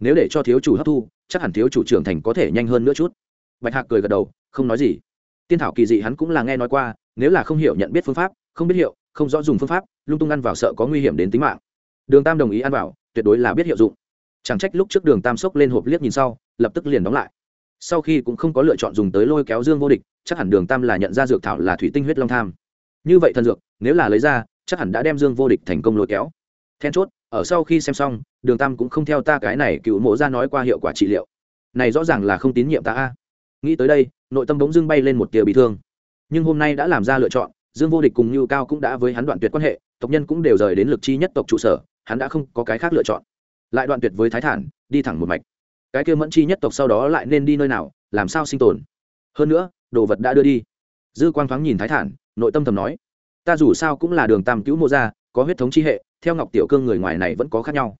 Nếu để cho thiếu chủ hấp thu, chắc hẳn thiếu chủ trưởng thành có thể nhanh hơn nữa chút. Bạch hạc cười gật đầu, không nói gì. Tiên thảo kỳ dị hắn cũng là nghe nói qua nếu là không hiểu nhận biết phương pháp, không biết hiệu, không rõ dùng phương pháp, lung tung ăn vào sợ có nguy hiểm đến tính mạng. Đường tam đồng ý ăn vào, tuyệt đối là biết hiệu dụng. Chẳng trách lúc trước đường tam sốc lên hộp liếc nhìn sau, lập tức liền đóng lại. Sau khi cũng không có lựa chọn dùng tới lôi kéo dương vô địch, chắc hẳn đường tam là nhận ra dược thảo là thủy tinh huyết long tham. Như vậy thần dược, nếu là lấy ra, chắc hẳn đã đem dương vô địch thành công lôi kéo. Then chốt, ở sau khi xem xong, đường tam cũng không theo ta cái này cựu mộ ra nói qua hiệu quả trị liệu. Này rõ ràng là không tín nhiệm ta a. Nghĩ tới đây, nội tâm bỗng dưng bay lên một tia bị thương nhưng hôm nay đã làm ra lựa chọn, dương vô địch cùng như cao cũng đã với hắn đoạn tuyệt quan hệ, tộc nhân cũng đều rời đến lực chi nhất tộc trụ sở, hắn đã không có cái khác lựa chọn. Lại đoạn tuyệt với thái thản, đi thẳng một mạch. Cái kia mẫn chi nhất tộc sau đó lại nên đi nơi nào, làm sao sinh tồn? Hơn nữa, đồ vật đã đưa đi. Dư quang thoáng nhìn thái thản, nội tâm thầm nói, ta dù sao cũng là đường tam cứu mô gia, có huyết thống chi hệ, theo ngọc tiểu cương người ngoài này vẫn có khác nhau.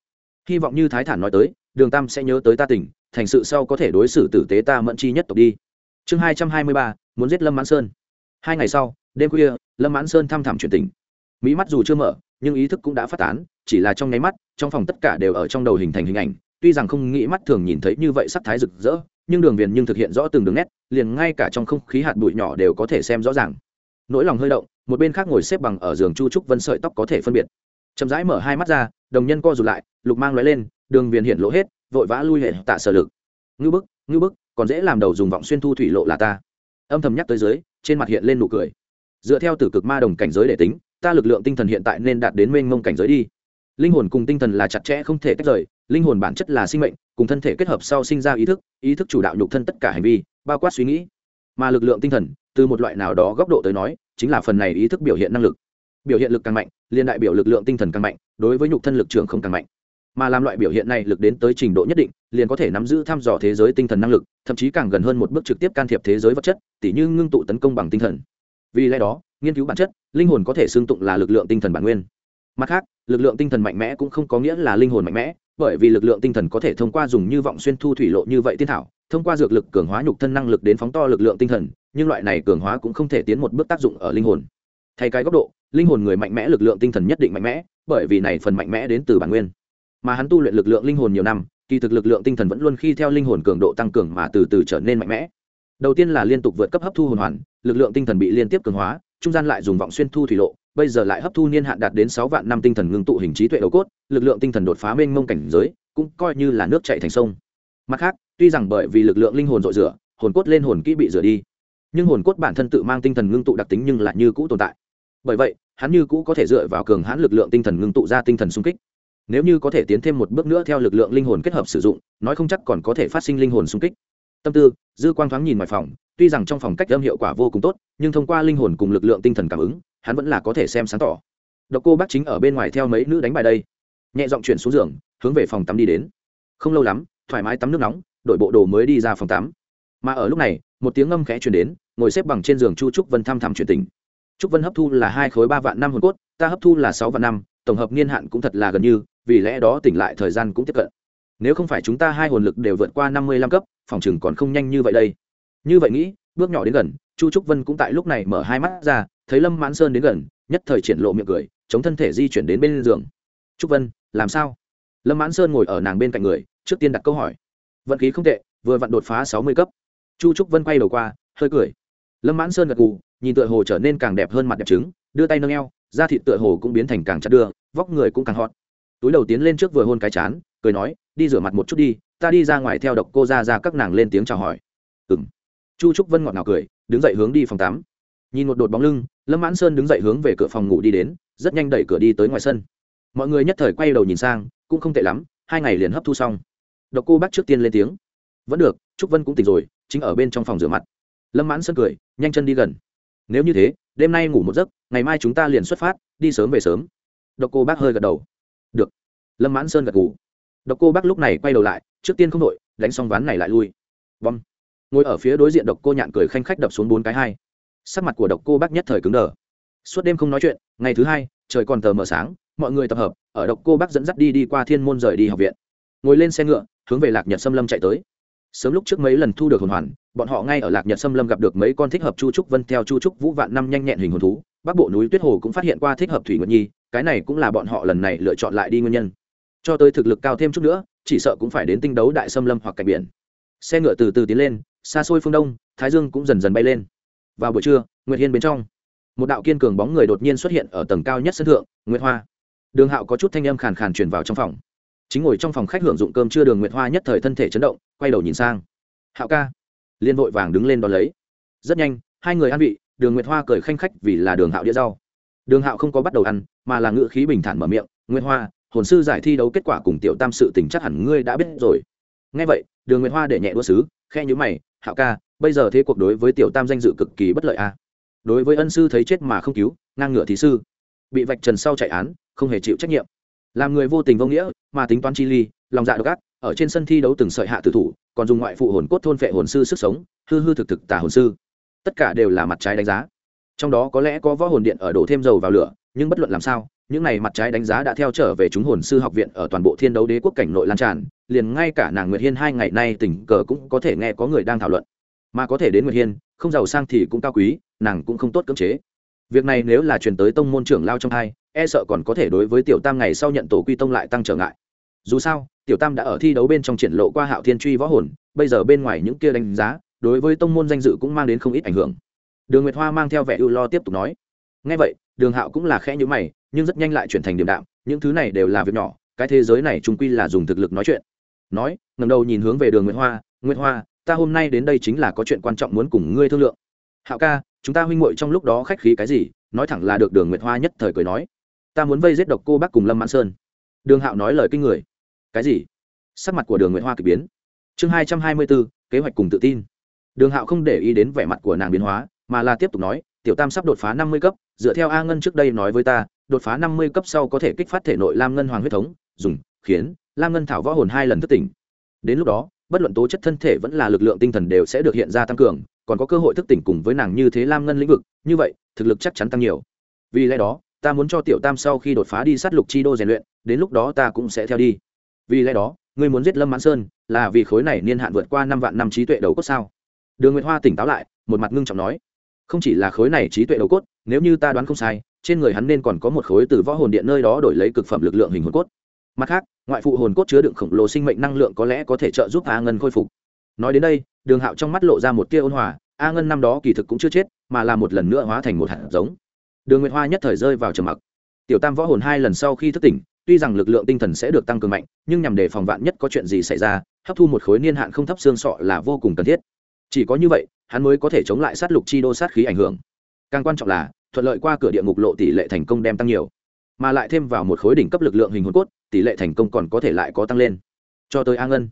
Hy vọng như thái thản nói tới, đường tam sẽ nhớ tới ta tỉnh thành sự sau có thể đối xử tử tế ta mẫn chi nhất tộc đi. Chương hai trăm hai mươi ba, muốn giết lâm mãn sơn hai ngày sau, đêm khuya, lâm mãn sơn thăm thẳm chuyển tình. Mỹ mắt dù chưa mở, nhưng ý thức cũng đã phát tán, chỉ là trong nháy mắt, trong phòng tất cả đều ở trong đầu hình thành hình ảnh. Tuy rằng không nghĩ mắt thường nhìn thấy như vậy sắc thái rực rỡ, nhưng đường viền nhưng thực hiện rõ từng đường nét, liền ngay cả trong không khí hạt bụi nhỏ đều có thể xem rõ ràng. Nỗi lòng hơi động, một bên khác ngồi xếp bằng ở giường chu trúc vân sợi tóc có thể phân biệt. Chậm rãi mở hai mắt ra, đồng nhân co rụt lại, lục mang lóe lên, đường viền hiện lỗ hết, vội vã lui hệ tạ sở lực. Ngư bức ngư bức, còn dễ làm đầu dùng vọng xuyên thu thủy lộ là ta. Âm thầm nhắc tới dưới trên mặt hiện lên nụ cười. Dựa theo tử cực ma đồng cảnh giới để tính, ta lực lượng tinh thần hiện tại nên đạt đến mênh mông cảnh giới đi. Linh hồn cùng tinh thần là chặt chẽ không thể tách rời, linh hồn bản chất là sinh mệnh, cùng thân thể kết hợp sau sinh ra ý thức ý thức chủ đạo nhục thân tất cả hành vi, bao quát suy nghĩ. Mà lực lượng tinh thần, từ một loại nào đó góc độ tới nói, chính là phần này ý thức biểu hiện năng lực. Biểu hiện lực càng mạnh liên đại biểu lực lượng tinh thần càng mạnh, đối với nhục thân lực trường không càng mạnh mà làm loại biểu hiện này lực đến tới trình độ nhất định, liền có thể nắm giữ thăm dò thế giới tinh thần năng lực, thậm chí càng gần hơn một bước trực tiếp can thiệp thế giới vật chất, tỉ như ngưng tụ tấn công bằng tinh thần. Vì lẽ đó, nghiên cứu bản chất, linh hồn có thể xương tụng là lực lượng tinh thần bản nguyên. Mặt khác, lực lượng tinh thần mạnh mẽ cũng không có nghĩa là linh hồn mạnh mẽ, bởi vì lực lượng tinh thần có thể thông qua dùng như vọng xuyên thu thủy lộ như vậy tiên thảo, thông qua dược lực cường hóa nhục thân năng lực đến phóng to lực lượng tinh thần, nhưng loại này cường hóa cũng không thể tiến một bước tác dụng ở linh hồn. Thay cái góc độ, linh hồn người mạnh mẽ lực lượng tinh thần nhất định mạnh mẽ, bởi vì này phần mạnh mẽ đến từ bản nguyên mà hắn tu luyện lực lượng linh hồn nhiều năm, kỳ thực lực lượng tinh thần vẫn luôn khi theo linh hồn cường độ tăng cường mà từ từ trở nên mạnh mẽ. Đầu tiên là liên tục vượt cấp hấp thu hồn hoàn, lực lượng tinh thần bị liên tiếp cường hóa, trung gian lại dùng vọng xuyên thu thủy lộ, bây giờ lại hấp thu niên hạn đạt đến sáu vạn năm tinh thần ngưng tụ hình trí tuệ đầu cốt, lực lượng tinh thần đột phá mênh mông cảnh giới, cũng coi như là nước chạy thành sông. Mặt khác, tuy rằng bởi vì lực lượng linh hồn dội rửa, hồn cốt lên hồn kỹ bị rửa đi, nhưng hồn cốt bản thân tự mang tinh thần ngưng tụ đặc tính nhưng lại như cũ tồn tại. Bởi vậy, hắn như cũ có thể dựa vào cường hãn lực lượng tinh thần ngưng tụ ra tinh thần xung kích nếu như có thể tiến thêm một bước nữa theo lực lượng linh hồn kết hợp sử dụng, nói không chắc còn có thể phát sinh linh hồn xung kích. Tâm tư, dư quang thoáng nhìn ngoài phòng, tuy rằng trong phòng cách âm hiệu quả vô cùng tốt, nhưng thông qua linh hồn cùng lực lượng tinh thần cảm ứng, hắn vẫn là có thể xem sáng tỏ. Độc cô bác chính ở bên ngoài theo mấy nữ đánh bài đây. Nhẹ giọng chuyển xuống giường, hướng về phòng tắm đi đến. Không lâu lắm, thoải mái tắm nước nóng đội bộ đồ mới đi ra phòng tắm. Mà ở lúc này, một tiếng ngâm khẽ truyền đến, ngồi xếp bằng trên giường chu trúc vân thăm thẳm chuyển tình. Trúc vân hấp thu là hai khối ba vạn năm hồn cốt, ta hấp thu là sáu vạn năm, tổng hợp niên hạn cũng thật là gần như vì lẽ đó tỉnh lại thời gian cũng tiếp cận. Nếu không phải chúng ta hai hồn lực đều vượt qua năm mươi lăm cấp, phòng chừng còn không nhanh như vậy đây. Như vậy nghĩ, bước nhỏ đến gần, chu trúc vân cũng tại lúc này mở hai mắt ra, thấy lâm mãn sơn đến gần, nhất thời triển lộ miệng cười, chống thân thể di chuyển đến bên giường. Trúc vân, làm sao? Lâm mãn sơn ngồi ở nàng bên cạnh người, trước tiên đặt câu hỏi. Vận khí không tệ, vừa vặn đột phá sáu mươi cấp. Chu trúc vân quay đầu qua, hơi cười. Lâm mãn sơn gật gù, nhìn tựa hồ trở nên càng đẹp hơn mặt đẹp trứng, đưa tay nâng eo, da thịt tựa hồ cũng biến thành càng chặt đưa, vóc người cũng càng hot túi đầu tiến lên trước vừa hôn cái chán, cười nói, đi rửa mặt một chút đi, ta đi ra ngoài theo độc cô ra ra các nàng lên tiếng chào hỏi. Ừng chu trúc vân ngọt ngào cười, đứng dậy hướng đi phòng tắm. Nhìn một đột bóng lưng, lâm mãn sơn đứng dậy hướng về cửa phòng ngủ đi đến, rất nhanh đẩy cửa đi tới ngoài sân. Mọi người nhất thời quay đầu nhìn sang, cũng không tệ lắm, hai ngày liền hấp thu xong. Độc cô bác trước tiên lên tiếng. Vẫn được, trúc vân cũng tỉnh rồi, chính ở bên trong phòng rửa mặt. Lâm mãn sơn cười, nhanh chân đi gần. Nếu như thế, đêm nay ngủ một giấc, ngày mai chúng ta liền xuất phát, đi sớm về sớm. Độc cô bác hơi gật đầu lâm mãn sơn gật ngủ độc cô bác lúc này quay đầu lại, trước tiên không đội, đánh xong ván này lại lui. Vâng ngồi ở phía đối diện độc cô nhạn cười khanh khách đập xuống bốn cái hai. Sắc mặt của độc cô bác nhất thời cứng đờ. Suốt đêm không nói chuyện, ngày thứ hai, trời còn tờ mờ sáng, mọi người tập hợp, ở độc cô bác dẫn dắt đi đi qua thiên môn rời đi học viện. Ngồi lên xe ngựa, hướng về lạc nhật xâm lâm chạy tới. Sớm lúc trước mấy lần thu được hồn hoàn, bọn họ ngay ở lạc nhật xâm lâm gặp được mấy con thích hợp chu trúc vân theo chu trúc vũ vạn năm nhanh nhẹn hình hồn thú. Bắc bộ núi tuyết hồ cũng phát hiện qua thích hợp thủy nguyệt nhi, cái này cũng là bọn họ lần này lựa chọn lại đi nguyên nhân cho tới thực lực cao thêm chút nữa, chỉ sợ cũng phải đến tinh đấu đại xâm lâm hoặc cảnh biển. Xe ngựa từ từ tiến lên, xa xôi phương đông, thái dương cũng dần dần bay lên. Vào buổi trưa, nguyệt hiên bên trong, một đạo kiên cường bóng người đột nhiên xuất hiện ở tầng cao nhất sân thượng, nguyệt hoa. Đường hạo có chút thanh âm khàn khàn truyền vào trong phòng. Chính ngồi trong phòng khách hưởng dụng cơm trưa, đường nguyệt hoa nhất thời thân thể chấn động, quay đầu nhìn sang. Hạo ca. Liên vội vàng đứng lên đón lấy. Rất nhanh, hai người ăn vị, đường nguyệt hoa cười khanh khách vì là đường hạo đĩa rau. Đường hạo không có bắt đầu ăn, mà là ngự khí bình thản mở miệng, nguyệt hoa hồn sư giải thi đấu kết quả cùng tiểu tam sự tình chắc hẳn ngươi đã biết rồi. Ngay vậy đường nguyệt hoa để nhẹ đua sứ, khe nhữ mày hạo ca bây giờ thế cuộc đối với tiểu tam danh dự cực kỳ bất lợi a đối với ân sư thấy chết mà không cứu ngang ngửa thí sư. Bị vạch trần sau chạy án không hề chịu trách nhiệm. Làm người vô tình vô nghĩa mà tính toán chi ly lòng dạ độc ác ở trên sân thi đấu từng sợi hạ tử thủ còn dùng ngoại phụ hồn cốt thôn phệ hồn sư sức sống hư hư thực thực tả hồn sư. Tất cả đều là mặt trái đánh giá. Trong đó có lẽ có võ hồn điện ở đổ thêm dầu vào lửa nhưng bất luận làm sao, những này mặt trái đánh giá đã theo trở về chúng hồn sư học viện ở toàn bộ thiên đấu đế quốc cảnh nội lan tràn, liền ngay cả nàng nguyệt hiên hai ngày nay tình cờ cũng có thể nghe có người đang thảo luận. Mà có thể đến nguyệt hiên, không giàu sang thì cũng cao quý, nàng cũng không tốt cưỡng chế. Việc này nếu là truyền tới tông môn trưởng lao trong hai e sợ còn có thể đối với tiểu tam ngày sau nhận tổ quy tông lại tăng trở ngại. Dù sao, tiểu tam đã ở thi đấu bên trong triển lộ qua hạo thiên truy võ hồn, bây giờ bên ngoài những kia đánh giá, đối với tông môn danh dự cũng mang đến không ít ảnh hưởng. Đường nguyệt hoa mang theo vẻ ưu lo tiếp tục nói ngay vậy, đường hạo cũng là khẽ nhữ mày, nhưng rất nhanh lại chuyển thành điểm đạm, những thứ này đều là việc nhỏ, cái thế giới này chúng quy là dùng thực lực nói chuyện. Nói ngầm đầu nhìn hướng về đường nguyệt hoa nguyệt hoa, ta hôm nay đến đây chính là có chuyện quan trọng muốn cùng ngươi thương lượng. Hạo ca, chúng ta huynh muội trong lúc đó khách khí cái gì? Nói thẳng là được đường nguyệt hoa nhất thời cười nói. Ta muốn vây giết độc cô bác cùng lâm mãn sơn. Đường hạo nói lời kinh người. Cái gì? Sắc mặt của đường nguyệt hoa k ỳ biến. Chương hai trăm hai mươi bốn, kế hoạch cùng tự tin. Đường hạo không để ý đến vẻ mặt của nàng biến hóa, mà là tiếp tục nói tiểu tam sắp đột phá năm mươi cấp, dựa theo a ngân trước đây nói với ta, đột phá năm mươi cấp sau có thể kích phát thể nội lam ngân hoàng huyết thống, dùng, khiến, lam ngân thảo võ hồn hai lần thất tỉnh. Đến lúc đó, bất luận tố chất thân thể vẫn là lực lượng tinh thần đều sẽ được hiện ra tăng cường, còn có cơ hội thức tỉnh cùng với nàng như thế lam ngân lĩnh vực, như vậy, thực lực chắc chắn tăng nhiều. Vì lẽ đó, ta muốn cho tiểu tam sau khi đột phá đi sát lục chi đô rèn luyện, đến lúc đó ta cũng sẽ theo đi. Vì lẽ đó, ngươi muốn giết lâm mãn sơn, là vì khối này niên hạn vượt qua năm vạn năm trí tuệ đầu cốt sao? Đường nguyệt hoa tỉnh táo lại, một mặt ngưng trọng nói không chỉ là khối này trí tuệ đầu cốt, nếu như ta đoán không sai, trên người hắn nên còn có một khối từ võ hồn điện nơi đó đổi lấy cực phẩm lực lượng hình hồn cốt. Mặt khác, ngoại phụ hồn cốt chứa đựng khổng lồ sinh mệnh năng lượng có lẽ có thể trợ giúp a ngân khôi phục. Nói đến đây, đường hạo trong mắt lộ ra một tia ôn hòa, a ngân năm đó kỳ thực cũng chưa chết, mà là một lần nữa hóa thành một hạt giống. Đường nguyệt hoa nhất thời rơi vào trầm mặc. Tiểu tam võ hồn hai lần sau khi thức tỉnh, tuy rằng lực lượng tinh thần sẽ được tăng cường mạnh, nhưng nhằm để phòng vạn nhất có chuyện gì xảy ra, hấp thu một khối niên hạn không thấp xương sọ là vô cùng cần thiết. Chỉ có như vậy hắn mới có thể chống lại sát lục chi đô sát khí ảnh hưởng. Càng quan trọng là, thuận lợi qua cửa địa ngục lộ tỷ lệ thành công đem tăng nhiều. Mà lại thêm vào một khối đỉnh cấp lực lượng hình hồn cốt, tỷ lệ thành công còn có thể lại có tăng lên. Cho tới a ngân.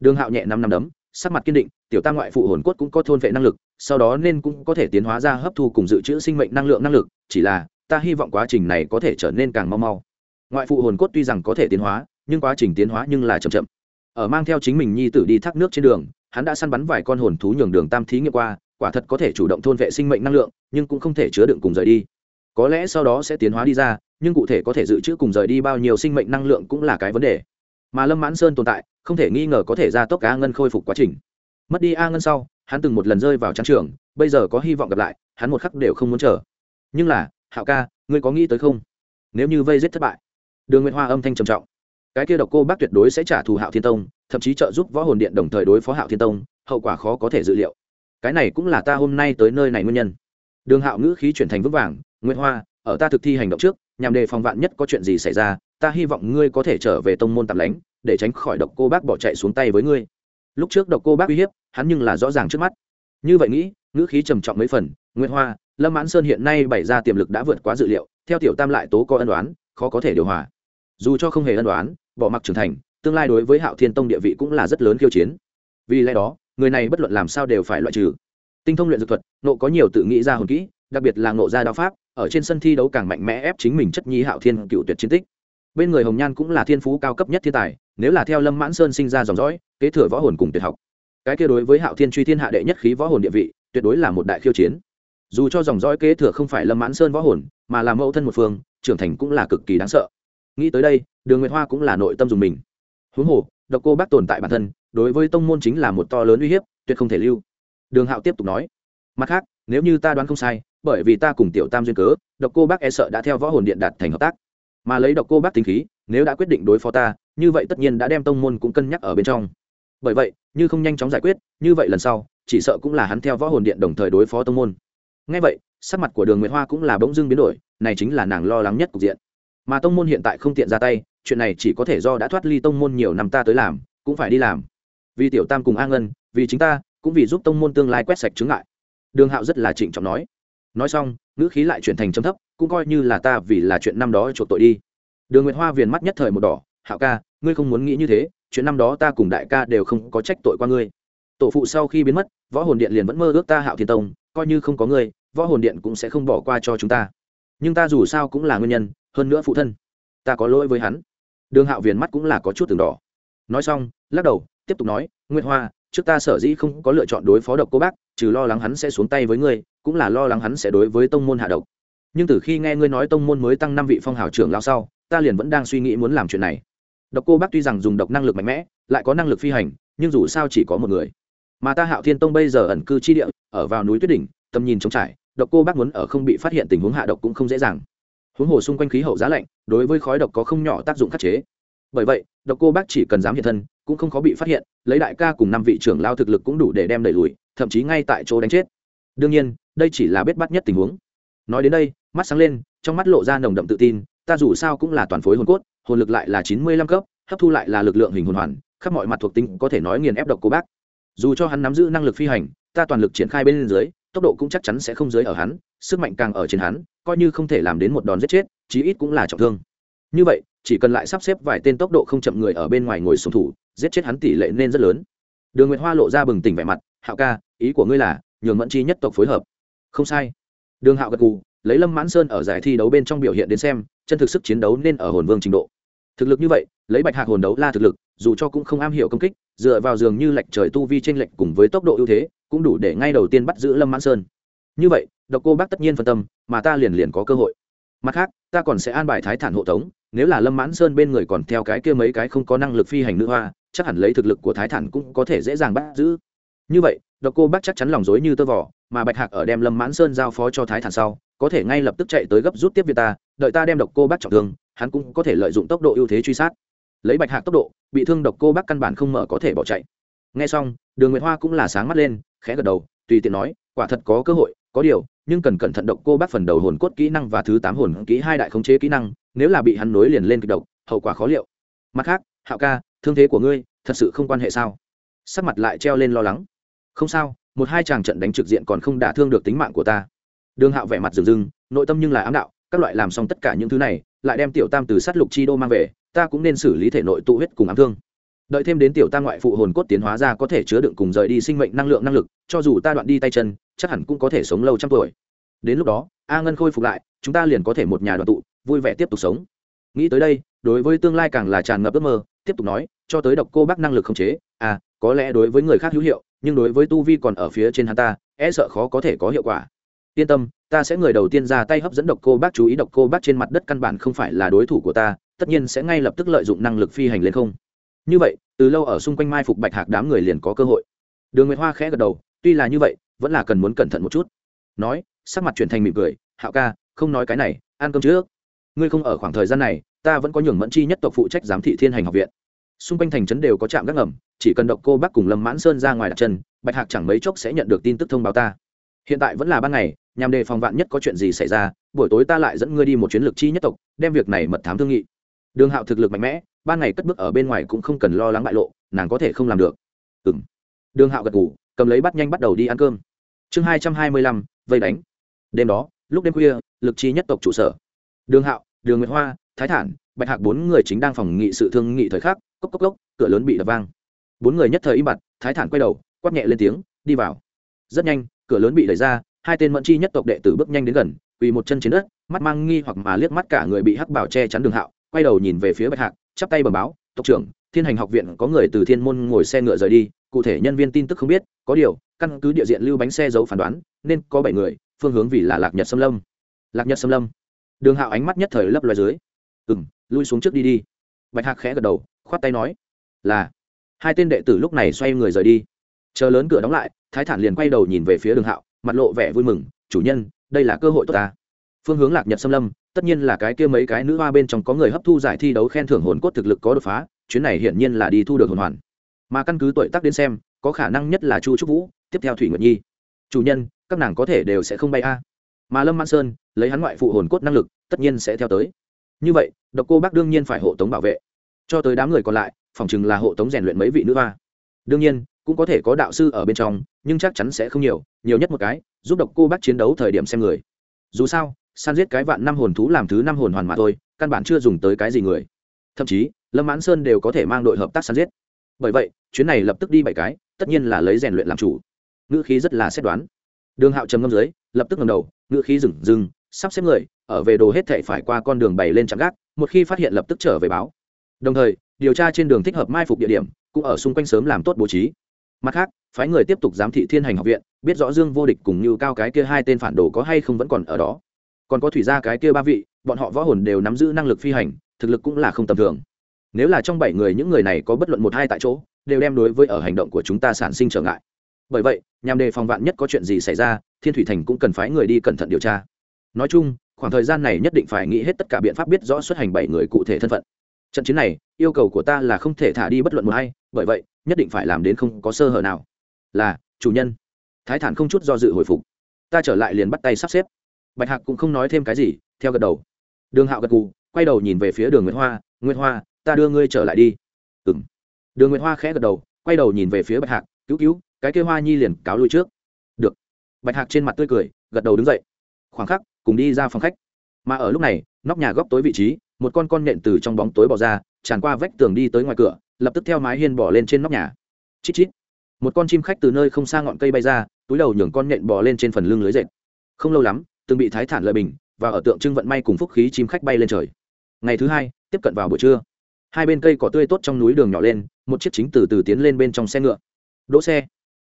Đường hạo nhẹ năm năm đấm, sắc mặt kiên định, tiểu tam ngoại phụ hồn cốt cũng có thôn vệ năng lực, sau đó nên cũng có thể tiến hóa ra hấp thu cùng dự trữ sinh mệnh năng lượng năng lực, chỉ là, ta hy vọng quá trình này có thể trở nên càng mau mau. Ngoại phụ hồn cốt tuy rằng có thể tiến hóa, nhưng quá trình tiến hóa nhưng là chậm chậm. Ở mang theo chính mình nhi tử đi thác nước trên đường hắn đã săn bắn vài con hồn thú nhường đường tam thí nghiệm qua, quả thật có thể chủ động thôn vệ sinh mệnh năng lượng, nhưng cũng không thể chứa đựng cùng rời đi. Có lẽ sau đó sẽ tiến hóa đi ra, nhưng cụ thể có thể dự trữ cùng rời đi bao nhiêu sinh mệnh năng lượng cũng là cái vấn đề. Mà lâm mãn sơn tồn tại, không thể nghi ngờ có thể ra tốc a ngân khôi phục quá trình. Mất đi a ngân sau, hắn từng một lần rơi vào trang trường, bây giờ có hy vọng gặp lại, hắn một khắc đều không muốn chờ. Nhưng là, hạo ca, ngươi có nghĩ tới không? Nếu như vây giết thất bại, đường nguyệt hoa âm thanh trầm trọng cái kia độc cô bác tuyệt đối sẽ trả thù hạo thiên tông, thậm chí trợ giúp võ hồn điện đồng thời đối phó hạo thiên tông, hậu quả khó có thể dự liệu. Cái này cũng là ta hôm nay tới nơi này nguyên nhân. Đường hạo ngữ khí chuyển thành vững vàng nguyễn hoa, ở ta thực thi hành động trước, nhằm đề phòng vạn nhất có chuyện gì xảy ra, ta hy vọng ngươi có thể trở về tông môn tạm lánh, để tránh khỏi độc cô bác bỏ chạy xuống tay với ngươi. Lúc trước độc cô bác uy hiếp, hắn nhưng là rõ ràng trước mắt. Như vậy nghĩ, ngữ khí trầm trọng mấy phần nguyễn hoa, lâm mãn sơn hiện nay bày ra tiềm lực đã vượt quá dự liệu, theo tiểu tam lại tố có ân đoán khó có thể điều hòa dù cho không hề ân đoán, bỏ mặc trưởng thành, tương lai đối với hạo thiên tông địa vị cũng là rất lớn khiêu chiến. Vì lẽ đó, người này bất luận làm sao đều phải loại trừ. Tinh thông luyện dược thuật nộ có nhiều tự nghĩ ra hồn kỹ, đặc biệt là nộ ra đao pháp, ở trên sân thi đấu càng mạnh mẽ ép chính mình chất nhi hạo thiên cựu tuyệt chiến tích. Bên người hồng nhan cũng là thiên phú cao cấp nhất thiên tài, nếu là theo lâm mãn sơn sinh ra dòng dõi, kế thừa võ hồn cùng tuyệt học. Cái kia đối với hạo thiên truy thiên hạ đệ nhất khí võ hồn địa vị, tuyệt đối là một đại khiêu chiến. Dù cho dòng dõi kế thừa không phải lâm mãn sơn võ hồn, mà là mẫu thân một phương, trưởng thành cũng là cực kỳ đáng sợ nghĩ tới đây, đường nguyệt hoa cũng là nội tâm dùng mình. Huống hồ, độc cô bác tồn tại bản thân, đối với tông môn chính là một to lớn uy hiếp, tuyệt không thể lưu. Đường hạo tiếp tục nói, mặt khác, nếu như ta đoán không sai, bởi vì ta cùng tiểu tam duyên cớ, độc cô bác e sợ đã theo võ hồn điện đạt thành hợp tác. Mà lấy độc cô bác tính khí, nếu đã quyết định đối phó ta, như vậy tất nhiên đã đem tông môn cũng cân nhắc ở bên trong. Bởi vậy, như không nhanh chóng giải quyết, như vậy lần sau, chỉ sợ cũng là hắn theo võ hồn điện đồng thời đối phó tông môn. Ngay vậy, sắc mặt của đường nguyễn hoa cũng là bỗng dưng biến đổi, này chính là nàng lo lắng nhất cục diện mà tông môn hiện tại không tiện ra tay, chuyện này chỉ có thể do đã thoát ly tông môn nhiều năm ta tới làm, cũng phải đi làm. Vì tiểu tam cùng a ngân, vì chính ta, cũng vì giúp tông môn tương lai quét sạch chứng lại đường hạo rất là trịnh trọng nói. Nói xong, ngữ khí lại chuyển thành chấm thấp, cũng coi như là ta vì là chuyện năm đó chuộc tội đi. Đường nguyệt hoa viền mắt nhất thời một đỏ, hạo ca, ngươi không muốn nghĩ như thế, chuyện năm đó ta cùng đại ca đều không có trách tội qua ngươi. Tổ phụ sau khi biến mất, võ hồn điện liền vẫn mơ ước ta hạo thiên tông, coi như không có ngươi, võ hồn điện cũng sẽ không bỏ qua cho chúng ta. Nhưng ta dù sao cũng là nguyên nhân hơn nữa phụ thân, ta có lỗi với hắn. Đường hạo viền mắt cũng là có chút từng đỏ. Nói xong, lắc đầu, tiếp tục nói, nguyệt hoa, trước ta sở dĩ không có lựa chọn đối phó độc cô bác, trừ lo lắng hắn sẽ xuống tay với ngươi, cũng là lo lắng hắn sẽ đối với tông môn hạ độc. Nhưng từ khi nghe ngươi nói tông môn mới tăng năm vị phong hào trưởng lao sau, ta liền vẫn đang suy nghĩ muốn làm chuyện này. Độc cô bác tuy rằng dùng độc năng lực mạnh mẽ, lại có năng lực phi hành, nhưng dù sao chỉ có một người. Mà ta hạo thiên tông bây giờ ẩn cư chi địa, ở vào núi tuyết đỉnh, tầm nhìn trống trải, độc cô bác muốn ở không bị phát hiện tình huống hạ độc cũng không dễ dàng huống hồ xung quanh khí hậu giá lạnh, đối với khói độc có không nhỏ tác dụng khắc chế. Bởi vậy, độc cô bác chỉ cần dám hiện thân, cũng không khó bị phát hiện, lấy đại ca cùng năm vị trưởng lao thực lực cũng đủ để đem đẩy lùi, thậm chí ngay tại chỗ đánh chết. Đương nhiên, đây chỉ là biết bắt nhất tình huống. Nói đến đây, mắt sáng lên, trong mắt lộ ra nồng đậm tự tin, ta dù sao cũng là toàn phối hồn cốt, hồn lực lại là chín mươi lăm cấp, hấp thu lại là lực lượng hình hồn hoàn, khắp mọi mặt thuộc tính có thể nói nghiền ép độc cô bác. Dù cho hắn nắm giữ năng lực phi hành, ta toàn lực triển khai bên dưới, tốc độ cũng chắc chắn sẽ không dưới ở hắn sức mạnh càng ở trên hắn, coi như không thể làm đến một đòn giết chết, chí ít cũng là trọng thương. Như vậy, chỉ cần lại sắp xếp vài tên tốc độ không chậm người ở bên ngoài ngồi sùng thủ, giết chết hắn tỷ lệ nên rất lớn. Đường nguyệt hoa lộ ra bừng tỉnh vẻ mặt, hạo ca, ý của ngươi là, nhường mẫn chi nhất tộc phối hợp. Không sai. Đường hạo gật cù lấy lâm mãn sơn ở giải thi đấu bên trong biểu hiện đến xem, chân thực sức chiến đấu nên ở hồn vương trình độ. Thực lực như vậy, lấy bạch hạc hồn đấu la thực lực, dù cho cũng không am hiểu công kích, dựa vào giường như lệch trời tu vi t r ê n lệch cùng với tốc độ ưu thế, cũng đủ để ngay đầu tiên bắt giữ lâm mãn sơn. Như vậy độc cô bác tất nhiên phân tâm, mà ta liền liền có cơ hội. Mặt khác, ta còn sẽ an bài thái thản hộ tống, nếu là lâm mãn sơn bên người còn theo cái kia mấy cái không có năng lực phi hành nữ hoa, chắc hẳn lấy thực lực của thái thản cũng có thể dễ dàng bắt giữ. Như vậy, độc cô bác chắc chắn lòng dối như tơ vỏ mà bạch hạc ở đem lâm mãn sơn giao phó cho thái thản sau, có thể ngay lập tức chạy tới gấp rút tiếp việt ta, đợi ta đem độc cô bác trọng thương, hắn cũng có thể lợi dụng tốc độ ưu thế truy sát. Lấy bạch hạc tốc độ, bị thương độc cô bác căn bản không mở có thể bỏ chạy. Ngay xong, đường nguyệt hoa cũng là sáng mắt lên, khẽ gật đầu, tùy tiện nói, quả thật có cơ hội, có điều nhưng cần cẩn thận độc cô bác phần đầu hồn cốt kỹ năng và thứ tám hồn kỹ hai đại khống chế kỹ năng, nếu là bị hắn nối liền lên kịch độc, hậu quả khó liệu. Mặt khác, hạo ca, thương thế của ngươi thật sự không quan hệ sao? Sắc mặt lại treo lên lo lắng. Không sao, một hai chàng trận đánh trực diện còn không đả thương được tính mạng của ta. Đường hạo vẻ mặt rừng rừng nội tâm nhưng là ám đạo, các loại làm xong tất cả những thứ này, lại đem tiểu tam từ sát lục chi đô mang về, ta cũng nên xử lý thể nội tụ huyết cùng ám thương đợi thêm đến tiểu ta ngoại phụ hồn cốt tiến hóa ra có thể chứa đựng cùng rời đi sinh mệnh năng lượng năng lực, cho dù ta đoạn đi tay chân, chắc hẳn cũng có thể sống lâu trăm tuổi. Đến lúc đó, a ngân khôi phục lại, chúng ta liền có thể một nhà đoàn tụ, vui vẻ tiếp tục sống. Nghĩ tới đây, đối với tương lai càng là tràn ngập ước mơ, tiếp tục nói, cho tới độc cô bác năng lực không chế à có lẽ đối với người khác hữu hiệu, nhưng đối với tu vi còn ở phía trên hắn ta e sợ khó có thể có hiệu quả. Yên tâm, ta sẽ người đầu tiên ra tay hấp dẫn độc cô bác, chú ý độc cô bác trên mặt đất căn bản không phải là đối thủ của ta, tất nhiên sẽ ngay lập tức lợi dụng năng lực phi hành lên không như vậy, từ lâu ở xung quanh mai phục bạch hạc đám người liền có cơ hội. Đường nguyệt hoa khẽ gật đầu, tuy là như vậy, vẫn là cần muốn cẩn thận một chút. Nói, sắc mặt chuyển thành mỉm cười, hạo ca, không nói cái này, ăn cơm trước. Ngươi không ở khoảng thời gian này, ta vẫn có nhường mẫn chi nhất tộc phụ trách giám thị thiên hành học viện. Xung quanh thành trấn đều có trạm gác ngầm, chỉ cần độc cô bác cùng lâm mãn sơn ra ngoài đặt chân, bạch hạc chẳng mấy chốc sẽ nhận được tin tức thông báo ta. Hiện tại vẫn là ban ngày, nhằm đề phòng vạn nhất có chuyện gì xảy ra, buổi tối ta lại dẫn ngươi đi một chuyến lực chi nhất tộc, đem việc này mật thám thương nghị. Đường hạo thực lực mạnh mẽ ban ngày cất bước ở bên ngoài cũng không cần lo lắng bại lộ, nàng có thể không làm được. Ừ m đường hạo gật ngủ cầm lấy bắt nhanh bắt đầu đi ăn cơm. Chương hai trăm hai mươi lăm, vây đánh. Đêm đó, lúc đêm khuya, lực chi nhất tộc trụ sở. Đường hạo, đường nguyễn hoa, thái thản, bạch hạc bốn người chính đang phòng nghị sự thương nghị thời khắc, cốc cốc cốc, cửa lớn bị đập vang. Bốn người nhất thời im bặt, thái thản quay đầu, quát nhẹ lên tiếng, đi vào. Rất nhanh, cửa lớn bị đẩy ra, hai tên mẫn chi nhất tộc đệ tử bước nhanh đến gần, quỳ một chân trên đất, mắt mang nghi hoặc mà liếc mắt cả người bị hắc bảo che chắn đường hạo, quay đầu nhìn về phía bạch hạc chắp tay bẩm báo, tộc trưởng, thiên hành học viện có người từ thiên môn ngồi xe ngựa rời đi, cụ thể nhân viên tin tức không biết, có điều, căn cứ địa diện lưu bánh xe giấu phán đoán, nên có bảy người, phương hướng vì là lạc nhật xâm lâm. Lạc nhật xâm lâm. Đường hạo ánh mắt nhất thời lấp loài dưới. Ừ m lui xuống trước đi đi. Bạch hạc khẽ gật đầu, khoát tay nói, là. Hai tên đệ tử lúc này xoay người rời đi. Chờ lớn cửa đóng lại, thái thản liền quay đầu nhìn về phía đường hạo, mặt lộ vẻ vui mừng, chủ nhân, đây là cơ hội tốt ta. Phương hướng lạc nhật xâm lâm tất nhiên là cái kia mấy cái nữ hoa bên trong có người hấp thu giải thi đấu khen thưởng hồn cốt thực lực có đột phá, chuyến này hiển nhiên là đi thu được hồn hoàn. Mà căn cứ tuổi tác đến xem, có khả năng nhất là chu trúc vũ, tiếp theo thủy nguyệt nhi. Chủ nhân, các nàng có thể đều sẽ không bay a. Mà lâm man sơn, lấy hắn ngoại phụ hồn cốt năng lực, tất nhiên sẽ theo tới. Như vậy, độc cô bác đương nhiên phải hộ tống bảo vệ. Cho tới đám người còn lại, phòng chừng là hộ tống rèn luyện mấy vị nữ hoa. Đương nhiên, cũng có thể có đạo sư ở bên trong, nhưng chắc chắn sẽ không nhiều nhiều nhất một cái, giúp độc cô bác chiến đấu thời điểm xem người. Dù sao san giết cái vạn năm hồn thú làm thứ năm hồn hoàn mà thôi, căn bản chưa dùng tới cái gì người. Thậm chí, lâm mãn sơn đều có thể mang đội hợp tác san giết. Bởi vậy, chuyến này lập tức đi bảy cái, tất nhiên là lấy rèn luyện làm chủ. Ngữ khí rất là xét đoán. Đường hạo trầm ngâm dưới, lập tức ngầm đầu, ngữ khí dừng dừng sắp xếp người, ở về đồ hết thể phải qua con đường bày lên chạm gác, một khi phát hiện lập tức trở về báo. Đồng thời, điều tra trên đường thích hợp mai phục địa điểm, cũng ở xung quanh sớm làm tốt bố trí. Mặt khác, phái người tiếp tục giám thị thiên hành học viện, biết rõ dương vô địch cùng như cao cái kia hai tên phản đồ có hay không vẫn còn ở đó còn có thủy gia cái kia ba vị, bọn họ võ hồn đều nắm giữ năng lực phi hành, thực lực cũng là không tầm thường. Nếu là trong bảy người những người này có bất luận một hai tại chỗ, đều đem đối với ở hành động của chúng ta sản sinh trở ngại. Bởi vậy, nhằm đề phòng vạn nhất có chuyện gì xảy ra, thiên thủy thành cũng cần phái người đi cẩn thận điều tra. Nói chung, khoảng thời gian này nhất định phải nghĩ hết tất cả biện pháp biết rõ xuất hành bảy người cụ thể thân phận. Trận chiến này, yêu cầu của ta là không thể thả đi bất luận một hay bởi vậy, nhất định phải làm đến không có sơ hở nào. Là, chủ nhân. Thái thản không chút do dự hồi phục. Ta trở lại liền bắt tay sắp xếp bạch hạc cũng không nói thêm cái gì, theo gật đầu. Đường hạo gật gù, quay đầu nhìn về phía đường nguyễn hoa nguyễn hoa, ta đưa ngươi trở lại đi. Ừ m đường nguyễn hoa khẽ gật đầu, quay đầu nhìn về phía bạch hạc, cứu cứu, cái kêu hoa nhi liền cáo lui trước. Được. Bạch hạc trên mặt tươi cười, gật đầu đứng dậy. Khoảng khắc, cùng đi ra phòng khách. Mà ở lúc này, nóc nhà góc tối vị trí, một con con nện từ trong bóng tối bỏ ra, tràn qua vách tường đi tới ngoài cửa, lập tức theo mái hiên bỏ lên trên nóc nhà. Chít chít. Một con chim khách từ nơi không xa ngọn cây bay ra, túi đầu nhường con nện bò lên trên phần lưng lưới dệt. Không lâu lắm từng bị thái thản lợi bình, và ở tượng trưng vận may cùng phúc khí chim khách bay lên trời. Ngày thứ hai, tiếp cận vào buổi trưa. Hai bên cây cỏ tươi tốt trong núi đường nhỏ lên, một chiếc chính từ từ tiến lên bên trong xe ngựa. Đỗ xe.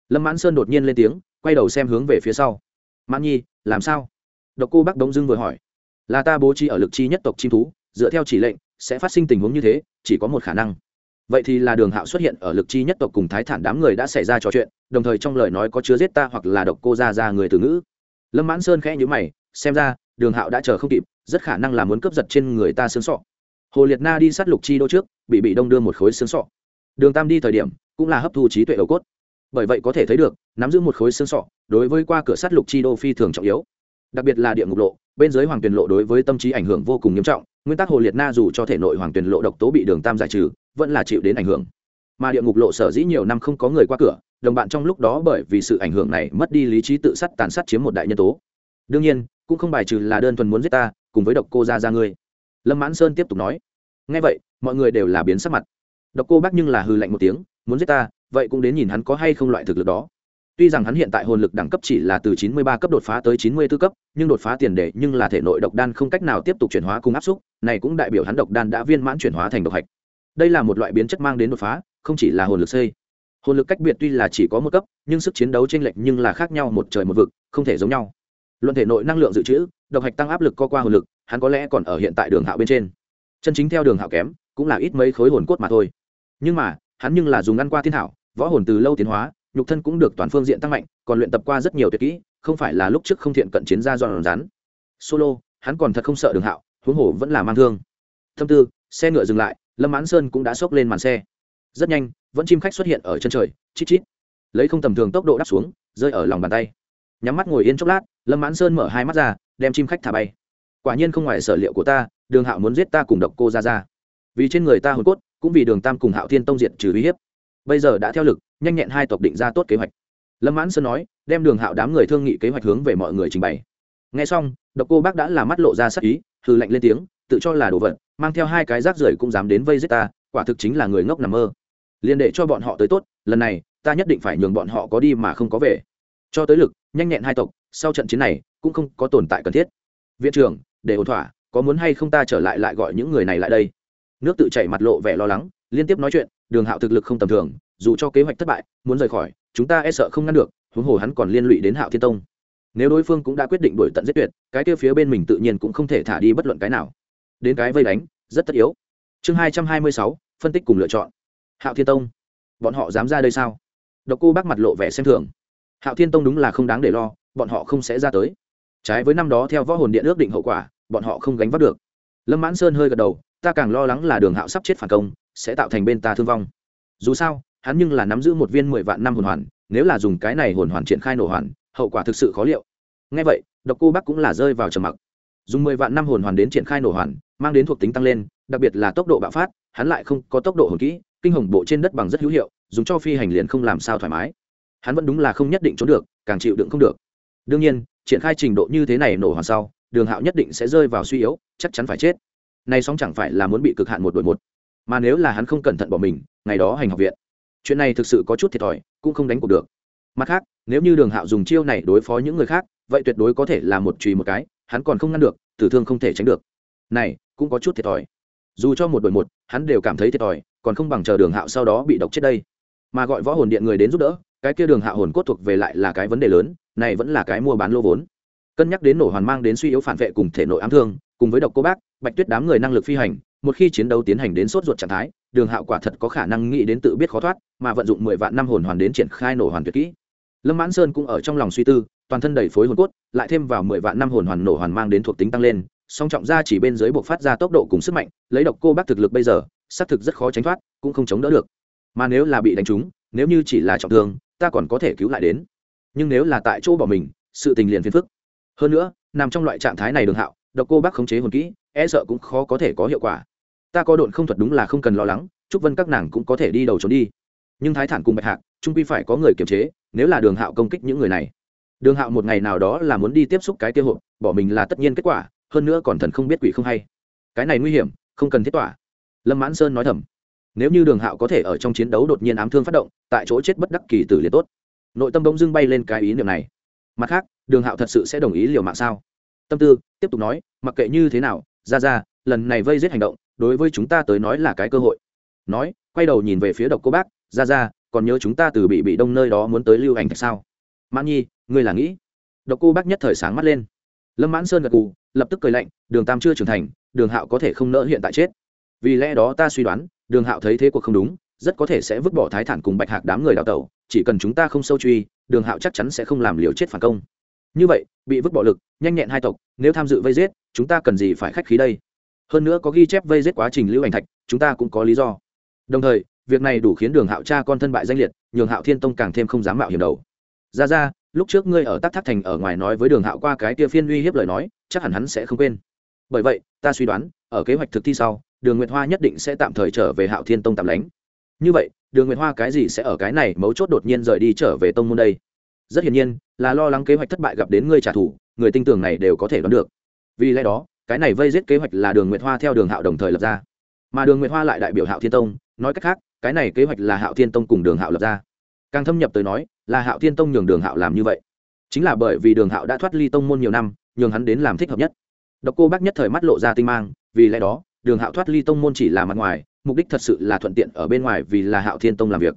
Lâm mãn sơn đột nhiên lên tiếng, quay đầu xem hướng về phía sau. Mãn nhi, làm sao? Độc cô bác đống dưng vừa hỏi. Là ta bố trí ở lực chi nhất tộc chim thú, dựa theo chỉ lệnh, sẽ phát sinh tình huống như thế, chỉ có một khả năng. Vậy thì là đường hạo xuất hiện ở lực chi nhất tộc cùng thái thản đám người đã xảy ra trò chuyện, đồng thời trong lời nói có chứa giết ta hoặc là độc cô ra ra người từ ngữ lâm mãn sơn khẽ nhữ mày, xem ra, đường hạo đã chờ không kịp, rất khả năng là muốn cướp giật trên người ta xương sọ. Hồ liệt na đi sát lục chi đô trước, bị bị đông đưa một khối xương sọ. Đường tam đi thời điểm, cũng là hấp thu trí tuệ đầu cốt. Bởi vậy có thể thấy được, nắm giữ một khối xương sọ, đối với qua cửa sát lục chi đô phi thường trọng yếu. Đặc biệt là địa ngục lộ, bên dưới hoàng tuyền lộ đối với tâm trí ảnh hưởng vô cùng nghiêm trọng, nguyên tắc hồ liệt na dù cho thể nội hoàng tuyền lộ độc tố bị đường tam giải trừ, vẫn là chịu đến ảnh hưởng. Mà địa ngục lộ sở dĩ nhiều năm không có người qua cửa đồng bạn trong lúc đó bởi vì sự ảnh hưởng này mất đi lý trí tự sát tàn sát chiếm một đại nhân tố. Đương nhiên, cũng không bài trừ là đơn thuần muốn giết ta, cùng với độc cô ra ra ngươi. Lâm mãn sơn tiếp tục nói. Ngay vậy, mọi người đều là biến sắc mặt. Độc cô bác nhưng là hư lạnh một tiếng, muốn giết ta, vậy cũng đến nhìn hắn có hay không loại thực lực đó. Tuy rằng hắn hiện tại hồn lực đẳng cấp chỉ là từ 93 cấp đột phá tới 94 cấp, nhưng đột phá tiền đề nhưng là thể nội độc đan không cách nào tiếp tục chuyển hóa cùng áp xúc này cũng đại biểu hắn độc đan đã viên mãn chuyển hóa thành độc hạch. Đây là một loại biến chất mang đến đột phá, không chỉ là hồn lực xây hồn lực cách biệt tuy là chỉ có một cấp, nhưng sức chiến đấu chênh lệch nhưng là khác nhau một trời một vực, không thể giống nhau. Luận thể nội năng lượng dự trữ, độc hạch tăng áp lực co qua hồn lực, hắn có lẽ còn ở hiện tại đường hạo bên trên. Chân chính theo đường hạo kém, cũng là ít mấy khối hồn cốt mà thôi. Nhưng mà, hắn nhưng là dùng ăn qua thiên thảo võ hồn từ lâu tiến hóa, nhục thân cũng được toàn phương diện tăng mạnh, còn luyện tập qua rất nhiều tuyệt kỹ, không phải là lúc trước không thiện cận chiến ra dọn rán solo, hắn còn thật không sợ đường hạo, huống hồ vẫn là mang thương. Thâm tư, xe ngựa dừng lại, lâm mãn sơn cũng đã xốc lên màn xe rất nhanh, vẫn chim khách xuất hiện ở chân trời, chít chít. Lấy không tầm thường tốc độ đáp xuống, rơi ở lòng bàn tay. Nhắm mắt ngồi yên chốc lát, lâm mãn sơn mở hai mắt ra, đem chim khách thả bay. Quả nhiên không ngoài sở liệu của ta, đường hạo muốn giết ta cùng độc cô ra ra. Vì trên người ta hồi cốt, cũng vì đường tam cùng hạo thiên tông diện trừ uy hiếp. Bây giờ đã theo lực, nhanh nhẹn hai tộc định ra tốt kế hoạch. Lâm mãn sơn nói, đem đường hạo đám người thương nghị kế hoạch hướng về mọi người trình bày. N g h e xong, độc cô bác đã làm mắt lộ ra sắc ý hư lạnh lên tiếng, tự cho là đồ vật, mang theo hai cái rác rưởi cũng dám đến vây giết ta, quả thực chính là người ngốc nằm mơ liền để cho bọn họ tới tốt, lần này, ta nhất định phải nhường bọn họ có đi mà không có về. Cho tới lực, nhanh nhẹn hai tộc, sau trận chiến này, cũng không có tồn tại cần thiết. Viện trưởng, để ổn thỏa, có muốn hay không ta trở lại lại gọi những người này lại đây? Nước tự chảy mặt lộ vẻ lo lắng, liên tiếp nói chuyện, đường hạo thực lực không tầm thường, dù cho kế hoạch thất bại, muốn rời khỏi, chúng ta e sợ không ngăn được, huống hồ hắn còn liên lụy đến hạo thiên tông. Nếu đối phương cũng đã quyết định đổi tận giết tuyệt, cái kia phía bên mình tự nhiên cũng không thể thả đi bất luận cái nào. Đến cái vây đánh, rất tất yếu. Chương hai trăm hai mươi sáu, phân tích cùng lựa chọn hạo thiên tông, bọn họ dám ra đây sao? Độc cô bác mặt lộ vẻ xem thường. Hạo thiên tông đúng là không đáng để lo, bọn họ không sẽ ra tới. Trái với năm đó theo võ hồn điện ước định hậu quả, bọn họ không gánh vác được. Lâm mãn sơn hơi gật đầu, ta càng lo lắng là đường hạo sắp chết phản công, sẽ tạo thành bên ta thương vong. Dù sao, hắn nhưng là nắm giữ một viên mười vạn năm hồn hoàn, nếu là dùng cái này hồn hoàn triển khai nổ hoàn, hậu quả thực sự khó liệu. Ngay vậy, độc cô bắc cũng là rơi vào trầm mặc. Dùng mười vạn năm hồn hoàn đến triển khai nổ hoàn, mang đến thuộc tính tăng lên, đặc biệt là tốc độ bạo phát, hắn lại không có tốc độ hồn kỹ kinh hồng bộ trên đất bằng rất hữu hiệu, dùng cho phi hành liền không làm sao thoải mái. Hắn vẫn đúng là không nhất định trốn được, càng chịu đựng không được. Đương nhiên, triển khai trình độ như thế này nổ hoàn sau, đường hạo nhất định sẽ rơi vào suy yếu, chắc chắn phải chết. Nay song chẳng phải là muốn bị cực hạn một đội một. Mà nếu là hắn không cẩn thận bỏ mình, ngày đó hành học viện, chuyện này thực sự có chút thiệt thòi, cũng không đánh cuộc được. Mặt khác, nếu như đường hạo dùng chiêu này đối phó những người khác, vậy tuyệt đối có thể là một trùy một cái, hắn còn không ngăn được, tử thương không thể tránh được. Này, cũng có chút thiệt thòi dù cho một đội một, hắn đều cảm thấy thiệt thòi, còn không bằng chờ đường hạo sau đó bị độc chết đây. Mà gọi võ hồn điện người đến giúp đỡ, cái kia đường hạo hồn cốt thuộc về lại là cái vấn đề lớn, này vẫn là cái mua bán lô vốn. Cân nhắc đến nổ hoàn mang đến suy yếu phản vệ cùng thể nội ám thương, cùng với độc cô bác, bạch tuyết đám người năng lực phi hành, một khi chiến đấu tiến hành đến sốt ruột trạng thái, đường hạo quả thật có khả năng nghĩ đến tự biết khó thoát, mà vận dụng mười vạn năm hồn hoàn đến triển khai nổ hoàn tuyệt kỹ. Lâm mãn sơn cũng ở trong lòng suy tư, toàn thân đầy phối hồn cốt, lại thêm vào mười vạn năm hồn hoàn nổ hoàn mang đến thuộc tính tăng lên song trọng ra chỉ bên dưới buộc phát ra tốc độ cùng sức mạnh, lấy độc cô bác thực lực bây giờ, xác thực rất khó tránh thoát, cũng không chống đỡ được. Mà nếu là bị đánh trúng, nếu như chỉ là trọng thương, ta còn có thể cứu lại đến. Nhưng nếu là tại chỗ bỏ mình, sự tình liền phiền phức. Hơn nữa, nằm trong loại trạng thái này đường hạo, độc cô bác khống chế hồn kỹ e sợ cũng khó có thể có hiệu quả. Ta có độn không thuật đúng là không cần lo lắng, chúc vân các nàng cũng có thể đi đầu trốn đi. Nhưng thái thản cùng bạch hạc, trung quy phải có người kiềm chế, nếu là đường hạo công kích những người này. Đường hạo một ngày nào đó là muốn đi tiếp xúc cái tiêu hộp, bỏ mình là tất nhiên kết quả hơn nữa còn thần không biết quỷ không hay. Cái này nguy hiểm, không cần thiết tỏa. Lâm mãn sơn nói thầm. Nếu như đường hạo có thể ở trong chiến đấu đột nhiên ám thương phát động, tại chỗ chết bất đắc kỳ tử liền tốt. Nội tâm bỗng dưng bay lên cái ý niệm này. Mặt khác, đường hạo thật sự sẽ đồng ý liều mạng sao? Tâm tư tiếp tục nói, mặc kệ như thế nào, ra ra, lần này vây giết hành động, đối với chúng ta tới nói là cái cơ hội. Nói, quay đầu nhìn về phía độc cô bác, ra ra, còn nhớ chúng ta từ bị bị đông nơi đó muốn tới lưu ảnh thạch sao? Mãn nhi, ngươi là nghĩ? Độc cô bác nhất thời sáng mắt lên. Lâm mãn sơn gật cù lập tức cười lạnh, đường tam chưa trưởng thành, đường hạo có thể không nỡ hiện tại chết. Vì lẽ đó ta suy đoán, đường hạo thấy thế cuộc không đúng, rất có thể sẽ vứt bỏ thái thản cùng bạch hạc đám người đào tẩu, chỉ cần chúng ta không sâu truy, đường hạo chắc chắn sẽ không làm liều chết phản công. Như vậy, bị vứt bỏ lực, nhanh nhẹn hai tộc, nếu tham dự vây giết, chúng ta cần gì phải khách khí đây? Hơn nữa có ghi chép vây giết quá trình lưu ảnh thạch, chúng ta cũng có lý do. Đồng thời, việc này đủ khiến đường hạo cha con thân bại danh liệt, nhường hạo thiên tông càng thêm không dám mạo hiểm đầu. Ra ra, lúc trước ngươi ở tắc thác thành ở ngoài nói với đường hạo qua cái tia phiên uy hiếp lời nói chắc hẳn hắn sẽ không quên. Bởi vậy, ta suy đoán, ở kế hoạch thực thi sau, đường nguyệt hoa nhất định sẽ tạm thời trở về hạo thiên tông tạm lánh. Như vậy, đường nguyệt hoa cái gì sẽ ở cái này mấu chốt đột nhiên rời đi trở về tông môn đây? Rất hiển nhiên, là lo lắng kế hoạch thất bại gặp đến ngươi trả thù, người tinh tường này đều có thể đoán được. Vì lẽ đó, cái này vây giết kế hoạch là đường nguyệt hoa theo đường hạo đồng thời lập ra. Mà đường nguyệt hoa lại đại biểu hạo thiên tông, nói cách khác, cái này kế hoạch là hạo thiên tông cùng đường hạo lập ra. Càng thâm nhập tới nói, là hạo thiên tông nhường đường hạo làm như vậy. Chính là bởi vì đường hạo đã thoát ly tông môn nhiều năm nhường hắn đến làm thích hợp nhất. Độc cô bác nhất thời mắt lộ ra tinh mang, vì lẽ đó, đường hạo thoát ly tông môn chỉ là mặt ngoài, mục đích thật sự là thuận tiện ở bên ngoài vì là hạo thiên tông làm việc.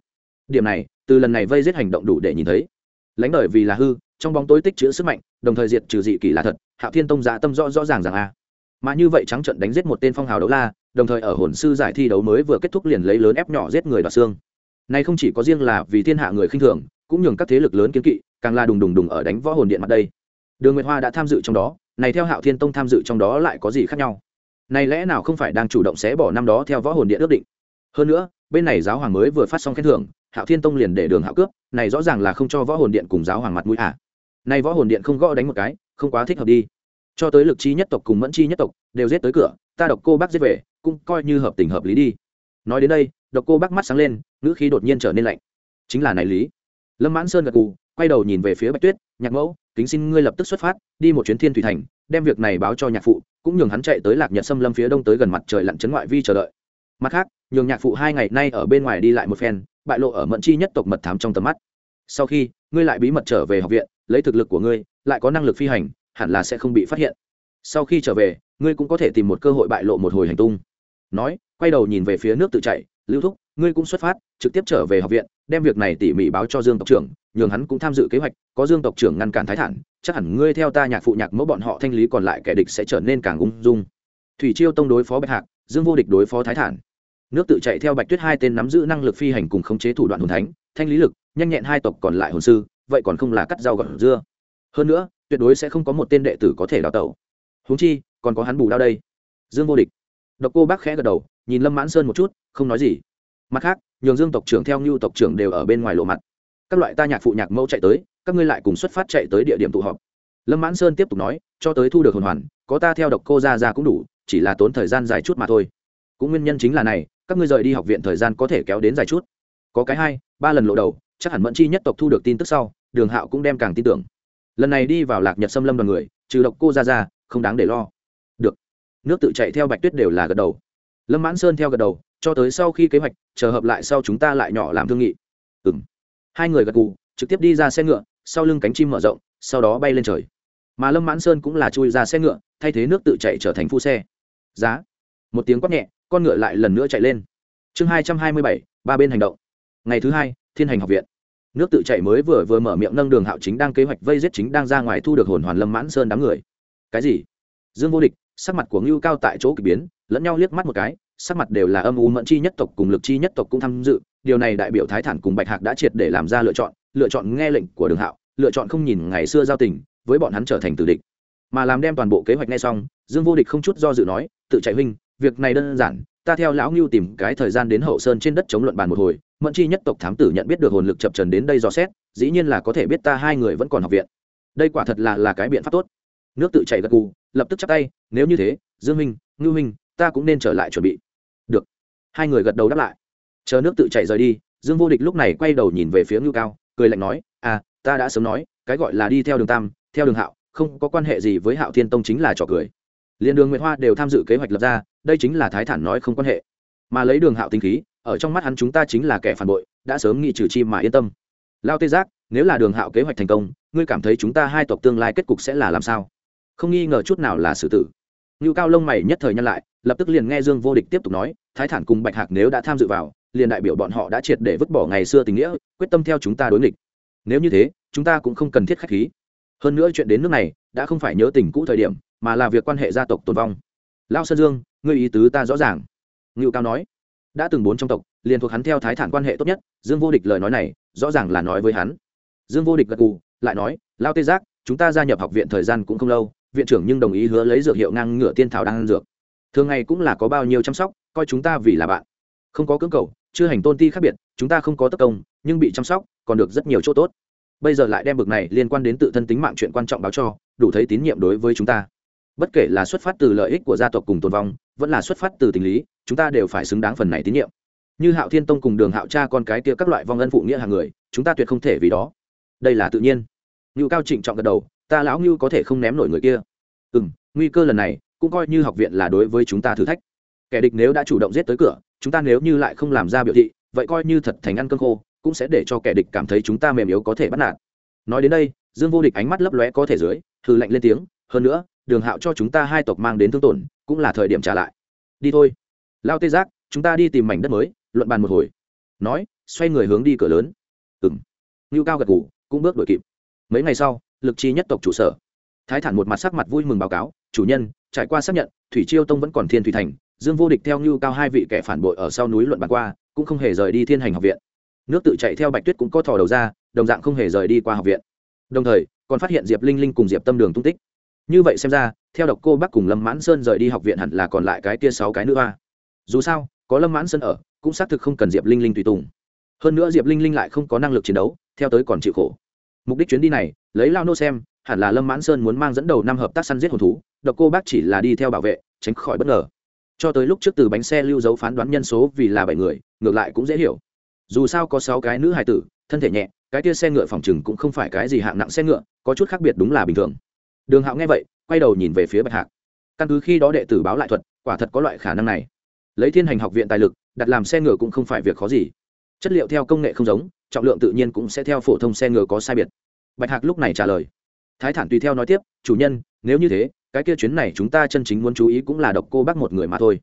Điểm này, từ lần này vây giết hành động đủ để nhìn thấy. Lãnh đời vì là hư, trong bóng tối tích chữ sức mạnh, đồng thời diệt trừ dị kỷ là thật, hạo thiên tông dạ tâm rõ rõ ràng rằng a. Mà như vậy trắng trận đánh giết một tên phong hào đấu la, đồng thời ở hồn sư giải thi đấu mới vừa kết thúc liền lấy lớn ép nhỏ giết người đoạt xương. Này không chỉ có riêng là vì thiên hạ người khinh thường, cũng nhường các thế lực lớn kiến kỵ, càng là đùng đùng đùng ở đánh võ hồn điện mặt đây đường nguyệt hoa đã tham dự trong đó, này theo hạo thiên tông tham dự trong đó lại có gì khác nhau? Này lẽ nào không phải đang chủ động xé bỏ năm đó theo võ hồn điện ước định? Hơn nữa, bên này giáo hoàng mới vừa phát xong khen thưởng, hạo thiên tông liền để đường hạo cướp, này rõ ràng là không cho võ hồn điện cùng giáo hoàng mặt mũi à. này võ hồn điện không gõ đánh một cái, không quá thích hợp đi. Cho tới lực chi nhất tộc cùng mẫn chi nhất tộc, đều giết tới cửa, ta độc cô bác giết về, cũng coi như hợp tình hợp lý đi. Nói đến đây, độc cô bác mắt sáng lên, ngữ khí đột nhiên trở nên lạnh. Chính là này lý. Lâm mãn sơn gật cù quay đầu nhìn về phía bạch tuyết, nhạc mẫu kính xin ngươi lập tức xuất phát đi một chuyến thiên thủy thành đem việc này báo cho nhạc phụ cũng nhường hắn chạy tới lạc nhật xâm lâm phía đông tới gần mặt trời lặn chấn ngoại vi chờ đợi. Mặt khác nhường nhạc phụ hai ngày nay ở bên ngoài đi lại một phen bại lộ ở mẫn chi nhất tộc mật thám trong tầm mắt. Sau khi ngươi lại bí mật trở về học viện lấy thực lực của ngươi lại có năng lực phi hành hẳn là sẽ không bị phát hiện. Sau khi trở về ngươi cũng có thể tìm một cơ hội bại lộ một hồi hành tung. Nói quay đầu nhìn về phía nước tự chảy, lưu thúc ngươi cũng xuất phát, trực tiếp trở về học viện, đem việc này tỉ mỉ báo cho dương tộc trưởng, nhường hắn cũng tham dự kế hoạch, có dương tộc trưởng ngăn cản thái thản, chắc hẳn ngươi theo ta nhạc phụ nhạc mẫu bọn họ thanh lý còn lại kẻ địch sẽ trở nên càng ung dung. Thủy chiêu tông đối phó bạch hạc, dương vô địch đối phó thái thản. Nước tự chạy theo bạch tuyết hai tên nắm giữ năng lực phi hành cùng khống chế thủ đoạn hồn thánh, thanh lý lực, nhanh nhẹn hai tộc còn lại hồn sư, vậy còn không là cắt rau gọt dưa. Hơn nữa, tuyệt đối sẽ không có một tên đệ tử có thể đào tẩu. Huống chi, còn có hắn bù đao đây. Dương vô địch. Độc cô bác khẽ gật đầu, nhìn lâm mãn sơn một chút, không nói gì mặt khác, nhường dương tộc trưởng theo ngưu tộc trưởng đều ở bên ngoài lộ mặt. Các loại ta nhạc phụ nhạc mẫu chạy tới, các ngươi lại cùng xuất phát chạy tới địa điểm tụ họp. Lâm mãn sơn tiếp tục nói, cho tới thu được hồn hoàn, có ta theo độc cô ra ra cũng đủ, chỉ là tốn thời gian dài chút mà thôi. Cũng nguyên nhân chính là này, các ngươi rời đi học viện thời gian có thể kéo đến dài chút. Có cái hai, ba lần lộ đầu, chắc hẳn mẫn chi nhất tộc thu được tin tức sau, đường hạo cũng đem càng tin tưởng. Lần này đi vào lạc nhật xâm lâm đoàn người, trừ độc cô ra ra, không đáng để lo. Được. Nước tự chạy theo bạch tuyết đều là gật đầu. Lâm mãn sơn theo gật đầu cho tới sau khi kế hoạch, chờ hợp lại sau chúng ta lại nhỏ làm thương nghị. Ừ m hai người gật gù, trực tiếp đi ra xe ngựa, sau lưng cánh chim mở rộng, sau đó bay lên trời. Mà lâm mãn sơn cũng là chui ra xe ngựa, thay thế nước tự chạy trở thành phu xe. Giá. Một tiếng quát nhẹ, con ngựa lại lần nữa chạy lên. Chương hai trăm hai mươi bảy, ba bên hành động. Ngày thứ hai, thiên hành học viện. Nước tự chạy mới vừa vừa mở miệng nâng đường hạo chính đang kế hoạch vây giết chính đang ra ngoài thu được hồn hoàn lâm mãn sơn đám người. Cái gì? Dương vô địch, sắc mặt của ngưu cao tại chỗ k ỳ biến, lẫn nhau liếc mắt một cái sắc mặt đều là âm u mẫn chi nhất tộc cùng lực chi nhất tộc cũng tham dự, điều này đại biểu thái thản cùng bạch hạc đã triệt để làm ra lựa chọn lựa chọn nghe lệnh của đường hạo, lựa chọn không nhìn ngày xưa giao tình, với bọn hắn trở thành tử địch. Mà làm đem toàn bộ kế hoạch nghe xong, dương vô địch không chút do dự nói, tự chạy huynh, việc này đơn giản, ta theo lão ngưu tìm cái thời gian đến hậu sơn trên đất chống luận bàn một hồi, mẫn chi nhất tộc thám tử nhận biết được hồn lực chập trần đến đây dò xét, dĩ nhiên là có thể biết ta hai người vẫn còn học viện. Đây quả thật là là cái biện pháp tốt. Nước tự chạy gật cù lập tức chắp tay, nếu như thế, dương minh ngưu minh ta cũng nên trở lại chuẩn bị hai người gật đầu đáp lại. Chờ nước tự chạy rời đi, dương vô địch lúc này quay đầu nhìn về phía ngưu cao, cười lạnh nói à ta đã sớm nói, cái gọi là đi theo đường tam, theo đường hạo, không có quan hệ gì với hạo thiên tông chính là trò cười. Liên đường nguyệt hoa đều tham dự kế hoạch lập ra, đây chính là thái thản nói không quan hệ. Mà lấy đường hạo tinh khí, ở trong mắt hắn chúng ta chính là kẻ phản bội, đã sớm nghị trừ chi mà yên tâm. Lao tê giác, nếu là đường hạo kế hoạch thành công, ngươi cảm thấy chúng ta hai tộc tương lai kết cục sẽ là làm sao? Không nghi ngờ chút nào là xử tử. Ngưu cao lông mày nhất thời nhăn lại lập tức liền nghe dương vô địch tiếp tục nói, thái thản cùng bạch hạc nếu đã tham dự vào, liền đại biểu bọn họ đã triệt để vứt bỏ ngày xưa tình nghĩa, quyết tâm theo chúng ta đối nghịch. Nếu như thế, chúng ta cũng không cần thiết khách khí. Hơn nữa chuyện đến nước này, đã không phải nhớ tình cũ thời điểm, mà là việc quan hệ gia tộc tồn vong. Lao sơn dương, ngươi ý tứ ta rõ ràng. Ngưu cao nói, đã từng bốn trong tộc, liền thuộc hắn theo thái thản quan hệ tốt nhất, dương vô địch lời nói này, rõ ràng là nói với hắn. Dương vô địch gật gù, lại nói, lao tê giác, chúng ta gia nhập học viện thời gian cũng không lâu, viện trưởng nhưng đồng ý hứa lấy dược hiệu ngang ngửa tiên thảo đang ăn dược thường ngày cũng là có bao nhiêu chăm sóc, coi chúng ta vì là bạn. Không có cưỡng cầu, chưa hành tôn ti khác biệt, chúng ta không có tất công, nhưng bị chăm sóc, còn được rất nhiều chỗ tốt. Bây giờ lại đem bực này liên quan đến tự thân tính mạng chuyện quan trọng báo cho, đủ thấy tín nhiệm đối với chúng ta. Bất kể là xuất phát từ lợi ích của gia tộc cùng tồn vong, vẫn là xuất phát từ tình lý, chúng ta đều phải xứng đáng phần này tín nhiệm. Như hạo thiên tông cùng đường hạo cha con cái kia các loại vong ân phụ nghĩa hàng người, chúng ta tuyệt không thể vì đó. Đây là tự nhiên. Ngưu cao trịnh trọng gật đầu, ta lão ngưu có thể không ném nổi người kia. Ừ m nguy cơ lần này cũng coi như học viện là đối với chúng ta thử thách. Kẻ địch nếu đã chủ động giết tới cửa, chúng ta nếu như lại không làm ra biểu thị, vậy coi như thật thành ăn cơm khô, cũng sẽ để cho kẻ địch cảm thấy chúng ta mềm yếu có thể bắt nạt. Nói đến đây, dương vô địch ánh mắt lấp lóe có thể dưới hư lạnh lên tiếng, hơn nữa, đường hạo cho chúng ta hai tộc mang đến thương tổn, cũng là thời điểm trả lại. Đi thôi. Lao tê giác, chúng ta đi tìm mảnh đất mới, luận bàn một hồi. Nói, xoay người hướng đi cửa lớn. Ừ m ngưu cao gật ngủ cũng bước đuổi kịp. Mấy ngày sau, lực chi nhất tộc trụ sở. Thái thản một mặt sắc mặt vui mừng báo cáo chủ nhân, trải qua xác nhận, thủy chiêu tông vẫn còn thiên thủy thành, dương vô địch theo như cao hai vị kẻ phản bội ở sau núi luận bàn qua, cũng không hề rời đi thiên hành học viện. Nước tự chạy theo bạch tuyết cũng có thò đầu ra, đồng dạng không hề rời đi qua học viện. Đồng thời, còn phát hiện diệp linh linh cùng diệp tâm đường tung tích. Như vậy xem ra, theo độc cô bắc cùng lâm mãn sơn rời đi học viện hẳn là còn lại cái tia sáu cái nữa hoa. Dù sao, có lâm mãn sơn ở, cũng xác thực không cần diệp linh linh tùy tùng. Hơn nữa diệp linh linh lại không có năng lực chiến đấu, theo tới còn chịu khổ. Mục đích chuyến đi này, lấy lao nô xem, hẳn là lâm mãn sơn muốn mang dẫn đầu năm hợp tác săn giết hồn thú độc cô bác chỉ là đi theo bảo vệ, tránh khỏi bất ngờ. Cho tới lúc trước từ bánh xe lưu dấu phán đoán nhân số vì là bảy người, ngược lại cũng dễ hiểu. Dù sao có sáu cái nữ hài tử, thân thể nhẹ, cái tia xe ngựa phòng chừng cũng không phải cái gì hạng nặng xe ngựa, có chút khác biệt đúng là bình thường. Đường hạo nghe vậy, quay đầu nhìn về phía bạch hạc. Căn cứ khi đó đệ tử báo lại thuật, quả thật có loại khả năng này. Lấy thiên hành học viện tài lực, đặt làm xe ngựa cũng không phải việc khó gì. Chất liệu theo công nghệ không giống, trọng lượng tự nhiên cũng sẽ theo phổ thông xe ngựa có sai biệt. Bạch hạc lúc này trả lời. Thái thản tùy theo nói tiếp, chủ nhân, nếu như thế cái kia chuyến này chúng ta chân chính muốn chú ý cũng là độc cô bác một người mà thôi.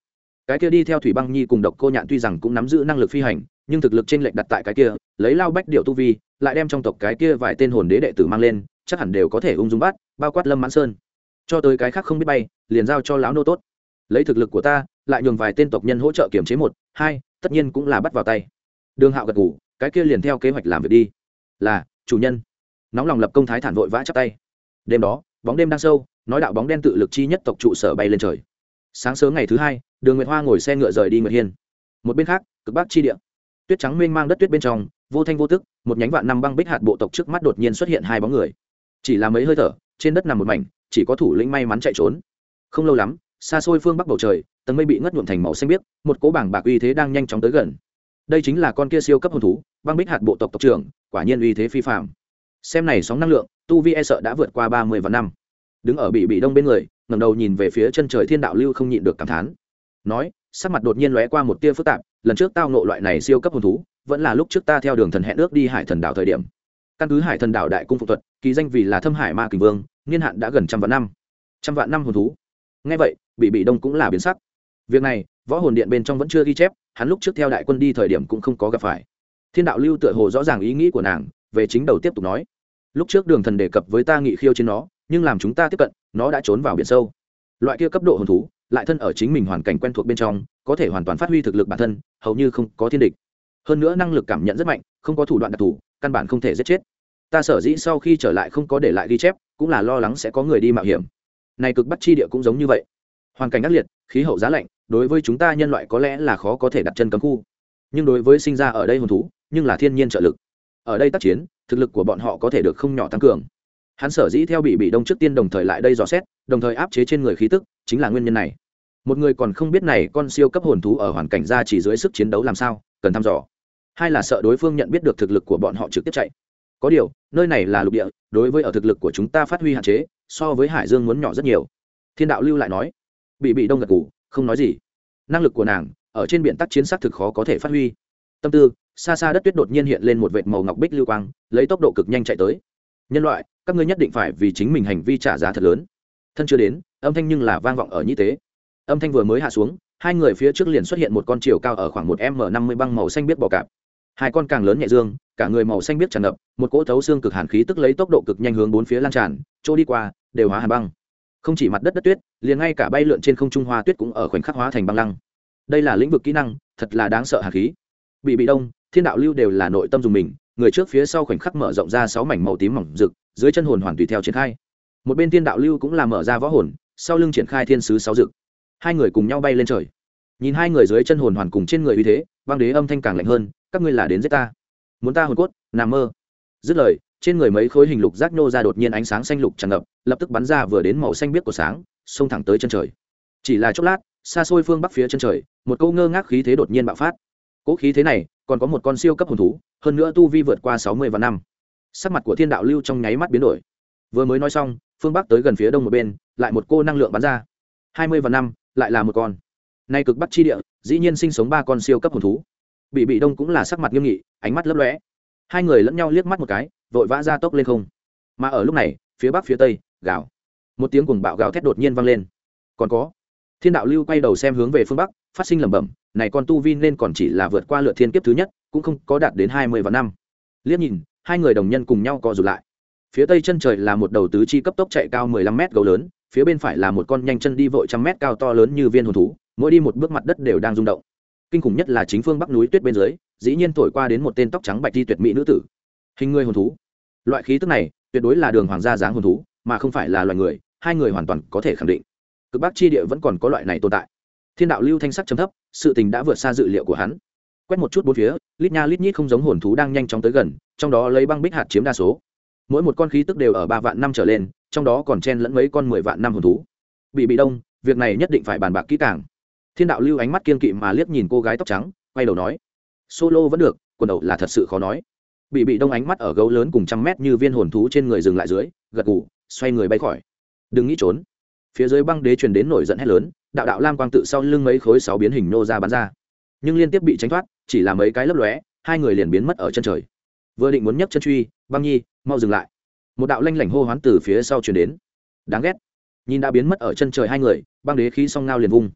Cái kia đi theo thủy băng nhi cùng độc cô nhạn tuy rằng cũng nắm giữ năng lực phi hành, nhưng thực lực trên lệch đặt tại cái kia, lấy lao bách điệu tu vi, lại đem trong tộc cái kia vài tên hồn đế đệ tử mang lên, chắc hẳn đều có thể ung dung bắt, bao quát lâm mãn sơn. Cho tới cái khác không biết bay, liền giao cho lão nô tốt. Lấy thực lực của ta, lại nhường vài tên tộc nhân hỗ trợ kiểm chế một, hai, tất nhiên cũng là bắt vào tay. Đường hạo gật ngủ cái kia liền theo kế hoạch làm việc đi. Là, chủ nhân. Nóng lòng lập công thái thản vội vã chắp tay. Đêm đó, bóng đêm đang sâu nói đạo bóng đen tự lực chi nhất tộc trụ sở bay lên trời. Sáng sớm ngày thứ hai, đường nguyệt hoa ngồi xe ngựa rời đi nguyệt hiên. Một bên khác, cực bắc chi địa. Tuyết trắng mênh mang đất tuyết bên trong, vô thanh vô tức, một nhánh vạn năm băng bích hạt bộ tộc trước mắt đột nhiên xuất hiện hai bóng người. Chỉ là mấy hơi thở, trên đất nằm một mảnh, chỉ có thủ lĩnh may mắn chạy trốn. Không lâu lắm, xa xôi phương bắc bầu trời, tầng mây bị ngất nhuộm thành màu xanh biếc, một cỗ bảng bạc uy thế đang nhanh chóng tới gần. Đây chính là con kia siêu cấp hồn thú, băng bích hạt bộ tộc tộc trưởng, quả nhiên uy thế phi phạm xem này sóng năng lượng, tu vi e sợ đã vượt qua ba mươi vạn năm đứng ở bị bị đông bên người ngầm đầu nhìn về phía chân trời thiên đạo lưu không nhịn được cảm thán. Nói, sắc mặt đột nhiên lóe qua một tia phức tạp, lần trước tao nộ loại này siêu cấp hồn thú, vẫn là lúc trước ta theo đường thần hẹn ước đi hải thần đảo thời điểm. Căn cứ hải thần đảo đại cung phụ thuật, kỳ danh vì là thâm hải ma kình vương, niên hạn đã gần trăm vạn năm. Trăm vạn năm hồn thú. Ngay vậy bị bị đông cũng là biến sắc. Việc này, võ hồn điện bên trong vẫn chưa ghi chép, hắn lúc trước theo đại quân đi thời điểm cũng không có gặp phải. Thiên đạo lưu tựa hồ rõ ràng ý nghĩ của nàng, về chính đầu tiếp tục nói. Lúc trước đường thần đề cập với ta nghị khiêu trên nó nhưng làm chúng ta tiếp cận, nó đã trốn vào biển sâu. Loại kia cấp độ hồn thú, lại thân ở chính mình hoàn cảnh quen thuộc bên trong, có thể hoàn toàn phát huy thực lực bản thân, hầu như không có thiên địch. Hơn nữa năng lực cảm nhận rất mạnh, không có thủ đoạn đặc thù, căn bản không thể giết chết. Ta sở dĩ sau khi trở lại không có để lại ghi chép, cũng là lo lắng sẽ có người đi mạo hiểm. Này cực bắt chi địa cũng giống như vậy. Hoàn cảnh ác liệt, khí hậu giá lạnh, đối với chúng ta nhân loại có lẽ là khó có thể đặt chân cấm khu. Nhưng đối với sinh ra ở đây hồn thú, nhưng là thiên nhiên trợ lực. Ở đây tác chiến, thực lực của bọn họ có thể được không nhỏ tăng cường hắn sở dĩ theo bị bị đông trước tiên đồng thời lại đây dò xét, đồng thời áp chế trên người khí tức, chính là nguyên nhân này. Một người còn không biết này con siêu cấp hồn thú ở hoàn cảnh ra chỉ dưới sức chiến đấu làm sao, cần thăm dò. Hai là sợ đối phương nhận biết được thực lực của bọn họ trực tiếp chạy. Có điều, nơi này là lục địa, đối với ở thực lực của chúng ta phát huy hạn chế, so với hải dương muốn nhỏ rất nhiều. Thiên đạo lưu lại nói. Bị bị đông gật ngủ không nói gì. Năng lực của nàng, ở trên biển tác chiến xác thực khó có thể phát huy. Tâm tư, xa xa đất tuyết đột nhiên hiện lên một vệt màu ngọc bích lưu quang, lấy tốc độ cực nhanh chạy tới. Nhân loại các ngươi nhất định phải vì chính mình hành vi trả giá thật lớn. Thân chưa đến, âm thanh nhưng là vang vọng ở như thế âm thanh vừa mới hạ xuống, hai người phía trước liền xuất hiện một con chiều cao ở khoảng một m năm mươi băng màu xanh biết bò cạp. Hai con càng lớn nhẹ dương, cả người màu xanh biết tràn ngập, một cỗ thấu xương cực hàn khí tức lấy tốc độ cực nhanh hướng bốn phía lan tràn, chỗ đi qua, đều hóa hàn băng. Không chỉ mặt đất đất tuyết, liền ngay cả bay lượn trên không trung hoa tuyết cũng ở khoảnh khắc hóa thành băng lăng. Đây là lĩnh vực kỹ năng, thật là đáng sợ hàn khí. Bị bị đông, thiên đạo lưu đều là nội tâm dùng mình, người trước phía sau khoảnh khắc mở rộng ra sáu mảnh màu tím mỏng rực dưới chân hồn hoàn tùy theo triển khai. Một bên tiên đạo lưu cũng là mở ra võ hồn, sau lưng triển khai thiên sứ sáu dực. Hai người cùng nhau bay lên trời. Nhìn hai người dưới chân hồn hoàn cùng trên người uy thế băng đế âm thanh càng lạnh hơn, các ngươi là đến giết ta. Muốn ta hồn cốt, nằm mơ. Dứt lời, trên người mấy khối hình lục rác nô ra đột nhiên ánh sáng xanh lục tràn ngập, lập tức bắn ra vừa đến màu xanh biếc của sáng, xông thẳng tới chân trời. Chỉ là chốc lát, xa xôi phương bắc phía chân trời, một câu ngơ ngác khí thế đột nhiên bạo phát. Cỗ khí thế này, còn có một con siêu cấp hồn thú, hơn nữa tu vi vượt qua sáu mươi và năm sắc mặt của thiên đạo lưu trong nháy mắt biến đổi. Vừa mới nói xong, phương bắc tới gần phía đông một bên, lại một cô năng lượng bắn ra. Hai mươi và năm, lại là một con. Nay cực bắc chi địa, dĩ nhiên sinh sống ba con siêu cấp hồn thú. Bị bị đông cũng là sắc mặt nghiêm nghị, ánh mắt lấp lóe. Hai người lẫn nhau liếc mắt một cái, vội vã ra tốc lên không. Mà ở lúc này, phía bắc phía tây, gào. Một tiếng cuồng bạo gào thét đột nhiên vang lên. Còn có, thiên đạo lưu quay đầu xem hướng về phương bắc, phát sinh lẩm bẩm, này con tu vi nên còn chỉ là vượt qua lượt thiên kiếp thứ nhất, cũng không có đạt đến hai mươi và năm. Liếc nhìn hai người đồng nhân cùng nhau co rụt lại. Phía tây chân trời là một đầu tứ chi cấp tốc chạy cao mười lăm mét gấu lớn, phía bên phải là một con nhanh chân đi vội trăm mét cao to lớn như viên hồn thú, mỗi đi một bước mặt đất đều đang rung động. Kinh khủng nhất là chính phương bắc núi tuyết bên dưới, dĩ nhiên thổi qua đến một tên tóc trắng bạch đi tuyệt mỹ nữ tử. Hình người hồn thú. Loại khí tức này, tuyệt đối là đường hoàng gia dáng hồn thú, mà không phải là loài người, hai người hoàn toàn có thể khẳng định. Cực bắc chi địa vẫn còn có loại này tồn tại. Thiên đạo lưu thanh sắc chấm thấp, sự tình đã vượt xa dự liệu của hắn quét một chút bốn phía, lít nha lít nhít không giống hồn thú đang nhanh chóng tới gần, trong đó lấy băng bích hạt chiếm đa số. Mỗi một con khí tức đều ở ba vạn năm trở lên, trong đó còn chen lẫn mấy con mười vạn năm hồn thú. Bị bị đông, việc này nhất định phải bàn bạc kỹ càng. Thiên đạo lưu ánh mắt kiên kỵ mà liếc nhìn cô gái tóc trắng, quay đầu nói, solo vẫn được, quần đầu là thật sự khó nói. Bị bị đông ánh mắt ở gấu lớn cùng trăm mét như viên hồn thú trên người dừng lại dưới, gật gù, xoay người bay khỏi. Đừng nghĩ trốn. Phía dưới băng đế truyền đến nổi giận hét lớn, đạo đạo lam quang tự sau lưng mấy khối sáu biến hình nô ra bắn ra nhưng liên tiếp bị tránh thoát, chỉ là mấy cái lấp lóe, hai người liền biến mất ở chân trời. Vừa định muốn nhấc chân truy, băng nhi, mau dừng lại. Một đạo lanh lảnh hô hoán từ phía sau truyền đến. Đáng ghét. Nhìn đã biến mất ở chân trời hai người, băng đế khí song ngao liền vung.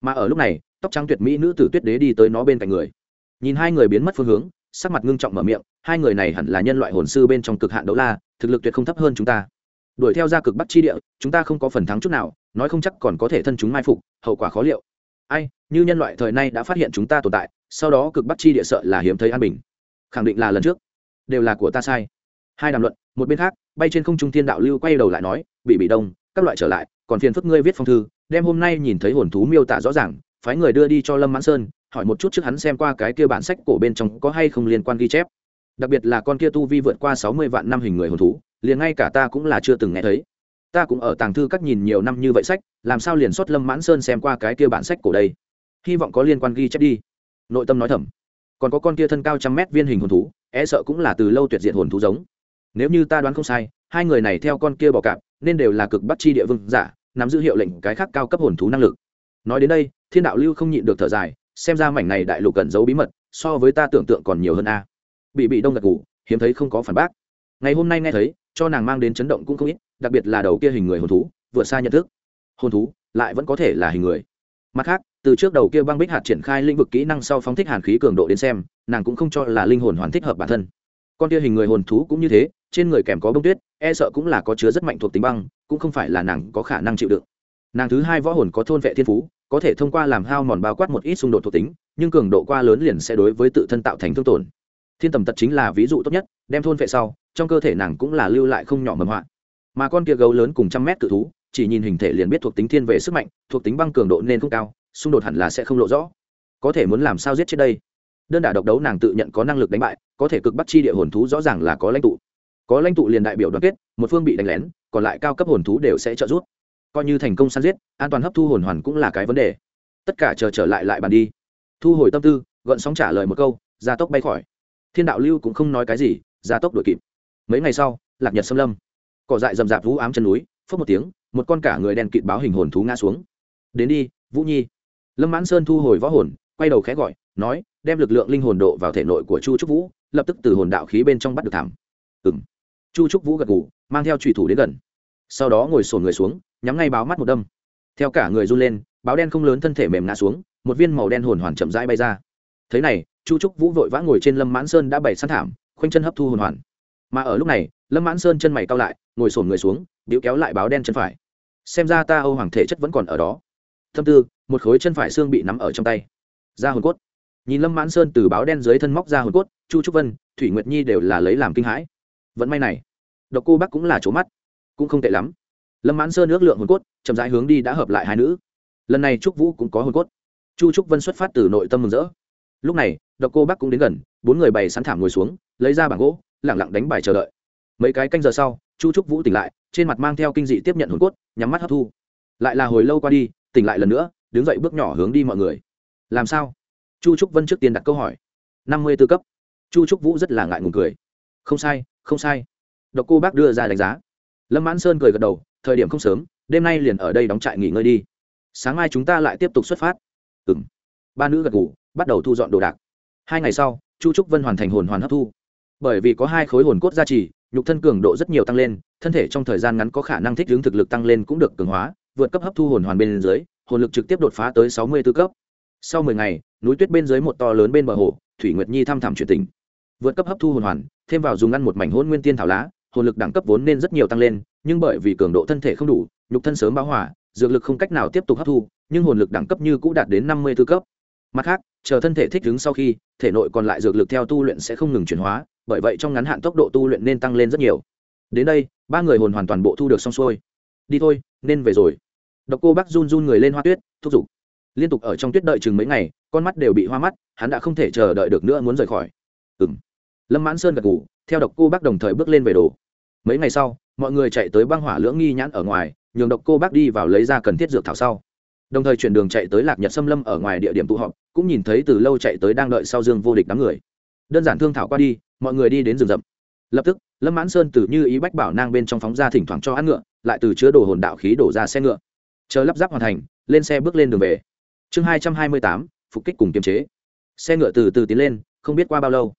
Mà ở lúc này, tóc trắng tuyệt mỹ nữ tử tuyết đế đi tới nó bên cạnh người. Nhìn hai người biến mất phương hướng, sắc mặt ngưng trọng mở miệng, hai người này hẳn là nhân loại hồn sư bên trong cực hạn đấu la, thực lực tuyệt không thấp hơn chúng ta. Đuổi theo ra cực bắc chi địa, chúng ta không có phần thắng chút nào, nói không chắc còn có thể thân chúng mai phục, hậu quả khó liệu ai, như nhân loại thời nay đã phát hiện chúng ta tồn tại, sau đó cực bắc chi địa sợ là hiếm thấy an bình. Khẳng định là lần trước. Đều là của ta sai. Hai đàm luận, một bên khác, bay trên không trung thiên đạo lưu quay đầu lại nói, bị bị đông, các loại trở lại, còn phiền phức ngươi viết phong thư, đem hôm nay nhìn thấy hồn thú miêu tả rõ ràng, phái người đưa đi cho lâm mãn sơn, hỏi một chút trước hắn xem qua cái kia bản sách cổ bên trong có hay không liên quan ghi chép. Đặc biệt là con kia tu vi vượt qua sáu mươi vạn năm hình người hồn thú, liền ngay cả ta cũng là chưa từng nghe thấy ta cũng ở tàng thư các nhìn nhiều năm như vậy sách, làm sao liền xuất lâm mãn sơn xem qua cái kia bản sách cổ đây? Hy vọng có liên quan ghi chép đi. Nội tâm nói thầm. Còn có con kia thân cao trăm mét viên hình hồn thú e sợ cũng là từ lâu tuyệt diện hồn thú giống. Nếu như ta đoán không sai, hai người này theo con kia bỏ cạp, nên đều là cực bắt chi địa vương giả, nắm giữ hiệu lệnh cái khác cao cấp hồn thú năng lực. Nói đến đây, thiên đạo lưu không nhịn được thở dài, xem ra mảnh này đại lục cần giấu bí mật, so với ta tưởng tượng còn nhiều hơn a. Bị bị đông gật ngủ hiếm thấy không có phản bác. Ngày hôm nay nghe thấy cho nàng mang đến chấn động cũng không ít, đặc biệt là đầu kia hình người hồn thú, vượt xa nhận thức. Hồn thú lại vẫn có thể là hình người. Mặt khác, từ trước đầu kia băng bích hạt triển khai lĩnh vực kỹ năng sau phóng thích hàn khí cường độ đến xem, nàng cũng không cho là linh hồn hoàn thích hợp bản thân. Con kia hình người hồn thú cũng như thế, trên người kèm có bông tuyết e sợ cũng là có chứa rất mạnh thuộc tính băng, cũng không phải là nàng có khả năng chịu đựng. Nàng thứ hai võ hồn có thôn vệ thiên phú, có thể thông qua làm hao mòn bao quát một ít xung đột thuộc tính, nhưng cường độ qua lớn liền sẽ đối với tự thân tạo thành thương tổn. Thiên tầm tật chính là ví dụ tốt nhất, đem thôn vệ sau trong cơ thể nàng cũng là lưu lại không nhỏ mầm họa. Mà con kia gấu lớn cùng trăm mét cự thú, chỉ nhìn hình thể liền biết thuộc tính thiên về sức mạnh, thuộc tính băng cường độ nên không cao, xung đột hẳn là sẽ không lộ rõ. Có thể muốn làm sao giết chết đây? Đơn đả độc đấu nàng tự nhận có năng lực đánh bại, có thể cực bắt chi địa hồn thú rõ ràng là có lãnh tụ. Có lãnh tụ liền đại biểu đoàn kết, một phương bị đánh lén, còn lại cao cấp hồn thú đều sẽ trợ giúp. Coi như thành công săn giết, an toàn hấp thu hồn hoàn cũng là cái vấn đề. Tất cả chờ trở lại lại bàn đi. Thu hồi tâm tư, gợn sóng trả lời một câu, gia tốc bay khỏi. Thiên đạo lưu cũng không nói cái gì, gia tốc đuổi kịp mấy ngày sau, lạc nhật xâm lâm. Cỏ dại rậm rạp vũ ám chân núi phớt một tiếng, một con cả người đen kịt báo hình hồn thú ngã xuống. Đến đi, vũ nhi. Lâm mãn sơn thu hồi võ hồn, quay đầu khẽ gọi, nói, đem lực lượng linh hồn độ vào thể nội của chu trúc vũ, lập tức từ hồn đạo khí bên trong bắt được thảm. Ừng chu trúc vũ gật ngủ mang theo trùy thủ đến gần. Sau đó ngồi sổn người xuống, nhắm ngay báo mắt một đâm. Theo cả người run lên, báo đen không lớn thân thể mềm ngã xuống, một viên màu đen hồn hoàn chậm rãi bay ra. Thế này, chu trúc vũ vội vã ngồi trên lâm mãn sơn đã bày sẵn thảm, khoanh chân hấp thu hồn hoàn mà ở lúc này, lâm mãn sơn chân mày cao lại, ngồi sổn người xuống điệu kéo lại báo đen chân phải. Xem ra ta âu hoàng thể chất vẫn còn ở đó. Thâm tư, một khối chân phải xương bị nắm ở trong tay. Ra hồn cốt. Nhìn lâm mãn sơn từ báo đen dưới thân móc ra hồn cốt, chu trúc vân, thủy nguyệt nhi đều là lấy làm kinh hãi. Vẫn may này, độc cô bắc cũng là chỗ mắt, cũng không tệ lắm. Lâm mãn sơn ước lượng hồn cốt, chậm rãi hướng đi đã hợp lại hai nữ. Lần này trúc vũ cũng có hồn cốt. Chu trúc vân xuất phát từ nội tâm mừng rỡ. Lúc này, độc cô bắc cũng đến gần, bốn người bày sẵn thảm ngồi xuống, lấy ra bảng gỗ lẳng lặng đánh bài chờ đợi. Mấy cái canh giờ sau, chu trúc vũ tỉnh lại, trên mặt mang theo kinh dị tiếp nhận hồn cốt, nhắm mắt hấp thu. Lại là hồi lâu qua đi, tỉnh lại lần nữa, đứng dậy bước nhỏ hướng đi mọi người. Làm sao? Chu trúc vân trước tiên đặt câu hỏi. Năm mươi tư cấp. Chu trúc vũ rất là ngại ngùng cười. Không sai không sai. Độc cô bác đưa ra đánh giá. Lâm mãn sơn cười gật đầu, thời điểm không sớm, đêm nay liền ở đây đóng trại nghỉ ngơi đi. Sáng mai chúng ta lại tiếp tục xuất phát. Ừ m ba nữ gật ngủ bắt đầu thu dọn đồ đạc. Hai ngày sau, chu trúc vân hoàn thành hồn hoàn hấp thu bởi vì có hai khối hồn cốt gia trì, nhục thân cường độ rất nhiều tăng lên, thân thể trong thời gian ngắn có khả năng thích ứng thực lực tăng lên cũng được cường hóa, vượt cấp hấp thu hồn hoàn bên dưới, hồn lực trực tiếp đột phá tới sáu mươi tư cấp. Sau mười ngày, núi tuyết bên dưới một to lớn bên bờ hồ, thủy nguyệt nhi thăm thẳm chuyển tình. Vượt cấp hấp thu hồn hoàn, thêm vào dùng ăn một mảnh hôn nguyên tiên thảo lá, hồn lực đẳng cấp vốn nên rất nhiều tăng lên, nhưng bởi vì cường độ thân thể không đủ, nhục thân sớm báo hỏa dược lực không cách nào tiếp tục hấp thu, nhưng hồn lực đẳng cấp như cũ đạt đến năm mươi tư cấp. Mặt khác, chờ thân thể thích ứng sau khi, thể nội còn lại dược lực theo tu luyện sẽ không ngừng chuyển hóa bởi vậy trong ngắn hạn tốc độ tu luyện nên tăng lên rất nhiều. Đến đây, ba người hồn hoàn toàn bộ thu được xong xuôi. Đi thôi, nên về rồi. Độc cô bác run run người lên hoa tuyết, thúc giục. Liên tục ở trong tuyết đợi chừng mấy ngày, con mắt đều bị hoa mắt, hắn đã không thể chờ đợi được nữa muốn rời khỏi. Ừ m lâm mãn sơn gật ngủ theo độc cô bác đồng thời bước lên về đồ. Mấy ngày sau, mọi người chạy tới băng hỏa lưỡng nghi nhãn ở ngoài, nhường độc cô bác đi vào lấy ra cần thiết dược thảo sau. Đồng thời chuyển đường chạy tới lạc nhật xâm lâm ở ngoài địa điểm tụ họp, cũng nhìn thấy từ lâu chạy tới đang đợi sau dương vô địch đám người. Đơn giản thương thảo qua đi mọi người đi đến rừng rậm. Lập tức, lâm mãn sơn từ như ý bách bảo nang bên trong phóng ra thỉnh thoảng cho ăn ngựa, lại từ chứa đồ hồn đạo khí đổ ra xe ngựa. Chờ lắp ráp hoàn thành, lên xe bước lên đường về. Chương hai trăm hai mươi tám, phục kích cùng kiềm chế. Xe ngựa từ từ tiến lên, không biết qua bao lâu.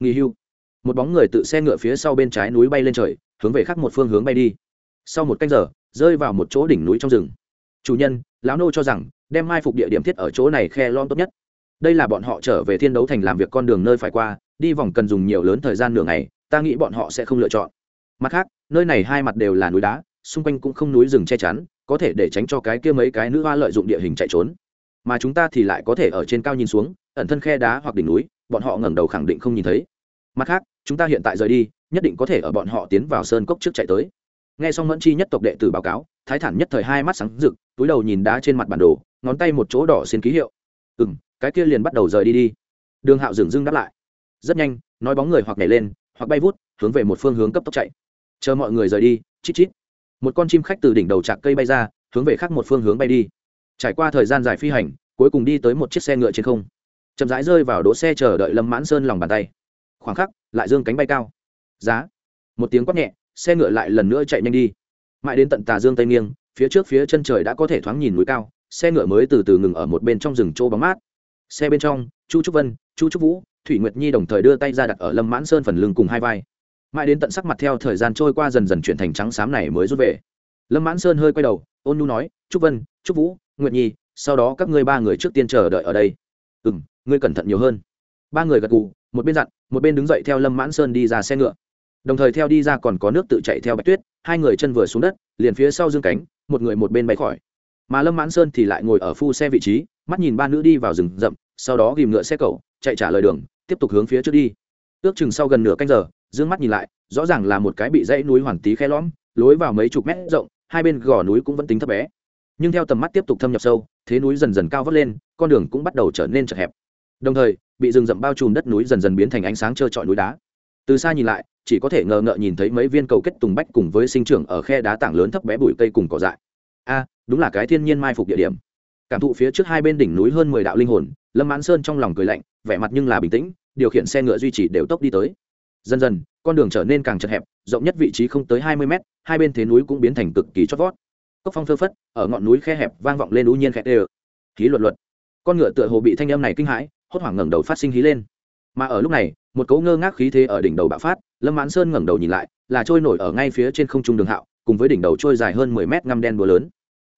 Nghỉ hưu. Một bóng người tự xe ngựa phía sau bên trái núi bay lên trời, hướng về khác một phương hướng bay đi. Sau một canh giờ, rơi vào một chỗ đỉnh núi trong rừng. Chủ nhân, lão nô cho rằng, đem mai phục địa điểm thiết ở chỗ này khe lon tốt nhất. Đây là bọn họ trở về thiên đấu thành làm việc con đường nơi phải qua đi vòng cần dùng nhiều lớn thời gian nửa ngày, ta nghĩ bọn họ sẽ không lựa chọn. Mặt khác, nơi này hai mặt đều là núi đá, xung quanh cũng không núi rừng che chắn, có thể để tránh cho cái kia mấy cái nữ hoa lợi dụng địa hình chạy trốn. Mà chúng ta thì lại có thể ở trên cao nhìn xuống, ẩn thân khe đá hoặc đỉnh núi, bọn họ ngẩng đầu khẳng định không nhìn thấy. Mặt khác, chúng ta hiện tại rời đi, nhất định có thể ở bọn họ tiến vào sơn cốc trước chạy tới. Nghe xong mẫn chi nhất tộc đệ tử báo cáo, thái thản nhất thời hai mắt sáng rực, túi đầu nhìn đá trên mặt bản đồ, ngón tay một chỗ đỏ xin ký hiệu. Ừ m cái kia liền bắt đầu rời đi đi. Đường hạo dừng dưng đáp lại rất nhanh, nói bóng người hoặc nhảy lên, hoặc bay vút, hướng về một phương hướng cấp tốc chạy. Chờ mọi người rời đi, chít chít. Một con chim khách từ đỉnh đầu trạc cây bay ra, hướng về khác một phương hướng bay đi. Trải qua thời gian dài phi hành, cuối cùng đi tới một chiếc xe ngựa trên không. Chậm rãi rơi vào đỗ xe chờ đợi lâm mãn sơn lòng bàn tay. Khoảng khắc, lại dương cánh bay cao. Giá. Một tiếng quát nhẹ, xe ngựa lại lần nữa chạy nhanh đi. Mãi đến tận tà dương tây nghiêng, phía trước phía chân trời đã có thể thoáng nhìn núi cao, xe ngựa mới từ từ ngừng ở một bên trong rừng chỗ bóng mát. Xe bên trong, chu trúc vân, chu trúc vũ thủy nguyệt nhi đồng thời đưa tay ra đặt ở lâm mãn sơn phần lưng cùng hai vai. Mãi đến tận sắc mặt theo thời gian trôi qua dần dần chuyển thành trắng xám này mới rút về. Lâm mãn sơn hơi quay đầu, ôn nhu nói, trúc vân, trúc vũ, nguyệt nhi, sau đó các ngươi ba người trước tiên chờ đợi ở đây. Ừ m ngươi cẩn thận nhiều hơn. Ba người gật gù, một bên dặn, một bên đứng dậy theo lâm mãn sơn đi ra xe ngựa. Đồng thời theo đi ra còn có nước tự chạy theo bạch tuyết, hai người chân vừa xuống đất, liền phía sau dương cánh, một người một bên bay khỏi. Mà lâm mãn sơn thì lại ngồi ở phu xe vị trí, mắt nhìn ba nữ đi vào rừng rậm, sau đó ghìm ngựa xe cầu chạy trả lời đường, tiếp tục hướng phía trước đi. Ước chừng sau gần nửa canh giờ d ư ơ n g mắt nhìn lại, rõ ràng là một cái bị dãy núi hoàn tí khe lõm, lối vào mấy chục mét rộng, hai bên gò núi cũng vẫn tính thấp bé. Nhưng theo tầm mắt tiếp tục thâm nhập sâu, thế núi dần dần cao vất lên, con đường cũng bắt đầu trở nên chật hẹp. Đồng thời, bị rừng rậm bao trùm đất núi dần dần biến thành ánh sáng trơ trọi núi đá. Từ xa nhìn lại, chỉ có thể ngờ ngợ nhìn thấy mấy viên cầu kết tùng bách cùng với sinh trưởng ở khe đá tảng lớn thấp bé bụi cây cùng cỏ dại. A, đúng là cái thiên nhiên mai phục địa điểm. Cảm thụ phía trước hai bên đỉnh núi hơn mười đạo linh hồn, lâm mãn sơn trong lòng cười lạnh vẻ mặt nhưng là bình tĩnh, điều khiển xe ngựa duy trì đều tốc đi tới. Dần dần, con đường trở nên càng chật hẹp, rộng nhất vị trí không tới hai mươi mét, hai bên thế núi cũng biến thành cực kỳ chót vót. Cốc phong phơ phất, ở ngọn núi khe hẹp vang vọng lên ú nhiên khẽ ê khí luật luật con ngựa tựa hồ bị thanh âm này kinh hãi, hốt hoảng ngẩng đầu phát sinh khí lên. Mà ở lúc này, một cấu ngơ ngác khí thế ở đỉnh đầu bạo phát, lâm mãn sơn ngẩng đầu nhìn lại, là trôi nổi ở ngay phía trên không trung đường hạo, cùng với đỉnh đầu trôi dài hơn mười mét ngăm đen búa lớn.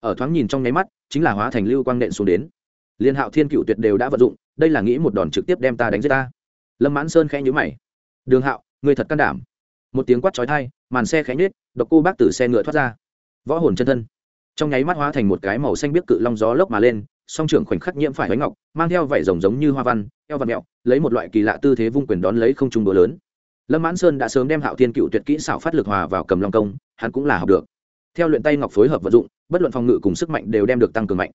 Ở thoáng nhìn trong nháy mắt, chính là hóa thành lưu quang nện xuống đến liên hạo thiên cựu tuyệt đều đã vận dụng, đây là nghĩ một đòn trực tiếp đem ta đánh giết ta. Lâm mãn sơn khẽ nhữ mày. Đường hạo người thật can đảm. Một tiếng quát trói thai màn xe khẽ nhết độc cô bác từ xe ngựa thoát ra. Võ hồn chân thân. Trong nháy mắt hóa thành một cái màu xanh biếc cự long gió lốc mà lên, song trưởng khoảnh khắc nhiễm phải bánh ngọc, mang theo vảy rồng giống như hoa văn, eo và mẹo, lấy một loại kỳ lạ tư thế vung quyền đón lấy không trung đũa lớn. Lâm mãn sơn đã sớm đem hạo thiên cựu tuyệt kỹ xảo phát lực hòa vào cầm long công, hắn cũng là học được. Theo luyện tay ngọc phối hợp vận dụng, bất luận phòng ngự cùng sức mạnh đều đem được tăng cường mạnh.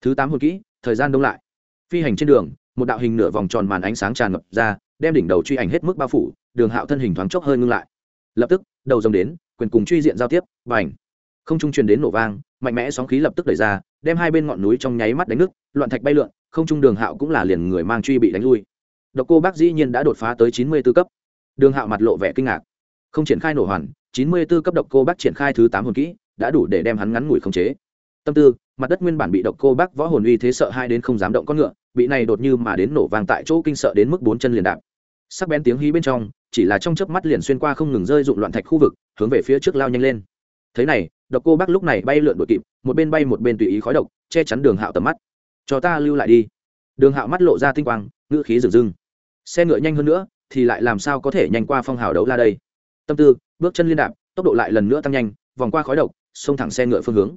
Thứ tám hồn kỹ thời gian đông lại. Phi hành trên đường, một đạo hình nửa vòng tròn màn ánh sáng tràn ngập ra, đem đỉnh đầu truy ảnh hết mức bao phủ, đường hạo thân hình thoáng chốc hơi ngưng lại. Lập tức, đầu rồng đến, quyền cùng truy diện giao tiếp và ảnh không trung truyền đến nổ vang, mạnh mẽ sóng khí lập tức đẩy ra, đem hai bên ngọn núi trong nháy mắt đánh nước loạn thạch bay lượn, không trung đường hạo cũng là liền người mang truy bị đánh lui. Độc cô bác dĩ nhiên đã đột phá tới chín mươi b ố cấp. Đường hạo mặt lộ vẻ kinh ngạc. Không triển khai nổ hoàn, chín mươi b ố cấp độc cô bác triển khai thứ tám hồn kỹ, đã đủ để đem hắn ngắn ngủi khống chế. Tâm tư mặt đất nguyên bản bị độc cô bác võ hồn uy thế sợ hai đến không dám động con ngựa, bị này đột như mà đến nổ vang tại chỗ kinh sợ đến mức bốn chân liền đạp. Sắc bén tiếng hí bên trong, chỉ là trong chớp mắt liền xuyên qua không ngừng rơi dụng loạn thạch khu vực, hướng về phía trước lao nhanh lên. Thế này, độc cô bác lúc này bay lượn đội kịp, một bên bay một bên tùy ý khói độc, che chắn đường hạo tầm mắt. Cho ta lưu lại đi. Đường hạo mắt lộ ra tinh quang, ngữ khí rừng rưng. Xe ngựa nhanh hơn nữa, thì lại làm sao có thể nhanh qua phong hào đấu la đây? Tâm tư, bước chân liên đạp, tốc độ lại lần nữa tăng nhanh, vòng qua khói độc, xông thẳng xe ngựa phương hướng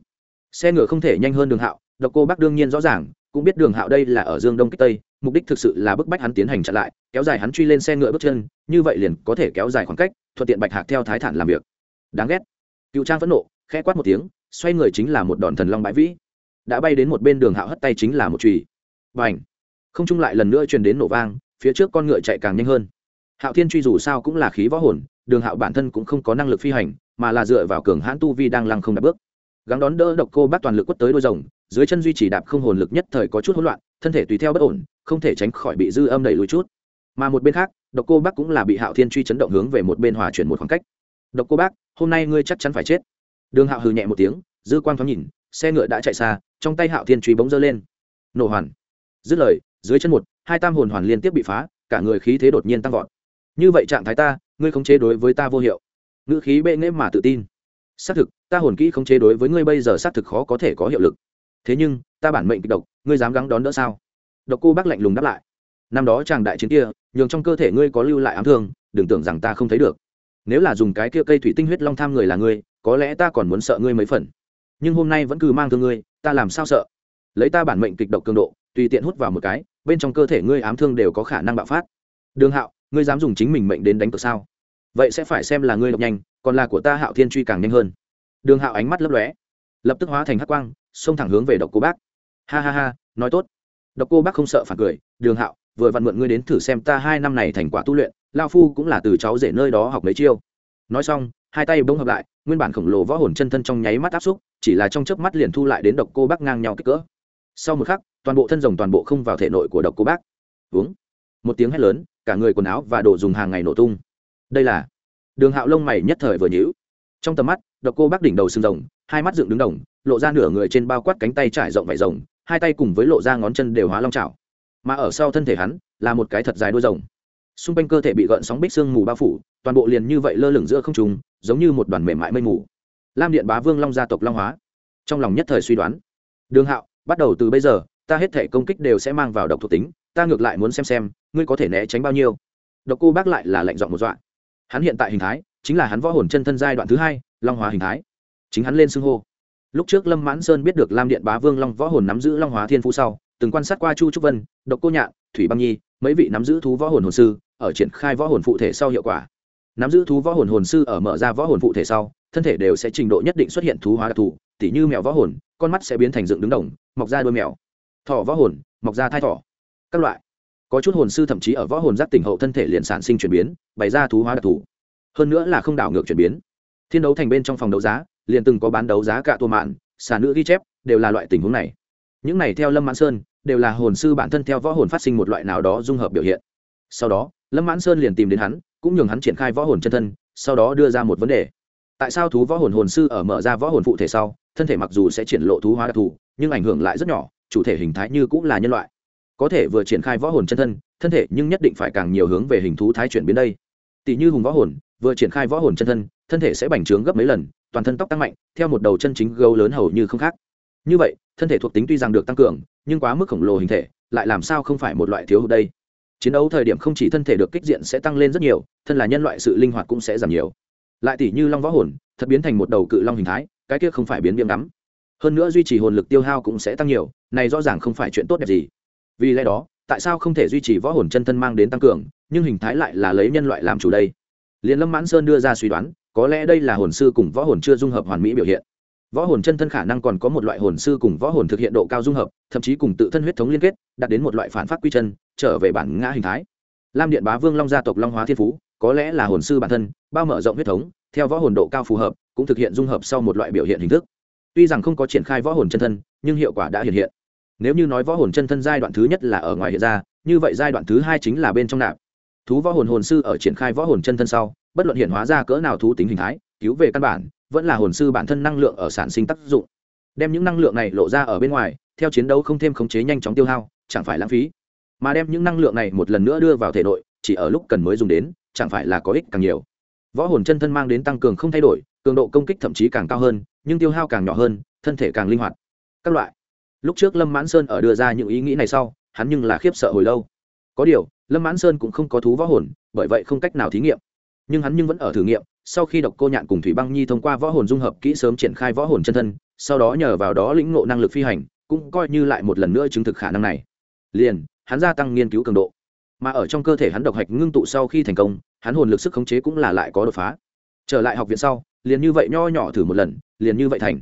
xe ngựa không thể nhanh hơn đường hạo, độc cô bác đương nhiên rõ ràng, cũng biết đường hạo đây là ở dương đông kích tây, mục đích thực sự là bức bách hắn tiến hành chặn lại, kéo dài hắn truy lên xe ngựa bước chân, như vậy liền có thể kéo dài khoảng cách, thuận tiện bạch hạc theo thái thản làm việc. Đáng ghét. Cựu trang phẫn nộ, khẽ quát một tiếng, xoay người chính là một đòn thần long bãi vĩ. Đã bay đến một bên đường hạo hất tay chính là một chùy. B à n h không trung lại lần nữa truyền đến nổ vang, phía trước con ngựa chạy càng nhanh hơn. Hạo thiên truy dù sao cũng là khí võ hồn, đường hạo bản thân cũng không có năng lực phi hành, mà là dựa vào cường hãn tu vi đang lăng không đạt bước gắng đón đỡ độc cô bác toàn lực quất tới đôi rồng, dưới chân duy trì đạp không hồn lực nhất thời có chút hỗn loạn, thân thể tùy theo bất ổn, không thể tránh khỏi bị dư âm đẩy lùi chút. Mà một bên khác, độc cô bác cũng là bị hạo thiên truy chấn động hướng về một bên hòa chuyển một khoảng cách. Độc cô bác, hôm nay ngươi chắc chắn phải chết. Đường hạo hừ nhẹ một tiếng, dư quan thoáng nhìn, xe ngựa đã chạy xa, trong tay hạo thiên truy bỗng dơ lên. Nổ hoàn. Dứt lời, dưới chân một, hai tam hồn hoàn liên tiếp bị phá, cả người khí thế đột nhiên tăng vọt. Như vậy trạng thái ta, ngươi không chế đối với ta vô hiệu. Ngữ khí bệ nghễ mà tự tin xác thực, ta hồn kỹ không chế đối với ngươi bây giờ xác thực khó có thể có hiệu lực. Thế nhưng, ta bản mệnh kịch độc, ngươi dám gắng đón đỡ sao? Độc cô bác lạnh lùng đáp lại. Năm đó chàng đại chiến kia, nhường trong cơ thể ngươi có lưu lại ám thương, đừng tưởng rằng ta không thấy được. Nếu là dùng cái kia cây thủy tinh huyết long tham người là ngươi, có lẽ ta còn muốn sợ ngươi mấy phần. Nhưng hôm nay vẫn cứ mang thương ngươi, ta làm sao sợ? Lấy ta bản mệnh kịch độc cường độ, tùy tiện hút vào một cái, bên trong cơ thể ngươi ám thương đều có khả năng bạo phát. Đường hạo, ngươi dám dùng chính mình mệnh đến đánh cược sao? Vậy sẽ phải xem là ngươi độc nhanh, còn là của ta hạo thiên truy càng nhanh hơn. Đường hạo ánh mắt lấp lóe, lập tức hóa thành hắc quang, xông thẳng hướng về độc cô bác. Ha ha ha, nói tốt. Độc cô bác không sợ phản cười, đường hạo, vừa vặn mượn ngươi đến thử xem ta hai năm này thành quả tu luyện lao phu cũng là từ cháu rể nơi đó học mấy chiêu. Nói xong, hai tay bỗng hợp lại, nguyên bản khổng lồ võ hồn chân thân trong nháy mắt áp xúc, chỉ là trong chớp mắt liền thu lại đến độc cô bác ngang nhau kích cỡ. Sau một khắc, toàn bộ thân rồng toàn bộ không vào thể nội của độc cô bác. Uống một tiếng hét lớn, cả người quần áo và đồ dùng hàng ngày nổ tung đây là đường hạo lông mày nhất thời vừa nhữ trong tầm mắt, độc cô bác đỉnh đầu sừng rồng, hai mắt dựng đứng đồng, lộ ra nửa người trên bao quát cánh tay trải rộng vải rồng, hai tay cùng với lộ ra ngón chân đều hóa long trào mà ở sau thân thể hắn, là một cái thật dài đuôi rồng. Xung quanh cơ thể bị gợn sóng bích xương mù bao phủ, toàn bộ liền như vậy lơ lửng giữa không trùng giống như một đoàn mềm mại mây mù. Lam điện bá vương long gia tộc long hóa. Trong lòng nhất thời suy đoán, đường hạo, bắt đầu từ bây giờ, ta hết thể công kích đều sẽ mang vào độc thuộc tính, ta ngược lại muốn xem xem, ngươi có thể né tránh bao nhiêu. Độc cô bác lại là lệnh dọn một dọa hắn hiện tại hình thái chính là hắn võ hồn chân thân giai đoạn thứ hai, long hóa hình thái. Chính hắn lên xưng hô. Lúc trước lâm mãn sơn biết được lam điện bá vương long võ hồn nắm giữ long hóa thiên phú sau, từng quan sát qua chu trúc vân, độc cô nhạn, thủy băng nhi, mấy vị nắm giữ thú võ hồn hồn sư ở triển khai võ hồn phụ thể sau hiệu quả. Nắm giữ thú võ hồn hồn sư ở mở ra võ hồn phụ thể sau, thân thể đều sẽ trình độ nhất định xuất hiện thú hóa đặc thù, tỉ như mèo võ hồn, con mắt sẽ biến thành dựng đứng đồng, mọc ra đôi mèo. Thỏ võ hồn, mọc ra thai thỏ. Các loại có chút hồn sư thậm chí ở võ hồn giác tỉnh hậu thân thể liền sản sinh chuyển biến, bày ra thú hóa đặc thù. Hơn nữa là không đảo ngược chuyển biến. Thiên đấu thành bên trong phòng đấu giá, liền từng có bán đấu giá cả tua mạn, xà nữ ghi chép, đều là loại tình huống này. Những này theo lâm mãn sơn, đều là hồn sư bản thân theo võ hồn phát sinh một loại nào đó dung hợp biểu hiện. Sau đó, lâm mãn sơn liền tìm đến hắn, cũng nhường hắn triển khai võ hồn chân thân, sau đó đưa ra một vấn đề. Tại sao thú võ hồn hồn sư ở mở ra võ hồn phụ thể sau, thân thể mặc dù sẽ triển lộ thú hóa đặc thù, nhưng ảnh hưởng lại rất nhỏ, chủ thể hình thái như cũng là nhân loại có thể vừa triển khai võ hồn chân thân thân thể nhưng nhất định phải càng nhiều hướng về hình thú thái chuyển biến đây. Tỷ như hùng võ hồn, vừa triển khai võ hồn chân thân thân thể sẽ bành trướng gấp mấy lần, toàn thân tóc tăng mạnh, theo một đầu chân chính gấu lớn hầu như không khác. Như vậy, thân thể thuộc tính tuy rằng được tăng cường, nhưng quá mức khổng lồ hình thể, lại làm sao không phải một loại thiếu hụt đây? Chiến đấu thời điểm không chỉ thân thể được kích diện sẽ tăng lên rất nhiều, thân là nhân loại sự linh hoạt cũng sẽ giảm nhiều. Lại tỷ như long võ hồn, thật biến thành một đầu cự long hình thái, cái kia không phải biến viêm đắm hơn nữa duy trì hồn lực tiêu hao cũng sẽ tăng nhiều, này rõ ràng không phải chuyện tốt đẹp gì vì lẽ đó, tại sao không thể duy trì võ hồn chân thân mang đến tăng cường, nhưng hình thái lại là lấy nhân loại làm chủ đây? Liền lâm mãn sơn đưa ra suy đoán, có lẽ đây là hồn sư cùng võ hồn chưa dung hợp hoàn mỹ biểu hiện. Võ hồn chân thân khả năng còn có một loại hồn sư cùng võ hồn thực hiện độ cao dung hợp, thậm chí cùng tự thân huyết thống liên kết, đạt đến một loại phản phát quy chân, trở về bản ngã hình thái. Lam điện bá vương long gia tộc long hóa thiên phú, có lẽ là hồn sư bản thân, bao mở rộng huyết thống, theo võ hồn độ cao phù hợp, cũng thực hiện dung hợp sau một loại biểu hiện hình thức. Tuy rằng không có triển khai võ hồn chân thân, nhưng hiệu quả đã hiện hiện nếu như nói võ hồn chân thân giai đoạn thứ nhất là ở ngoài hiện ra, như vậy giai đoạn thứ hai chính là bên trong nạp. Thú võ hồn hồn sư ở triển khai võ hồn chân thân sau, bất luận hiện hóa ra cỡ nào thú tính hình thái, cứu về căn bản, vẫn là hồn sư bản thân năng lượng ở sản sinh tác dụng. Đem những năng lượng này lộ ra ở bên ngoài, theo chiến đấu không thêm khống chế nhanh chóng tiêu hao, chẳng phải lãng phí. Mà đem những năng lượng này một lần nữa đưa vào thể nội, chỉ ở lúc cần mới dùng đến, chẳng phải là có ích càng nhiều. Võ hồn chân thân mang đến tăng cường không thay đổi, cường độ công kích thậm chí càng cao hơn, nhưng tiêu hao càng nhỏ hơn, thân thể càng linh hoạt. Các loại lúc trước lâm mãn sơn ở đưa ra những ý nghĩ này sau, hắn nhưng là khiếp sợ hồi lâu. Có điều, lâm mãn sơn cũng không có thú võ hồn, bởi vậy không cách nào thí nghiệm. Nhưng hắn nhưng vẫn ở thử nghiệm, sau khi độc cô nhạn cùng thủy băng nhi thông qua võ hồn dung hợp kỹ sớm triển khai võ hồn chân thân, sau đó nhờ vào đó lĩnh ngộ năng lực phi hành, cũng coi như lại một lần nữa chứng thực khả năng này. Liền, hắn gia tăng nghiên cứu cường độ. Mà ở trong cơ thể hắn độc hạch ngưng tụ sau khi thành công, hắn hồn lực sức khống chế cũng là lại có đột phá. Trở lại học viện sau, liền như vậy nho nhỏ thử một lần, liền như vậy thành.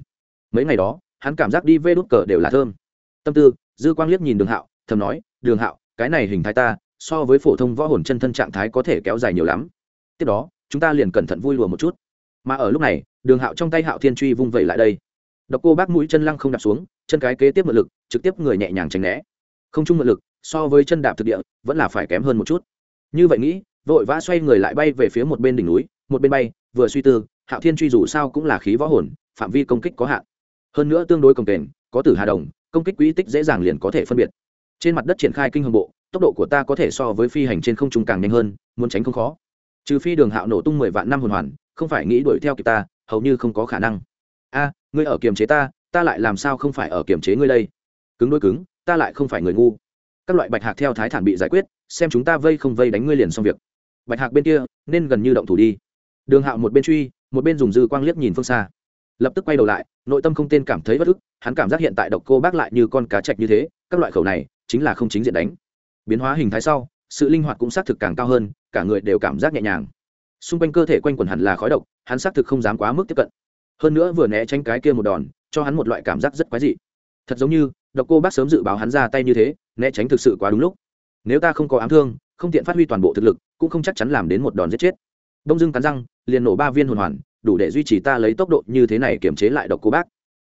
Mấy ngày đó hắn cảm giác đi vê đốt cờ đều là thơm. Tâm tư, dư quang liếc nhìn đường hạo, thầm nói, đường hạo, cái này hình thái ta, so với phổ thông võ hồn chân thân trạng thái có thể kéo dài nhiều lắm. Tiếp đó, chúng ta liền cẩn thận vui lùa một chút. Mà ở lúc này, đường hạo trong tay hạo thiên truy vung vẩy lại đây. Độc cô bác mũi chân lăng không đạp xuống, chân cái kế tiếp mượn lực, trực tiếp người nhẹ nhàng tránh né. Không chung mượn lực, so với chân đạp thực địa, vẫn là phải kém hơn một chút. Như vậy nghĩ, vội vã xoay người lại bay về phía một bên đỉnh núi, một bên bay, vừa suy tư, hạo thiên truy dù sao cũng là khí võ hồn, phạm vi công kích có hạn hơn nữa tương đối công kềnh, có tử hà đồng, công kích quỹ tích dễ dàng liền có thể phân biệt. Trên mặt đất triển khai kinh hồng bộ, tốc độ của ta có thể so với phi hành trên không trung càng nhanh hơn, muốn tránh không khó. Trừ phi đường hạo nổ tung mười vạn năm hồn hoàn, không phải nghĩ đuổi theo kịp ta, hầu như không có khả năng. A, ngươi ở kiềm chế ta ta lại làm sao không phải ở kiềm chế ngươi đây? Cứng đôi cứng, ta lại không phải người ngu. Các loại bạch hạc theo thái thản bị giải quyết, xem chúng ta vây không vây đánh ngươi liền xong việc. Bạch hạc bên kia, nên gần như động thủ đi. Đường hạo một bên truy, một bên dùng dư quang liếc nhìn phương xa lập tức quay đầu lại, nội tâm không tên cảm thấy bất ức, hắn cảm giác hiện tại độc cô bác lại như con cá chạch như thế, các loại khẩu này chính là không chính diện đánh. Biến hóa hình thái sau, sự linh hoạt cũng xác thực càng cao hơn, cả người đều cảm giác nhẹ nhàng. Xung quanh cơ thể quanh quẩn hẳn là khói độc, hắn xác thực không dám quá mức tiếp cận. Hơn nữa vừa né tránh cái kia một đòn, cho hắn một loại cảm giác rất quái dị. Thật giống như, độc cô bác sớm dự báo hắn ra tay như thế, né tránh thực sự quá đúng lúc. Nếu ta không có ám thương, không tiện phát huy toàn bộ thực lực, cũng không chắc chắn làm đến một đòn giết chết. Đông dưng cắn răng, liền nổ ba viên hồn hoàn đủ để duy trì ta lấy tốc độ như thế này kiểm chế lại độc cô bác.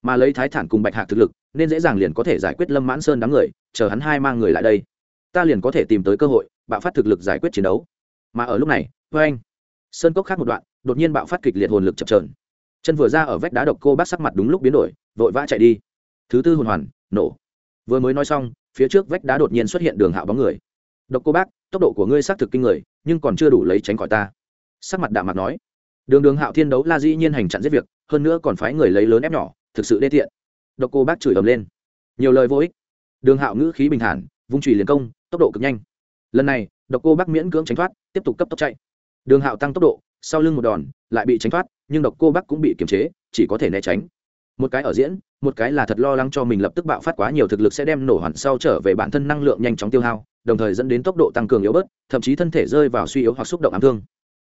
Mà lấy thái thản cùng bạch hạc thực lực, nên dễ dàng liền có thể giải quyết lâm mãn sơn đám người, chờ hắn hai mang người lại đây. Ta liền có thể tìm tới cơ hội, bạo phát thực lực giải quyết chiến đấu. Mà ở lúc này vê anh, sơn cốc khác một đoạn, đột nhiên bạo phát kịch liệt hồn lực chập trờn chân vừa ra ở vách đá độc cô bác sắc mặt đúng lúc biến đổi, vội vã chạy đi. Thứ tư hồn hoàn, nổ. Vừa mới nói xong, phía trước vách đá đột nhiên xuất hiện đường hạo bóng người. Độc cô bác, tốc độ của ngươi xác thực kinh người, nhưng còn chưa đủ lấy tránh khỏi ta. Sắc mặt đạm mặt nói đường đường hạo thiên đấu la dĩ nhiên hành chặn giết việc, hơn nữa còn phái người lấy lớn ép nhỏ, thực sự đê tiện. Độc cô bác chửi ầm lên. Nhiều lời vô ích. Đường hạo ngữ khí bình thản, vung trùy liền công, tốc độ cực nhanh. Lần này, độc cô bác miễn cưỡng tránh thoát, tiếp tục cấp tốc chạy. Đường hạo tăng tốc độ, sau lưng một đòn, lại bị tránh thoát, nhưng độc cô bác cũng bị kiềm chế, chỉ có thể né tránh. Một cái ở diễn, một cái là thật lo lắng cho mình lập tức bạo phát quá nhiều thực lực sẽ đem nổ hoàn sau trở về bản thân năng lượng nhanh chóng tiêu hao, đồng thời dẫn đến tốc độ tăng cường yếu bớt, thậm chí thân thể rơi vào suy yếu hoặc xúc động ám thương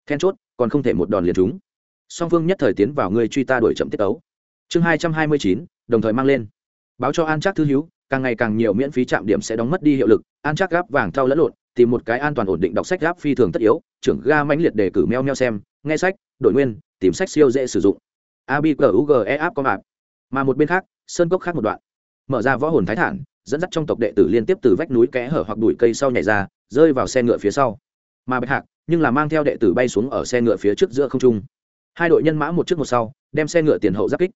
then chốt, còn không thể một đòn liền chúng song phương nhất thời tiến vào người truy ta đuổi chậm tiết tấu. Chương hai trăm hai mươi chín, đồng thời mang lên. Báo cho an chắc thư hữu càng ngày càng nhiều miễn phí trạm điểm sẽ đóng mất đi hiệu lực, an chắc gáp vàng thau lẫn lộn, tìm một cái an toàn ổn định đọc sách gáp phi thường tất yếu, trưởng ga mãnh liệt đề cử meo meo xem, nghe sách, đổi nguyên, tìm sách siêu dễ sử dụng. Abquge app com app mà một bên khác, sơn cốc khác một đoạn. Mở ra võ hồn thái thản, dẫn dắt trong tộc đệ tử liên tiếp từ vách núi kẽ hở hoặc đùi cây sau nhảy ra, rơi vào xe ngựa phía sau. Mà bạch hạc nhưng là mang theo đệ tử bay xuống ở xe ngựa phía trước giữa không trung. Hai đội nhân mã một trước một sau, đem xe ngựa tiền hậu giáp kích.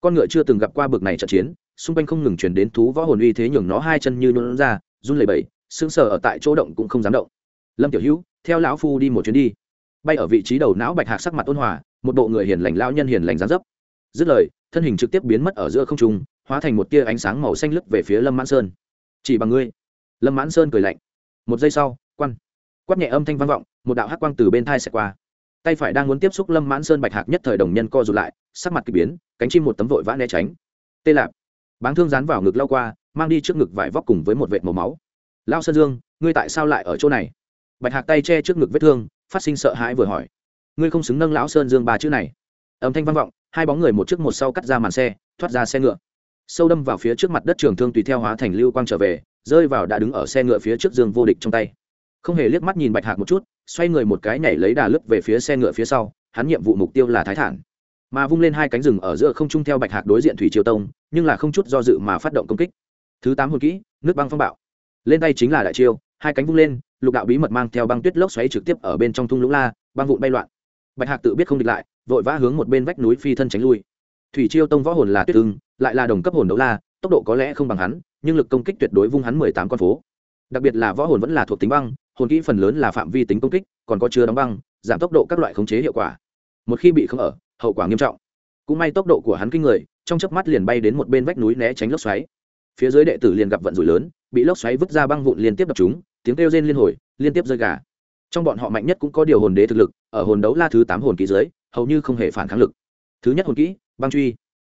Con ngựa chưa từng gặp qua bực này trận chiến, xung quanh không ngừng chuyển đến thú võ hồn uy thế nhường nó hai chân như nôn ra, run lẩy bẩy, sững sờ ở tại chỗ động cũng không dám động. Lâm tiểu hữu, theo lão phu đi một chuyến đi. Bay ở vị trí đầu não bạch hạc sắc mặt ôn hòa, một bộ người hiền lành lao nhân hiền lành gián dấp. Dứt lời, thân hình trực tiếp biến mất ở giữa không trung, hóa thành một tia ánh sáng màu xanh lấp về phía lâm mãn sơn. Chỉ bằng ngươi. Lâm mãn sơn cười lạnh. Một giây sau quan quát nhẹ âm thanh vang vọng, một đạo hắc quang từ bên thai xẹt qua. Tay phải đang muốn tiếp xúc lâm mãn sơn bạch hạc nhất thời đồng nhân co rụt lại, sắc mặt k ỳ biến, cánh chim một tấm vội vã né tránh. Tê lạp. Báng thương dán vào ngực lao qua, mang đi trước ngực vải vóc cùng với một vệt màu máu. Lao sơn dương, ngươi tại sao lại ở chỗ này? Bạch hạc tay che trước ngực vết thương, phát sinh sợ hãi vừa hỏi. Ngươi không xứng nâng lão sơn dương ba chữ này. Âm thanh vang vọng, hai bóng người một trước một sau cắt ra màn xe, thoát ra xe ngựa. Sâu đâm vào phía trước mặt đất trường thương tùy theo hóa thành lưu quang trở về, rơi vào đã đứng ở xe ngựa phía trước dương vô địch trong tay không hề liếc mắt nhìn bạch hạc một chút, xoay người một cái nhảy lấy đà lướt về phía xe ngựa phía sau, hắn nhiệm vụ mục tiêu là thái thản. Mà vung lên hai cánh rừng ở giữa không trung theo bạch hạc đối diện thủy triều tông, nhưng là không chút do dự mà phát động công kích. Thứ tám hồn kỹ, nước băng phong bạo. Lên tay chính là đại chiêu, hai cánh vung lên, lục đạo bí mật mang theo băng tuyết lốc xoáy trực tiếp ở bên trong thung lũng la, băng vụn bay loạn. Bạch hạc tự biết không địch lại, vội vã hướng một bên vách núi phi thân tránh lui. Thủy chiêu tông võ hồn là tuyết ưng, lại là đồng cấp hồn đấu la, tốc độ có lẽ không bằng hắn, nhưng lực công kích tuyệt đối vung hắn mười tám con phố. Đặc biệt là võ hồn vẫn là thuộc tính băng hồn kỹ phần lớn là phạm vi tính công kích, còn có chứa đóng băng, giảm tốc độ các loại khống chế hiệu quả. Một khi bị không ở, hậu quả nghiêm trọng. Cũng may tốc độ của hắn kinh người, trong chớp mắt liền bay đến một bên vách núi né tránh lốc xoáy. Phía dưới đệ tử liền gặp vận rủi lớn, bị lốc xoáy vứt ra băng vụn liên tiếp đập chúng, tiếng kêu rên liên hồi, liên tiếp rơi gà. Trong bọn họ mạnh nhất cũng có điều hồn đế thực lực, ở hồn đấu la thứ tám hồn kỹ dưới, hầu như không hề phản kháng lực. Thứ nhất hồn kỹ, băng truy.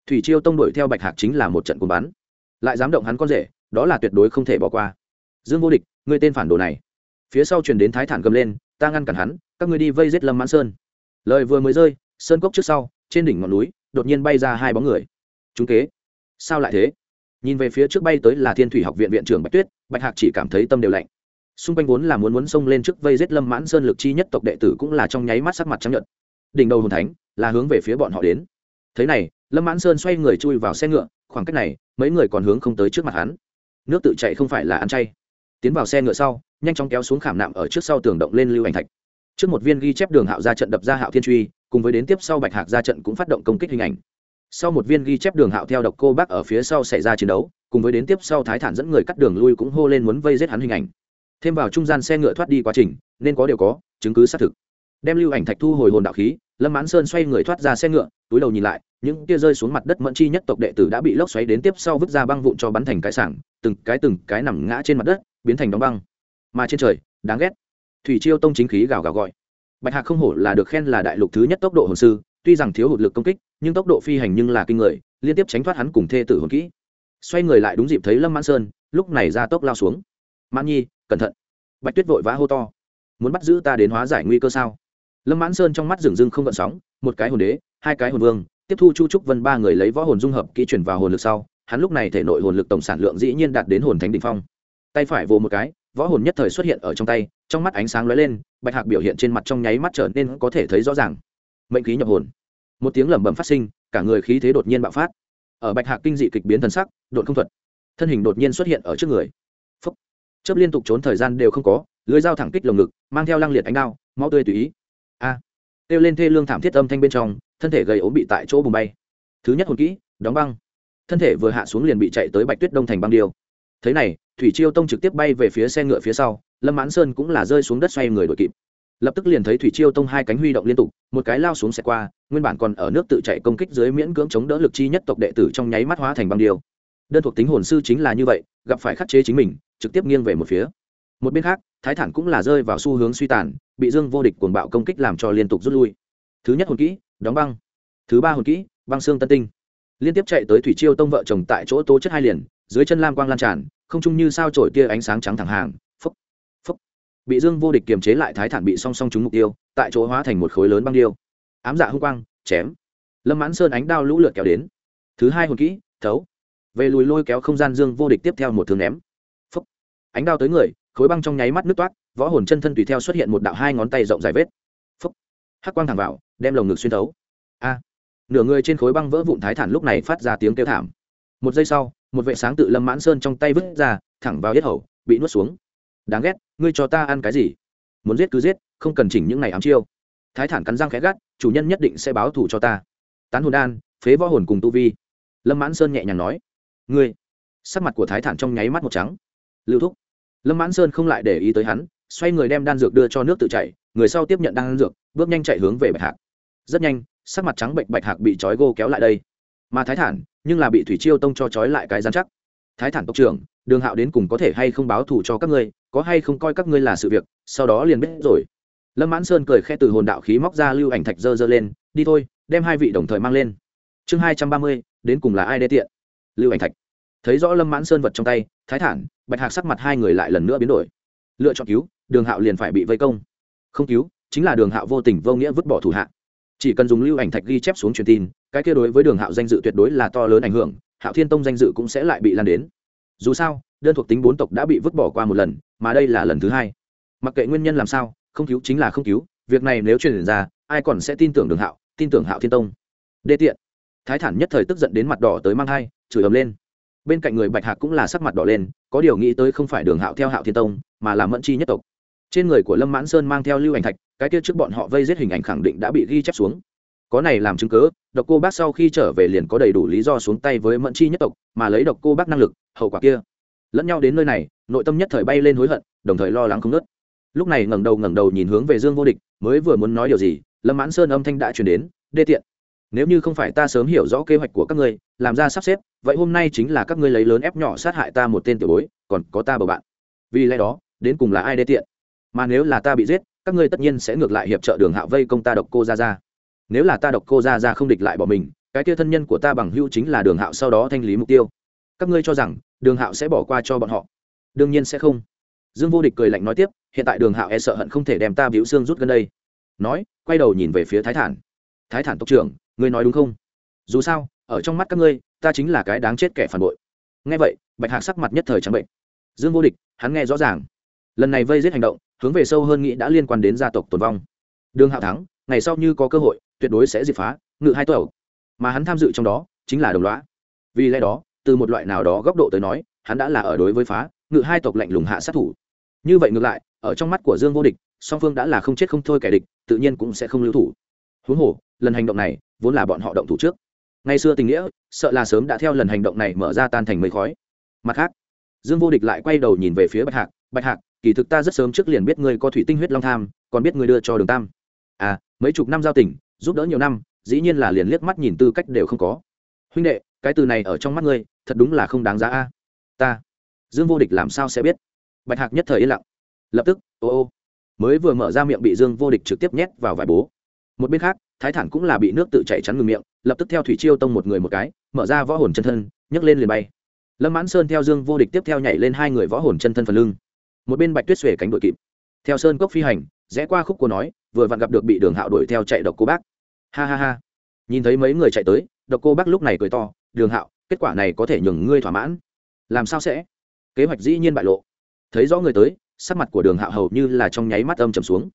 Thủy chiêu tông đuổi theo bạch hạc chính là một trận cuốn bắn. Lại dám động hắn con rể, đó là tuyệt đối không thể bỏ qua. Dương vô địch người tên phản đồ này phía sau truyền đến thái thản gầm lên, ta ngăn cản hắn, các ngươi đi vây giết lâm mãn sơn. Lời vừa mới rơi, sơn cốc trước sau, trên đỉnh ngọn núi, đột nhiên bay ra hai bóng người. Chúng kế, sao lại thế? Nhìn về phía trước bay tới là thiên thủy học viện viện trưởng bạch tuyết, bạch hạc chỉ cảm thấy tâm đều lạnh. Xung quanh vốn là muốn muốn xông lên trước vây giết lâm mãn sơn lực chi nhất tộc đệ tử cũng là trong nháy mắt sắc mặt trắng nhợt. Đỉnh đầu hồn thánh là hướng về phía bọn họ đến. Thế này, lâm mãn sơn xoay người chui vào xe ngựa, khoảng cách này, mấy người còn hướng không tới trước mặt hắn. Nước tự chạy không phải là ăn chay. Tiến vào xe ngựa sau nhanh chóng kéo xuống khảm nạm ở trước sau tường động lên lưu ảnh thạch. Trước một viên ghi chép đường hạo ra trận đập ra hạo thiên truy, cùng với đến tiếp sau bạch hạc ra trận cũng phát động công kích hình ảnh. Sau một viên ghi chép đường hạo theo độc cô bác ở phía sau xảy ra chiến đấu, cùng với đến tiếp sau thái thản dẫn người cắt đường lui cũng hô lên muốn vây giết hắn hình ảnh. Thêm vào trung gian xe ngựa thoát đi quá trình, nên có đều có, chứng cứ xác thực. Đem lưu ảnh thạch thu hồi hồn đạo khí, lâm mãn sơn xoay người thoát ra xe ngựa, túi đầu nhìn lại, những kia rơi xuống mặt đất mẫn chi nhất tộc đệ tử đã bị lốc xoáy đến tiếp sau vứt ra băng vụn cho bắn thành cái sảng, từng cái từng cái nằm ngã trên mặt đất, biến thành đóng băng mà trên trời, đáng ghét. Thủy chiêu tông chính khí gào gào gọi. Bạch hạc không hổ là được khen là đại lục thứ nhất tốc độ hồn sư, tuy rằng thiếu hụt lực công kích, nhưng tốc độ phi hành nhưng là kinh người, liên tiếp tránh thoát hắn cùng thê tử hồn kỹ. Xoay người lại đúng dịp thấy lâm mãn sơn, lúc này ra tốc lao xuống. Mãn nhi, cẩn thận. Bạch tuyết vội vã hô to. Muốn bắt giữ ta đến hóa giải nguy cơ sao? Lâm mãn sơn trong mắt rừng rưng không gợn sóng, một cái hồn đế, hai cái hồn vương, tiếp thu chu trúc vân ba người lấy võ hồn dung hợp kỹ chuyển vào hồn lực sau, hắn lúc này thể nội hồn lực tổng sản lượng dĩ nhiên đạt đến hồn thánh đ ỉ n h phong. Tay phải vồ một cái võ hồn nhất thời xuất hiện ở trong tay, trong mắt ánh sáng lóe lên, bạch hạc biểu hiện trên mặt trong nháy mắt trở nên có thể thấy rõ ràng. Mệnh khí nhập hồn. Một tiếng lẩm bẩm phát sinh, cả người khí thế đột nhiên bạo phát. Ở bạch hạc kinh dị kịch biến thần sắc đột không thuật. Thân hình đột nhiên xuất hiện ở trước người. Phấp chớp liên tục trốn thời gian đều không có, lưới dao thẳng kích lồng ngực, mang theo lăng liệt ánh đao, máu tươi tùy ý. A. À. kêu lên thê lương thảm thiết âm thanh bên trong, thân thể gầy ốm bị tại chỗ bùng bay. Thứ nhất hồn kỹ, đóng băng. Thân thể vừa hạ xuống liền bị chạy tới bạch tuyết đông thành băng điêu thế này, thủy chiêu tông trực tiếp bay về phía xe ngựa phía sau, lâm mãn sơn cũng là rơi xuống đất xoay người đội kịp. Lập tức liền thấy thủy chiêu tông hai cánh huy động liên tục, một cái lao xuống xe qua, nguyên bản còn ở nước tự chạy công kích dưới miễn cưỡng chống đỡ lực chi nhất tộc đệ tử trong nháy mắt hóa thành băng điêu. Đơn thuộc tính hồn sư chính là như vậy, gặp phải khắc chế chính mình, trực tiếp nghiêng về một phía. Một bên khác, thái thản cũng là rơi vào xu hướng suy tàn, bị dương vô địch cuồng bạo công kích làm cho liên tục rút lui. Thứ nhất hồn kỹ, đóng băng. Thứ ba hồn kỹ, băng xương tân tinh. Liên tiếp chạy tới thủy chiêu tông vợ chồng tại chỗ tố chất hai liền dưới chân lam quang lan tràn, không chung như sao trổi tia ánh sáng trắng thẳng hàng phấp phấp bị dương vô địch kiềm chế lại thái thản bị song song trúng mục tiêu, tại chỗ hóa thành một khối lớn băng điêu. Ám dạ hung quang, chém. Lâm mãn sơn ánh đao lũ lượt kéo đến. Thứ hai hồn kỹ, thấu. Về lùi lôi kéo không gian dương vô địch tiếp theo một thương ném. Phấp ánh đao tới người, khối băng trong nháy mắt nước toát, võ hồn chân thân tùy theo xuất hiện một đạo hai ngón tay rộng dài vết. Phấp hắc quang thẳng vào, đem lồng ngực xuyên thấu. A. Nửa người trên khối băng vỡ vụn thái thản lúc này phát ra tiếng kêu thảm. Một giây sau một vệ sáng tự lâm mãn sơn trong tay vứt ra, thẳng vào yết hầu, bị nuốt xuống. Đáng ghét, ngươi cho ta ăn cái gì? Muốn giết cứ giết, không cần chỉnh những ngày ám chiêu. Thái thản cắn răng khẽ gắt, chủ nhân nhất định sẽ báo thù cho ta. Tán hồn đan, phế võ hồn cùng tu vi. Lâm mãn sơn nhẹ nhàng nói. Ngươi, sắc mặt của thái thản trong nháy mắt một trắng. Lưu thúc. Lâm mãn sơn không lại để ý tới hắn, xoay người đem đan dược đưa cho nước tự chảy, người sau tiếp nhận đan dược, bước nhanh chạy hướng về bạch hạc. Rất nhanh, sắc mặt trắng bệnh bạch hạc bị trói gô kéo lại đây. Mà thái thản nhưng là bị thủy chiêu tông cho trói lại cái gian chắc. Thái thản tộc trưởng, đường hạo đến cùng có thể hay không báo thù cho các ngươi, có hay không coi các ngươi là sự việc, sau đó liền biết rồi. Lâm mãn sơn cười khe từ hồn đạo khí móc ra lưu ảnh thạch dơ dơ lên, đi thôi, đem hai vị đồng thời mang lên. Chương hai trăm ba mươi, đến cùng là ai đê tiện? Lưu ảnh thạch. Thấy rõ lâm mãn sơn vật trong tay, thái thản, bạch hạc sắc mặt hai người lại lần nữa biến đổi. Lựa chọn cứu, đường hạo liền phải bị vây công. Không cứu, chính là đường hạo vô tình vô nghĩa vứt bỏ thủ hạ chỉ cần dùng lưu ảnh thạch ghi chép xuống truyền tin, cái kia đối với đường hạo danh dự tuyệt đối là to lớn ảnh hưởng, hạo thiên tông danh dự cũng sẽ lại bị lan đến. Dù sao, đơn thuộc tính bốn tộc đã bị vứt bỏ qua một lần, mà đây là lần thứ hai. Mặc kệ nguyên nhân làm sao, không cứu chính là không cứu, việc này nếu truyền ra, ai còn sẽ tin tưởng đường hạo, tin tưởng hạo thiên tông? Đê tiện. Thái thản nhất thời tức giận đến mặt đỏ tới mang thai, chửi ầm lên. Bên cạnh người bạch hạc cũng là sắc mặt đỏ lên, có điều nghĩ tới không phải đường hạo theo hạo thiên tông, mà là mẫn chi nhất tộc trên người của lâm mãn sơn mang theo lưu ảnh thạch, cái kia trước bọn họ vây giết hình ảnh khẳng định đã bị ghi chép xuống. Có này làm chứng cớ độc cô bác sau khi trở về liền có đầy đủ lý do xuống tay với mẫn chi nhất tộc, mà lấy độc cô bác năng lực, hậu quả kia. Lẫn nhau đến nơi này, nội tâm nhất thời bay lên hối hận, đồng thời lo lắng không nớt lúc này ngẩng đầu ngẩng đầu nhìn hướng về dương vô địch, mới vừa muốn nói điều gì, lâm mãn sơn âm thanh đã chuyển đến, đê tiện, nếu như không phải ta sớm hiểu rõ kế hoạch của các ngươi, làm ra sắp xếp, vậy hôm nay chính là các ngươi lấy lớn ép nhỏ sát hại ta một tên tiểu bối, còn có ta bầu bạn. Vì lẽ đó, đến cùng là ai đê tiện? Mà nếu là ta bị giết, các ngươi tất nhiên sẽ ngược lại hiệp trợ đường hạ vây công ta độc cô ra ra nếu là ta độc cô ra ra không địch lại bỏ mình, cái kia thân nhân của ta bằng hữu chính là đường hạo sau đó thanh lý mục tiêu. Các ngươi cho rằng, đường hạo sẽ bỏ qua cho bọn họ? Đương nhiên sẽ không. Dương vô địch cười lạnh nói tiếp, hiện tại đường hạo e sợ hận không thể đem ta biểu xương rút gần đây. Nói, quay đầu nhìn về phía thái thản. Thái thản tộc trưởng, ngươi nói đúng không? Dù sao, ở trong mắt các ngươi, ta chính là cái đáng chết kẻ phản bội. Nghe vậy, bạch hạc sắc mặt nhất thời trắng bệnh. Dương vô địch, hắn nghe rõ ràng. Lần này vây giết hành động hướng về sâu hơn nghĩ đã liên quan đến gia tộc tồn vong. Đường hạo thắng, ngày sau như có cơ hội, tuyệt đối sẽ diệt phá, ngự hai tàu mà hắn tham dự trong đó, chính là đồng loã vì lẽ đó, từ một loại nào đó góc độ tới nói, hắn đã là ở đối với phá, ngự hai tộc lạnh lùng hạ sát thủ. Như vậy ngược lại, ở trong mắt của dương vô địch, song phương đã là không chết không thôi kẻ địch, tự nhiên cũng sẽ không lưu thủ. Huống hồ, lần hành động này, vốn là bọn họ động thủ trước. Ngày xưa tình nghĩa, sợ là sớm đã theo lần hành động này mở ra tan thành mây khói. Mặt khác, dương vô địch lại quay đầu nhìn về phía bạch hạc. Bạch hạc kỳ thực ta rất sớm trước liền biết ngươi có thủy tinh huyết long tham, còn biết ngươi đưa cho đường tam. À mấy chục năm giao tình, giúp đỡ nhiều năm, dĩ nhiên là liền liếc mắt nhìn tư cách đều không có. Huynh đệ, cái từ này ở trong mắt ngươi, thật đúng là không đáng giá a. Ta, dương vô địch làm sao sẽ biết? Bạch hạc nhất thời yên lặng. Lập tức, ô ô, mới vừa mở ra miệng bị dương vô địch trực tiếp nhét vào vải bố. Một bên khác, thái thản cũng là bị nước tự chảy chắn ngừng miệng, lập tức theo thủy chiêu tông một người một cái, mở ra võ hồn chân thân, nhấc lên liền bay. Lâm mãn sơn theo dương vô địch tiếp theo nhảy lên hai người võ hồn chân thân phần lưng một bên bạch tuyết xuể cánh đội kịp. Theo sơn cốc phi hành, rẽ qua khúc cô nói, vừa vặn gặp được bị đường hạo đuổi theo chạy độc cô bác. Ha ha ha. Nhìn thấy mấy người chạy tới, độc cô bác lúc này cười to, đường hạo, kết quả này có thể nhường ngươi thỏa mãn. Làm sao sẽ? Kế hoạch dĩ nhiên bại lộ. Thấy rõ người tới, sắc mặt của đường hạo hầu như là trong nháy mắt âm trầm xuống.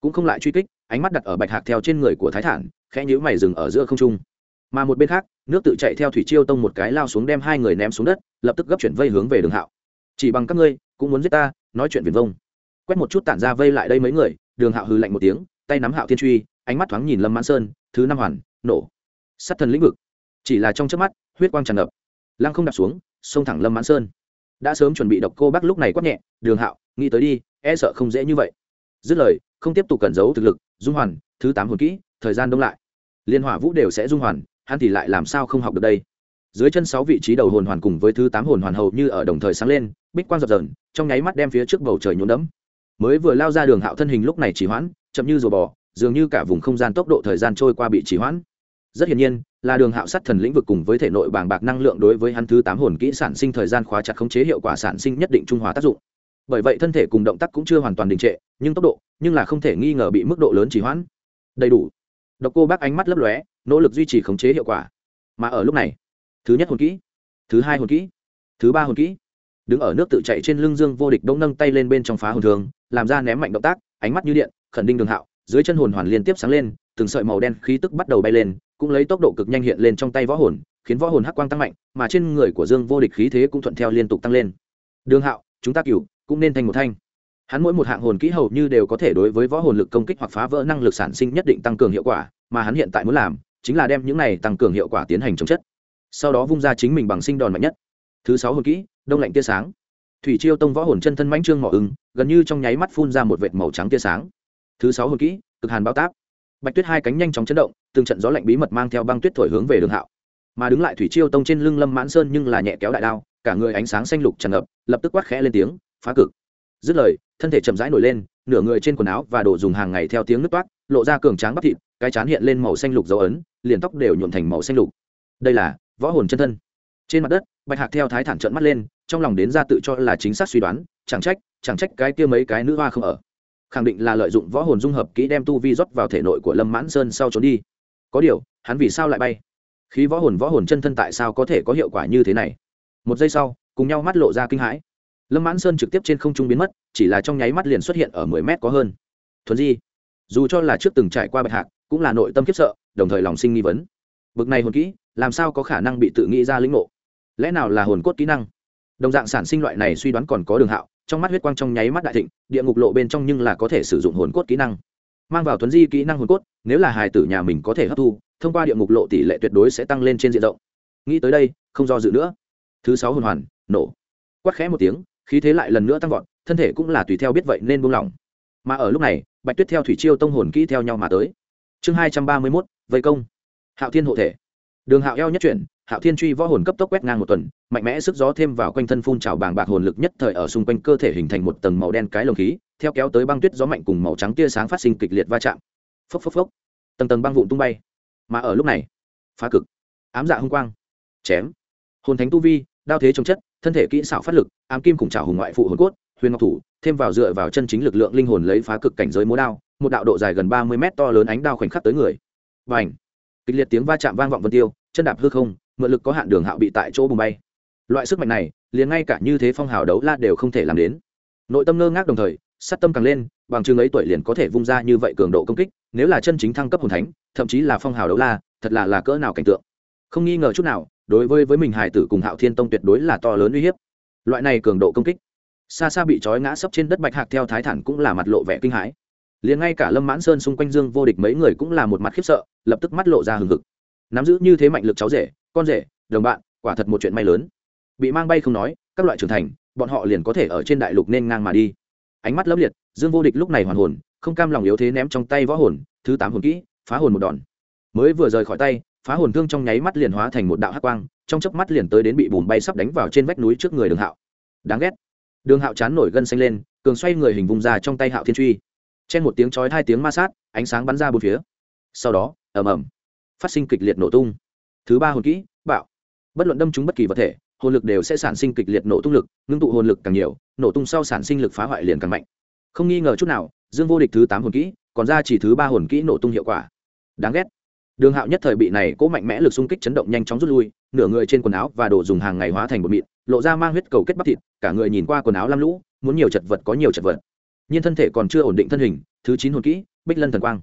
Cũng không lại truy kích, ánh mắt đặt ở bạch hạc theo trên người của thái thản, khẽ nhữ mày dừng ở giữa không trung. Mà một bên khác, nước tự chạy theo thủy chiêu tông một cái lao xuống đem hai người ném xuống đất, lập tức gấp chuyển vây hướng về đường hạo. Chỉ bằng các ngươi, cũng muốn giết ta nói chuyện viền vông. Quét một chút tản ra vây lại đây mấy người, đường hạo hư lạnh một tiếng, tay nắm hạo thiên truy, ánh mắt thoáng nhìn lâm mãn sơn, thứ năm hoàn, nổ. Sát thần lĩnh vực. Chỉ là trong trước mắt, huyết quang tràn ngập. Lăng không đạp xuống, xông thẳng lâm mãn sơn. Đã sớm chuẩn bị độc cô bác lúc này quát nhẹ, đường hạo, nghĩ tới đi e sợ không dễ như vậy. Dứt lời, không tiếp tục cẩn giấu thực lực, dung hoàn, thứ tám hồn kỹ, thời gian đông lại. Liên hỏa vũ đều sẽ dung hoàn, hắn thì lại làm sao không học được đây? Dưới chân sáu vị trí đầu hồn hoàn cùng với thứ tám hồn hoàn hầu như ở đồng thời sáng lên bích quang dập dờn, trong nháy mắt đem phía trước bầu trời nhuốm đẫm. Mới vừa lao ra đường hạo thân hình lúc này chỉ hoãn, chậm như rùa bò, dường như cả vùng không gian tốc độ thời gian trôi qua bị chỉ hoãn. Rất hiển nhiên, là đường hạo sát thần lĩnh vực cùng với thể nội bàng bạc năng lượng đối với hắn thứ tám hồn kỹ sản sinh thời gian khóa chặt khống chế hiệu quả sản sinh nhất định trung hòa tác dụng. Bởi vậy thân thể cùng động tác cũng chưa hoàn toàn đình trệ, nhưng tốc độ, nhưng là không thể nghi ngờ bị mức độ lớn chỉ hoãn. Đầy đủ. Độc cô bác ánh mắt lấp lóe, nỗ lực duy trì khống chế hiệu quả. Mà ở lúc này, thứ nhất hồn kỹ, thứ hai hồn kỹ, thứ ba hồn kỹ đứng ở nước tự chạy trên lưng dương vô địch đông nâng tay lên bên trong phá hồn thường, làm ra ném mạnh động tác, ánh mắt như điện, khẩn đinh đường hạo, dưới chân hồn hoàn liên tiếp sáng lên, từng sợi màu đen khí tức bắt đầu bay lên, cũng lấy tốc độ cực nhanh hiện lên trong tay võ hồn, khiến võ hồn hắc quang tăng mạnh, mà trên người của dương vô địch khí thế cũng thuận theo liên tục tăng lên. Đường hạo, chúng ta cửu, cũng nên thành một thanh. Hắn mỗi một hạng hồn kỹ hầu như đều có thể đối với võ hồn lực công kích hoặc phá vỡ năng lực sản sinh nhất định tăng cường hiệu quả, mà hắn hiện tại muốn làm, chính là đem những này tăng cường hiệu quả tiến hành chống chất. Sau đó vung ra chính mình bằng sinh đòn mạnh nhất thứ sáu hồn kỹ, đông lạnh tia sáng. Thủy chiêu tông võ hồn chân thân mãnh trương mỏ ưng, gần như trong nháy mắt phun ra một vệt màu trắng tia sáng. Thứ sáu hồn kỹ, cực hàn bao táp. Bạch tuyết hai cánh nhanh chóng chấn động, từng trận gió lạnh bí mật mang theo băng tuyết thổi hướng về đường hạo. Mà đứng lại thủy chiêu tông trên lưng lâm mãn sơn nhưng là nhẹ kéo đại đao, cả người ánh sáng xanh lục tràn ngập, lập tức quát khẽ lên tiếng, phá cực. Dứt lời, thân thể chậm rãi nổi lên, nửa người trên quần áo và đồ dùng hàng ngày theo tiếng nước toát, lộ ra cường tráng bắp thịt, cái chán hiện lên màu xanh lục dấu ấn, liền tóc đều nhuộm thành màu xanh lục. Đây là võ hồn chân thân trên mặt đất, bạch hạc theo thái thản trợn mắt lên, trong lòng đến ra tự cho là chính xác suy đoán, chẳng trách chẳng trách cái kia mấy cái nữ hoa không ở. Khẳng định là lợi dụng võ hồn dung hợp kỹ đem tu vi rót vào thể nội của lâm mãn sơn sau trốn đi. Có điều, hắn vì sao lại bay? Khí võ hồn võ hồn chân thân tại sao có thể có hiệu quả như thế này? Một giây sau, cùng nhau mắt lộ ra kinh hãi. Lâm mãn sơn trực tiếp trên không trung biến mất, chỉ là trong nháy mắt liền xuất hiện ở mười mét có hơn. Thuần di, dù cho là trước từng trải qua bạch hạc, cũng là nội tâm khiếp sợ, đồng thời lòng sinh nghi vấn bực này hồn kỹ, làm sao có khả năng bị tự nghĩ ra lĩnh ngộ? Lẽ nào là hồn cốt kỹ năng? Đồng dạng sản sinh loại này suy đoán còn có đường hạo, trong mắt huyết quang trong nháy mắt đại thịnh, địa ngục lộ bên trong nhưng là có thể sử dụng hồn cốt kỹ năng. Mang vào tuấn di kỹ năng hồn cốt, nếu là hài tử nhà mình có thể hấp thu, thông qua địa ngục lộ tỷ lệ tuyệt đối sẽ tăng lên trên diện rộng. Nghĩ tới đây, không do dự nữa. Thứ sáu hồn hoàn, nổ. Quát khẽ một tiếng, khí thế lại lần nữa tăng vọt, thân thể cũng là tùy theo biết vậy nên buông lỏng. Mà ở lúc này, bạch tuyết theo thủy chiêu tông hồn kỹ theo nhau mà tới. Chương hai trăm ba mươi mốt, vây công hạo thiên hộ thể. Đường hạo eo nhất chuyển, hạo thiên truy võ hồn cấp tốc quét ngang một tuần, mạnh mẽ sức gió thêm vào quanh thân phun trào bàng bạc hồn lực nhất thời ở xung quanh cơ thể hình thành một tầng màu đen cái lồng khí, theo kéo tới băng tuyết gió mạnh cùng màu trắng tia sáng phát sinh kịch liệt va chạm. Phốc phốc phốc. Tầng tầng băng vụn tung bay. Mà ở lúc này, phá cực. Ám dạ hung quang. Chém. Hồn thánh tu vi, đao thế chống chất, thân thể kỹ xảo phát lực, ám kim cùng trào hùng ngoại phụ hồn cốt, huyền ngọc thủ, thêm vào dựa vào chân chính lực lượng linh hồn lấy phá cực cảnh giới múa đao, một đạo độ dài gần ba mươi mét to lớn ánh đao khoảnh khắc tới người. Và ảnh kịch liệt tiếng va chạm vang vọng vân tiêu, chân đạp hư không, mượn lực có hạn đường hạo bị tại chỗ bùng bay. Loại sức mạnh này, liền ngay cả như thế phong hào đấu la đều không thể làm đến. Nội tâm ngơ ngác đồng thời, sát tâm càng lên, bằng chứng ấy tuổi liền có thể vung ra như vậy cường độ công kích, nếu là chân chính thăng cấp hồn thánh, thậm chí là phong hào đấu la, thật là là cỡ nào cảnh tượng. Không nghi ngờ chút nào, đối với với mình hải tử cùng hạo thiên tông tuyệt đối là to lớn uy hiếp. Loại này cường độ công kích, xa xa bị trói ngã sấp trên đất bạch hạc theo thái thản cũng là mặt lộ vẻ kinh hãi liền ngay cả lâm mãn sơn xung quanh dương vô địch mấy người cũng là một mặt khiếp sợ lập tức mắt lộ ra hừng hực nắm giữ như thế mạnh lực cháu rể con rể đồng bạn quả thật một chuyện may lớn bị mang bay không nói các loại trưởng thành bọn họ liền có thể ở trên đại lục nên ngang mà đi ánh mắt lấp liệt dương vô địch lúc này hoàn hồn không cam lòng yếu thế ném trong tay võ hồn thứ tám hồn kỹ phá hồn một đòn mới vừa rời khỏi tay phá hồn thương trong nháy mắt liền hóa thành một đạo hắc quang trong chớp mắt liền tới đến bị bùn bay sắp đánh vào trên vách núi trước người đường hạo đáng ghét đường hạo chán nổi gân xanh lên cường xoay người hình vùng ra trong tay hạo thiên truy chen một tiếng chói hai tiếng ma sát, ánh sáng bắn ra bốn phía. Sau đó, ầm ầm, phát sinh kịch liệt nổ tung. Thứ ba hồn kỹ, bạo. Bất luận đâm chúng bất kỳ vật thể, hồn lực đều sẽ sản sinh kịch liệt nổ tung lực, ngưng tụ hồn lực càng nhiều, nổ tung sau sản sinh lực phá hoại liền càng mạnh. Không nghi ngờ chút nào, dương vô địch thứ tám hồn kỹ, còn ra chỉ thứ ba hồn kỹ nổ tung hiệu quả. Đáng ghét. Đường hạo nhất thời bị này cố mạnh mẽ lực xung kích chấn động nhanh chóng rút lui, nửa người trên quần áo và đồ dùng hàng ngày hóa thành một mịn, lộ ra mang huyết cầu kết bắp thịt, cả người nhìn qua quần áo lam lũ, muốn nhiều chật vật có nhiều chật vật nhiên thân thể còn chưa ổn định thân hình, thứ chín hồn kỹ, bích lân thần quang.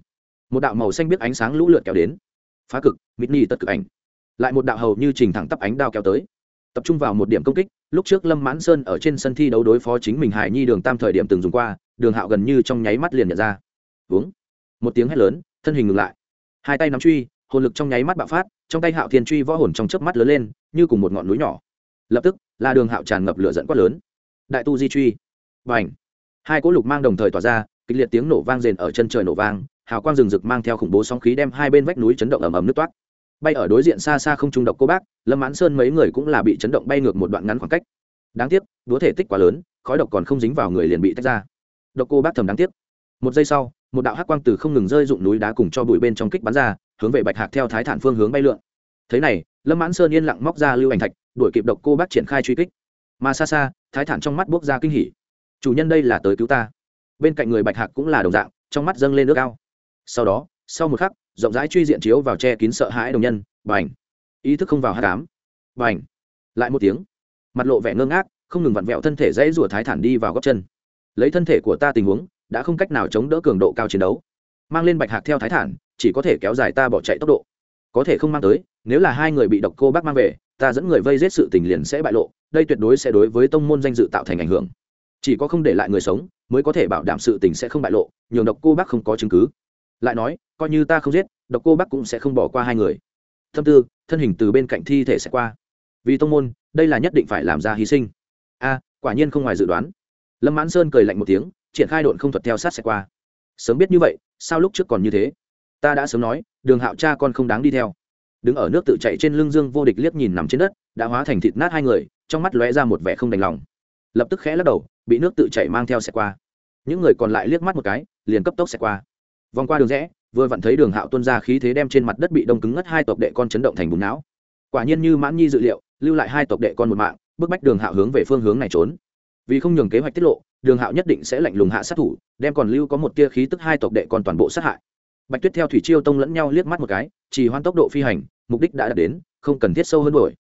Một đạo màu xanh biết ánh sáng lũ lượt kéo đến. Phá cực mít ni tất cực ảnh. Lại một đạo hầu như trình thẳng tắp ánh đao kéo tới. Tập trung vào một điểm công kích, lúc trước lâm mãn sơn ở trên sân thi đấu đối phó chính mình hải nhi đường tam thời điểm từng dùng qua, đường hạo gần như trong nháy mắt liền nhận ra. Uống một tiếng hét lớn, thân hình ngừng lại. Hai tay nắm truy, hồn lực trong nháy mắt bạo phát, trong tay hạo thiên truy võ hồn trong chớp mắt lớn lên, như cùng một ngọn núi nhỏ. Lập tức, là đường hạo tràn ngập lửa dẫn quát lớn. Đại tu di truy. Và ảnh hai cỗ lục mang đồng thời tỏa ra, kịch liệt tiếng nổ vang rền ở chân trời nổ vang, hào quang rừng rực mang theo khủng bố sóng khí đem hai bên vách núi chấn động ầm ầm nước toát. Bay ở đối diện xa xa không trung độc cô bác, lâm mãn sơn mấy người cũng là bị chấn động bay ngược một đoạn ngắn khoảng cách. Đáng tiếc đúa thể tích quá lớn, khói độc còn không dính vào người liền bị tách ra. Độc cô bác thầm đáng tiếc. Một giây sau, một đạo hắc quang từ không ngừng rơi dụng núi đá cùng cho bụi bên trong kích bắn ra, hướng về bạch hạc theo thái thản phương hướng bay lượn. Thế này, lâm mãn sơn yên lặng móc ra lưu ảnh thạch, đuổi kịp độc cô bác triển khai truy kích. Mà xa xa, thái thản trong mắt bốc ra kinh hỉ chủ nhân đây là tới cứu ta. Bên cạnh người bạch hạc cũng là đồng dạng, trong mắt dâng lên nước ao. Sau đó, sau một khắc, rộng rãi truy diện chiếu vào che kín sợ hãi đồng nhân b à n ý thức không vào hát cám b à n lại một tiếng, mặt lộ vẻ ngơ ngác, không ngừng vặn vẹo thân thể dãy rủa thái thản đi vào góc chân. Lấy thân thể của ta tình huống, đã không cách nào chống đỡ cường độ cao chiến đấu. Mang lên bạch hạc theo thái thản, chỉ có thể kéo dài ta bỏ chạy tốc độ. Có thể không mang tới, nếu là hai người bị độc cô bác mang về, ta dẫn người vây giết sự tình liền sẽ bại lộ, đây tuyệt đối sẽ đối với tông môn danh dự tạo thành ảnh hưởng chỉ có không để lại người sống mới có thể bảo đảm sự tình sẽ không bại lộ, nhường độc cô bác không có chứng cứ. Lại nói, coi như ta không giết, độc cô bác cũng sẽ không bỏ qua hai người. Thâm tư, thân hình từ bên cạnh thi thể sẽ qua. Vì tông môn, đây là nhất định phải làm ra hy sinh. A, quả nhiên không ngoài dự đoán. Lâm mãn sơn cười lạnh một tiếng, triển khai đội không thuật theo sát sẽ qua. Sớm biết như vậy, sao lúc trước còn như thế? Ta đã sớm nói, đường hạo cha con không đáng đi theo. Đứng ở nước tự chạy trên lưng dương vô địch liếc nhìn nằm trên đất, đã hóa thành thịt nát hai người, trong mắt lóe ra một vẻ không đành lòng lập tức khẽ lắc đầu, bị nước tự chảy mang theo sẽ qua. Những người còn lại liếc mắt một cái, liền cấp tốc sẽ qua. Vòng qua đường rẽ, vừa vặn thấy đường hạo tuân ra khí thế đem trên mặt đất bị đông cứng ngất hai tộc đệ con chấn động thành bùn não. Quả nhiên như mãn nhi dự liệu, lưu lại hai tộc đệ con một mạng, bức bách đường hạo hướng về phương hướng này trốn. Vì không nhường kế hoạch tiết lộ, đường hạo nhất định sẽ lạnh lùng hạ sát thủ, đem còn lưu có một tia khí tức hai tộc đệ con toàn bộ sát hại. Bạch tuyết theo thủy chiêu tông lẫn nhau liếc mắt một cái, chỉ hoan tốc độ phi hành, mục đích đã đạt đến, không cần thiết sâu hơn đổi